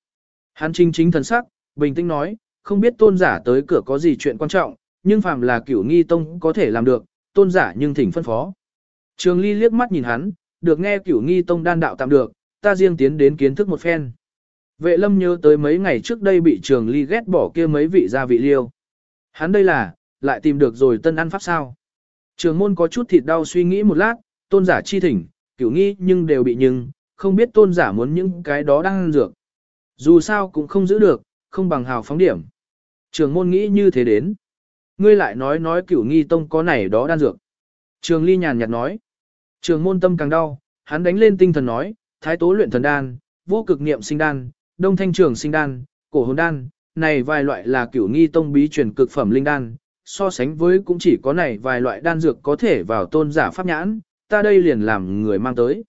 S1: Hắn chính chính thần sắc, bình tĩnh nói, không biết tôn giả tới cửa có gì chuyện quan trọng, nhưng phàm là cửu nghi tông có thể làm được, tôn giả nhưng thỉnh phân phó. Trường ly liếc mắt nhìn hắn, được nghe cửu nghi tông đan đạo tạm được, ta riêng tiến đến kiến thức một phen. Vệ lâm nhớ tới mấy ngày trước đây bị trường ly ghét bỏ kia mấy vị gia vị liêu. Hắn đây là, lại tìm được rồi tân ăn pháp sao. Trường môn có chút thịt đau suy nghĩ một lát, tôn giả chi thỉnh, cửu nghi nhưng đều bị nhưng, không biết tôn giả muốn những cái đó đang dược. Dù sao cũng không giữ được, không bằng hào phóng điểm. Trường môn nghĩ như thế đến. Ngươi lại nói nói cửu nghi tông có này đó đan dược. Trường ly nhàn nhạt nói. Trường môn tâm càng đau, hắn đánh lên tinh thần nói, thái tố luyện thần đan, vô cực niệm sinh đan, đông thanh trường sinh đan, cổ hồn đan, này vài loại là cửu nghi tông bí truyền cực phẩm linh đan, so sánh với cũng chỉ có này vài loại đan dược có thể vào tôn giả pháp nhãn, ta đây liền làm người mang tới.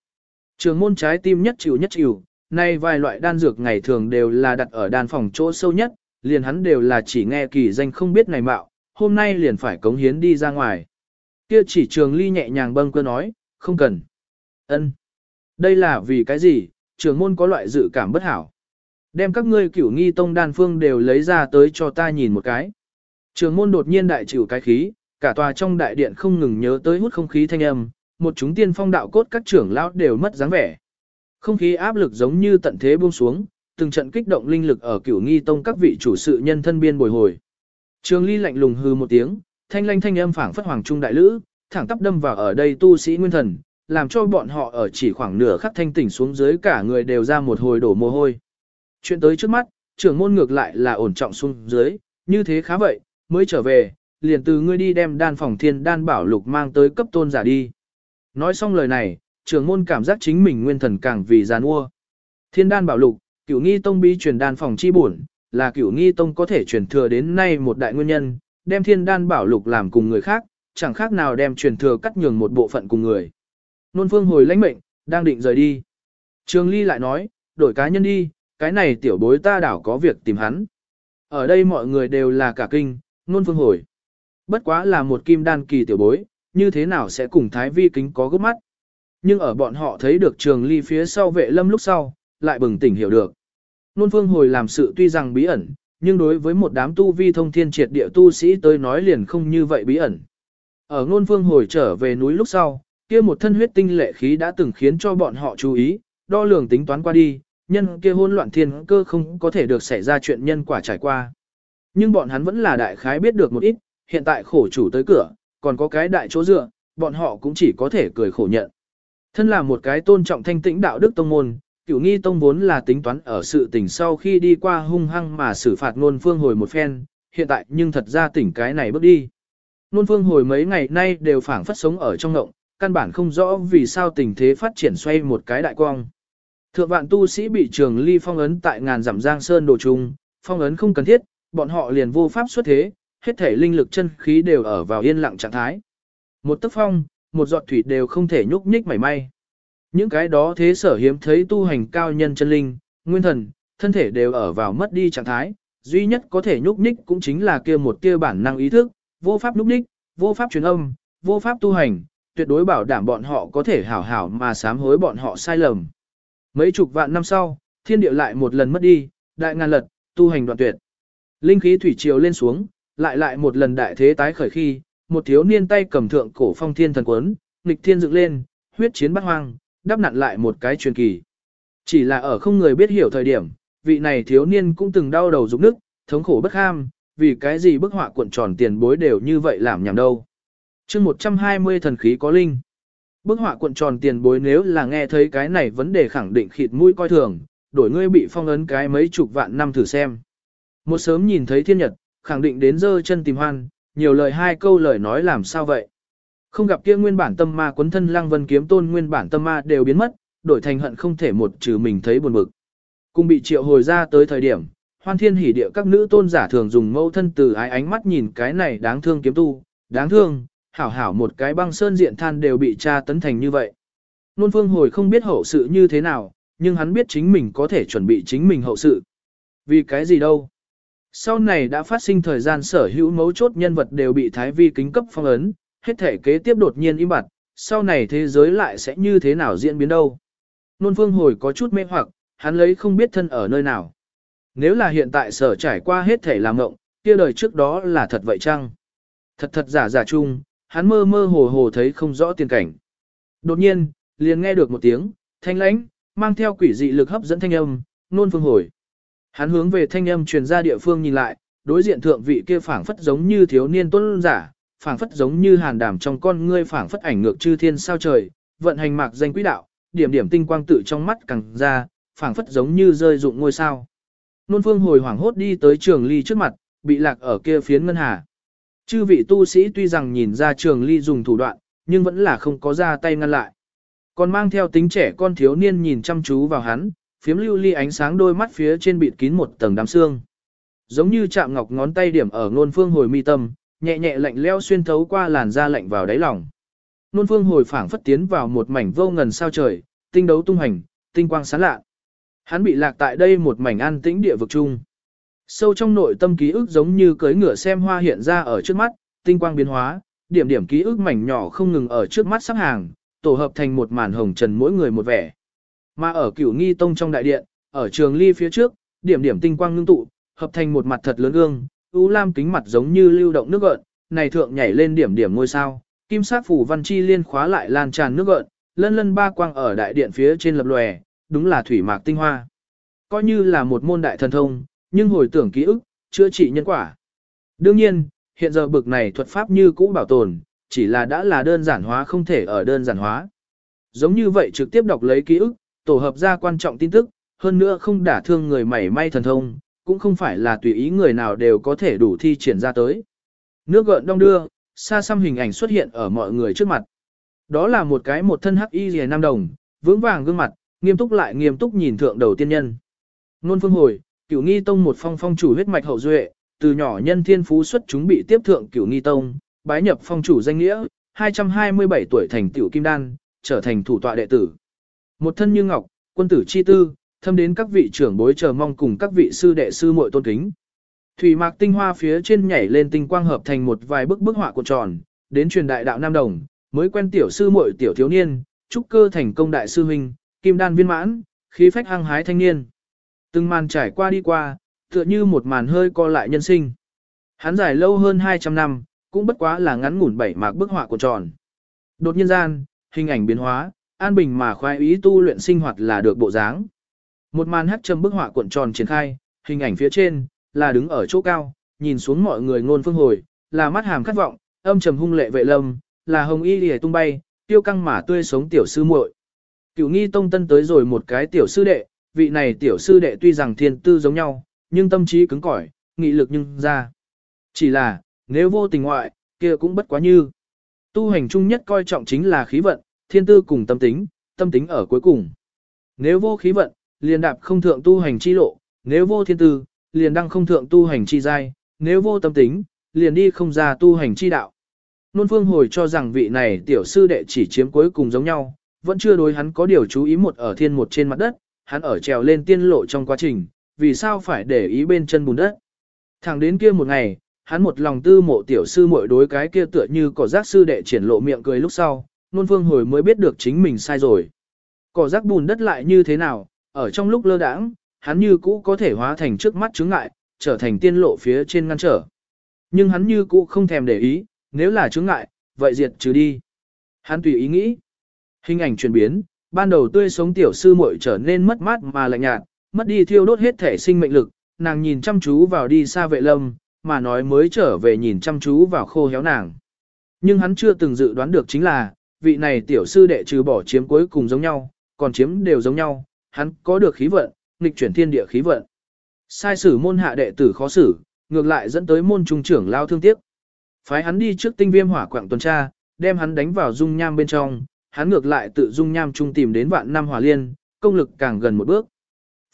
S1: Trường môn trái tim nhất chịu nhất chịu, này vài loại đan dược ngày thường đều là đặt ở đan phòng chỗ sâu nhất, liền hắn đều là chỉ nghe kỳ danh không biết này mạo, hôm nay liền phải cống hiến đi ra ngoài. Kia chỉ trường ly nhẹ nhàng bâng cơ nói, không cần. ân Đây là vì cái gì, trường môn có loại dự cảm bất hảo. Đem các ngươi cửu nghi tông đan phương đều lấy ra tới cho ta nhìn một cái. Trường môn đột nhiên đại chịu cái khí, cả tòa trong đại điện không ngừng nhớ tới hút không khí thanh âm, một chúng tiên phong đạo cốt các trưởng lão đều mất dáng vẻ. Không khí áp lực giống như tận thế buông xuống, từng trận kích động linh lực ở cửu nghi tông các vị chủ sự nhân thân biên bồi hồi. Trường ly lạnh lùng hư một tiếng, thanh lanh thanh âm phảng phất hoàng trung đại lữ, thẳng tắp đâm vào ở đây tu sĩ nguyên thần, làm cho bọn họ ở chỉ khoảng nửa khắc thanh tỉnh xuống dưới cả người đều ra một hồi đổ mồ hôi. Chuyện tới trước mắt, trưởng môn ngược lại là ổn trọng xuống dưới, như thế khá vậy, mới trở về, liền từ ngươi đi đem đan phòng thiên đan bảo lục mang tới cấp tôn giả đi. Nói xong lời này, trưởng môn cảm giác chính mình nguyên thần càng vì giàn ua. Thiên đan bảo lục, cửu nghi tông bi truyền đan phòng chi bổn, là cửu nghi tông có thể truyền thừa đến nay một đại nguyên nhân, đem thiên đan bảo lục làm cùng người khác, chẳng khác nào đem truyền thừa cắt nhường một bộ phận cùng người. Nôn phương hồi lãnh mệnh, đang định rời đi. Trường ly lại nói, đổi cá nhân đi, cái này tiểu bối ta đảo có việc tìm hắn. Ở đây mọi người đều là cả kinh, nôn phương hồi. Bất quá là một kim đan kỳ tiểu bối, như thế nào sẽ cùng thái vi kính có gấp mắt. Nhưng ở bọn họ thấy được trường ly phía sau vệ lâm lúc sau, lại bừng tỉnh hiểu được. Nôn phương hồi làm sự tuy rằng bí ẩn, nhưng đối với một đám tu vi thông thiên triệt địa tu sĩ tới nói liền không như vậy bí ẩn. Ở nôn phương hồi trở về núi lúc sau, kia một thân huyết tinh lệ khí đã từng khiến cho bọn họ chú ý, đo lường tính toán qua đi, nhân kia hôn loạn thiên cơ không có thể được xảy ra chuyện nhân quả trải qua. Nhưng bọn hắn vẫn là đại khái biết được một ít, hiện tại khổ chủ tới cửa, còn có cái đại chỗ dựa, bọn họ cũng chỉ có thể cười khổ nhận. Thân là một cái tôn trọng thanh tĩnh đạo đức tông môn, cửu nghi tông vốn là tính toán ở sự tỉnh sau khi đi qua hung hăng mà xử phạt ngôn phương hồi một phen, hiện tại nhưng thật ra tỉnh cái này bước đi. Ngôn phương hồi mấy ngày nay đều phảng phất sống ở trong ngộng, căn bản không rõ vì sao tình thế phát triển xoay một cái đại quang. Thượng vạn tu sĩ bị trường ly phong ấn tại ngàn giảm giang sơn đồ trùng, phong ấn không cần thiết, bọn họ liền vô pháp xuất thế, hết thể linh lực chân khí đều ở vào yên lặng trạng thái. Một tức phong, một giọt thủy đều không thể nhúc nhích mảy may. Những cái đó thế sở hiếm thấy tu hành cao nhân chân linh, nguyên thần, thân thể đều ở vào mất đi trạng thái, duy nhất có thể nhúc nhích cũng chính là kia một kia bản năng ý thức, vô pháp nhúc nhích, vô pháp truyền âm, vô pháp tu hành, tuyệt đối bảo đảm bọn họ có thể hảo hảo mà sám hối bọn họ sai lầm. Mấy chục vạn năm sau, thiên địa lại một lần mất đi, đại ngàn lật, tu hành đoạn tuyệt. Linh khí thủy triều lên xuống, lại lại một lần đại thế tái khởi khi, một thiếu niên tay cầm thượng cổ phong thiên thần quấn, nghịch thiên dựng lên, huyết chiến bắt hoang, đáp nặn lại một cái truyền kỳ. Chỉ là ở không người biết hiểu thời điểm, vị này thiếu niên cũng từng đau đầu rụng nước, thống khổ bất ham, vì cái gì bức họa cuộn tròn tiền bối đều như vậy làm nhảm đâu. chương 120 thần khí có linh. Bức họa cuộn tròn tiền bối nếu là nghe thấy cái này vấn đề khẳng định khịt mũi coi thường, đổi ngươi bị phong ấn cái mấy chục vạn năm thử xem. Một sớm nhìn thấy thiên nhật, khẳng định đến dơ chân tìm hoan, nhiều lời hai câu lời nói làm sao vậy. Không gặp kia nguyên bản tâm ma quấn thân lăng vân kiếm tôn nguyên bản tâm ma đều biến mất, đổi thành hận không thể một trừ mình thấy buồn bực. Cùng bị triệu hồi ra tới thời điểm, hoan thiên hỉ địa các nữ tôn giả thường dùng mâu thân từ ái ánh mắt nhìn cái này đáng thương kiếm tu, đáng thương, hảo hảo một cái băng sơn diện than đều bị tra tấn thành như vậy. Nôn phương hồi không biết hậu sự như thế nào, nhưng hắn biết chính mình có thể chuẩn bị chính mình hậu sự. Vì cái gì đâu? Sau này đã phát sinh thời gian sở hữu mấu chốt nhân vật đều bị thái vi kính cấp phong ấn, hết thể kế tiếp đột nhiên im bặt, sau này thế giới lại sẽ như thế nào diễn biến đâu. Nôn phương hồi có chút mê hoặc, hắn lấy không biết thân ở nơi nào. Nếu là hiện tại sở trải qua hết thể làm ngộng, kia đời trước đó là thật vậy chăng? Thật thật giả giả chung, hắn mơ mơ hồ hồ thấy không rõ tiền cảnh. Đột nhiên, liền nghe được một tiếng, thanh lãnh, mang theo quỷ dị lực hấp dẫn thanh âm, nôn phương hồi. Hắn hướng về thanh âm truyền ra địa phương nhìn lại, đối diện thượng vị kia phảng phất giống như thiếu niên tuấn giả, phảng phất giống như hàn đàm trong con ngươi phảng phất ảnh ngược chư thiên sao trời, vận hành mạc danh quỹ đạo, điểm điểm tinh quang tự trong mắt càng ra, phảng phất giống như rơi dụng ngôi sao. Nôn phương hồi hoảng hốt đi tới trường ly trước mặt, bị lạc ở kia phiến ngân hà. Chư vị tu sĩ tuy rằng nhìn ra trường ly dùng thủ đoạn, nhưng vẫn là không có ra tay ngăn lại. Còn mang theo tính trẻ con thiếu niên nhìn chăm chú vào hắn, phiếm lưu ly ánh sáng đôi mắt phía trên bịt kín một tầng đám xương. Giống như chạm ngọc ngón tay điểm ở ngôn phương hồi mi tâm, nhẹ nhẹ lạnh leo xuyên thấu qua làn da lạnh vào đáy lòng. Nôn phương hồi phảng phất tiến vào một mảnh vô ngần sao trời, tinh đấu tung hành, tinh quang sáng lạ. Hắn bị lạc tại đây một mảnh an tĩnh địa vực chung. Sâu trong nội tâm ký ức giống như cưới ngựa xem hoa hiện ra ở trước mắt, tinh quang biến hóa, điểm điểm ký ức mảnh nhỏ không ngừng ở trước mắt sắp hàng, tổ hợp thành một màn hồng trần mỗi người một vẻ. Mà ở cửu nghi tông trong đại điện, ở trường ly phía trước, điểm điểm tinh quang ngưng tụ, hợp thành một mặt thật lớn gương, u lam kính mặt giống như lưu động nước gợn, này thượng nhảy lên điểm điểm ngôi sao, kim sắc phủ văn chi liên khóa lại lan tràn nước gợn, lân lân ba quang ở đại điện phía trên lập lòe, đúng là thủy mạc tinh hoa. Coi như là một môn đại thần thông, nhưng hồi tưởng ký ức, chữa trị nhân quả. Đương nhiên, hiện giờ bực này thuật pháp như cũ bảo tồn, chỉ là đã là đơn giản hóa không thể ở đơn giản hóa. Giống như vậy trực tiếp đọc lấy ký ức, tổ hợp ra quan trọng tin tức, hơn nữa không đả thương người mảy may thần thông, cũng không phải là tùy ý người nào đều có thể đủ thi triển ra tới. Nước gợn đông đưa, xa xăm hình ảnh xuất hiện ở mọi người trước mặt. Đó là một cái một thân hắc y rìa nam đồng, vững vàng gương mặt, nghiêm túc lại nghiêm túc nhìn thượng đầu tiên nhân. Nôn phương hồi, cửu nghi tông một phong phong chủ huyết mạch hậu duệ, từ nhỏ nhân thiên phú xuất chúng bị tiếp thượng cửu nghi tông, bái nhập phong chủ danh nghĩa, 227 tuổi thành tiểu kim đan, trở thành thủ tọa đệ tử. Một thân như ngọc, quân tử chi tư, thâm đến các vị trưởng bối chờ mong cùng các vị sư đệ sư muội tôn kính. Thủy mạc tinh hoa phía trên nhảy lên tinh quang hợp thành một vài bức bức họa cuộn tròn, đến truyền đại đạo Nam Đồng, mới quen tiểu sư muội tiểu thiếu niên, trúc cơ thành công đại sư huynh, kim đan viên mãn, khí phách hăng hái thanh niên. Từng màn trải qua đi qua, tựa như một màn hơi co lại nhân sinh. Hắn dài lâu hơn 200 năm, cũng bất quá là ngắn ngủn bảy mạc bức họa cuộn tròn. Đột nhiên gian, hình ảnh biến hóa, an bình mà khoái ý tu luyện sinh hoạt là được bộ dáng. Một màn hắc châm bức họa cuộn tròn triển khai, hình ảnh phía trên, là đứng ở chỗ cao, nhìn xuống mọi người ngôn phương hồi, là mắt hàm khát vọng, âm trầm hung lệ vệ lâm, là hồng y lìa tung bay, tiêu căng mà tươi sống tiểu sư muội. Cửu nghi tông tân tới rồi một cái tiểu sư đệ, vị này tiểu sư đệ tuy rằng thiên tư giống nhau, nhưng tâm trí cứng cỏi, nghị lực nhưng ra. Chỉ là, nếu vô tình ngoại, kia cũng bất quá như. Tu hành chung nhất coi trọng chính là khí vận, thiên tư cùng tâm tính, tâm tính ở cuối cùng. Nếu vô khí vận, liền đạp không thượng tu hành chi lộ, nếu vô thiên tư, liền đăng không thượng tu hành chi giai, nếu vô tâm tính, liền đi không ra tu hành chi đạo. Nôn phương hồi cho rằng vị này tiểu sư đệ chỉ chiếm cuối cùng giống nhau, vẫn chưa đối hắn có điều chú ý một ở thiên một trên mặt đất, hắn ở trèo lên tiên lộ trong quá trình, vì sao phải để ý bên chân bùn đất. Thẳng đến kia một ngày, hắn một lòng tư mộ tiểu sư muội đối cái kia tựa như cỏ rác sư đệ triển lộ miệng cười lúc sau, nôn phương hồi mới biết được chính mình sai rồi. Cỏ rác bùn đất lại như thế nào, ở trong lúc lơ đãng, hắn như cũ có thể hóa thành trước mắt chướng ngại, trở thành tiên lộ phía trên ngăn trở. Nhưng hắn như cũ không thèm để ý, nếu là chướng ngại, vậy diệt trừ đi. Hắn tùy ý nghĩ. Hình ảnh chuyển biến, ban đầu tươi sống tiểu sư muội trở nên mất mát mà lạnh nhạt, mất đi thiêu đốt hết thể sinh mệnh lực, nàng nhìn chăm chú vào đi xa vệ lâm, mà nói mới trở về nhìn chăm chú vào khô héo nàng. Nhưng hắn chưa từng dự đoán được chính là, vị này tiểu sư đệ trừ bỏ chiếm cuối cùng giống nhau, còn chiếm đều giống nhau, hắn có được khí vận, nghịch chuyển thiên địa khí vận. Sai sử môn hạ đệ tử khó xử, ngược lại dẫn tới môn trung trưởng lao thương tiếc. Phái hắn đi trước tinh viêm hỏa quạng tuần tra, đem hắn đánh vào dung nham bên trong, hắn ngược lại tự dung nham trung tìm đến vạn năm hỏa liên, công lực càng gần một bước.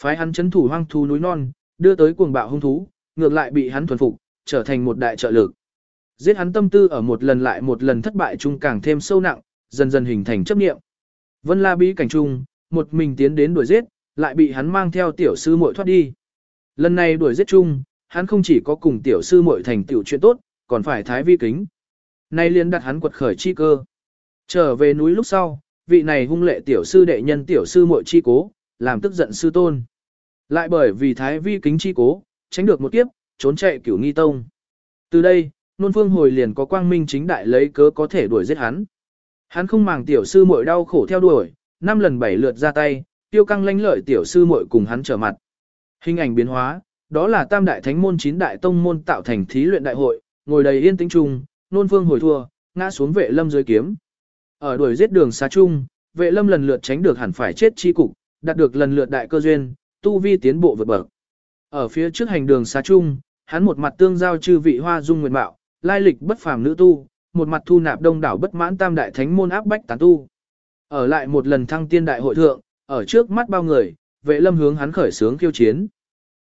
S1: Phái hắn chấn thủ hoang thú núi non, đưa tới cuồng bạo hung thú, ngược lại bị hắn thuần phục, trở thành một đại trợ lực. Giết hắn tâm tư ở một lần lại một lần thất bại chung càng thêm sâu nặng, dần dần hình thành chấp niệm. Vân La bí cảnh trung, một mình tiến đến đuổi giết, lại bị hắn mang theo tiểu sư muội thoát đi. Lần này đuổi giết chung, hắn không chỉ có cùng tiểu sư muội thành tiểu chuyện tốt, còn phải thái vi kính. Nay liền đặt hắn quật khởi chi cơ. Trở về núi lúc sau, vị này hung lệ tiểu sư đệ nhân tiểu sư muội chi cố, làm tức giận sư tôn. Lại bởi vì thái vi kính chi cố, tránh được một kiếp, trốn chạy cửu nghi tông. Từ đây, nôn phương hồi liền có quang minh chính đại lấy cớ có thể đuổi giết hắn. Hắn không màng tiểu sư muội đau khổ theo đuổi, năm lần bảy lượt ra tay, tiêu căng lanh lợi tiểu sư muội cùng hắn trở mặt. Hình ảnh biến hóa, đó là tam đại thánh môn chín đại tông môn tạo thành thí luyện đại hội, ngồi đầy yên tĩnh chung, nôn phương hồi thua, ngã xuống vệ lâm dưới kiếm. Ở đuổi giết đường xa chung, vệ lâm lần lượt tránh được hẳn phải chết chi cục, đạt được lần lượt đại cơ duyên, tu vi tiến bộ vượt bậc. Ở phía trước hành đường xa chung, hắn một mặt tương giao chư vị hoa dung nguyệt mạo, lai lịch bất phàm nữ tu, một mặt thu nạp đông đảo bất mãn tam đại thánh môn áp bách tán tu. Ở lại một lần thăng tiên đại hội thượng, ở trước mắt bao người, vệ lâm hướng hắn khởi sướng khiêu chiến.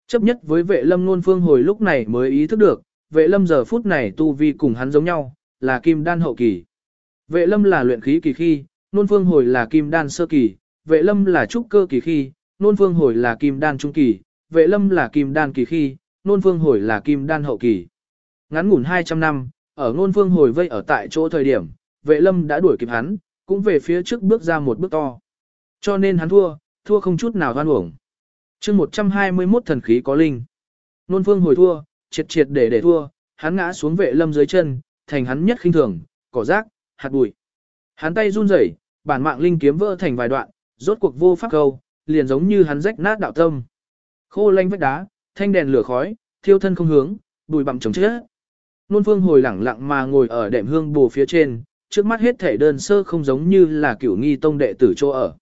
S1: Chấp nhất với vệ lâm nôn phương hồi lúc này mới ý thức được, vệ lâm giờ phút này tu vi cùng hắn giống nhau, là kim đan hậu kỳ. Vệ lâm là luyện khí kỳ khi, nôn phương hồi là kim đan sơ kỳ, vệ lâm là trúc cơ kỳ khi, nôn phương hồi là kim đan trung kỳ, vệ lâm là kim đan kỳ khi, nôn phương hồi là kim đan hậu kỳ. Ngắn ngủn 200 năm, ở nôn phương hồi vây ở tại chỗ thời điểm, vệ lâm đã đuổi kịp hắn, cũng về phía trước bước ra một bước to. Cho nên hắn thua, thua không chút nào hoan uổng. chương 121 thần khí có linh. Nôn phương hồi thua, triệt triệt để để thua, hắn ngã xuống vệ lâm dưới chân, thành hắn nhất khinh thường, cỏ rác, hạt bụi. Hắn tay run rẩy, bản mạng linh kiếm vỡ thành vài đoạn, rốt cuộc vô pháp câu, liền giống như hắn rách nát đạo tâm. Khô lanh vách đá, thanh đèn lửa khói, thiêu thân không hướng, bụi bặm chồng chết. Nôn phương hồi lẳng lặng mà ngồi ở đệm hương bù phía trên, trước mắt hết thể đơn sơ không giống như là cửu nghi tông đệ tử chỗ ở.